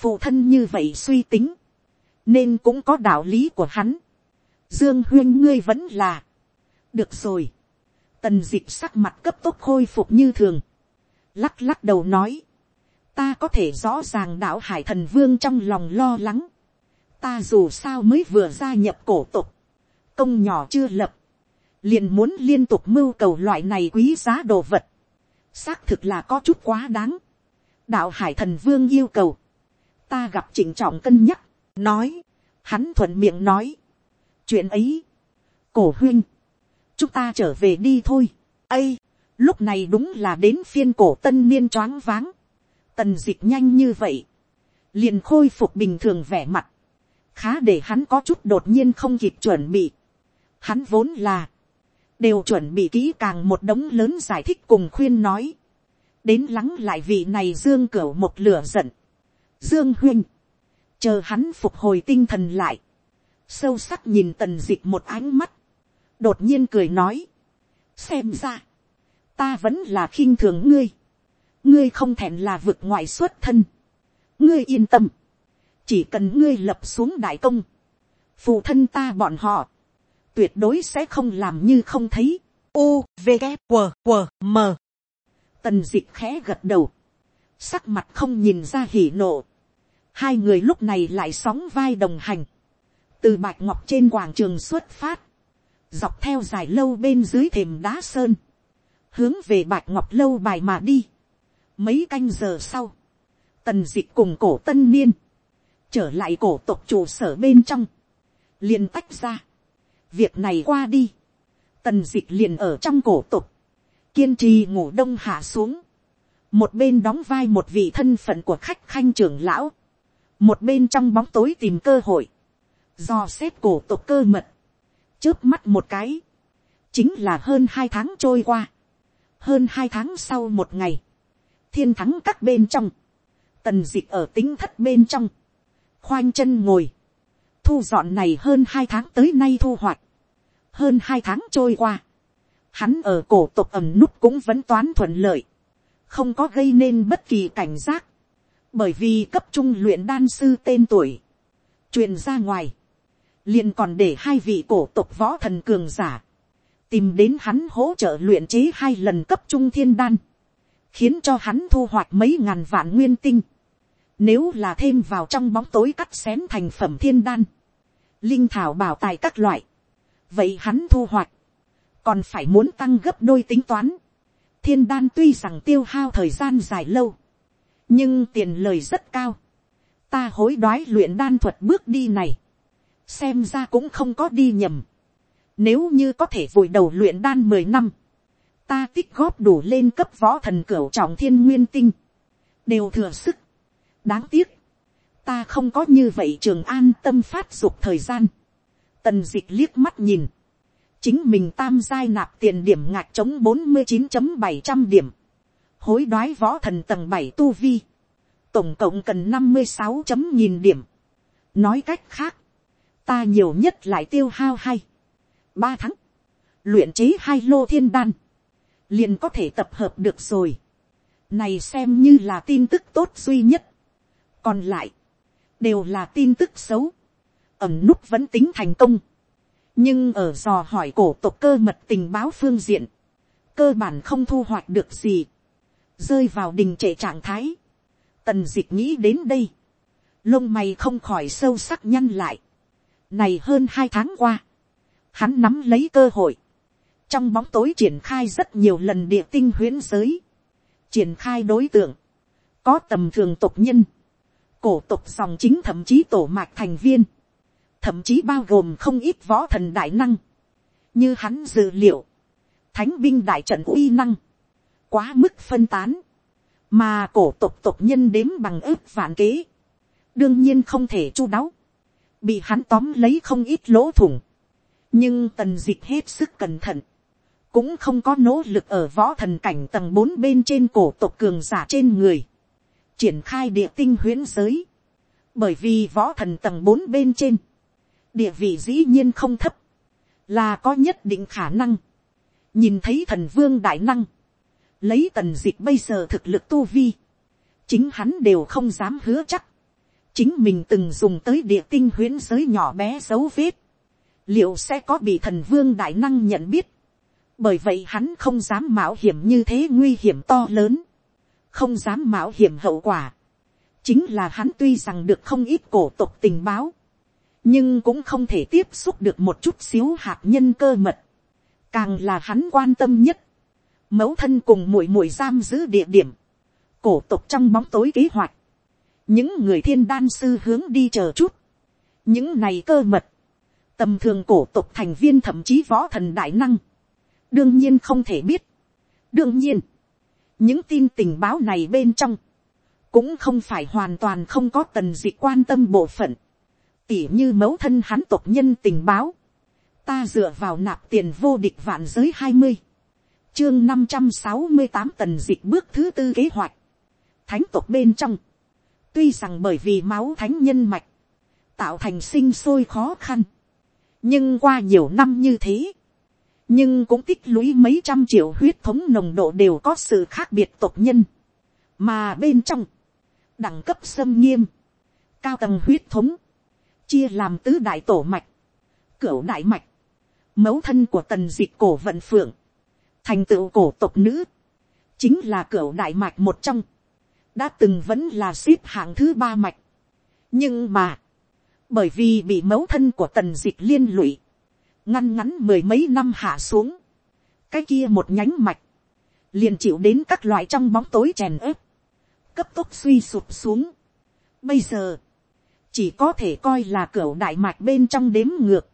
phụ thân như vậy suy tính, nên cũng có đạo lý của hắn, dương huyên ngươi vẫn là, được rồi, tần Dịp sắc mặt cấp tốc khôi phục như thường, lắc lắc đầu nói, ta có thể rõ ràng đạo hải thần vương trong lòng lo lắng, ta dù sao mới vừa gia nhập cổ tục, công nhỏ chưa lập, liền muốn liên tục mưu cầu loại này quý giá đồ vật, xác thực là có chút quá đáng, đạo hải thần vương yêu cầu, ta gặp trịnh trọng cân nhắc, nói, hắn thuận miệng nói, chuyện ấy, cổ huynh, chúng ta trở về đi thôi. ây, lúc này đúng là đến phiên cổ tân niên choáng váng. tần d ị c h nhanh như vậy, liền khôi phục bình thường vẻ mặt, khá để hắn có chút đột nhiên không kịp chuẩn bị. hắn vốn là, đều chuẩn bị kỹ càng một đống lớn giải thích cùng khuyên nói, đến lắng lại vị này dương cửa một lửa giận. dương huynh, chờ hắn phục hồi tinh thần lại, sâu sắc nhìn tần d ị c h một ánh mắt, đột nhiên cười nói, xem ra, ta vẫn là khinh thường ngươi, ngươi không thèm là vực ngoại xuất thân, ngươi yên tâm, chỉ cần ngươi lập xuống đại công, phụ thân ta bọn họ, tuyệt đối sẽ không làm như không thấy, u v g q q m. Tần d ị c h khẽ gật đầu, sắc mặt không nhìn ra hỉ nộ, hai người lúc này lại sóng vai đồng hành, từ bạch ngọc trên quảng trường xuất phát, dọc theo dài lâu bên dưới thềm đá sơn, hướng về bạch ngọc lâu bài mà đi. Mấy canh giờ sau, tần dịch cùng cổ tân niên, trở lại cổ tộc trụ sở bên trong, liền tách ra. việc này qua đi, tần dịch liền ở trong cổ tộc, kiên trì ngủ đông hạ xuống, một bên đóng vai một vị thân phận của khách khanh trưởng lão, một bên trong bóng tối tìm cơ hội, do xét cổ tộc cơ mật, chớp mắt một cái, chính là hơn hai tháng trôi qua, hơn hai tháng sau một ngày, thiên thắng các bên trong, tần d ị c h ở tính thất bên trong, khoanh chân ngồi, thu dọn này hơn hai tháng tới nay thu hoạch, hơn hai tháng trôi qua, hắn ở cổ tộc ẩm nút cũng vẫn toán thuận lợi, không có gây nên bất kỳ cảnh giác, bởi vì cấp trung luyện đan sư tên tuổi, truyền ra ngoài, liền còn để hai vị cổ tộc võ thần cường giả, tìm đến hắn hỗ trợ luyện chế hai lần cấp trung thiên đan, khiến cho hắn thu hoạch mấy ngàn vạn nguyên tinh, nếu là thêm vào trong bóng tối cắt xén thành phẩm thiên đan, linh thảo bảo tài các loại, vậy hắn thu hoạch, còn phải muốn tăng gấp đôi tính toán, thiên đan tuy rằng tiêu hao thời gian dài lâu, nhưng tiền lời rất cao, ta hối đoái luyện đan thuật bước đi này, xem ra cũng không có đi nhầm. Nếu như có thể vùi đầu luyện đan mười năm, ta tích góp đủ lên cấp võ thần cửu trọng thiên nguyên tinh, đều thừa sức. đáng tiếc, ta không có như vậy trường an tâm phát dục thời gian. tần dịch liếc mắt nhìn, chính mình tam giai nạp tiền điểm ngạc chống bốn mươi chín bảy trăm điểm, hối đoái võ thần tầng bảy tu vi, tổng cộng cần năm mươi sáu chấm nghìn điểm. nói cách khác, ta nhiều nhất lại tiêu hao hai, ba tháng, luyện chế hai lô thiên đan, liền có thể tập hợp được rồi. Này xem như là tin tức tốt duy nhất. Còn lại, đều là tin tức xấu. Ẩm nút vẫn tính thành công. Nhưng ở dò hỏi cổ tộc cơ mật tình báo phương diện, cơ bản không thu hoạch được gì. Rơi vào đình trệ trạng thái. Tần dịch nghĩ đến đây. Lông mày không khỏi sâu sắc nhăn lại. Này hơn hai tháng qua, hắn nắm lấy cơ hội, trong bóng tối triển khai rất nhiều lần địa tinh huyến giới, triển khai đối tượng, có tầm thường tục nhân, cổ tục dòng chính thậm chí tổ mạch thành viên, thậm chí bao gồm không ít võ thần đại năng, như hắn dự liệu, thánh binh đại trận uy năng, quá mức phân tán, mà cổ tộc tộc nhân đếm bằng ước vạn kế, đương nhiên không thể chu đáo, bị hắn tóm lấy không ít lỗ thủng, nhưng tần d ị c h hết sức cẩn thận, cũng không có nỗ lực ở võ thần cảnh tầng bốn bên trên cổ tộc cường giả trên người, triển khai địa tinh huyễn giới, bởi vì võ thần tầng bốn bên trên, địa vị dĩ nhiên không thấp, là có nhất định khả năng, nhìn thấy thần vương đại năng, lấy tần dịch bây giờ thực lực tu vi, chính hắn đều không dám hứa chắc, chính mình từng dùng tới địa tinh huyễn giới nhỏ bé dấu vết, liệu sẽ có bị thần vương đại năng nhận biết, bởi vậy hắn không dám mạo hiểm như thế nguy hiểm to lớn, không dám mạo hiểm hậu quả, chính là hắn tuy rằng được không ít cổ tục tình báo, nhưng cũng không thể tiếp xúc được một chút xíu hạt nhân cơ mật, càng là hắn quan tâm nhất, mẫu thân cùng muội muội giam giữ địa điểm, cổ tục trong bóng tối kế hoạch, những người thiên đan sư hướng đi chờ chút, những này cơ mật, tầm thường cổ tục thành viên thậm chí võ thần đại năng, đương nhiên không thể biết. đương nhiên, những tin tình báo này bên trong, cũng không phải hoàn toàn không có tần d ị quan tâm bộ phận, tỉ như mẫu thân hắn tộc nhân tình báo, ta dựa vào nạp tiền vô địch vạn giới hai mươi, chương năm trăm sáu mươi tám tần dịch bước thứ tư kế hoạch, thánh tộc bên trong, Tuy rằng bởi vì máu thánh nhân mạch, tạo thành sinh sôi khó khăn. Nhưng qua nhiều năm như thế, nhưng cũng tích lũy mấy trăm triệu huyết thống nồng độ đều có sự khác biệt tộc nhân. Mà bên trong, đẳng cấp xâm nghiêm, cao tầng huyết thống, chia làm tứ đại tổ mạch, cửu đại mạch, mẫu thân của tần dịch cổ vận phượng, thành tựu cổ tộc nữ, chính là cửa đại mạch một trong, đã từng vẫn là ship hạng thứ ba mạch. nhưng mà, bởi vì bị mẫu thân của tần dịch liên lụy, ngăn ngắn mười mấy năm hạ xuống, cái kia một nhánh mạch, liền chịu đến các loại trong bóng tối chèn ớp, cấp tốc suy sụp xuống. Bây giờ, chỉ có thể coi là cửa đại mạch bên trong đếm ngược,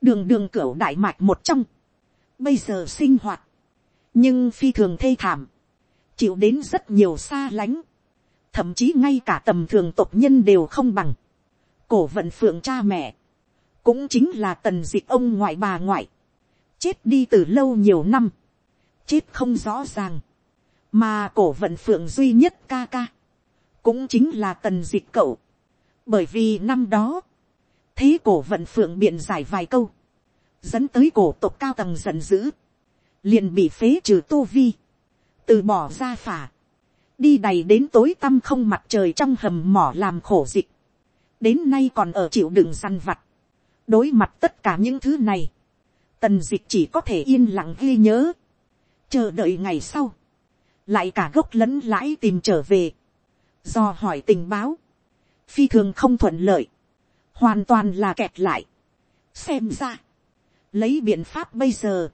đường đường cửa đại mạch một trong, bây giờ sinh hoạt, nhưng phi thường thê thảm, chịu đến rất nhiều xa lánh, thậm chí ngay cả tầm thường tộc nhân đều không bằng, cổ vận phượng cha mẹ, cũng chính là tần d ị ông ngoại bà ngoại, chết đi từ lâu nhiều năm, chết không rõ ràng, mà cổ vận phượng duy nhất ca ca, cũng chính là tần d ị cậu, bởi vì năm đó, thế cổ vận phượng biện giải vài câu, dẫn tới cổ tộc cao tầng giận dữ, liền bị phế trừ tu vi, từ bỏ ra phả, đi đầy đến tối tăm không mặt trời trong hầm mỏ làm khổ dịch, đến nay còn ở chịu đựng săn vặt, đối mặt tất cả những thứ này, tần dịch chỉ có thể yên lặng ghi nhớ, chờ đợi ngày sau, lại cả gốc lẫn lãi tìm trở về, do hỏi tình báo, phi thường không thuận lợi, hoàn toàn là kẹt lại, xem ra, lấy biện pháp bây giờ,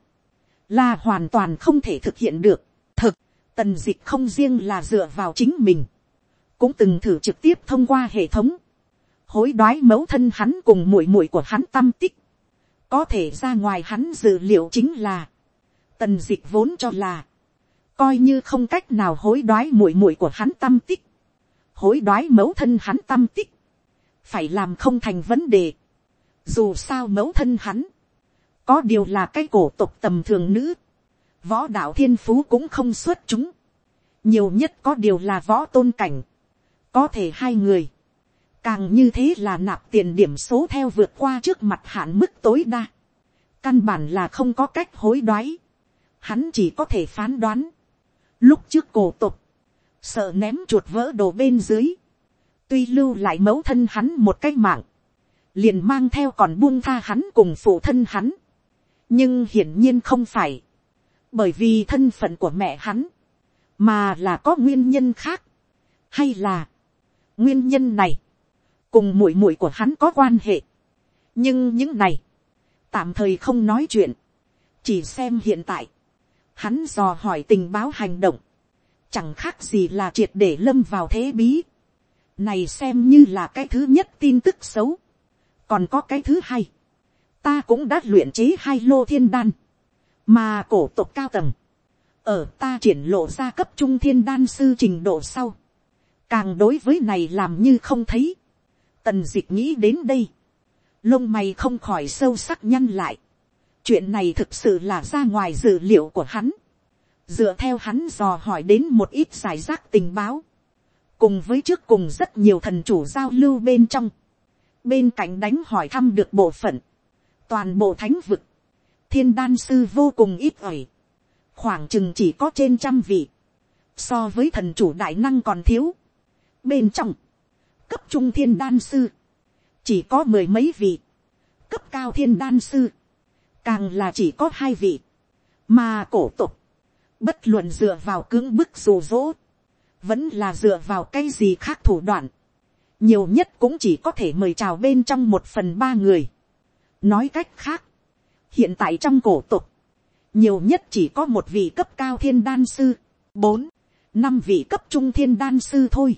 là hoàn toàn không thể thực hiện được, thực, Tần dịch không riêng là dựa vào chính mình. Cũng từng thử trực tiếp thông qua hệ thống. Hối đoái mẫu thân hắn cùng muội muội của hắn tâm tích. Có thể ra ngoài hắn dự liệu chính là. Tần dịch vốn cho là. Coi như không cách nào hối đoái muội muội của hắn tâm tích. Hối đoái mẫu thân hắn tâm tích. Phải làm không thành vấn đề. Dù sao mẫu thân hắn. Có điều là cái cổ tộc tầm thường nữ. Võ đạo thiên phú cũng không xuất chúng, nhiều nhất có điều là võ tôn cảnh, có thể hai người, càng như thế là nạp tiền điểm số theo vượt qua trước mặt hạn mức tối đa, căn bản là không có cách hối đoái, hắn chỉ có thể phán đoán, lúc trước cổ tục, sợ ném chuột vỡ đồ bên dưới, tuy lưu lại mẫu thân hắn một cái mạng, liền mang theo còn buông tha hắn cùng phụ thân hắn, nhưng hiển nhiên không phải, bởi vì thân phận của mẹ hắn, mà là có nguyên nhân khác, hay là, nguyên nhân này, cùng muội muội của hắn có quan hệ, nhưng những này, tạm thời không nói chuyện, chỉ xem hiện tại, hắn dò hỏi tình báo hành động, chẳng khác gì là triệt để lâm vào thế bí, này xem như là cái thứ nhất tin tức xấu, còn có cái thứ hai, ta cũng đã luyện chế hai lô thiên đan, mà cổ tộc cao tầng, ở ta triển lộ ra cấp trung thiên đan sư trình độ sau, càng đối với này làm như không thấy, tần dịch nghĩ đến đây, lông mày không khỏi sâu sắc nhăn lại, chuyện này thực sự là ra ngoài dự liệu của hắn, dựa theo hắn dò hỏi đến một ít giải rác tình báo, cùng với trước cùng rất nhiều thần chủ giao lưu bên trong, bên cạnh đánh hỏi thăm được bộ phận, toàn bộ thánh vực, thiên đan sư vô cùng ít ỏi, khoảng chừng chỉ có trên trăm vị, so với thần chủ đại năng còn thiếu, bên trong, cấp trung thiên đan sư, chỉ có mười mấy vị, cấp cao thiên đan sư, càng là chỉ có hai vị, mà cổ tục, bất luận dựa vào cưỡng bức dù dỗ, vẫn là dựa vào cái gì khác thủ đoạn, nhiều nhất cũng chỉ có thể mời chào bên trong một phần ba người nói cách khác, hiện tại trong cổ tục, nhiều nhất chỉ có một vị cấp cao thiên đan sư, bốn, năm vị cấp trung thiên đan sư thôi.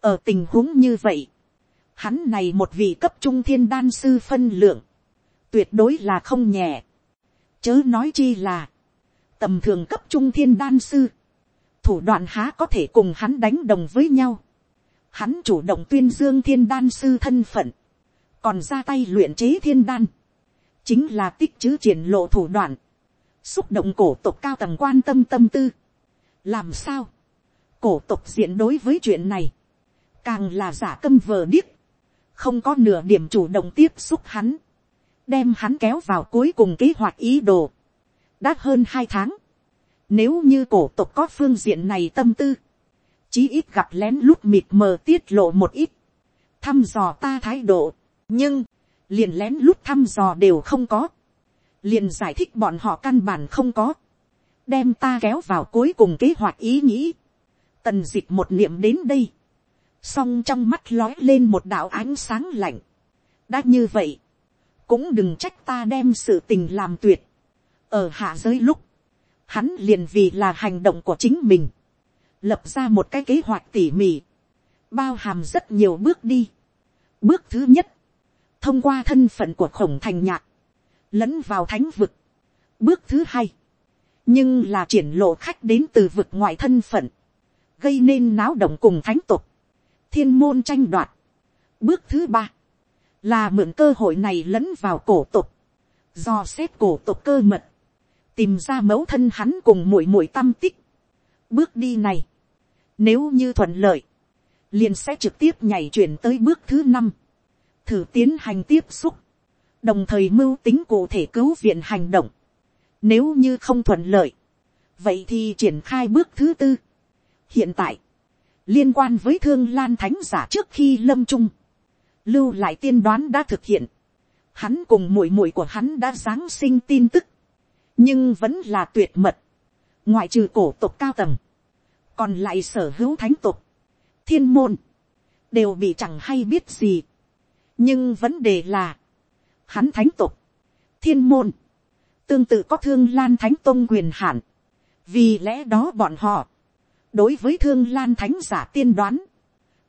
Ở tình huống như vậy, hắn này một vị cấp trung thiên đan sư phân lượng, tuyệt đối là không nhẹ, chớ nói chi là, tầm thường cấp trung thiên đan sư, thủ đoạn há có thể cùng hắn đánh đồng với nhau, hắn chủ động tuyên dương thiên đan sư thân phận, còn ra tay luyện chế thiên đan, chính là tích chữ triển lộ thủ đoạn, xúc động cổ tộc cao tầng quan tâm tâm tư. làm sao, cổ tộc diện đối với chuyện này, càng là giả câm vờ điếc, không có nửa điểm chủ động tiếp xúc hắn, đem hắn kéo vào cuối cùng kế hoạch ý đồ. đã hơn hai tháng, nếu như cổ tộc có phương diện này tâm tư, chí ít gặp lén lút mịt mờ tiết lộ một ít, thăm dò ta thái độ, nhưng, liền lén lút thăm dò đều không có, liền giải thích bọn họ căn bản không có, đem ta kéo vào cuối cùng kế hoạch ý nghĩ, tần d ị c h một niệm đến đây, song trong mắt lói lên một đạo ánh sáng lạnh. đã như vậy, cũng đừng trách ta đem sự tình làm tuyệt. ở hạ giới lúc, hắn liền vì là hành động của chính mình, lập ra một cái kế hoạch tỉ mỉ, bao hàm rất nhiều bước đi. bước thứ nhất, thông qua thân phận của khổng thành nhạc, lẫn vào thánh vực. bước thứ hai, nhưng là triển lộ khách đến từ vực ngoại thân phận, gây nên náo động cùng thánh tục thiên môn tranh đoạt. Bước thứ ba, là mượn cơ hội này lẫn vào cổ tục, do xét cổ tục cơ mật, tìm ra mẫu thân hắn cùng muội muội tâm tích. Bước đi này, nếu như thuận lợi, liền sẽ trực tiếp nhảy chuyển tới bước thứ năm, thử tiến hành tiếp xúc, đồng thời mưu tính cụ thể cứu viện hành động. Nếu như không thuận lợi, vậy thì triển khai bước thứ tư. Hiện tại, liên quan với thương lan thánh giả trước khi lâm trung, lưu lại tiên đoán đã thực hiện, hắn cùng muội muội của hắn đã giáng sinh tin tức, nhưng vẫn là tuyệt mật, ngoại trừ cổ tộc cao tầng, còn lại sở hữu thánh tộc, thiên môn, đều bị chẳng hay biết gì nhưng vấn đề là, hắn thánh tộc, thiên môn, tương tự có thương lan thánh tôn quyền hạn, vì lẽ đó bọn họ, đối với thương lan thánh giả tiên đoán,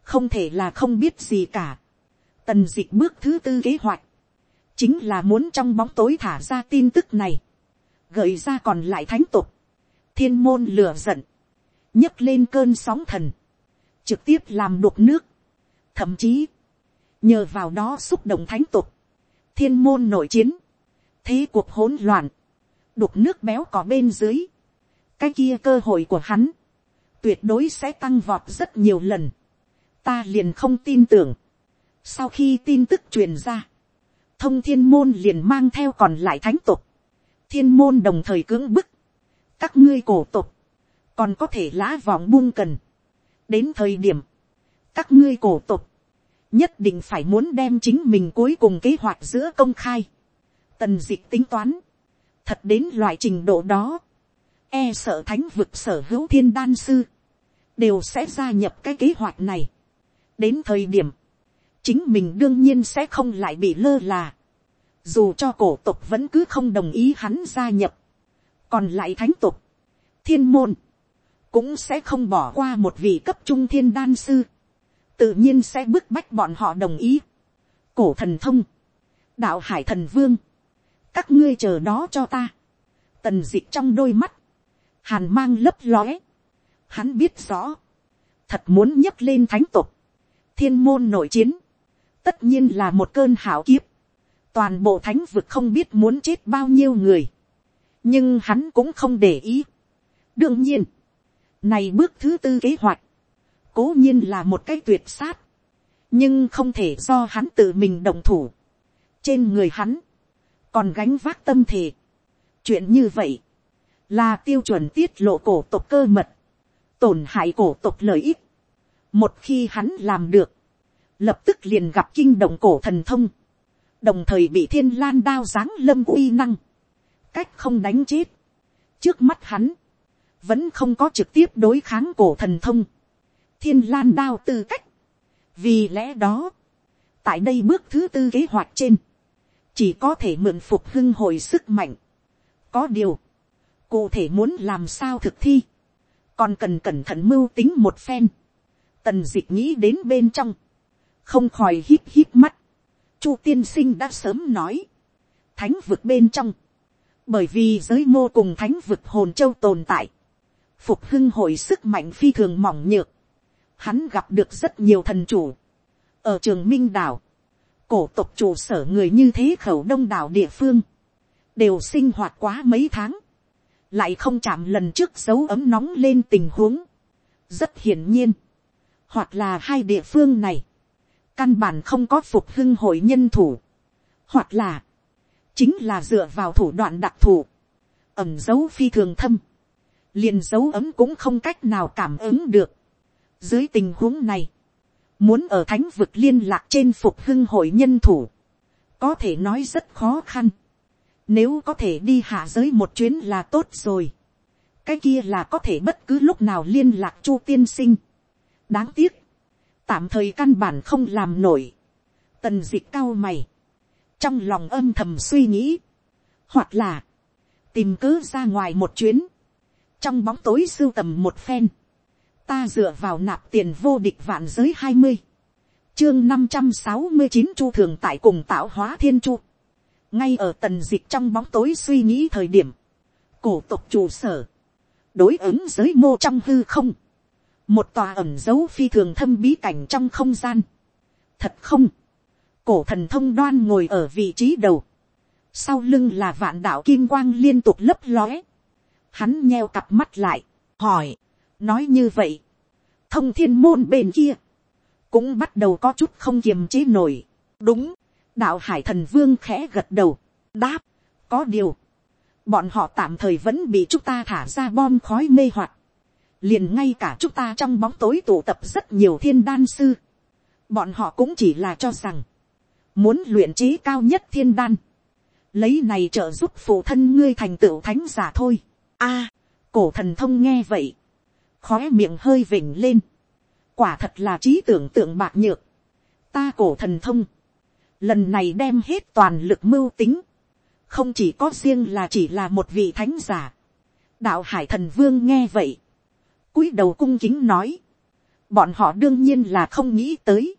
không thể là không biết gì cả. Tần d ị c h bước thứ tư kế hoạch, chính là muốn trong bóng tối thả ra tin tức này, gợi ra còn lại thánh tục, thiên môn lửa giận, nhấc lên cơn sóng thần, trực tiếp làm đục nước, thậm chí, nhờ vào đó xúc động thánh tục, thiên môn nội chiến, thế cuộc hỗn loạn, đục nước béo có bên dưới, cái kia cơ hội của hắn, tuyệt đối sẽ tăng vọt rất nhiều lần. ta liền không tin tưởng. sau khi tin tức truyền ra, thông thiên môn liền mang theo còn lại thánh tục. thiên môn đồng thời cưỡng bức. các ngươi cổ tục, còn có thể lã vòng buông cần. đến thời điểm, các ngươi cổ tục, nhất định phải muốn đem chính mình cuối cùng kế hoạch giữa công khai. tần dịch tính toán, thật đến loại trình độ đó. E sợ thánh vực sở hữu thiên đan sư, đều sẽ gia nhập cái kế hoạch này. đến thời điểm, chính mình đương nhiên sẽ không lại bị lơ là, dù cho cổ tục vẫn cứ không đồng ý hắn gia nhập, còn lại thánh tục, thiên môn, cũng sẽ không bỏ qua một vị cấp trung thiên đan sư, tự nhiên sẽ bức bách bọn họ đồng ý. cổ thần thông, đạo hải thần vương, các ngươi chờ đó cho ta, tần d ị trong đôi mắt, hàn mang lấp lóe, hắn biết rõ, thật muốn nhấc lên thánh tục, thiên môn nội chiến, tất nhiên là một cơn hảo kiếp, toàn bộ thánh vực không biết muốn chết bao nhiêu người, nhưng hắn cũng không để ý. đương nhiên, này bước thứ tư kế hoạch, cố nhiên là một cái tuyệt sát, nhưng không thể do hắn tự mình đồng thủ. trên người hắn, còn gánh vác tâm thể. chuyện như vậy, là tiêu chuẩn tiết lộ cổ tộc cơ mật, tổn hại cổ tộc lợi ích. một khi hắn làm được, lập tức liền gặp kinh động cổ thần thông, đồng thời bị thiên lan đao giáng lâm uy năng, cách không đánh chết. trước mắt hắn, vẫn không có trực tiếp đối kháng cổ thần thông, thiên lan đao tư cách. vì lẽ đó, tại đây bước thứ tư kế hoạch trên, chỉ có thể mượn phục hưng hồi sức mạnh. có điều, cụ thể muốn làm sao thực thi, còn cần cẩn thận mưu tính một phen. tần dịch nghĩ đến bên trong, không khỏi hít hít mắt. chu tiên sinh đã sớm nói, thánh vực bên trong, bởi vì giới mô cùng thánh vực hồn châu tồn tại, phục hưng hồi sức mạnh phi thường mỏng nhược, hắn gặp được rất nhiều thần chủ, ở trường minh đảo, cổ tộc chủ sở người như thế khẩu đông đảo địa phương, đều sinh hoạt quá mấy tháng, lại không chạm lần trước dấu ấm nóng lên tình huống. rất hiển nhiên, hoặc là hai địa phương này, căn bản không có phục hưng hội nhân thủ, hoặc là, chính là dựa vào thủ đoạn đặc thù, ẩm dấu phi thường thâm, liền dấu ấm cũng không cách nào cảm ứng được dưới tình huống này, muốn ở thánh vực liên lạc trên phục hưng hội nhân thủ, có thể nói rất khó khăn. Nếu có thể đi hạ giới một chuyến là tốt rồi. cái kia là có thể bất cứ lúc nào liên lạc chu tiên sinh. đáng tiếc, tạm thời căn bản không làm nổi. tần d ị cao mày, trong lòng âm thầm suy nghĩ, hoặc là, tìm cứ ra ngoài một chuyến, trong bóng tối sưu tầm một phen, ta dựa vào nạp tiền vô địch vạn giới hai mươi, chương năm trăm sáu mươi chín chu thường tại cùng tạo hóa thiên chu, ngay ở tần dịch trong bóng tối suy nghĩ thời điểm, cổ tộc trụ sở, đối ứng giới mô trong hư không, một tòa ẩm dấu phi thường thâm bí cảnh trong không gian, thật không, cổ thần thông đoan ngồi ở vị trí đầu, sau lưng là vạn đạo kim quang liên tục lấp lóe, hắn nheo cặp mắt lại, hỏi, nói như vậy, thông thiên môn bên kia, cũng bắt đầu có chút không kiềm chế nổi. đúng, đạo hải thần vương khẽ gật đầu, đáp, có điều, bọn họ tạm thời vẫn bị chúng ta thả ra bom khói mê hoặc, liền ngay cả chúng ta trong bóng tối tụ tập rất nhiều thiên đan sư, bọn họ cũng chỉ là cho rằng, muốn luyện trí cao nhất thiên đan, lấy này trợ giúp phụ thân ngươi thành tựu thánh giả thôi. a, cổ thần thông nghe vậy, khói miệng hơi vỉnh lên, quả thật là trí tưởng tượng bạc nhược, ta cổ thần thông, lần này đem hết toàn lực mưu tính, không chỉ có riêng là chỉ là một vị thánh giả, đạo hải thần vương nghe vậy, cúi đầu cung kính nói, bọn họ đương nhiên là không nghĩ tới,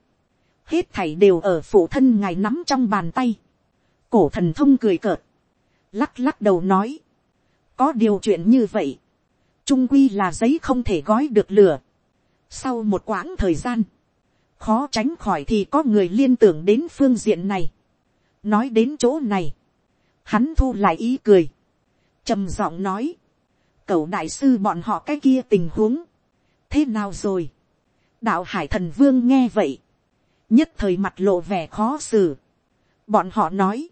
hết thảy đều ở phụ thân ngài nắm trong bàn tay, cổ thần thông cười cợt, lắc lắc đầu nói, có điều chuyện như vậy, trung quy là giấy không thể gói được lửa. Sau một quãng thời gian, khó tránh khỏi thì có người liên tưởng đến phương diện này. Nói đến chỗ này, hắn thu lại ý cười. trầm giọng nói, cậu đại sư bọn họ cái kia tình huống, thế nào rồi. đạo hải thần vương nghe vậy, nhất thời mặt lộ vẻ khó xử. bọn họ nói,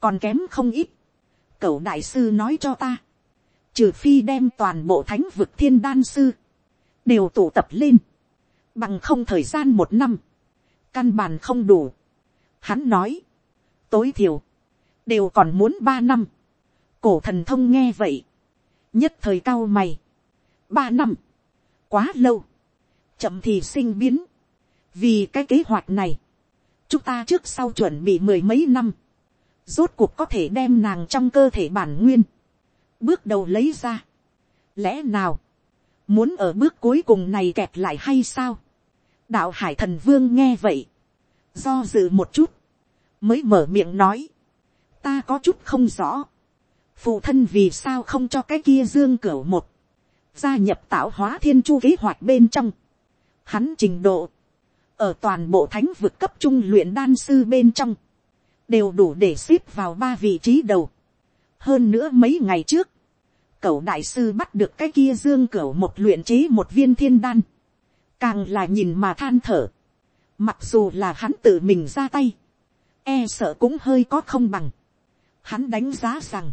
còn kém không ít. cậu đại sư nói cho ta, trừ phi đem toàn bộ thánh vực thiên đan sư, đều tụ tập lên, bằng không thời gian một năm, căn bản không đủ. Hắn nói, tối thiểu, đều còn muốn ba năm. cổ thần thông nghe vậy, nhất thời cao mày, ba năm, quá lâu, chậm thì sinh biến, vì cái kế hoạch này, chúng ta trước sau chuẩn bị mười mấy năm, rốt cuộc có thể đem nàng trong cơ thể bản nguyên, bước đầu lấy ra. Lẽ nào, muốn ở bước cuối cùng này kẹt lại hay sao? đạo hải thần vương nghe vậy, do dự một chút, mới mở miệng nói, ta có chút không rõ, phụ thân vì sao không cho cái kia dương cửa một, gia nhập tạo hóa thiên chu kế hoạch bên trong, hắn trình độ, ở toàn bộ thánh vực cấp trung luyện đan sư bên trong, đều đủ để xếp vào ba vị trí đầu. hơn nữa mấy ngày trước, cẩu đại sư bắt được cái kia dương cẩu một luyện chế một viên thiên đan, càng là nhìn mà than thở, mặc dù là hắn tự mình ra tay, e sợ cũng hơi có không bằng, hắn đánh giá rằng,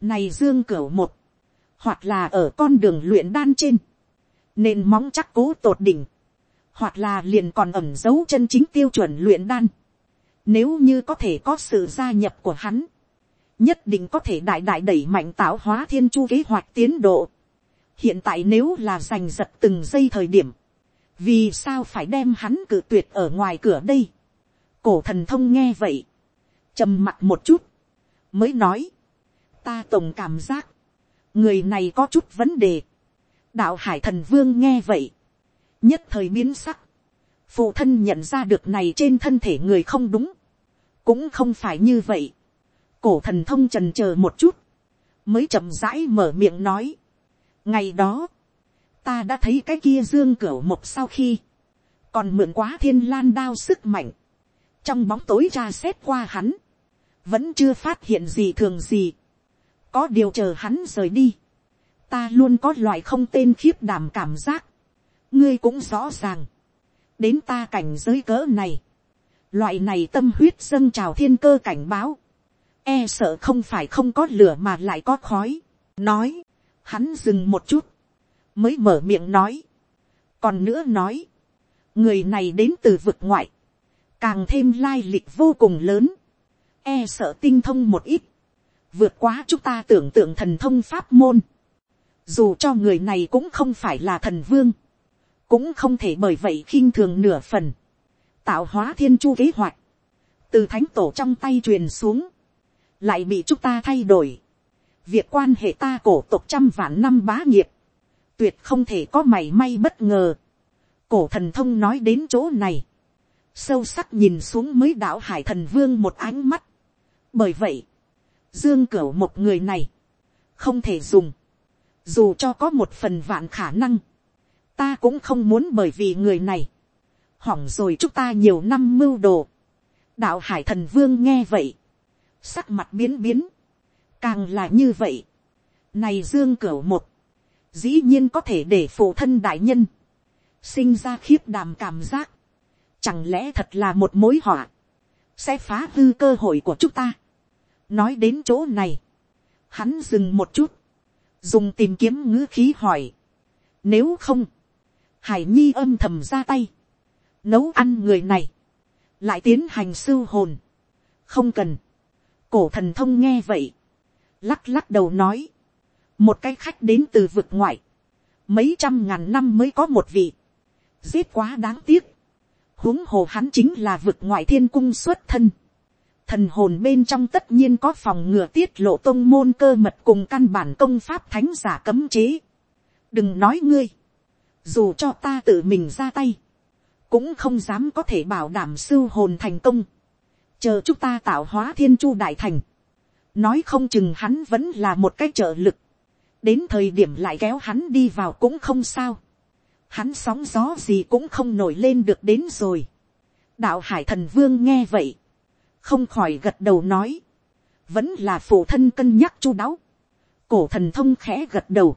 này dương cẩu một, hoặc là ở con đường luyện đan trên, nên móng chắc cố tột đỉnh, hoặc là liền còn ẩm dấu chân chính tiêu chuẩn luyện đan. Nếu như có thể có sự gia nhập của hắn, nhất định có thể đại đại đẩy mạnh tạo hóa thiên chu kế hoạch tiến độ. Hiện tại nếu là giành giật từng giây thời điểm, vì sao phải đem hắn cử tuyệt ở ngoài cửa đây. Cổ thần thông nghe vậy, trầm mặt một chút, mới nói, ta tổng cảm giác, người này có chút vấn đề. đạo hải thần vương nghe vậy, nhất thời biến sắc, phụ thân nhận ra được này trên thân thể người không đúng, cũng không phải như vậy cổ thần thông trần c h ờ một chút, mới chậm rãi mở miệng nói. ngày đó, ta đã thấy cái kia dương cửa một sau khi, còn mượn quá thiên lan đao sức mạnh, trong bóng tối ra xét qua hắn, vẫn chưa phát hiện gì thường gì, có điều chờ hắn rời đi, ta luôn có loại không tên khiếp đảm cảm giác, ngươi cũng rõ ràng, đến ta cảnh giới cỡ này, loại này tâm huyết dâng trào thiên cơ cảnh báo, e sợ không phải không có lửa mà lại có khói, nói, hắn dừng một chút, mới mở miệng nói, còn nữa nói, người này đến từ vực ngoại, càng thêm lai lịch vô cùng lớn, e sợ tinh thông một ít, vượt quá chúng ta tưởng tượng thần thông pháp môn, dù cho người này cũng không phải là thần vương, cũng không thể bởi vậy khinh thường nửa phần, tạo hóa thiên chu kế hoạch, từ thánh tổ trong tay truyền xuống, lại bị chúng ta thay đổi, việc quan hệ ta cổ tộc trăm vạn năm bá nghiệp, tuyệt không thể có mảy may bất ngờ, cổ thần thông nói đến chỗ này, sâu sắc nhìn xuống mới đạo hải thần vương một ánh mắt, bởi vậy, dương cửu một người này, không thể dùng, dù cho có một phần vạn khả năng, ta cũng không muốn bởi vì người này, hỏng rồi chúng ta nhiều năm mưu đồ. đạo hải thần vương nghe vậy, sắc mặt biến biến, càng là như vậy. này dương cửu một, dĩ nhiên có thể để phụ thân đại nhân, sinh ra khiếp đàm cảm giác, chẳng lẽ thật là một mối họa, sẽ phá hư cơ hội của chúng ta. nói đến chỗ này, hắn dừng một chút, dùng tìm kiếm ngữ khí hỏi, nếu không, hải nhi âm thầm ra tay, nấu ăn người này, lại tiến hành sưu hồn, không cần, cổ thần thông nghe vậy, lắc lắc đầu nói, một cái khách đến từ vực ngoại, mấy trăm ngàn năm mới có một vị, giết quá đáng tiếc, huống hồ hắn chính là vực ngoại thiên cung xuất thân, thần hồn bên trong tất nhiên có phòng ngừa tiết lộ tông môn cơ mật cùng căn bản công pháp thánh giả cấm chế. đừng nói ngươi, dù cho ta tự mình ra tay, cũng không dám có thể bảo đảm sưu hồn thành công, chờ chúng ta tạo hóa thiên chu đại thành, nói không chừng hắn vẫn là một cái trợ lực, đến thời điểm lại kéo hắn đi vào cũng không sao, hắn sóng gió gì cũng không nổi lên được đến rồi, đạo hải thần vương nghe vậy, không khỏi gật đầu nói, vẫn là phụ thân cân nhắc chu đáo, cổ thần thông khẽ gật đầu,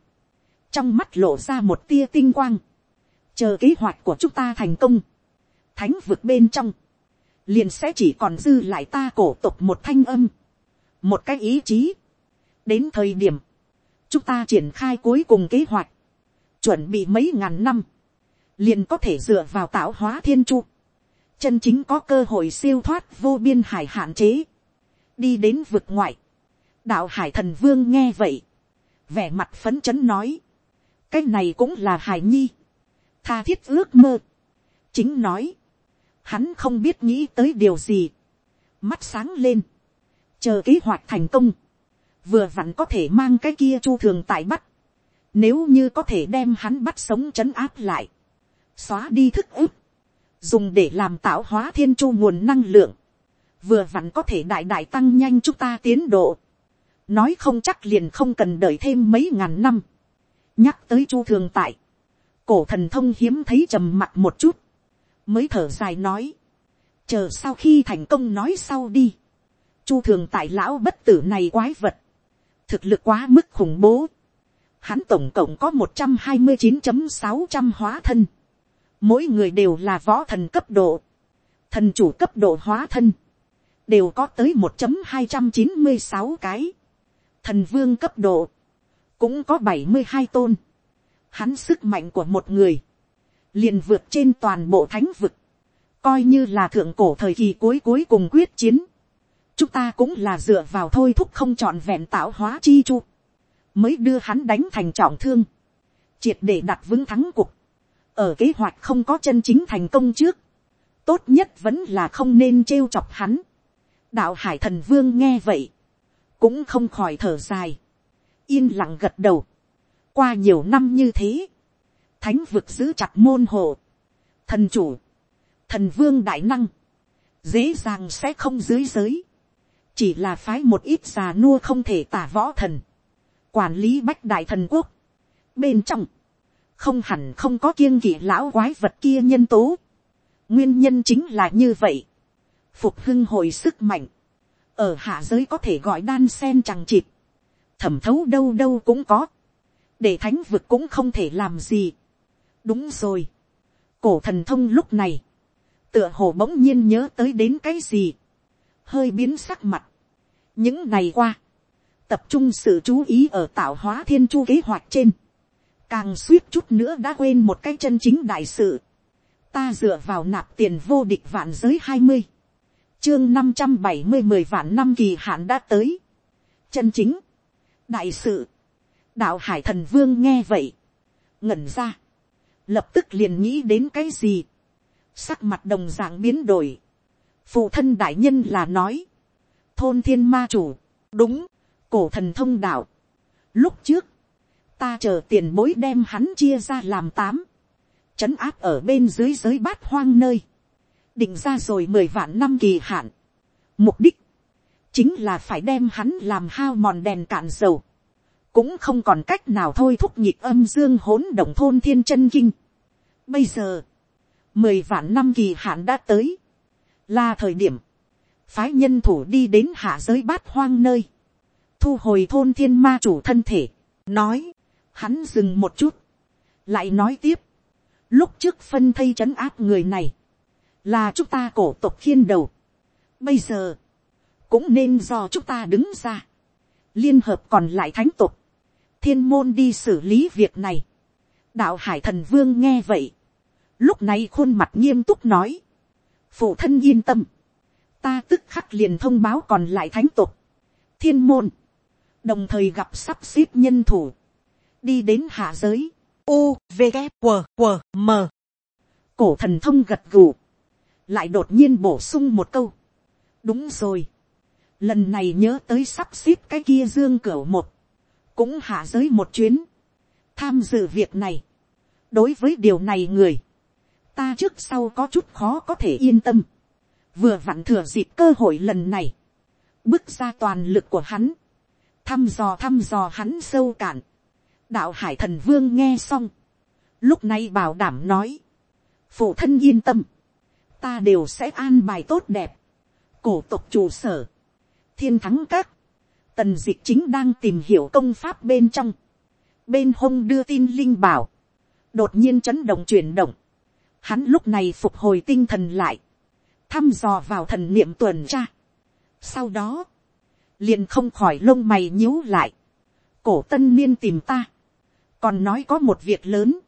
trong mắt lộ ra một tia tinh quang, chờ kế hoạch của chúng ta thành công, thánh vực bên trong, liền sẽ chỉ còn dư lại ta cổ tục một thanh âm, một cái ý chí. đến thời điểm, chúng ta triển khai cuối cùng kế hoạch, chuẩn bị mấy ngàn năm, liền có thể dựa vào tạo hóa thiên chu, chân chính có cơ hội siêu thoát vô biên hải hạn chế, đi đến vực ngoại, đạo hải thần vương nghe vậy, vẻ mặt phấn chấn nói, cái này cũng là hải nhi, tha thiết ước mơ. chính nói, hắn không biết nghĩ tới điều gì, mắt sáng lên, chờ kế hoạch thành công, vừa vặn có thể mang cái kia chu thường tại bắt, nếu như có thể đem hắn bắt sống chấn áp lại, xóa đi thức ức, dùng để làm tạo hóa thiên chu nguồn năng lượng, vừa vặn có thể đại đại tăng nhanh chúng ta tiến độ, nói không chắc liền không cần đợi thêm mấy ngàn năm, nhắc tới chu thường tại, cổ thần thông hiếm thấy trầm mặt một chút, mới thở dài nói, chờ sau khi thành công nói sau đi, chu thường tại lão bất tử này quái vật, thực lực quá mức khủng bố, hắn tổng cộng có một trăm hai mươi chín sáu trăm hóa thân, mỗi người đều là võ thần cấp độ, thần chủ cấp độ hóa thân, đều có tới một hai trăm chín mươi sáu cái, thần vương cấp độ, cũng có bảy mươi hai tôn, hắn sức mạnh của một người, liền vượt trên toàn bộ thánh vực, coi như là thượng cổ thời kỳ cuối cuối cùng quyết chiến, chúng ta cũng là dựa vào thôi thúc không trọn vẹn tạo hóa chi chu, mới đưa hắn đánh thành trọng thương, triệt để đặt vững thắng cục, ở kế hoạch không có chân chính thành công trước, tốt nhất vẫn là không nên trêu chọc hắn. đạo hải thần vương nghe vậy, cũng không khỏi thở dài, yên lặng gật đầu, qua nhiều năm như thế, thánh vực giữ chặt môn hộ, thần chủ, thần vương đại năng, dễ dàng sẽ không dưới giới, chỉ là phái một ít già nua không thể tả võ thần, quản lý bách đại thần quốc, bên trong, không hẳn không có kiêng kỵ lão quái vật kia nhân tố, nguyên nhân chính là như vậy, phục hưng hồi sức mạnh, ở hạ giới có thể gọi đan sen chẳng chịt, thẩm thấu đâu đâu cũng có, để thánh vực cũng không thể làm gì đúng rồi, cổ thần thông lúc này, tựa hồ bỗng nhiên nhớ tới đến cái gì, hơi biến sắc mặt. những ngày qua, tập trung sự chú ý ở tạo hóa thiên chu kế hoạch trên, càng suýt chút nữa đã quên một cái chân chính đại sự. ta dựa vào nạp tiền vô địch vạn giới hai mươi, chương năm trăm bảy mươi mười vạn năm kỳ hạn đã tới. chân chính, đại sự, đạo hải thần vương nghe vậy, ngẩn ra, lập tức liền nghĩ đến cái gì, sắc mặt đồng dạng biến đổi, phụ thân đại nhân là nói, thôn thiên ma chủ, đúng, cổ thần thông đạo. Lúc trước, ta chờ tiền bối đem hắn chia ra làm tám, trấn áp ở bên dưới giới bát hoang nơi, định ra rồi mười vạn năm kỳ hạn. Mục đích, chính là phải đem hắn làm hao mòn đèn cạn dầu, cũng không còn cách nào thôi thúc nhịp âm dương hỗn động thôn thiên chân kinh. Bây giờ, mười vạn năm kỳ hạn đã tới, là thời điểm, phái nhân thủ đi đến hạ giới bát hoang nơi, thu hồi thôn thiên ma chủ thân thể, nói, hắn dừng một chút, lại nói tiếp, lúc trước phân thây c h ấ n áp người này, là chúng ta cổ tộc khiên đầu, bây giờ, cũng nên do chúng ta đứng ra, liên hợp còn lại thánh tục, thiên môn đi xử lý việc này, đạo hải thần vương nghe vậy, lúc này khuôn mặt nghiêm túc nói, phụ thân yên tâm, ta tức khắc liền thông báo còn lại thánh tục, thiên môn, đồng thời gặp sắp xếp nhân thủ, đi đến hạ giới, u, v, g, q, q, m. cổ thần thông gật gù, lại đột nhiên bổ sung một câu, đúng rồi, lần này nhớ tới sắp xếp cái kia dương cửa một, cũng hạ giới một chuyến, tham dự việc này, đối với điều này người, ta trước sau có chút khó có thể yên tâm, vừa vặn thừa dịp cơ hội lần này, bước ra toàn lực của hắn, thăm dò thăm dò hắn sâu cạn. đạo hải thần vương nghe xong, lúc này bảo đảm nói, phụ thân yên tâm, ta đều sẽ an bài tốt đẹp, cổ tộc trụ sở, thiên thắng các, tần dịch chính đang tìm hiểu công pháp bên trong, bên hông đưa tin linh bảo, đột nhiên chấn động chuyển động, hắn lúc này phục hồi tinh thần lại, thăm dò vào thần niệm tuần tra. Sau đó, liền không khỏi lông mày nhíu lại. cổ tân niên tìm ta, còn nói có một việc lớn,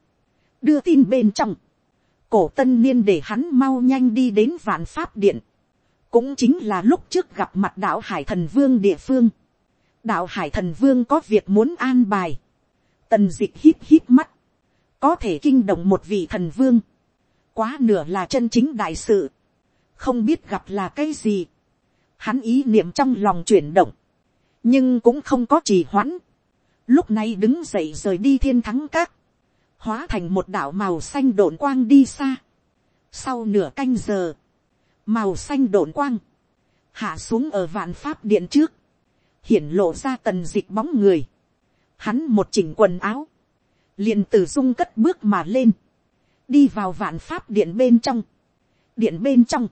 đưa tin bên trong, cổ tân niên để hắn mau nhanh đi đến vạn pháp điện, cũng chính là lúc trước gặp mặt đạo hải thần vương địa phương, đạo hải thần vương có việc muốn an bài, tần dịch hít hít mắt, có thể kinh động một vị thần vương, quá nửa là chân chính đại sự, không biết gặp là cái gì, hắn ý niệm trong lòng chuyển động, nhưng cũng không có trì hoãn, lúc này đứng dậy rời đi thiên thắng các, hóa thành một đảo màu xanh đồn quang đi xa, Sau nửa canh giờ, màu xanh đồn quang, hạ xuống ở vạn pháp điện trước, hiển lộ ra tần dịch bóng người, hắn một chỉnh quần áo, liền từ dung cất bước mà lên, đi vào vạn pháp điện bên trong, điện bên trong,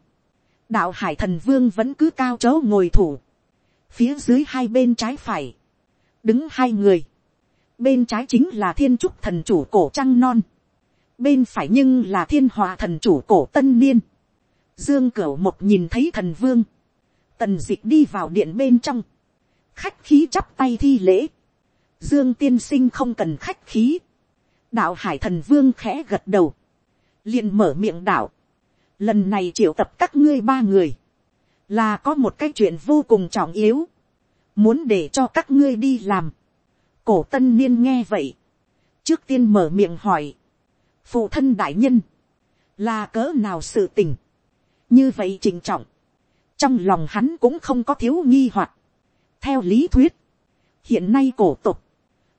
đạo hải thần vương vẫn cứ cao chớ ngồi thủ, phía dưới hai bên trái phải, đứng hai người, bên trái chính là thiên trúc thần chủ cổ trăng non, bên phải nhưng là thiên hòa thần chủ cổ tân niên, dương cửu một nhìn thấy thần vương, tần d ị c h đi vào điện bên trong, khách khí chắp tay thi lễ, dương tiên sinh không cần khách khí, đạo hải thần vương khẽ gật đầu, liền mở miệng đạo, lần này triệu tập các ngươi ba người, là có một cái chuyện vô cùng trọng yếu, muốn để cho các ngươi đi làm, cổ tân niên nghe vậy, trước tiên mở miệng hỏi, phụ thân đại nhân, là cỡ nào sự tình, như vậy trình trọng, trong lòng hắn cũng không có thiếu nghi hoặc theo lý thuyết, hiện nay cổ tục,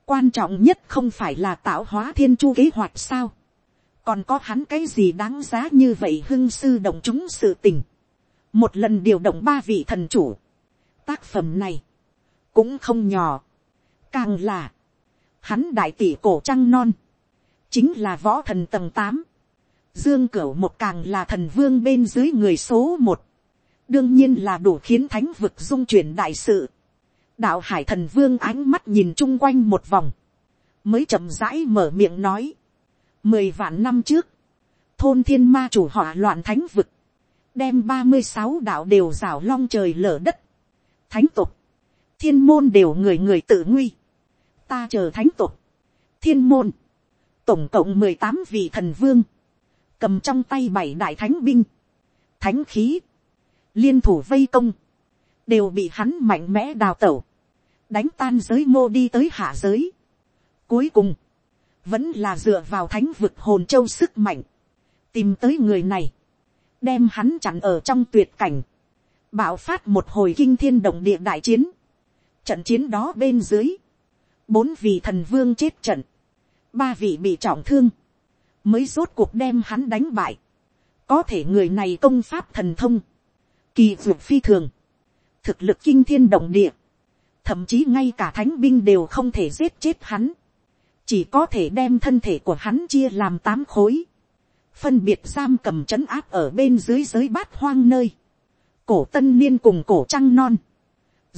quan trọng nhất không phải là tạo hóa thiên chu kế hoạch sao, còn có hắn cái gì đáng giá như vậy hưng sư động chúng sự tình, một lần điều động ba vị thần chủ, tác phẩm này, cũng không nhỏ, càng là, hắn đại tỷ cổ trăng non, chính là võ thần tầng tám, Dương Cửu một càng là thần vương bên dưới người số một. Đương nhiên là đủ khiến thánh vực dung chuyển đại sự. Đạo hải thần vương ánh mắt nhìn chung quanh một vòng. Mới chậm rãi mở miệng nói. Mười vạn năm trước. Thôn thiên ma chủ hỏa loạn thánh vực. Đem ba mươi sáu đạo đều rào long trời lở đất. Thánh tục. Thiên môn đều người người tự nguy. Ta chờ thánh tục. Thiên môn. Tổng cộng mười tám vị thần vương cầm trong tay bảy đại thánh binh, thánh khí, liên thủ vây công, đều bị hắn mạnh mẽ đào tẩu, đánh tan giới mô đi tới hạ giới. Cuối cùng, vẫn là dựa vào thánh vực hồn châu sức mạnh, tìm tới người này, đem hắn chặn ở trong tuyệt cảnh, bạo phát một hồi kinh thiên động địa đại chiến. Trận chiến đó bên dưới, bốn vị thần vương chết trận, ba vị bị trọng thương, mới rốt cuộc đem hắn đánh bại. có thể người này công pháp thần thông, kỳ dược phi thường, thực lực kinh thiên động địa, thậm chí ngay cả thánh binh đều không thể giết chết hắn, chỉ có thể đem thân thể của hắn chia làm tám khối, phân biệt giam cầm c h ấ n áp ở bên dưới giới bát hoang nơi, cổ tân niên cùng cổ trăng non,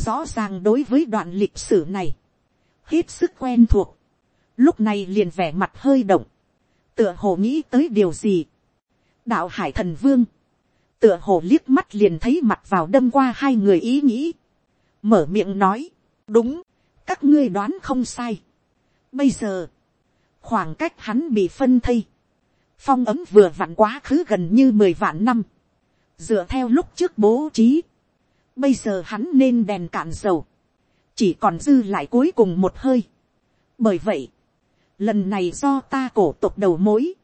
rõ ràng đối với đoạn lịch sử này, hết sức quen thuộc, lúc này liền vẻ mặt hơi động, tựa hồ nghĩ tới điều gì. đạo hải thần vương, tựa hồ liếc mắt liền thấy mặt vào đâm qua hai người ý nghĩ, mở miệng nói, đúng, các ngươi đoán không sai. bây giờ, khoảng cách hắn bị phân thây, phong ấm vừa vặn quá khứ gần như mười vạn năm, dựa theo lúc trước bố trí, bây giờ hắn nên đèn cạn dầu, chỉ còn dư lại cuối cùng một hơi. bởi vậy, lần này do ta cổ tộc đầu mối,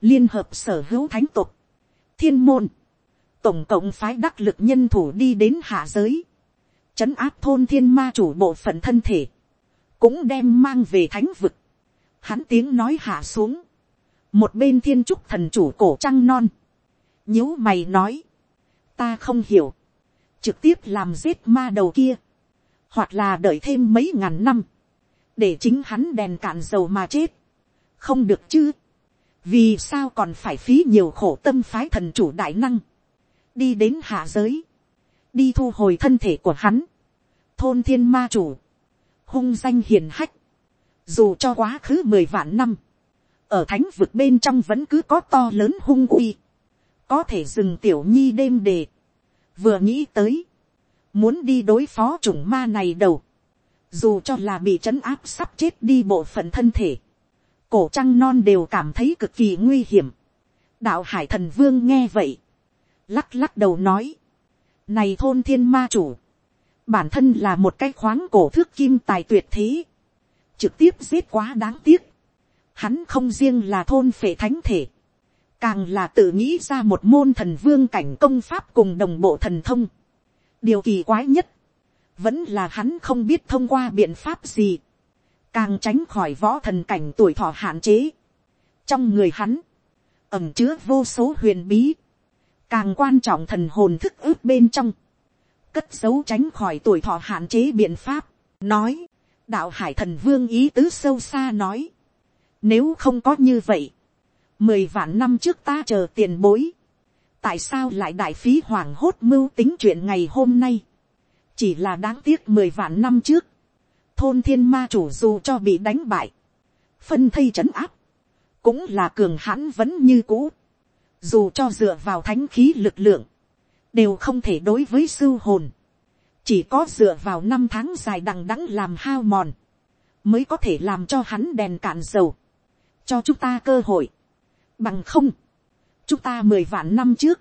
liên hợp sở hữu thánh tộc, thiên môn, tổng cộng phái đắc lực nhân thủ đi đến hạ giới, chấn áp thôn thiên ma chủ bộ phận thân thể, cũng đem mang về thánh vực. Hắn tiếng nói hạ xuống, một bên thiên trúc thần chủ cổ trăng non, nhíu mày nói, ta không hiểu, trực tiếp làm giết ma đầu kia, hoặc là đợi thêm mấy ngàn năm, để chính hắn đèn cạn dầu mà chết, không được chứ, vì sao còn phải phí nhiều khổ tâm phái thần chủ đại năng, đi đến hạ giới, đi thu hồi thân thể của hắn, thôn thiên ma chủ, hung danh hiền hách, dù cho quá khứ mười vạn năm, ở thánh vực bên trong vẫn cứ có to lớn hung uy, có thể dừng tiểu nhi đêm đề, vừa nghĩ tới, muốn đi đối phó chủng ma này đầu, dù cho là bị trấn áp sắp chết đi bộ phận thân thể, cổ trăng non đều cảm thấy cực kỳ nguy hiểm. đạo hải thần vương nghe vậy, lắc lắc đầu nói, này thôn thiên ma chủ, bản thân là một cái khoáng cổ thước kim tài tuyệt thế, trực tiếp giết quá đáng tiếc, hắn không riêng là thôn phệ thánh thể, càng là tự nghĩ ra một môn thần vương cảnh công pháp cùng đồng bộ thần thông. điều kỳ quái nhất, vẫn là hắn không biết thông qua biện pháp gì, càng tránh khỏi võ thần cảnh tuổi thọ hạn chế. trong người hắn, ẩm chứa vô số huyền bí, càng quan trọng thần hồn thức ước bên trong, cất dấu tránh khỏi tuổi thọ hạn chế biện pháp, nói, đạo hải thần vương ý tứ sâu xa nói, nếu không có như vậy, mười vạn năm trước ta chờ tiền bối, tại sao lại đại phí hoảng hốt mưu tính chuyện ngày hôm nay, chỉ là đáng tiếc mười vạn năm trước, thôn thiên ma chủ dù cho bị đánh bại, phân thây trấn áp, cũng là cường hãn vẫn như cũ, dù cho dựa vào thánh khí lực lượng, đều không thể đối với sưu hồn, chỉ có dựa vào năm tháng dài đằng đẵng làm hao mòn, mới có thể làm cho hắn đèn cạn dầu, cho chúng ta cơ hội, bằng không, chúng ta mười vạn năm trước,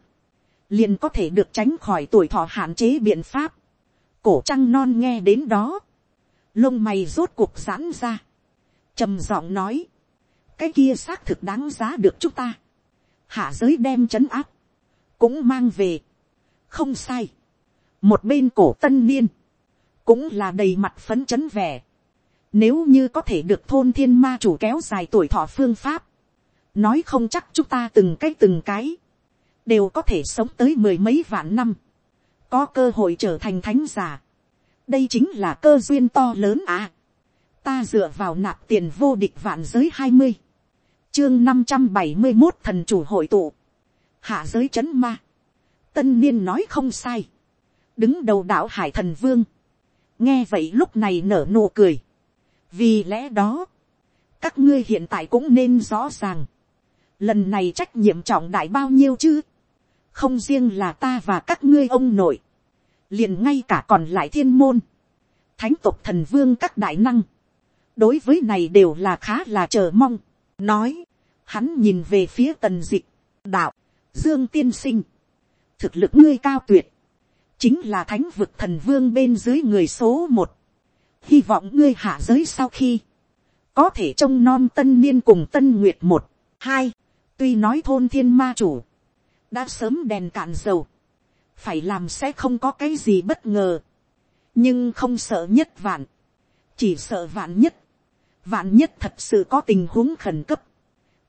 liền có thể được tránh khỏi tuổi thọ hạn chế biện pháp, cổ trăng non nghe đến đó, lông mày rốt cuộc giãn ra, trầm giọng nói, cái kia xác thực đáng giá được chúng ta, hạ giới đem c h ấ n áp, cũng mang về, không sai, một bên cổ tân niên, cũng là đầy mặt phấn chấn vẻ, nếu như có thể được thôn thiên ma chủ kéo dài tuổi thọ phương pháp, nói không chắc chúng ta từng cái từng cái, đều có thể sống tới mười mấy vạn năm, có cơ hội trở thành thánh giả. đây chính là cơ duyên to lớn à. ta dựa vào nạp tiền vô địch vạn giới hai mươi, chương năm trăm bảy mươi một thần chủ hội tụ, hạ giới c ma, tân niên nói không sai, đứng đầu đạo hải thần vương, nghe vậy lúc này nở nụ cười, vì lẽ đó, các ngươi hiện tại cũng nên rõ ràng, lần này trách nhiệm trọng đại bao nhiêu chứ, không riêng là ta và các ngươi ông nội, liền ngay cả còn lại thiên môn, thánh tục thần vương các đại năng, đối với này đều là khá là chờ mong, nói, hắn nhìn về phía tần dịch, đạo, dương tiên sinh, thực lực ngươi cao tuyệt, chính là thánh vực thần vương bên dưới người số một, hy vọng ngươi hạ giới sau khi, có thể trông non tân niên cùng tân nguyệt một, hai, tuy nói thôn thiên ma chủ, đã sớm đèn cạn dầu, phải làm sẽ không có cái gì bất ngờ, nhưng không sợ nhất vạn, chỉ sợ vạn nhất, vạn nhất thật sự có tình huống khẩn cấp,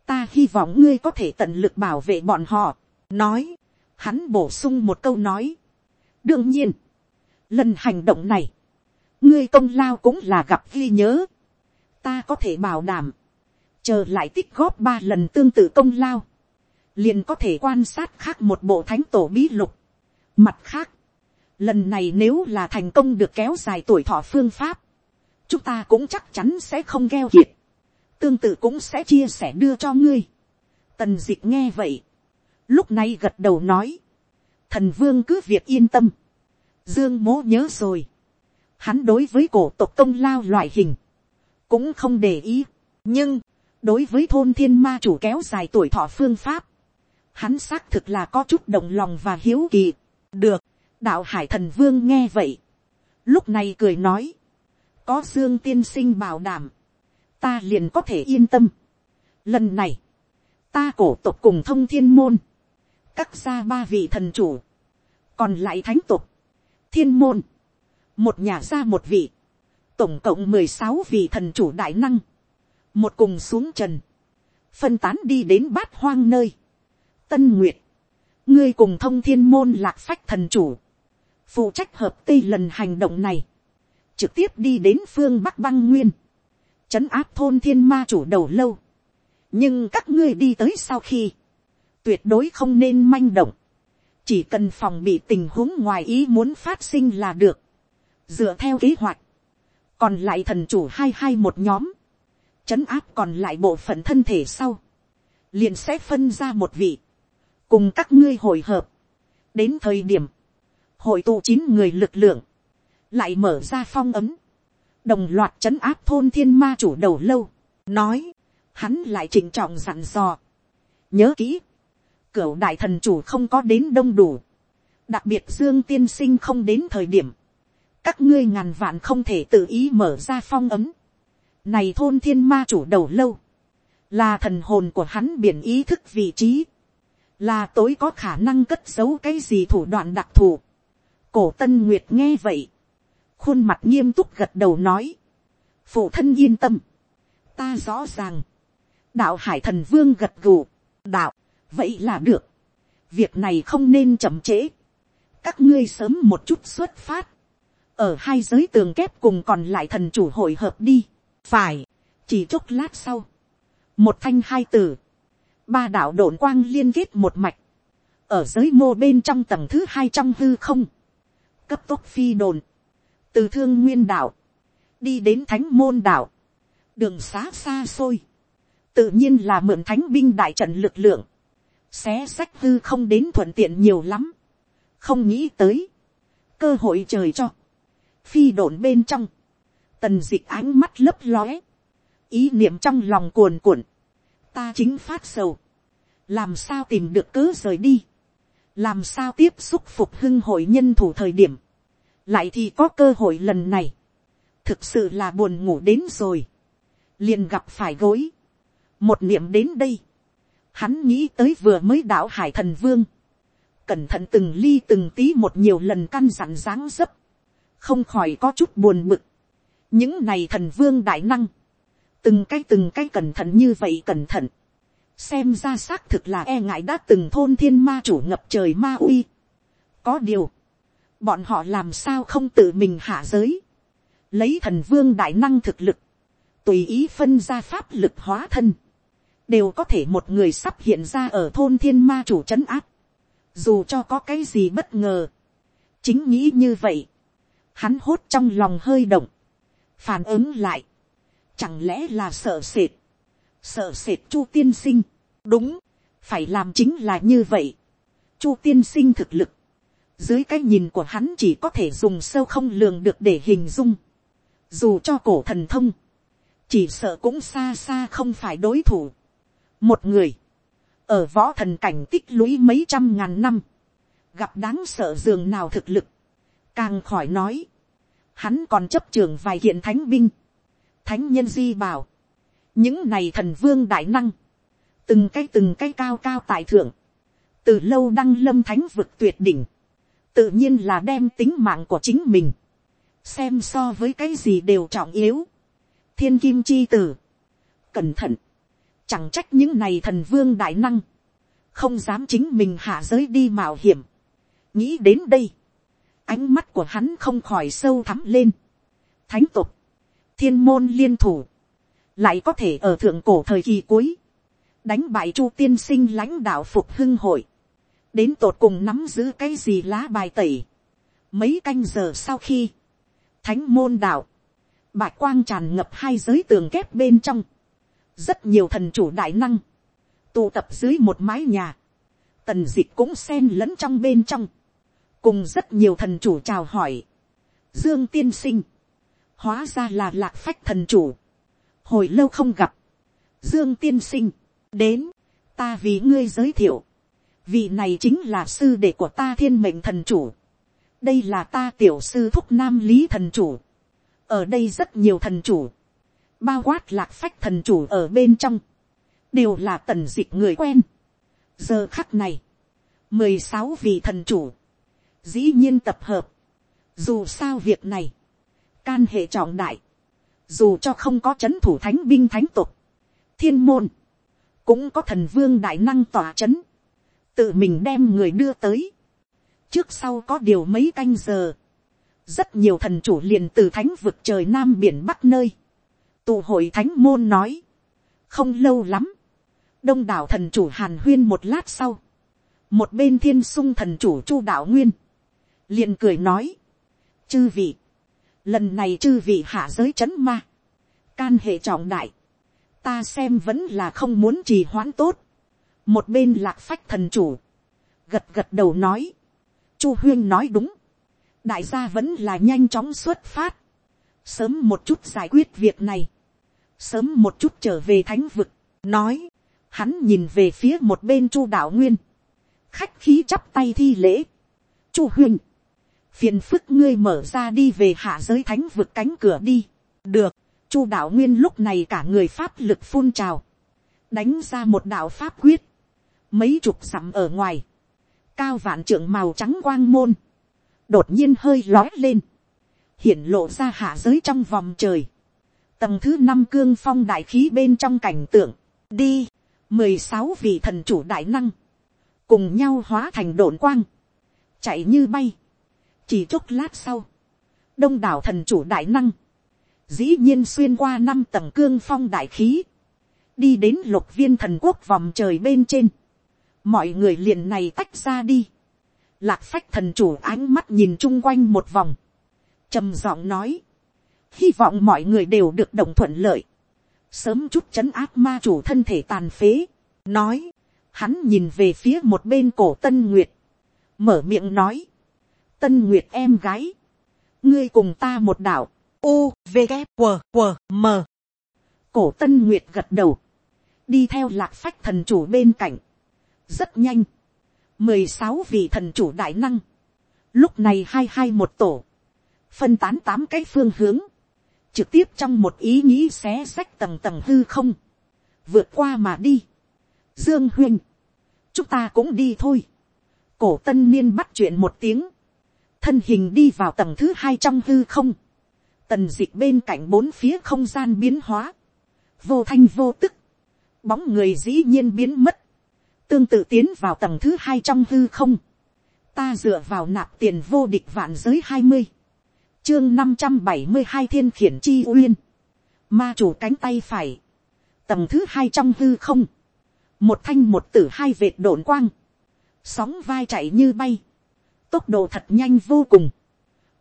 ta hy vọng ngươi có thể tận lực bảo vệ bọn họ, nói, hắn bổ sung một câu nói. đương nhiên, lần hành động này, ngươi công lao cũng là gặp ghi nhớ, ta có thể bảo đảm, chờ lại tích góp ba lần tương tự công lao, liền có thể quan sát khác một bộ thánh tổ bí lục. Mặt khác, lần này nếu là thành công được kéo dài tuổi thọ phương pháp, chúng ta cũng chắc chắn sẽ không gheo kiệt tương tự cũng sẽ chia sẻ đưa cho ngươi. Tần dịch nghe vậy, lúc này gật đầu nói, thần vương cứ việc yên tâm, dương mố nhớ rồi, hắn đối với cổ tộc công lao loại hình, cũng không để ý, nhưng, đối với thôn thiên ma chủ kéo dài tuổi thọ phương pháp, hắn xác thực là có chút động lòng và hiếu kỳ, được, đạo hải thần vương nghe vậy, lúc này cười nói, có dương tiên sinh bảo đảm, ta liền có thể yên tâm. Lần này, ta cổ tộc cùng thông thiên môn, các gia ba vị thần chủ, còn lại thánh tộc, thiên môn, một nhà gia một vị, tổng cộng mười sáu vị thần chủ đại năng, một cùng xuống trần, phân tán đi đến bát hoang nơi, tân nguyệt, ngươi cùng thông thiên môn lạc phách thần chủ, phụ trách hợp tây lần hành động này, trực tiếp đi đến phương bắc băng nguyên, trấn áp thôn thiên ma chủ đầu lâu. nhưng các ngươi đi tới sau khi, tuyệt đối không nên manh động, chỉ cần phòng bị tình huống ngoài ý muốn phát sinh là được, dựa theo kế hoạch, còn lại thần chủ hai hai một nhóm, trấn áp còn lại bộ phận thân thể sau, liền sẽ phân ra một vị, cùng các ngươi hồi hợp, đến thời điểm, hội tụ chín người lực lượng, lại mở ra phong ấm, đồng loạt c h ấ n áp thôn thiên ma chủ đầu lâu, nói, hắn lại trịnh trọng dặn dò. nhớ kỹ, cửu đại thần chủ không có đến đông đủ, đặc biệt dương tiên sinh không đến thời điểm, các ngươi ngàn vạn không thể tự ý mở ra phong ấm, này thôn thiên ma chủ đầu lâu, là thần hồn của hắn biển ý thức vị trí, là tối có khả năng cất giấu cái gì thủ đoạn đặc thù. cổ tân nguyệt nghe vậy, khuôn mặt nghiêm túc gật đầu nói, phụ thân yên tâm, ta rõ ràng, đạo hải thần vương gật gù, đạo, vậy là được, việc này không nên chậm trễ, các ngươi sớm một chút xuất phát, ở hai giới tường kép cùng còn lại thần chủ hội hợp đi, phải, chỉ chốc lát sau, một thanh hai tử, ba đạo độn quang liên kết một mạch, ở giới mô bên trong tầng thứ hai trong hư không, cấp tốc phi đồn, từ thương nguyên đảo đi đến thánh môn đảo. Đường xá xa xôi, tự nhiên là mượn thánh binh đại trận lực lượng, xé sách hư không đến thuận tiện nhiều lắm, không nghĩ tới, cơ hội trời cho, phi đồn bên trong, tần d ị c h ánh mắt lấp lóe, ý niệm trong lòng cuồn cuộn, ta chính phát sầu, làm sao tìm được cớ rời đi, làm sao tiếp xúc phục hưng hội nhân thủ thời điểm, lại thì có cơ hội lần này, thực sự là buồn ngủ đến rồi, liền gặp phải gối, một niệm đến đây, hắn nghĩ tới vừa mới đạo hải thần vương, cẩn thận từng ly từng tí một nhiều lần căn dặn dáng dấp, không khỏi có chút buồn bực. những này thần vương đại năng, từng cái từng cái cẩn thận như vậy cẩn thận, xem ra xác thực là e ngại đã từng thôn thiên ma chủ ngập trời ma uy. có điều, bọn họ làm sao không tự mình hạ giới, lấy thần vương đại năng thực lực, tùy ý phân ra pháp lực hóa thân, đều có thể một người sắp hiện ra ở thôn thiên ma chủ c h ấ n áp. Dù cho có cái gì bất ngờ, chính nghĩ như vậy, hắn hốt trong lòng hơi động, phản ứng lại, chẳng lẽ là sợ sệt, sợ sệt chu tiên sinh, đúng, phải làm chính là như vậy, chu tiên sinh thực lực, dưới cái nhìn của hắn chỉ có thể dùng sâu không lường được để hình dung, dù cho cổ thần thông, chỉ sợ cũng xa xa không phải đối thủ. một người, ở võ thần cảnh tích lũy mấy trăm ngàn năm, gặp đáng sợ dường nào thực lực, càng khỏi nói, hắn còn chấp trường vài hiện thánh binh, thánh nhân di bảo, những này thần vương đại năng, từng cái từng cái cao cao tại thượng, từ lâu đăng lâm thánh vực tuyệt đỉnh, tự nhiên là đem tính mạng của chính mình, xem so với cái gì đều trọng yếu, thiên kim chi tử, cẩn thận, Chẳng trách những này thần vương đại năng. Không dám chính mình hạ giới đi mạo hiểm. Nghĩ đến đây. Ánh mắt của hắn không khỏi sâu thắm lên. Thánh tục. Thiên môn liên thủ. Lại có thể ở thượng cổ thời kỳ cuối. Đánh bại chu tiên sinh lãnh đạo phục hưng hội. Đến tột cùng nắm giữ cái gì lá bài tẩy. Mấy canh giờ sau khi. Thánh môn đạo. Bạch quang tràn ngập hai giới tường kép bên trong rất nhiều thần chủ đại năng, tụ tập dưới một mái nhà, tần dịch cũng xen lẫn trong bên trong, cùng rất nhiều thần chủ chào hỏi, dương tiên sinh, hóa ra là lạc phách thần chủ, hồi lâu không gặp, dương tiên sinh, đến, ta vì ngươi giới thiệu, vị này chính là sư đệ của ta thiên mệnh thần chủ, đây là ta tiểu sư thúc nam lý thần chủ, ở đây rất nhiều thần chủ, bao quát lạc phách thần chủ ở bên trong, đều là tần dịch người quen. giờ khắc này, mười sáu vị thần chủ, dĩ nhiên tập hợp, dù sao việc này, can hệ trọng đại, dù cho không có c h ấ n thủ thánh binh thánh tục, thiên môn, cũng có thần vương đại năng tỏa c h ấ n tự mình đem người đưa tới, trước sau có điều mấy canh giờ, rất nhiều thần chủ liền từ thánh vực trời nam biển bắc nơi, tụ hội thánh môn nói, không lâu lắm, đông đảo thần chủ hàn huyên một lát sau, một bên thiên sung thần chủ chu đạo nguyên, liền cười nói, chư vị, lần này chư vị hạ giới c h ấ n ma, can hệ trọng đại, ta xem vẫn là không muốn trì hoãn tốt, một bên lạc phách thần chủ, gật gật đầu nói, chu huyên nói đúng, đại gia vẫn là nhanh chóng xuất phát, sớm một chút giải quyết việc này, sớm một chút trở về thánh vực, nói, hắn nhìn về phía một bên chu đạo nguyên, khách khí chắp tay thi lễ, chu huyên. Phiền phức ngươi mở ra đi về hạ giới thánh vực cánh cửa đi, được, chu đạo nguyên lúc này cả người pháp lực phun trào, đánh ra một đạo pháp quyết, mấy chục dặm ở ngoài, cao vạn trưởng màu trắng quang môn, đột nhiên hơi lói lên, hiển lộ ra hạ giới trong vòng trời, tầng thứ năm cương phong đại khí bên trong cảnh tượng, đi, mười sáu vị thần chủ đại năng, cùng nhau hóa thành đồn quang, chạy như bay, chỉ chốc lát sau, đông đảo thần chủ đại năng, dĩ nhiên xuyên qua năm tầng cương phong đại khí, đi đến lục viên thần quốc vòng trời bên trên, mọi người liền này tách ra đi, lạc phách thần chủ ánh mắt nhìn chung quanh một vòng, trầm giọng nói, hy vọng mọi người đều được đồng thuận lợi, sớm chút chấn áp ma chủ thân thể tàn phế, nói, hắn nhìn về phía một bên cổ tân nguyệt, mở miệng nói, tân nguyệt em gái, ngươi cùng ta một đạo, u v g q q m. Cổ tân nguyệt gật đầu, đi theo lạc phách thần chủ bên cạnh, rất nhanh, mười sáu vị thần chủ đại năng, lúc này hai hai một tổ, phân tán tám cái phương hướng, trực tiếp trong một ý nghĩ xé sách tầng tầng hư không, vượt qua mà đi. Dương huynh, chúng ta cũng đi thôi. cổ tân niên bắt chuyện một tiếng, thân hình đi vào tầng thứ hai trong hư không, tần dịch bên cạnh bốn phía không gian biến hóa, vô thanh vô tức, bóng người dĩ nhiên biến mất, tương tự tiến vào tầng thứ hai trong hư không, ta dựa vào nạp tiền vô địch vạn giới hai mươi, chương năm trăm bảy mươi hai thiên khiển chi uyên, ma chủ cánh tay phải, tầng thứ hai trong hư không, một thanh một tử hai vệt đổn quang, sóng vai chạy như bay, tốc độ thật nhanh vô cùng,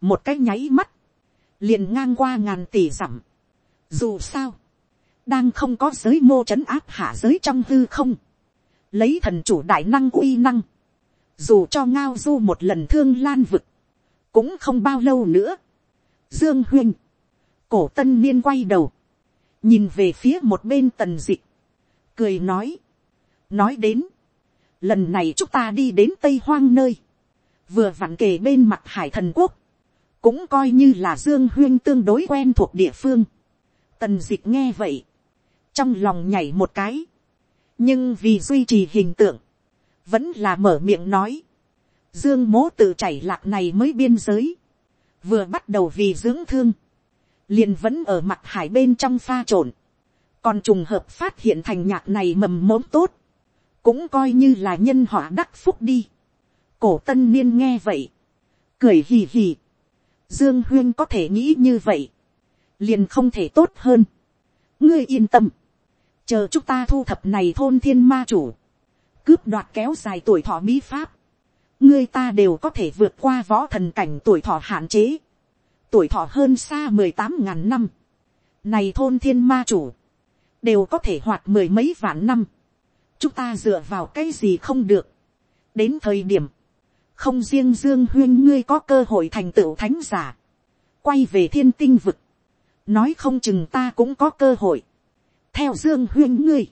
một cái nháy mắt, liền ngang qua ngàn tỷ dặm. Dù sao, đang không có giới mô c h ấ n áp hạ giới trong hư không, lấy thần chủ đại năng uy năng, dù cho ngao du một lần thương lan vực, cũng không bao lâu nữa. Dương huynh, cổ tân niên quay đầu, nhìn về phía một bên tần dịch, cười nói, nói đến, lần này chúng ta đi đến tây hoang nơi, vừa vặn kề bên mặt hải thần quốc, cũng coi như là dương huyên tương đối quen thuộc địa phương. Tần dịch nghe vậy, trong lòng nhảy một cái, nhưng vì duy trì hình tượng, vẫn là mở miệng nói, dương mố tự chảy lạc này mới biên giới, vừa bắt đầu vì dưỡng thương, liền vẫn ở mặt hải bên trong pha trộn, còn trùng hợp phát hiện thành nhạc này mầm mống tốt, cũng coi như là nhân họa đắc phúc đi. cổ tân niên nghe vậy, cười hì hì, dương huyên có thể nghĩ như vậy, liền không thể tốt hơn. ngươi yên tâm, chờ chúng ta thu thập này thôn thiên ma chủ, cướp đoạt kéo dài tuổi thọ bí pháp, ngươi ta đều có thể vượt qua võ thần cảnh tuổi thọ hạn chế, tuổi thọ hơn xa mười tám ngàn năm, này thôn thiên ma chủ, đều có thể hoạt mười mấy vạn năm, chúng ta dựa vào cái gì không được, đến thời điểm, không riêng dương huyên ngươi có cơ hội thành tựu thánh giả, quay về thiên tinh vực, nói không chừng ta cũng có cơ hội, theo dương huyên ngươi,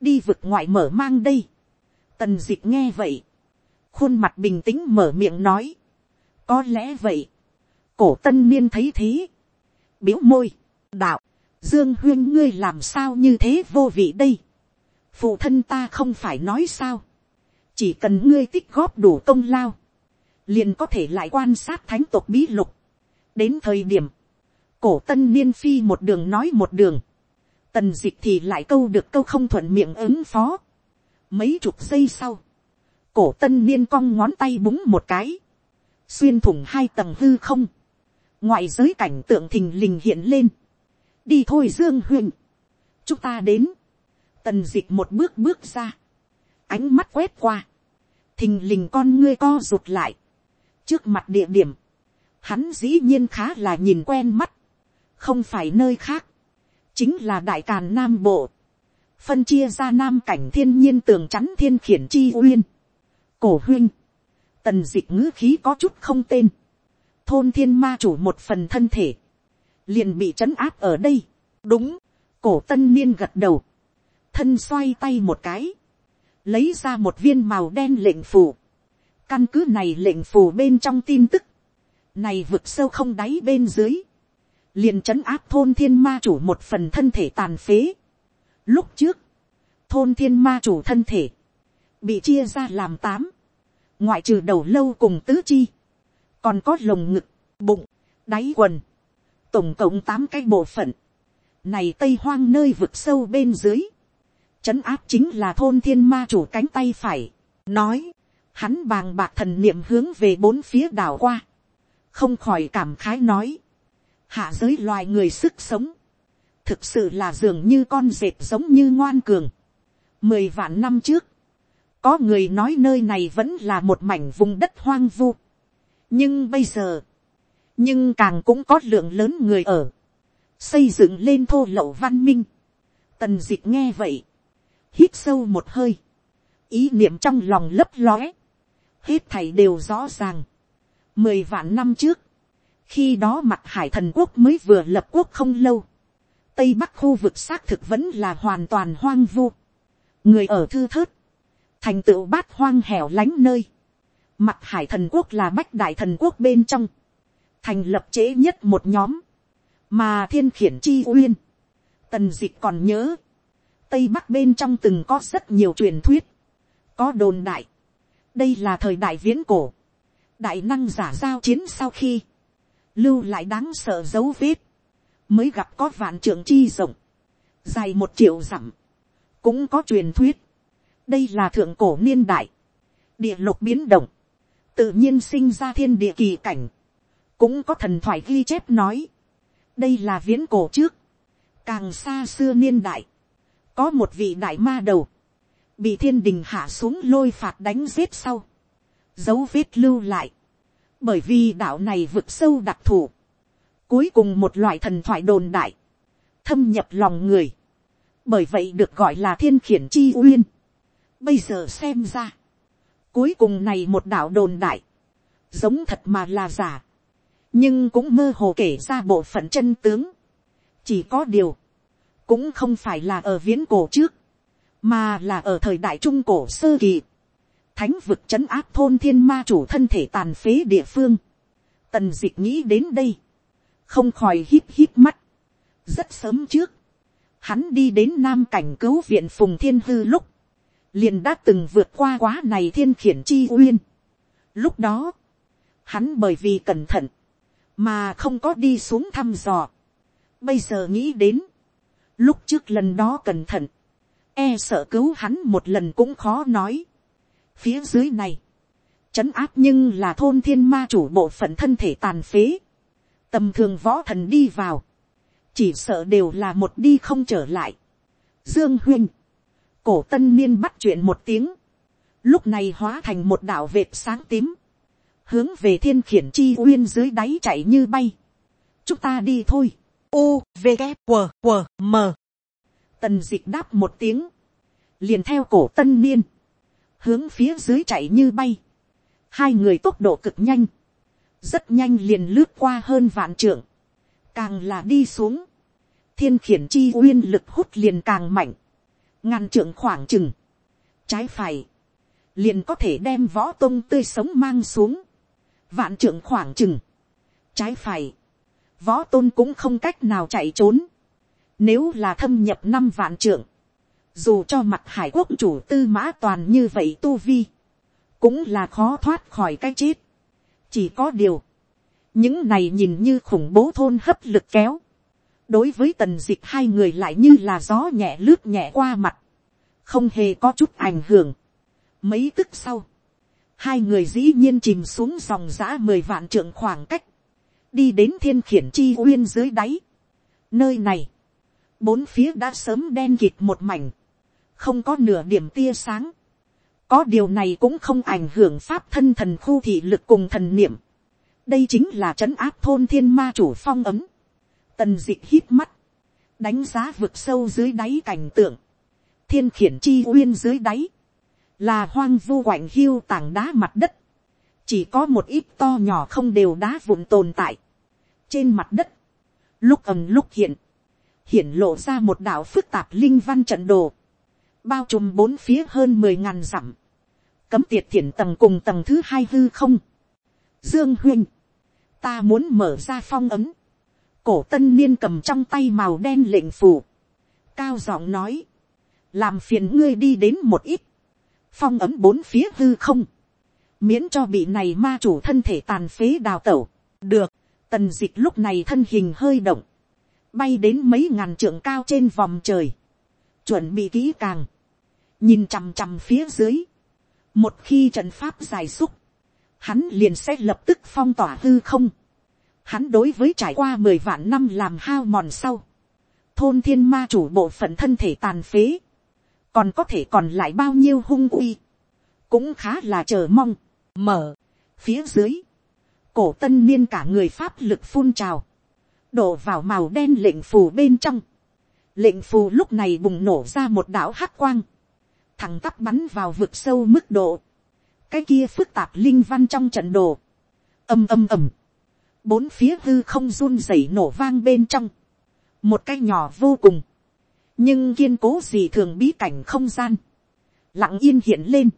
đi vực ngoại mở mang đây. tần d ị c h nghe vậy, khuôn mặt bình tĩnh mở miệng nói, có lẽ vậy, cổ tân niên thấy thế, biếu môi, đạo, dương huyên ngươi làm sao như thế vô vị đây, phụ thân ta không phải nói sao, chỉ cần ngươi tích góp đủ công lao, liền có thể lại quan sát thánh tộc bí lục. đến thời điểm, cổ tân niên phi một đường nói một đường, tần dịch thì lại câu được câu không thuận miệng ứng phó. mấy chục giây sau, cổ tân niên cong ngón tay búng một cái, xuyên thủng hai tầng hư không, ngoại giới cảnh tượng thình lình hiện lên, đi thôi dương huyền, chúng ta đến, tần dịch một bước bước ra, ánh mắt quét qua, thình lình con ngươi co rụt lại, trước mặt địa điểm, hắn dĩ nhiên khá là nhìn quen mắt, không phải nơi khác, chính là đại càn nam bộ, phân chia ra nam cảnh thiên nhiên tường chắn thiên khiển chi uyên, cổ huyên, tần dịch ngữ khí có chút không tên, thôn thiên ma chủ một phần thân thể, liền bị trấn áp ở đây, đúng, cổ tân niên gật đầu, thân xoay tay một cái, lấy ra một viên màu đen lệnh phù, căn cứ này lệnh phù bên trong tin tức, này vực sâu không đáy bên dưới, liền trấn áp thôn thiên ma chủ một phần thân thể tàn phế. Lúc trước, thôn thiên ma chủ thân thể, bị chia ra làm tám, ngoại trừ đầu lâu cùng tứ chi, còn có lồng ngực, bụng, đáy quần, tổng cộng tám cái bộ phận, này tây hoang nơi vực sâu bên dưới, trấn áp chính là thôn thiên ma chủ cánh tay phải, nói, hắn bàng bạc thần niệm hướng về bốn phía đảo qua, không khỏi cảm khái nói, hạ giới loài người sức sống, thực sự là dường như con dệt giống như ngoan cường. Mười vạn năm trước, có người nói nơi này vẫn là một mảnh vùng đất hoang vu. nhưng bây giờ, nhưng càng cũng có lượng lớn người ở, xây dựng lên thô lậu văn minh. Tần d ị c h nghe vậy, hít sâu một hơi, ý niệm trong lòng lấp lóe, hết thảy đều rõ ràng. Mười vạn năm trước, khi đó mặt hải thần quốc mới vừa lập quốc không lâu, tây bắc khu vực xác thực vẫn là hoàn toàn hoang vu, người ở thư thớt, thành tựu bát hoang hẻo lánh nơi, mặt hải thần quốc là bách đại thần quốc bên trong, thành lập chế nhất một nhóm, mà thiên khiển chi uyên, tần d ị c h còn nhớ, tây bắc bên trong từng có rất nhiều truyền thuyết, có đồn đại, đây là thời đại viễn cổ, đại năng giả giao chiến sau khi, lưu lại đáng sợ dấu vết, mới gặp có vạn trưởng chi rộng, dài một triệu dặm, cũng có truyền thuyết, đây là thượng cổ niên đại, địa lục biến động, tự nhiên sinh ra thiên địa kỳ cảnh, cũng có thần thoại ghi chép nói, đây là viễn cổ trước, càng xa xưa niên đại, có một vị đại ma đầu, bị thiên đình hạ xuống lôi phạt đánh giết sau, dấu vết lưu lại, bởi vì đạo này vực sâu đặc thù, cuối cùng một loại thần thoại đồn đại, thâm nhập lòng người, bởi vậy được gọi là thiên khiển chi uyên. bây giờ xem ra, cuối cùng này một đạo đồn đại, giống thật mà là giả, nhưng cũng mơ hồ kể ra bộ phận chân tướng. chỉ có điều, cũng không phải là ở viễn cổ trước, mà là ở thời đại trung cổ sơ kỳ, thánh vực c h ấ n áp thôn thiên ma chủ thân thể tàn phế địa phương, tần d ị nghĩ đến đây, không khỏi hít hít mắt, rất sớm trước, hắn đi đến nam cảnh cứu viện phùng thiên hư lúc, liền đã từng vượt qua quá này thiên khiển chi uyên. Lúc đó, hắn bởi vì cẩn thận, mà không có đi xuống thăm dò. Bây giờ nghĩ đến, lúc trước lần đó cẩn thận, e sợ cứu hắn một lần cũng khó nói. Phía dưới này, trấn áp nhưng là thôn thiên ma chủ bộ phận thân thể tàn phế, tầm thường võ thần đi vào, chỉ sợ đều là một đi không trở lại. Dương huynh, cổ tân niên bắt chuyện một tiếng, lúc này hóa thành một đạo vệt sáng tím, hướng về thiên khiển chi uyên dưới đáy chạy như bay. chúng ta đi thôi. u v g q q m. Tần d ị c h đáp một tiếng, liền theo cổ tân niên, hướng phía dưới chạy như bay. hai người tốc độ cực nhanh, rất nhanh liền lướt qua hơn vạn trượng, càng là đi xuống, thiên khiển chi uyên lực hút liền càng mạnh, ngàn trượng khoảng chừng, trái phải, liền có thể đem võ tôn tươi sống mang xuống, vạn trưởng khoảng chừng, trái phải, võ tôn cũng không cách nào chạy trốn, nếu là thâm nhập năm vạn trưởng, dù cho mặt hải quốc chủ tư mã toàn như vậy tu vi, cũng là khó thoát khỏi cái chết. chỉ có điều, những này nhìn như khủng bố thôn hấp lực kéo, đối với tần dịch hai người lại như là gió nhẹ lướt nhẹ qua mặt, không hề có chút ảnh hưởng. mấy tức sau, hai người dĩ nhiên chìm xuống dòng giã mười vạn trượng khoảng cách, đi đến thiên khiển chi uyên dưới đáy. Nơi này, bốn phía đã sớm đen kịt một mảnh, không có nửa điểm tia sáng. có điều này cũng không ảnh hưởng pháp thân thần khu thị lực cùng thần niệm. đây chính là trấn áp thôn thiên ma chủ phong ấm. tần dịch hít mắt, đánh giá vực sâu dưới đáy cảnh tượng, thiên khiển chi uyên dưới đáy, là hoang vu quạnh hiu tảng đá mặt đất, chỉ có một ít to nhỏ không đều đá vụn tồn tại. trên mặt đất, lúc ầm lúc hiện, hiện lộ ra một đạo phức tạp linh văn trận đồ, bao trùm bốn phía hơn mười ngàn dặm, cấm tiệt thiện tầng cùng tầng thứ hai hư không. Dương huynh, ta muốn mở ra phong ấm, cổ tân niên cầm trong tay màu đen lệnh phù, cao giọng nói, làm phiền ngươi đi đến một ít, phong ấm bốn phía hư không, miễn cho bị này ma chủ thân thể tàn phế đào tẩu, được, tần d ị c h lúc này thân hình hơi động, bay đến mấy ngàn trượng cao trên vòng trời, chuẩn bị kỹ càng, nhìn chằm chằm phía dưới, một khi trận pháp dài xúc, hắn liền sẽ lập tức phong tỏa hư không. Hắn đối với trải qua mười vạn năm làm hao mòn sau, thôn thiên ma chủ bộ phận thân thể tàn phế, còn có thể còn lại bao nhiêu hung uy, cũng khá là chờ mong, mở, phía dưới, cổ tân niên cả người pháp lực phun trào, đổ vào màu đen lệnh phù bên trong, lệnh phù lúc này bùng nổ ra một đảo hắc quang, thẳng tắp bắn vào vực sâu mức độ, cái kia phức tạp linh văn trong trận đồ, âm âm ầm, bốn phía hư không run rẩy nổ vang bên trong, một cái nhỏ vô cùng, nhưng kiên cố gì thường bí cảnh không gian, lặng yên hiện lên,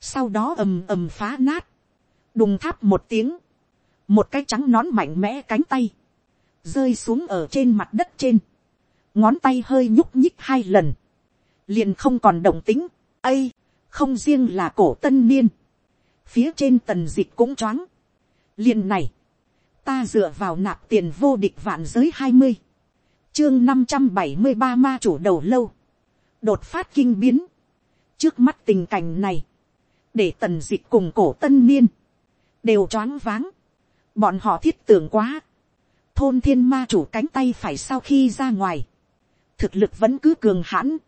sau đó ầm ầm phá nát, đùng tháp một tiếng, một cái trắng nón mạnh mẽ cánh tay, rơi xuống ở trên mặt đất trên, ngón tay hơi nhúc nhích hai lần, liền không còn động tính, ây, không riêng là cổ tân niên, phía trên tần dịch cũng choáng, liền này, ta dựa vào nạp tiền vô địch vạn giới hai mươi, chương năm trăm bảy mươi ba ma chủ đầu lâu, đột phát kinh biến, trước mắt tình cảnh này, để tần dịch cùng cổ tân niên, đều choáng váng, bọn họ thiết tưởng quá, thôn thiên ma chủ cánh tay phải sau khi ra ngoài, thực lực vẫn cứ cường hãn,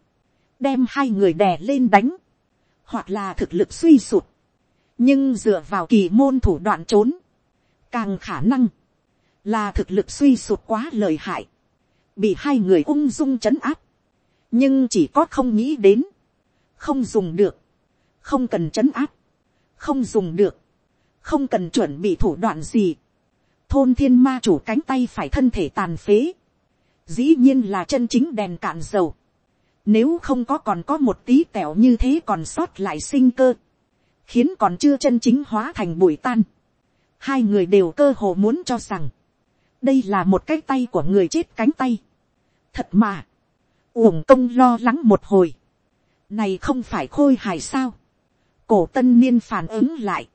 đem hai người đè lên đánh, hoặc là thực lực suy sụt, nhưng dựa vào kỳ môn thủ đoạn trốn, càng khả năng là thực lực suy sụt quá lời hại, bị hai người ung dung c h ấ n áp, nhưng chỉ có không nghĩ đến, không dùng được, không cần c h ấ n áp, không dùng được, không cần chuẩn bị thủ đoạn gì, thôn thiên ma chủ cánh tay phải thân thể tàn phế, dĩ nhiên là chân chính đèn cạn dầu, nếu không có còn có một tí tẹo như thế còn sót lại sinh cơ, khiến còn chưa chân chính hóa thành bụi tan, hai người đều cơ hồ muốn cho rằng, đây là một cái tay của người chết cánh tay, thật mà, uổng công lo lắng một hồi, này không phải khôi hài sao, cổ tân niên phản ứng lại,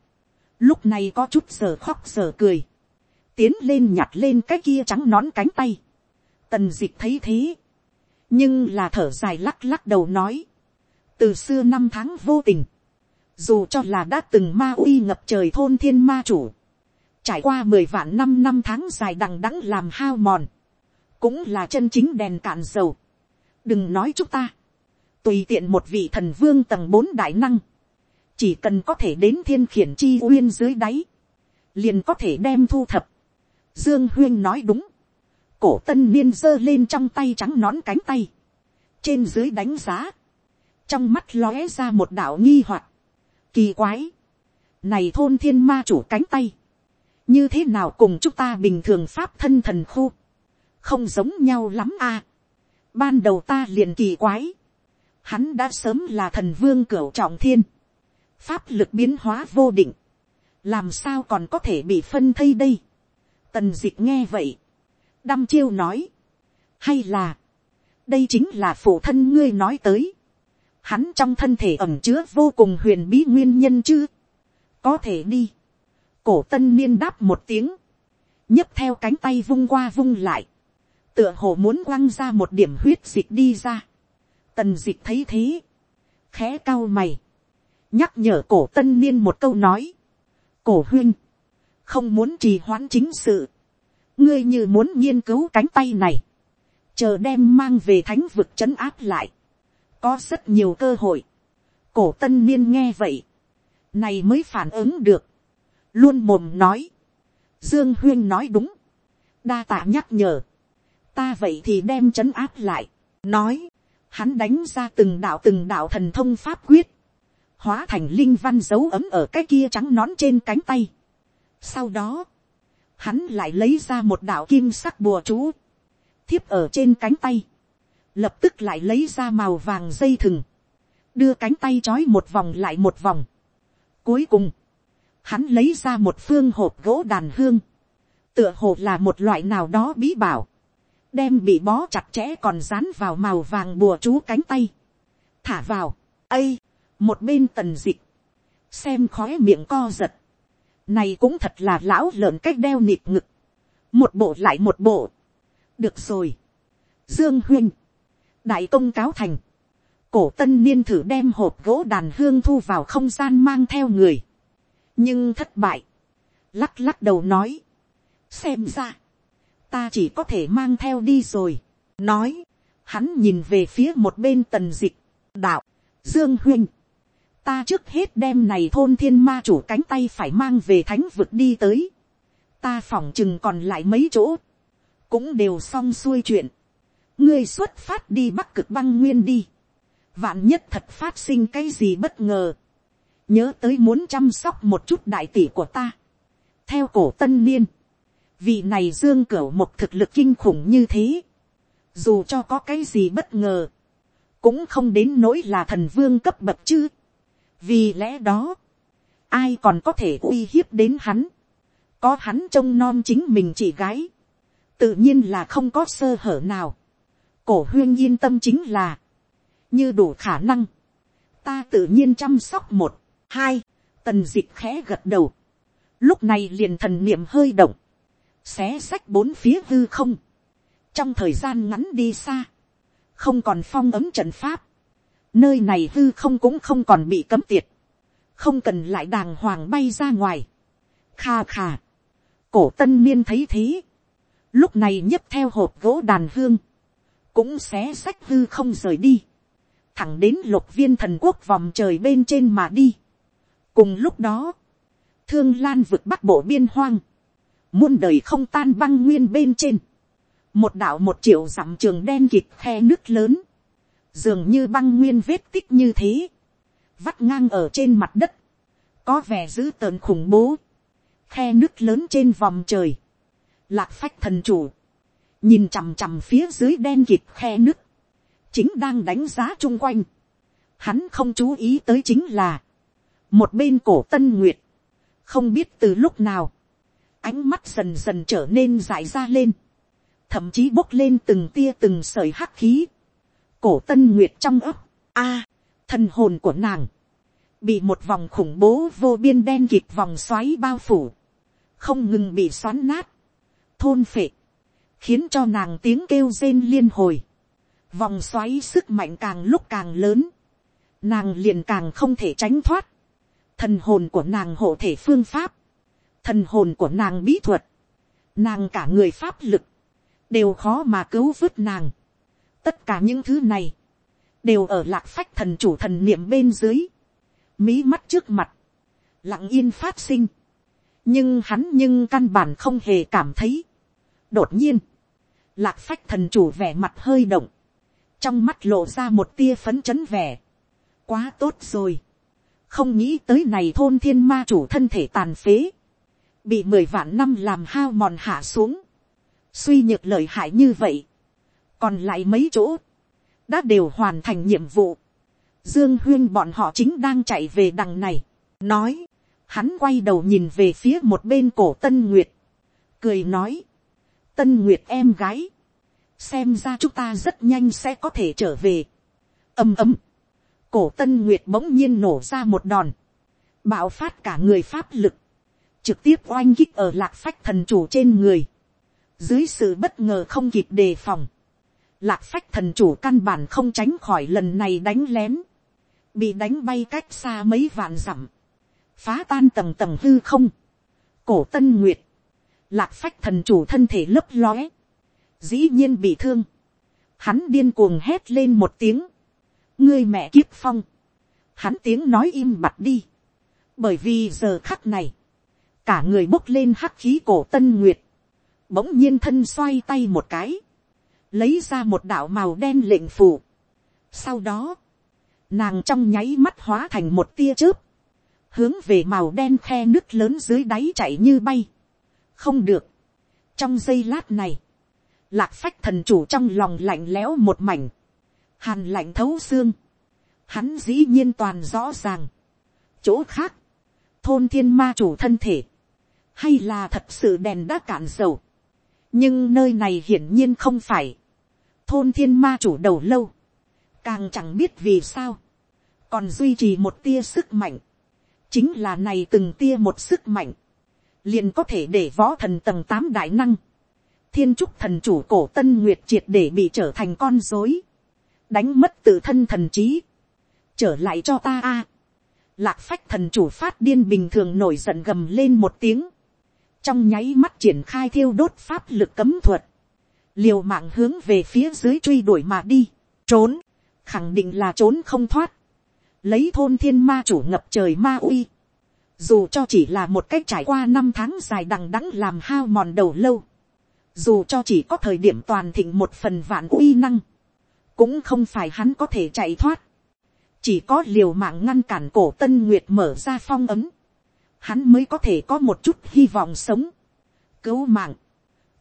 lúc này có chút giờ khóc giờ cười, tiến lên nhặt lên cái kia trắng nón cánh tay, tần dịch thấy thế, nhưng là thở dài lắc lắc đầu nói, từ xưa năm tháng vô tình, dù cho là đã từng ma uy ngập trời thôn thiên ma chủ, trải qua mười vạn năm năm tháng dài đằng đẵng làm hao mòn, cũng là chân chính đèn cạn dầu. đừng nói chúng ta, tùy tiện một vị thần vương tầng bốn đại năng, chỉ cần có thể đến thiên khiển chi uyên dưới đáy, liền có thể đem thu thập. Dương huyên nói đúng, cổ tân niên giơ lên trong tay trắng nón cánh tay, trên dưới đánh giá, trong mắt lóe ra một đạo nghi hoặc, kỳ quái, này thôn thiên ma chủ cánh tay, như thế nào cùng chúng ta bình thường pháp thân thần khu, không giống nhau lắm a. ban đầu ta liền kỳ quái, hắn đã sớm là thần vương cửu trọng thiên, pháp lực biến hóa vô định, làm sao còn có thể bị phân thây đây. tần d ị c h nghe vậy, đăm chiêu nói, hay là, đây chính là phụ thân ngươi nói tới, hắn trong thân thể ẩm chứa vô cùng huyền bí nguyên nhân chứ, có thể đi, cổ tân niên đáp một tiếng, nhấc theo cánh tay vung qua vung lại, tựa hồ muốn quăng ra một điểm huyết dịch đi ra. tần dịch thấy thế, khẽ cao mày, nhắc nhở cổ tân niên một câu nói, cổ huynh, không muốn trì hoãn chính sự, ngươi như muốn nghiên cứu cánh tay này, chờ đem mang về thánh vực c h ấ n áp lại, có rất nhiều cơ hội, cổ tân niên nghe vậy, này mới phản ứng được, luôn mồm nói, dương huyên nói đúng, đa tạ nhắc nhở, ta vậy thì đem trấn áp lại, nói, hắn đánh ra từng đạo từng đạo thần thông pháp quyết, hóa thành linh văn dấu ấm ở cái kia trắng nón trên cánh tay. Sau đó, hắn lại lấy ra một đạo kim sắc bùa chú, thiếp ở trên cánh tay, lập tức lại lấy ra màu vàng dây thừng, đưa cánh tay trói một vòng lại một vòng. Cuối cùng, hắn lấy ra một phương hộp gỗ đàn hương, tựa hồ là một loại nào đó bí bảo, đem bị bó chặt chẽ còn dán vào màu vàng bùa chú cánh tay, thả vào, ây, một bên tần dịch, xem khói miệng co giật, này cũng thật là lão lợn cách đeo nịt ngực, một bộ lại một bộ, được rồi, dương huynh, đại công cáo thành, cổ tân niên thử đem hộp gỗ đàn hương thu vào không gian mang theo người, nhưng thất bại, lắc lắc đầu nói, xem ra, ta chỉ có thể mang theo đi rồi, nói, hắn nhìn về phía một bên tần dịch, đạo, dương huynh, ta trước hết đem này thôn thiên ma chủ cánh tay phải mang về thánh vực đi tới, ta phỏng chừng còn lại mấy chỗ, cũng đều xong xuôi chuyện, ngươi xuất phát đi bắc cực băng nguyên đi, vạn nhất thật phát sinh cái gì bất ngờ, nhớ tới muốn chăm sóc một chút đại tỷ của ta, theo cổ tân niên, vị này dương cửu một thực lực kinh khủng như thế, dù cho có cái gì bất ngờ, cũng không đến nỗi là thần vương cấp bậc chứ, vì lẽ đó, ai còn có thể uy hiếp đến hắn, có hắn trông non chính mình chị gái, tự nhiên là không có sơ hở nào, cổ huyên yên tâm chính là, như đủ khả năng, ta tự nhiên chăm sóc một, hai, tần d ị c h khẽ gật đầu, lúc này liền thần niệm hơi động, xé sách bốn phía hư không, trong thời gian ngắn đi xa, không còn phong ấm trận pháp, nơi này hư không cũng không còn bị cấm tiệt, không cần lại đàng hoàng bay ra ngoài, kha kha, cổ tân niên thấy thế, lúc này nhấp theo hộp gỗ đàn hương, cũng xé sách hư không rời đi, thẳng đến lục viên thần quốc vòng trời bên trên mà đi. cùng lúc đó, thương lan vượt bắc bộ biên hoang, muôn đời không tan băng nguyên bên trên, một đạo một triệu dặm trường đen kịt khe nước lớn, dường như băng nguyên vết tích như thế, vắt ngang ở trên mặt đất, có vẻ dữ tợn khủng bố, khe nước lớn trên vòng trời, lạc phách thần chủ, nhìn chằm chằm phía dưới đen kịt khe nước, chính đang đánh giá chung quanh. Hắn không chú ý tới chính là, một bên cổ tân nguyệt, không biết từ lúc nào, ánh mắt dần dần trở nên dại ra lên, thậm chí bốc lên từng tia từng sợi hắc khí, cổ tân nguyệt trong ấp, a, thân hồn của nàng, bị một vòng khủng bố vô biên đen kịt vòng xoáy bao phủ, không ngừng bị xoắn nát, thôn phệ, khiến cho nàng tiếng kêu rên liên hồi, vòng xoáy sức mạnh càng lúc càng lớn, nàng liền càng không thể tránh thoát, thần hồn của nàng hộ thể phương pháp, thần hồn của nàng bí thuật, nàng cả người pháp lực, đều khó mà cứu vớt nàng tất cả những thứ này, đều ở lạc phách thần chủ thần niệm bên dưới, mí mắt trước mặt, lặng yên phát sinh, nhưng hắn nhưng căn bản không hề cảm thấy. đột nhiên, lạc phách thần chủ vẻ mặt hơi động, trong mắt lộ ra một tia phấn chấn vẻ. quá tốt rồi. không nghĩ tới này thôn thiên ma chủ thân thể tàn phế. bị mười vạn năm làm hao mòn hạ xuống. suy nhược lợi hại như vậy còn lại mấy chỗ, đã đều hoàn thành nhiệm vụ. dương huyên bọn họ chính đang chạy về đằng này. nói, hắn quay đầu nhìn về phía một bên cổ tân nguyệt. cười nói, tân nguyệt em gái, xem ra chúng ta rất nhanh sẽ có thể trở về. ầm ầm, cổ tân nguyệt bỗng nhiên nổ ra một đòn, bạo phát cả người pháp lực, trực tiếp oanh kích ở lạc phách thần chủ trên người, dưới sự bất ngờ không kịp đề phòng, lạc phách thần chủ căn bản không tránh khỏi lần này đánh lén, bị đánh bay cách xa mấy vạn dặm, phá tan tầng tầng hư không, cổ tân nguyệt, lạc phách thần chủ thân thể lấp lóe, dĩ nhiên bị thương, hắn điên cuồng hét lên một tiếng, ngươi mẹ kiếp phong, hắn tiếng nói im bặt đi, bởi vì giờ khắc này, cả người bốc lên hắc khí cổ tân nguyệt, bỗng nhiên thân xoay tay một cái, lấy ra một đạo màu đen lệnh phủ. Sau đó, nàng trong nháy mắt hóa thành một tia chớp, hướng về màu đen khe nước lớn dưới đáy chạy như bay. không được, trong giây lát này, lạc phách thần chủ trong lòng lạnh lẽo một mảnh, hàn lạnh thấu xương, hắn dĩ nhiên toàn rõ ràng, chỗ khác, thôn thiên ma chủ thân thể, hay là thật sự đèn đã cạn dầu, nhưng nơi này hiển nhiên không phải, thôn thiên ma chủ đầu lâu, càng chẳng biết vì sao, còn duy trì một tia sức mạnh, chính là này từng tia một sức mạnh, liền có thể để võ thần tầng tám đại năng, thiên trúc thần chủ cổ tân nguyệt triệt để bị trở thành con dối, đánh mất tự thân thần trí, trở lại cho ta a. lạc phách thần chủ phát điên bình thường nổi giận gầm lên một tiếng, trong nháy mắt triển khai thiêu đốt pháp lực cấm thuật, liều mạng hướng về phía dưới truy đuổi mà đi, trốn, khẳng định là trốn không thoát, lấy thôn thiên ma chủ ngập trời ma uy, dù cho chỉ là một cách trải qua năm tháng dài đằng đẵng làm hao mòn đầu lâu, dù cho chỉ có thời điểm toàn thịnh một phần vạn uy năng, cũng không phải hắn có thể chạy thoát, chỉ có liều mạng ngăn cản cổ tân nguyệt mở ra phong ấm, hắn mới có thể có một chút hy vọng sống, cứu mạng,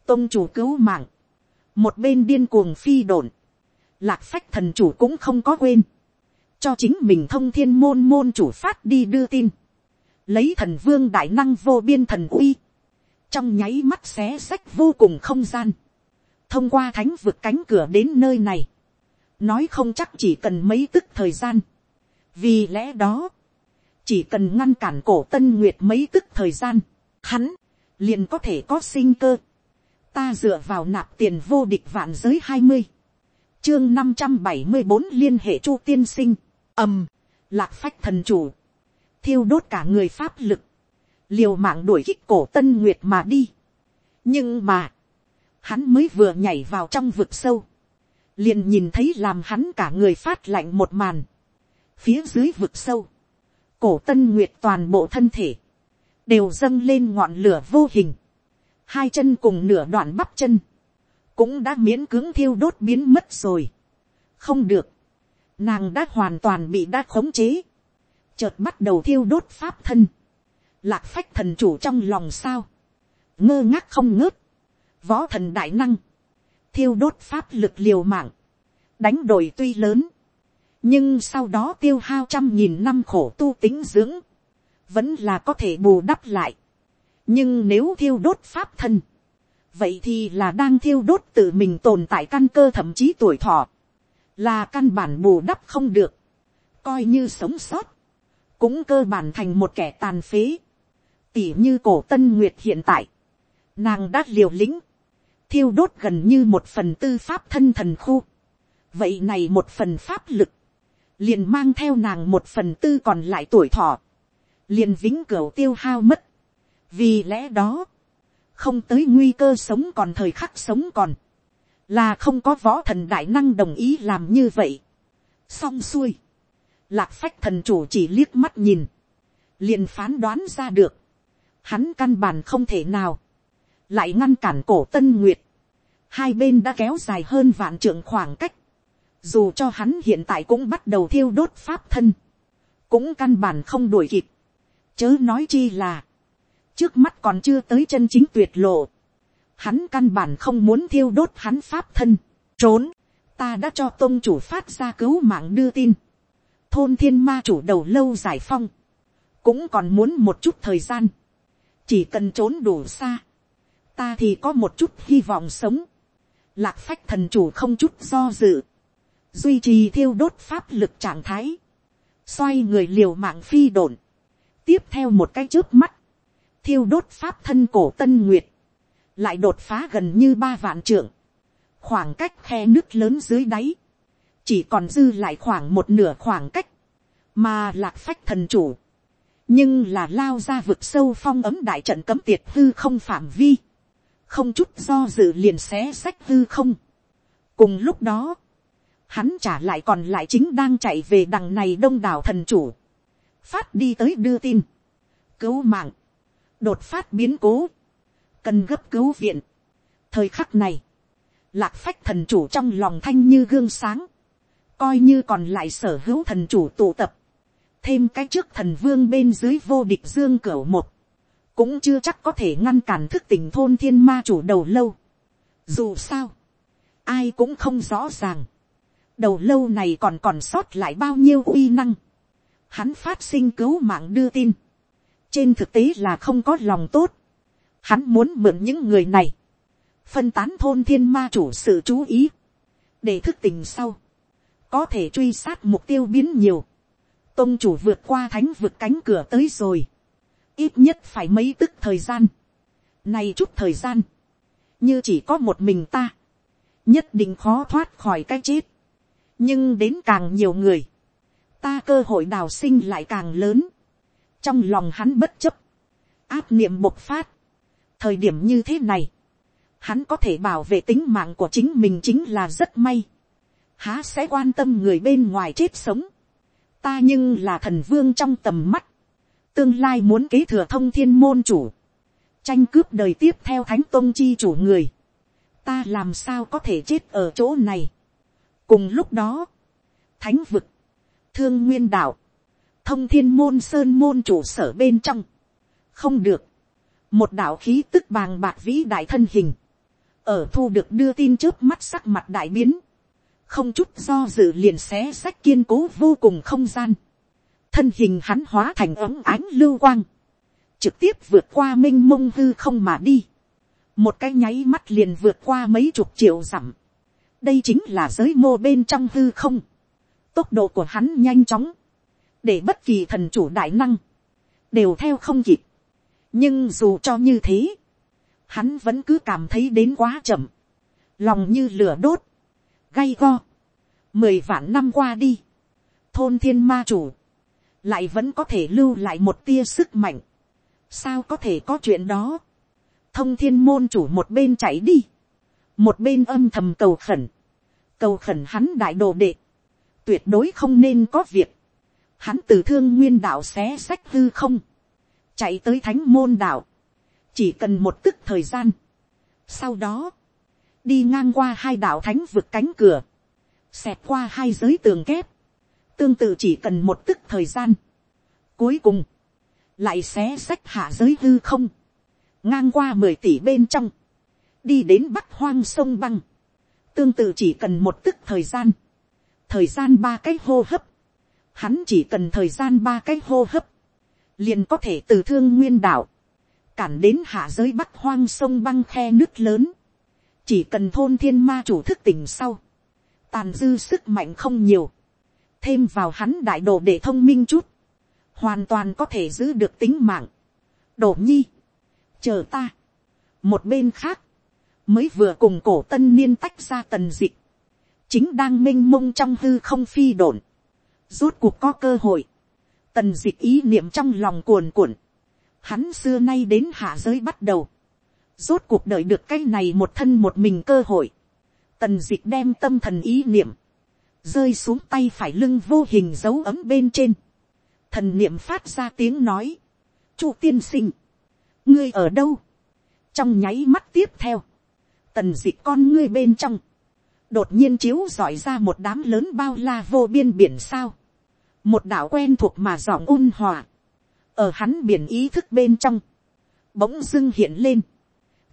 tôn chủ cứu mạng, một bên điên cuồng phi đồn, lạc phách thần chủ cũng không có quên, cho chính mình thông thiên môn môn chủ phát đi đưa tin, lấy thần vương đại năng vô biên thần uy, trong nháy mắt xé sách vô cùng không gian, thông qua thánh vực cánh cửa đến nơi này, nói không chắc chỉ cần mấy tức thời gian, vì lẽ đó, chỉ cần ngăn cản cổ tân nguyệt mấy tức thời gian, hắn liền có thể có sinh cơ, ta dựa vào nạp tiền vô địch vạn giới hai mươi, chương năm trăm bảy mươi bốn liên hệ chu tiên sinh, ầm, lạc phách thần chủ, thiêu đốt cả người pháp lực, liều mạng đuổi kích cổ tân nguyệt mà đi. nhưng mà, hắn mới vừa nhảy vào trong vực sâu, liền nhìn thấy làm hắn cả người phát lạnh một màn, phía dưới vực sâu, cổ tân nguyệt toàn bộ thân thể, đều dâng lên ngọn lửa vô hình, hai chân cùng nửa đoạn bắp chân, cũng đã miễn cưỡng thiêu đốt biến mất rồi. không được, nàng đã hoàn toàn bị đã khống chế, chợt bắt đầu thiêu đốt pháp thân, lạc phách thần chủ trong lòng sao, ngơ ngác không ngớt, võ thần đại năng, thiêu đốt pháp lực liều mạng, đánh đổi tuy lớn, nhưng sau đó tiêu hao trăm nghìn năm khổ tu tính dưỡng, vẫn là có thể bù đắp lại. nhưng nếu thiêu đốt pháp thân, vậy thì là đang thiêu đốt tự mình tồn tại căn cơ thậm chí tuổi thọ, là căn bản bù đắp không được, coi như sống sót, cũng cơ bản thành một kẻ tàn phế, tỉ như cổ tân nguyệt hiện tại, nàng đã liều lĩnh, thiêu đốt gần như một phần tư pháp thân thần khu, vậy này một phần pháp lực, liền mang theo nàng một phần tư còn lại tuổi thọ, liền vĩnh cửu tiêu hao mất. vì lẽ đó, không tới nguy cơ sống còn thời khắc sống còn, là không có võ thần đại năng đồng ý làm như vậy. xong xuôi, lạc phách thần chủ chỉ liếc mắt nhìn, liền phán đoán ra được, hắn căn bản không thể nào, lại ngăn cản cổ tân nguyệt, hai bên đã kéo dài hơn vạn trượng khoảng cách, dù cho hắn hiện tại cũng bắt đầu thiêu đốt pháp thân, cũng căn bản không đuổi kịp, chớ nói chi là, trước mắt còn chưa tới chân chính tuyệt lộ, hắn căn bản không muốn thiêu đốt hắn pháp thân, trốn, ta đã cho tôn chủ phát ra cứu mạng đưa tin, thôn thiên ma chủ đầu lâu giải phong, cũng còn muốn một chút thời gian, chỉ cần trốn đủ xa, ta thì có một chút hy vọng sống, lạc phách thần chủ không chút do dự, duy trì thiêu đốt pháp lực trạng thái, xoay người liều mạng phi đồn, tiếp theo một cái trước mắt, thiêu đốt pháp thân cổ tân nguyệt, lại đột phá gần như ba vạn trượng, khoảng cách khe nước lớn dưới đáy, chỉ còn dư lại khoảng một nửa khoảng cách, mà lạc phách thần chủ, nhưng là lao ra vực sâu phong ấm đại trận cấm tiệt hư không phạm vi, không chút do dự liền xé sách hư không. cùng lúc đó, hắn trả lại còn lại chính đang chạy về đằng này đông đảo thần chủ, phát đi tới đưa tin, cứu mạng, đột phát biến cố, cần gấp cứu viện. thời khắc này, lạc phách thần chủ trong lòng thanh như gương sáng, coi như còn lại sở hữu thần chủ tụ tập, thêm cái trước thần vương bên dưới vô địch dương cửa một, cũng chưa chắc có thể ngăn cản thức tỉnh thôn thiên ma chủ đầu lâu. Dù sao, ai cũng không rõ ràng, đầu lâu này còn còn sót lại bao nhiêu uy năng. Hắn phát sinh cứu mạng đưa tin, trên thực tế là không có lòng tốt. Hắn muốn mượn những người này, phân tán thôn thiên ma chủ sự chú ý, để thức tỉnh sau, có thể truy sát mục tiêu biến nhiều tôn chủ vượt qua thánh vượt cánh cửa tới rồi. ít nhất phải mấy tức thời gian. này chút thời gian, như chỉ có một mình ta, nhất định khó thoát khỏi cái chết nhưng đến càng nhiều người, ta cơ hội đào sinh lại càng lớn, trong lòng hắn bất chấp, áp niệm bộc phát, thời điểm như thế này, hắn có thể bảo vệ tính mạng của chính mình chính là rất may, há sẽ quan tâm người bên ngoài chết sống, ta nhưng là thần vương trong tầm mắt, tương lai muốn kế thừa thông thiên môn chủ, tranh cướp đời tiếp theo thánh tôn chi chủ người, ta làm sao có thể chết ở chỗ này cùng lúc đó, thánh vực, thương nguyên đạo, thông thiên môn sơn môn chủ sở bên trong, không được, một đạo khí tức bàng bạc vĩ đại thân hình, ở thu được đưa tin trước mắt sắc mặt đại biến, không chút do dự liền xé sách kiên cố vô cùng không gian, thân hình hắn hóa thành ấm ánh lưu quang, trực tiếp vượt qua m i n h mông hư không mà đi, một cái nháy mắt liền vượt qua mấy chục triệu dặm, đây chính là giới mô bên trong hư không, tốc độ của hắn nhanh chóng, để bất kỳ thần chủ đại năng, đều theo không kịp, nhưng dù cho như thế, hắn vẫn cứ cảm thấy đến quá chậm, lòng như lửa đốt, gay go, mười vạn năm qua đi, thôn thiên ma chủ, lại vẫn có thể lưu lại một tia sức mạnh, sao có thể có chuyện đó, thông thiên môn chủ một bên chạy đi, một bên âm thầm cầu khẩn, cầu khẩn hắn đại đồ đệ, tuyệt đối không nên có việc, hắn từ thương nguyên đạo xé sách hư không, chạy tới thánh môn đạo, chỉ cần một tức thời gian. Sau đó, đi ngang qua hai đạo thánh vực cánh cửa, xẹt qua hai giới tường kép, tương tự chỉ cần một tức thời gian. Cuối cùng, lại xé sách hạ giới hư không, ngang qua mười tỷ bên trong, đi đến bắc hoang sông băng, tương tự chỉ cần một tức thời gian, thời gian ba cái hô hấp, hắn chỉ cần thời gian ba cái hô hấp, liền có thể từ thương nguyên đảo, cản đến hạ giới bắc hoang sông băng khe nước lớn, chỉ cần thôn thiên ma chủ thức tỉnh sau, tàn dư sức mạnh không nhiều, thêm vào hắn đại đồ để thông minh chút, hoàn toàn có thể giữ được tính mạng. đổ nhi, chờ ta. một bên khác, mới vừa cùng cổ tân niên tách ra tần dịch, chính đang m i n h mông trong hư không phi đồn, rốt cuộc có cơ hội, tần dịch ý niệm trong lòng cuồn cuộn, hắn xưa nay đến hạ giới bắt đầu, rốt cuộc đợi được cái này một thân một mình cơ hội, tần dịch đem tâm thần ý niệm, rơi xuống tay phải lưng vô hình dấu ấm bên trên, thần niệm phát ra tiếng nói, chu tiên sinh, ngươi ở đâu, trong nháy mắt tiếp theo, tần dịch con ngươi bên trong, đột nhiên chiếu dọi ra một đám lớn bao la vô biên biển sao, một đạo quen thuộc mà giọng ôn hòa, ở hắn biển ý thức bên trong, bỗng dưng hiện lên,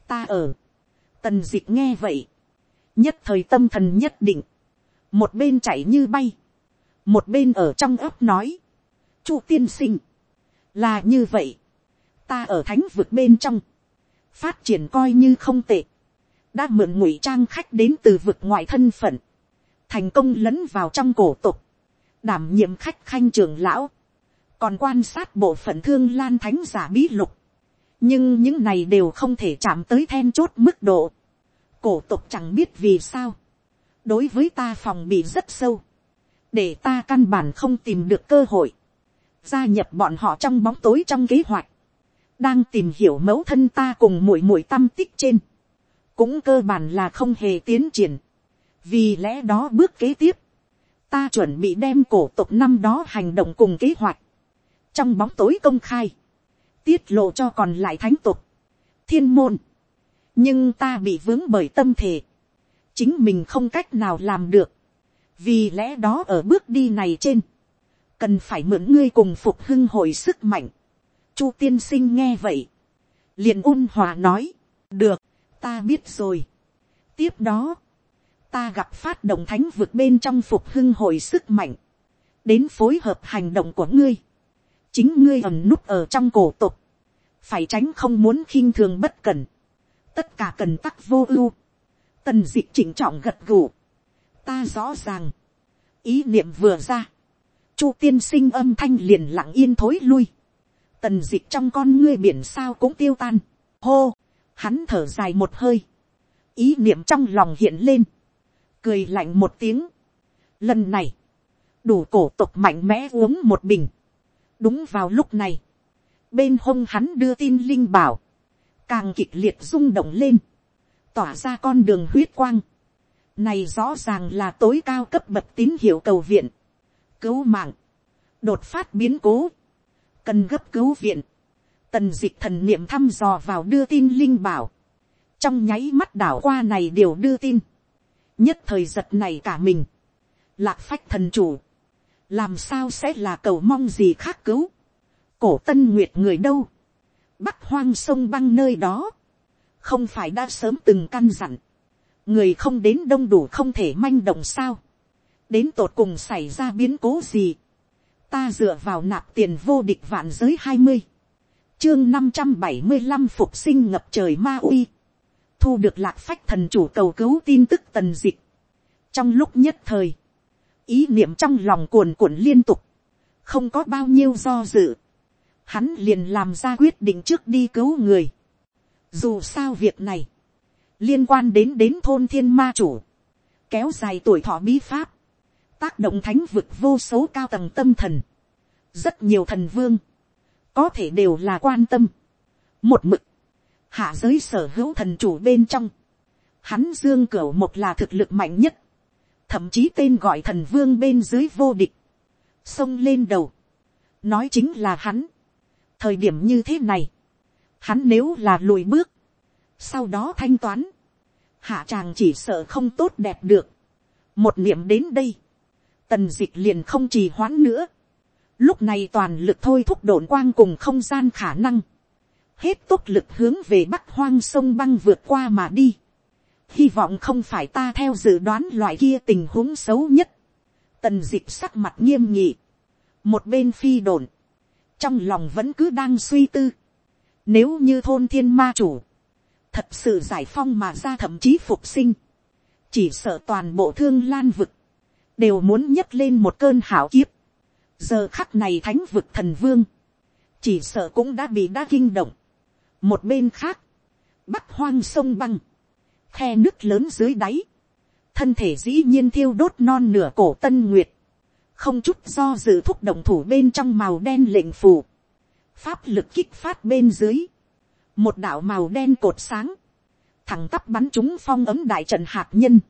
ta ở, tần dịch nghe vậy, nhất thời tâm thần nhất định, một bên chạy như bay, một bên ở trong ấp nói, chu tiên sinh, là như vậy, ta ở thánh vực bên trong, phát triển coi như không tệ, đã mượn ngụy trang khách đến từ vực ngoại thân phận, thành công lấn vào trong cổ tục, đảm nhiệm khách khanh trường lão, còn quan sát bộ phận thương lan thánh giả bí lục, nhưng những này đều không thể chạm tới then chốt mức độ, cổ tục chẳng biết vì sao, đối với ta phòng bị rất sâu, để ta căn bản không tìm được cơ hội, gia nhập bọn họ trong bóng tối trong kế hoạch, đang tìm hiểu mẫu thân ta cùng muội muội tâm tích trên, cũng cơ bản là không hề tiến triển, vì lẽ đó bước kế tiếp, ta chuẩn bị đem cổ tộc năm đó hành động cùng kế hoạch, trong bóng tối công khai, tiết lộ cho còn lại thánh tục, thiên môn, nhưng ta bị vướng bởi tâm thể, chính mình không cách nào làm được, vì lẽ đó ở bước đi này trên, cần phải mượn ngươi cùng phục hưng hồi sức mạnh. Chu tiên sinh nghe vậy, liền ôn hòa nói, được, ta biết rồi. tiếp đó, ta gặp phát động thánh vượt bên trong phục hưng hồi sức mạnh, đến phối hợp hành động của ngươi, chính ngươi ẩn núp ở trong cổ tục, phải tránh không muốn khinh thường bất cần, tất cả cần tắc vô ưu, tần d ị chỉnh trọng gật gù, ta rõ ràng, ý niệm vừa ra, chu tiên sinh âm thanh liền lặng yên thối lui, tần d ị c h trong con ngươi biển sao cũng tiêu tan, hô, hắn thở dài một hơi, ý niệm trong lòng hiện lên, cười lạnh một tiếng, Lần này, đủ cổ tộc mạnh mẽ uống một bình. Đúng vào lúc này, bên hông hắn đưa tin linh bảo, càng kịch liệt rung động lên, tỏa ra con đường huyết quang. Này rõ ràng là tối cao cấp bậc tín hiệu cầu viện, cứu mạng, đột phát biến cố, cần gấp cứu viện, tần dịch thần niệm thăm dò vào đưa tin linh bảo, trong nháy mắt đảo qua này đều đưa tin, nhất thời giật này cả mình, lạc phách thần chủ, làm sao sẽ là cầu mong gì khác cứu, cổ tân nguyệt người đâu, bắc hoang sông băng nơi đó, không phải đã sớm từng căn dặn, người không đến đông đủ không thể manh động sao, đến tột cùng xảy ra biến cố gì, ta dựa vào nạp tiền vô địch vạn giới hai mươi, chương năm trăm bảy mươi năm phục sinh ngập trời ma uy, thu được lạc phách thần chủ cầu cứu tin tức tần dịch, trong lúc nhất thời, ý niệm trong lòng cuồn cuộn liên tục, không có bao nhiêu do dự, hắn liền làm ra quyết định trước đi cứu người. Dù sao việc này, liên quan đến đến thôn thiên ma chủ, kéo dài tuổi thọ bí pháp, tác động thánh vực vô số cao tầng tâm thần, rất nhiều thần vương, có thể đều là quan tâm. Một mực, hạ giới sở hữu thần chủ bên trong, hắn dương cửu một là thực lực mạnh nhất, thậm chí tên gọi thần vương bên dưới vô địch, xông lên đầu, nói chính là hắn. thời điểm như thế này, hắn nếu là lùi bước, sau đó thanh toán, hạ tràng chỉ sợ không tốt đẹp được. một niệm đến đây, tần d ị c h liền không trì hoãn nữa, lúc này toàn lực thôi thúc đồn quang cùng không gian khả năng, hết tốc lực hướng về bắc hoang sông băng vượt qua mà đi. Hy vọng không phải ta theo dự đoán loại kia tình huống xấu nhất. tần d sắc mặt nghiêm nghị. Một bên phi đồn, trong lòng vẫn cứ đang suy tư. nếu như thôn thiên ma chủ, thật sự giải phong mà ra thậm chí phục sinh, chỉ sợ toàn bộ thương lan vực, đều muốn nhấc lên một cơn hảo kiếp giờ khắc này thánh vực thần vương, chỉ sợ cũng đã bị đã kinh động. một bên khác, bắc hoang sông băng, khe nước lớn dưới đáy, thân thể dĩ nhiên thiêu đốt non nửa cổ tân nguyệt, không chút do dự thúc động thủ bên trong màu đen lệnh phù, pháp lực kích phát bên dưới, một đạo màu đen cột sáng, thẳng tắp bắn chúng phong ấm đại trận hạt nhân,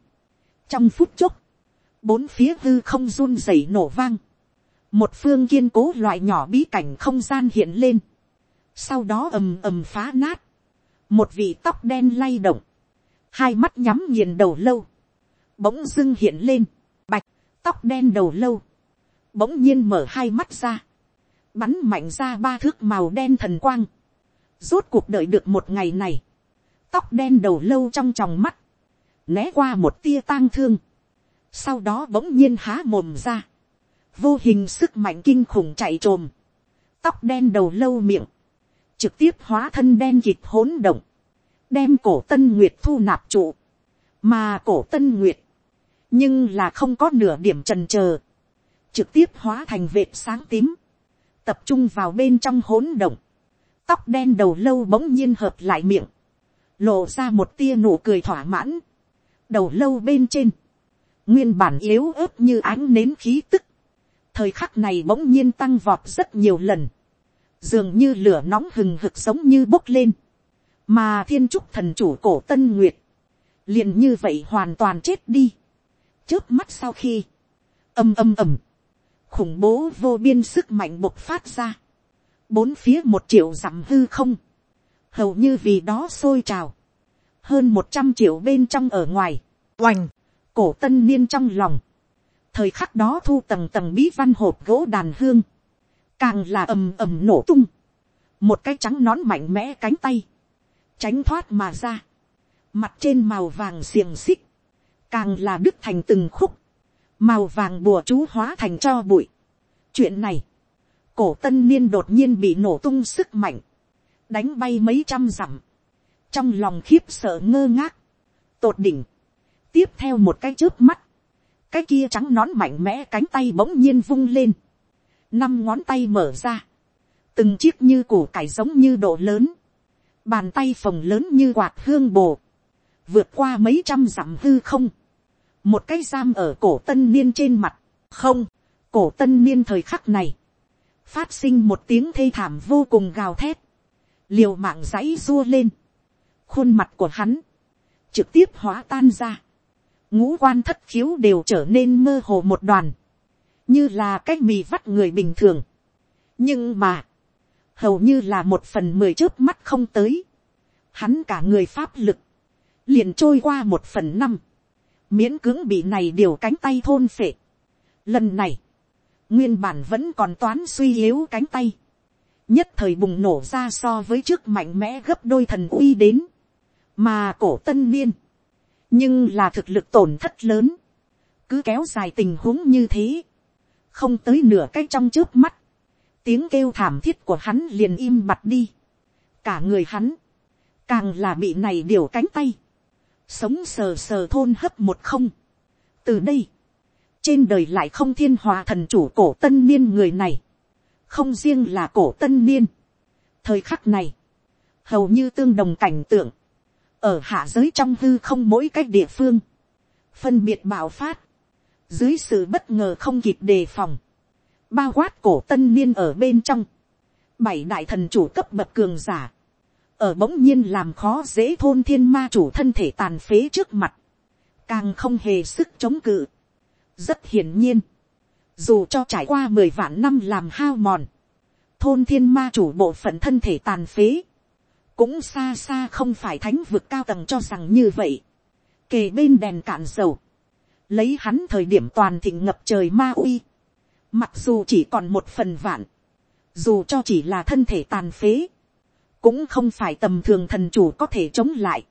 trong phút chốc, bốn phía hư không run rẩy nổ vang, một phương kiên cố loại nhỏ bí cảnh không gian hiện lên, sau đó ầm ầm phá nát, một vị tóc đen lay động, hai mắt nhắm nghiền đầu lâu, bỗng dưng hiện lên, bạch, tóc đen đầu lâu, bỗng nhiên mở hai mắt ra, bắn mạnh ra ba thước màu đen thần quang, rốt cuộc đợi được một ngày này, tóc đen đầu lâu trong tròng mắt, né qua một tia tang thương, sau đó bỗng nhiên há mồm ra, vô hình sức mạnh kinh khủng chạy trồm, tóc đen đầu lâu miệng, trực tiếp hóa thân đen kịt hỗn động, đem cổ tân nguyệt thu nạp trụ, mà cổ tân nguyệt, nhưng là không có nửa điểm trần trờ, trực tiếp hóa thành vệt sáng tím, tập trung vào bên trong hỗn động, tóc đen đầu lâu bỗng nhiên hợp lại miệng, lộ ra một tia nụ cười thỏa mãn, đầu lâu bên trên, nguyên bản yếu ớt như ánh nến khí tức, thời khắc này bỗng nhiên tăng vọt rất nhiều lần, dường như lửa nóng hừng hực sống như bốc lên, mà thiên trúc thần chủ cổ tân nguyệt, liền như vậy hoàn toàn chết đi. trước mắt sau khi, âm âm ầm, khủng bố vô biên sức mạnh bộc phát ra, bốn phía một triệu dặm hư không, hầu như vì đó sôi trào, hơn một trăm triệu bên trong ở ngoài, oành, cổ tân niên trong lòng, thời khắc đó thu tầng tầng bí văn hộp gỗ đàn hương, càng là ầm ầm nổ tung, một cái trắng nón mạnh mẽ cánh tay, tránh thoát mà ra, mặt trên màu vàng xiềng xích, càng là đứt thành từng khúc, màu vàng bùa chú hóa thành cho bụi. chuyện này, cổ tân niên đột nhiên bị nổ tung sức mạnh, đánh bay mấy trăm dặm, trong lòng khiếp sợ ngơ ngác, tột đỉnh, tiếp theo một cái trước mắt, cái kia trắng nón mạnh mẽ cánh tay bỗng nhiên vung lên, năm ngón tay mở ra, từng chiếc như củ cải giống như độ lớn, bàn tay phồng lớn như quạt hương bồ, vượt qua mấy trăm dặm hư không, một cái giam ở cổ tân niên trên mặt, không, cổ tân niên thời khắc này, phát sinh một tiếng thê thảm vô cùng gào thét, liều mạng dãy dua lên, khuôn mặt của hắn, trực tiếp hóa tan ra, ngũ quan thất khiếu đều trở nên mơ hồ một đoàn, như là cái mì vắt người bình thường. nhưng mà, hầu như là một phần mười trước mắt không tới, hắn cả người pháp lực, liền trôi qua một phần năm, miễn cưỡng bị này điều cánh tay thôn phệ. Lần này, nguyên bản vẫn còn toán suy yếu cánh tay, nhất thời bùng nổ ra so với trước mạnh mẽ gấp đôi thần uy đến, mà cổ tân niên, nhưng là thực lực tổn thất lớn, cứ kéo dài tình huống như thế, không tới nửa cái trong trước mắt, tiếng kêu thảm thiết của hắn liền im bặt đi, cả người hắn, càng là bị này điều cánh tay, sống sờ sờ thôn hấp một không. từ đây, trên đời lại không thiên hòa thần chủ cổ tân niên người này, không riêng là cổ tân niên. thời khắc này, hầu như tương đồng cảnh tượng, ở hạ giới trong hư không mỗi cách địa phương, phân biệt bạo phát, dưới sự bất ngờ không kịp đề phòng, bao quát cổ tân niên ở bên trong, bảy đại thần chủ cấp bậc cường giả, ở bỗng nhiên làm khó dễ thôn thiên ma chủ thân thể tàn phế trước mặt, càng không hề sức chống cự. rất hiển nhiên, dù cho trải qua mười vạn năm làm hao mòn, thôn thiên ma chủ bộ phận thân thể tàn phế, cũng xa xa không phải thánh vực cao tầng cho rằng như vậy. kề bên đèn cạn dầu, lấy hắn thời điểm toàn thịnh ngập trời ma uy, mặc dù chỉ còn một phần vạn, dù cho chỉ là thân thể tàn phế, cũng không phải tầm thường thần chủ có thể chống lại.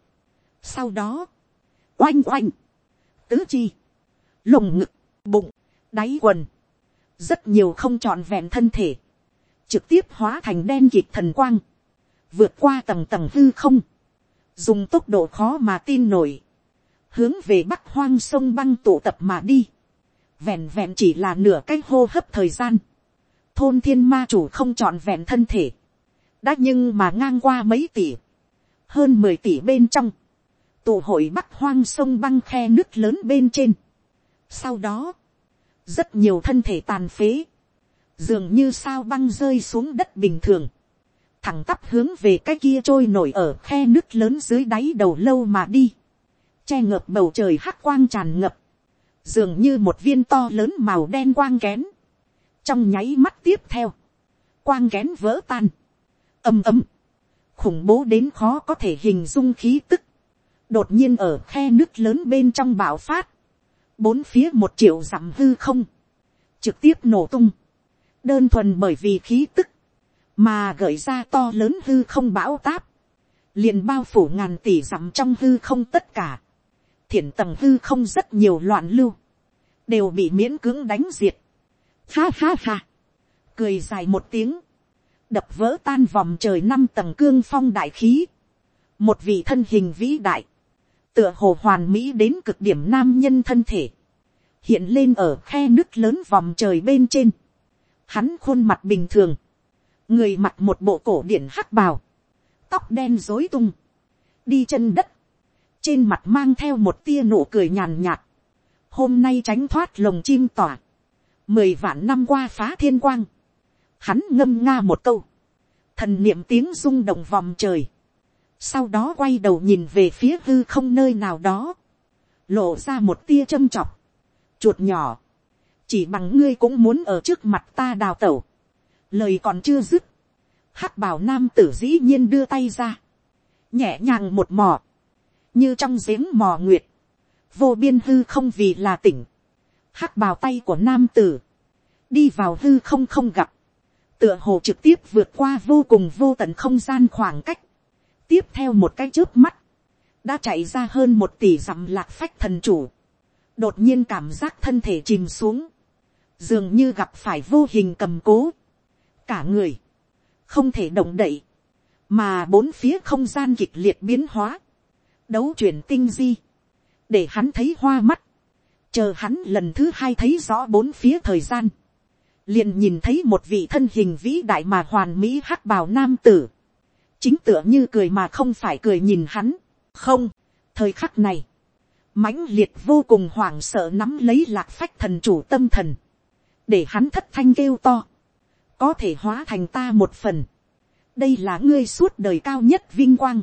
sau đó, oanh oanh, tứ chi, lồng ngực, bụng, đáy quần, rất nhiều không trọn vẹn thân thể, trực tiếp hóa thành đen kịp thần quang, vượt qua tầng tầng hư không, dùng tốc độ khó mà tin nổi, hướng về bắc hoang sông băng tụ tập mà đi, vẹn vẹn chỉ là nửa cái hô hấp thời gian, thôn thiên ma chủ không trọn vẹn thân thể, đã nhưng mà ngang qua mấy tỷ, hơn mười tỷ bên trong, tụ hội bắc hoang sông băng khe nước lớn bên trên. Sau đó, rất nhiều thân thể tàn phế, dường như sao băng rơi xuống đất bình thường, thẳng tắp hướng về cái kia trôi nổi ở khe nước lớn dưới đáy đầu lâu mà đi, che ngợp bầu trời hắc quang tràn ngập, dường như một viên to lớn màu đen quang kén, trong nháy mắt tiếp theo, quang kén vỡ tan, ầm ầm, khủng bố đến khó có thể hình dung khí tức, đột nhiên ở khe nước lớn bên trong bạo phát, bốn phía một triệu dặm hư không, trực tiếp nổ tung, đơn thuần bởi vì khí tức, mà gợi ra to lớn hư không bão táp, liền bao phủ ngàn tỷ dặm trong hư không tất cả, thiển tầng hư không rất nhiều loạn lưu, đều bị miễn cưỡng đánh diệt. Ha ha ha, cười dài một tiếng, đập vỡ tan vòng trời năm tầng cương phong đại khí, một vị thân hình vĩ đại, tựa hồ hoàn mỹ đến cực điểm nam nhân thân thể, hiện lên ở khe nước lớn vòng trời bên trên, hắn khuôn mặt bình thường, người mặc một bộ cổ điển hắc bào, tóc đen dối tung, đi chân đất, trên mặt mang theo một tia nụ cười nhàn nhạt, hôm nay tránh thoát lồng chim tỏa, mười vạn năm qua phá thiên quang, hắn ngâm nga một câu, thần niệm tiếng rung động vòng trời, sau đó quay đầu nhìn về phía hư không nơi nào đó, lộ ra một tia châm chọc, chuột nhỏ, chỉ bằng ngươi cũng muốn ở trước mặt ta đào tẩu, lời còn chưa dứt, hắc bảo nam tử dĩ nhiên đưa tay ra, nhẹ nhàng một mò, như trong giếng mò nguyệt, vô biên hư không vì là tỉnh, hắc bào tay của nam tử, đi vào hư không không gặp, tựa hồ trực tiếp vượt qua vô cùng vô tận không gian khoảng cách, tiếp theo một cái trước mắt, đã chạy ra hơn một tỷ dặm lạc phách thần chủ, đột nhiên cảm giác thân thể chìm xuống, dường như gặp phải vô hình cầm cố, cả người, không thể động đậy, mà bốn phía không gian kịch liệt biến hóa, đấu chuyển tinh di, để hắn thấy hoa mắt, chờ hắn lần thứ hai thấy rõ bốn phía thời gian, liền nhìn thấy một vị thân hình vĩ đại mà hoàn mỹ hắc bào nam tử, chính tựa như cười mà không phải cười nhìn hắn, không, thời khắc này, mãnh liệt vô cùng hoảng sợ nắm lấy lạc phách thần chủ tâm thần, để hắn thất thanh kêu to, có thể hóa thành ta một phần, đây là ngươi suốt đời cao nhất vinh quang,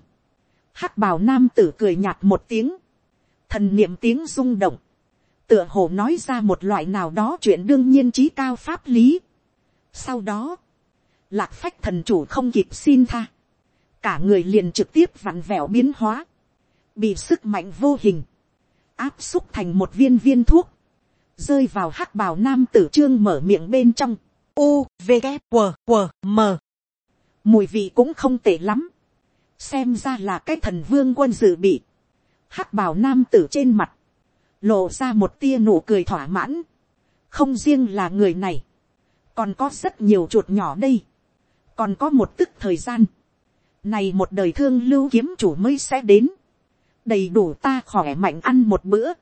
hắc bào nam tử cười nhạt một tiếng, thần niệm tiếng rung động, tựa hồ nói ra một loại nào đó chuyện đương nhiên trí cao pháp lý. Sau đó, lạc phách thần chủ không kịp xin tha, cả người liền trực tiếp vặn vẹo biến hóa, bị sức mạnh vô hình, áp xúc thành một viên viên thuốc, rơi vào hắc bào nam tử trương mở miệng bên trong, u v g q q m. Mùi vị cũng không tệ lắm, xem ra là cái thần vương quân dự bị, hắc bào nam tử trên mặt, lộ ra một tia nụ cười thỏa mãn, không riêng là người này, còn có rất nhiều chuột nhỏ đây, còn có một tức thời gian, này một đời thương lưu kiếm chủ mới sẽ đến, đầy đủ ta khỏe mạnh ăn một bữa,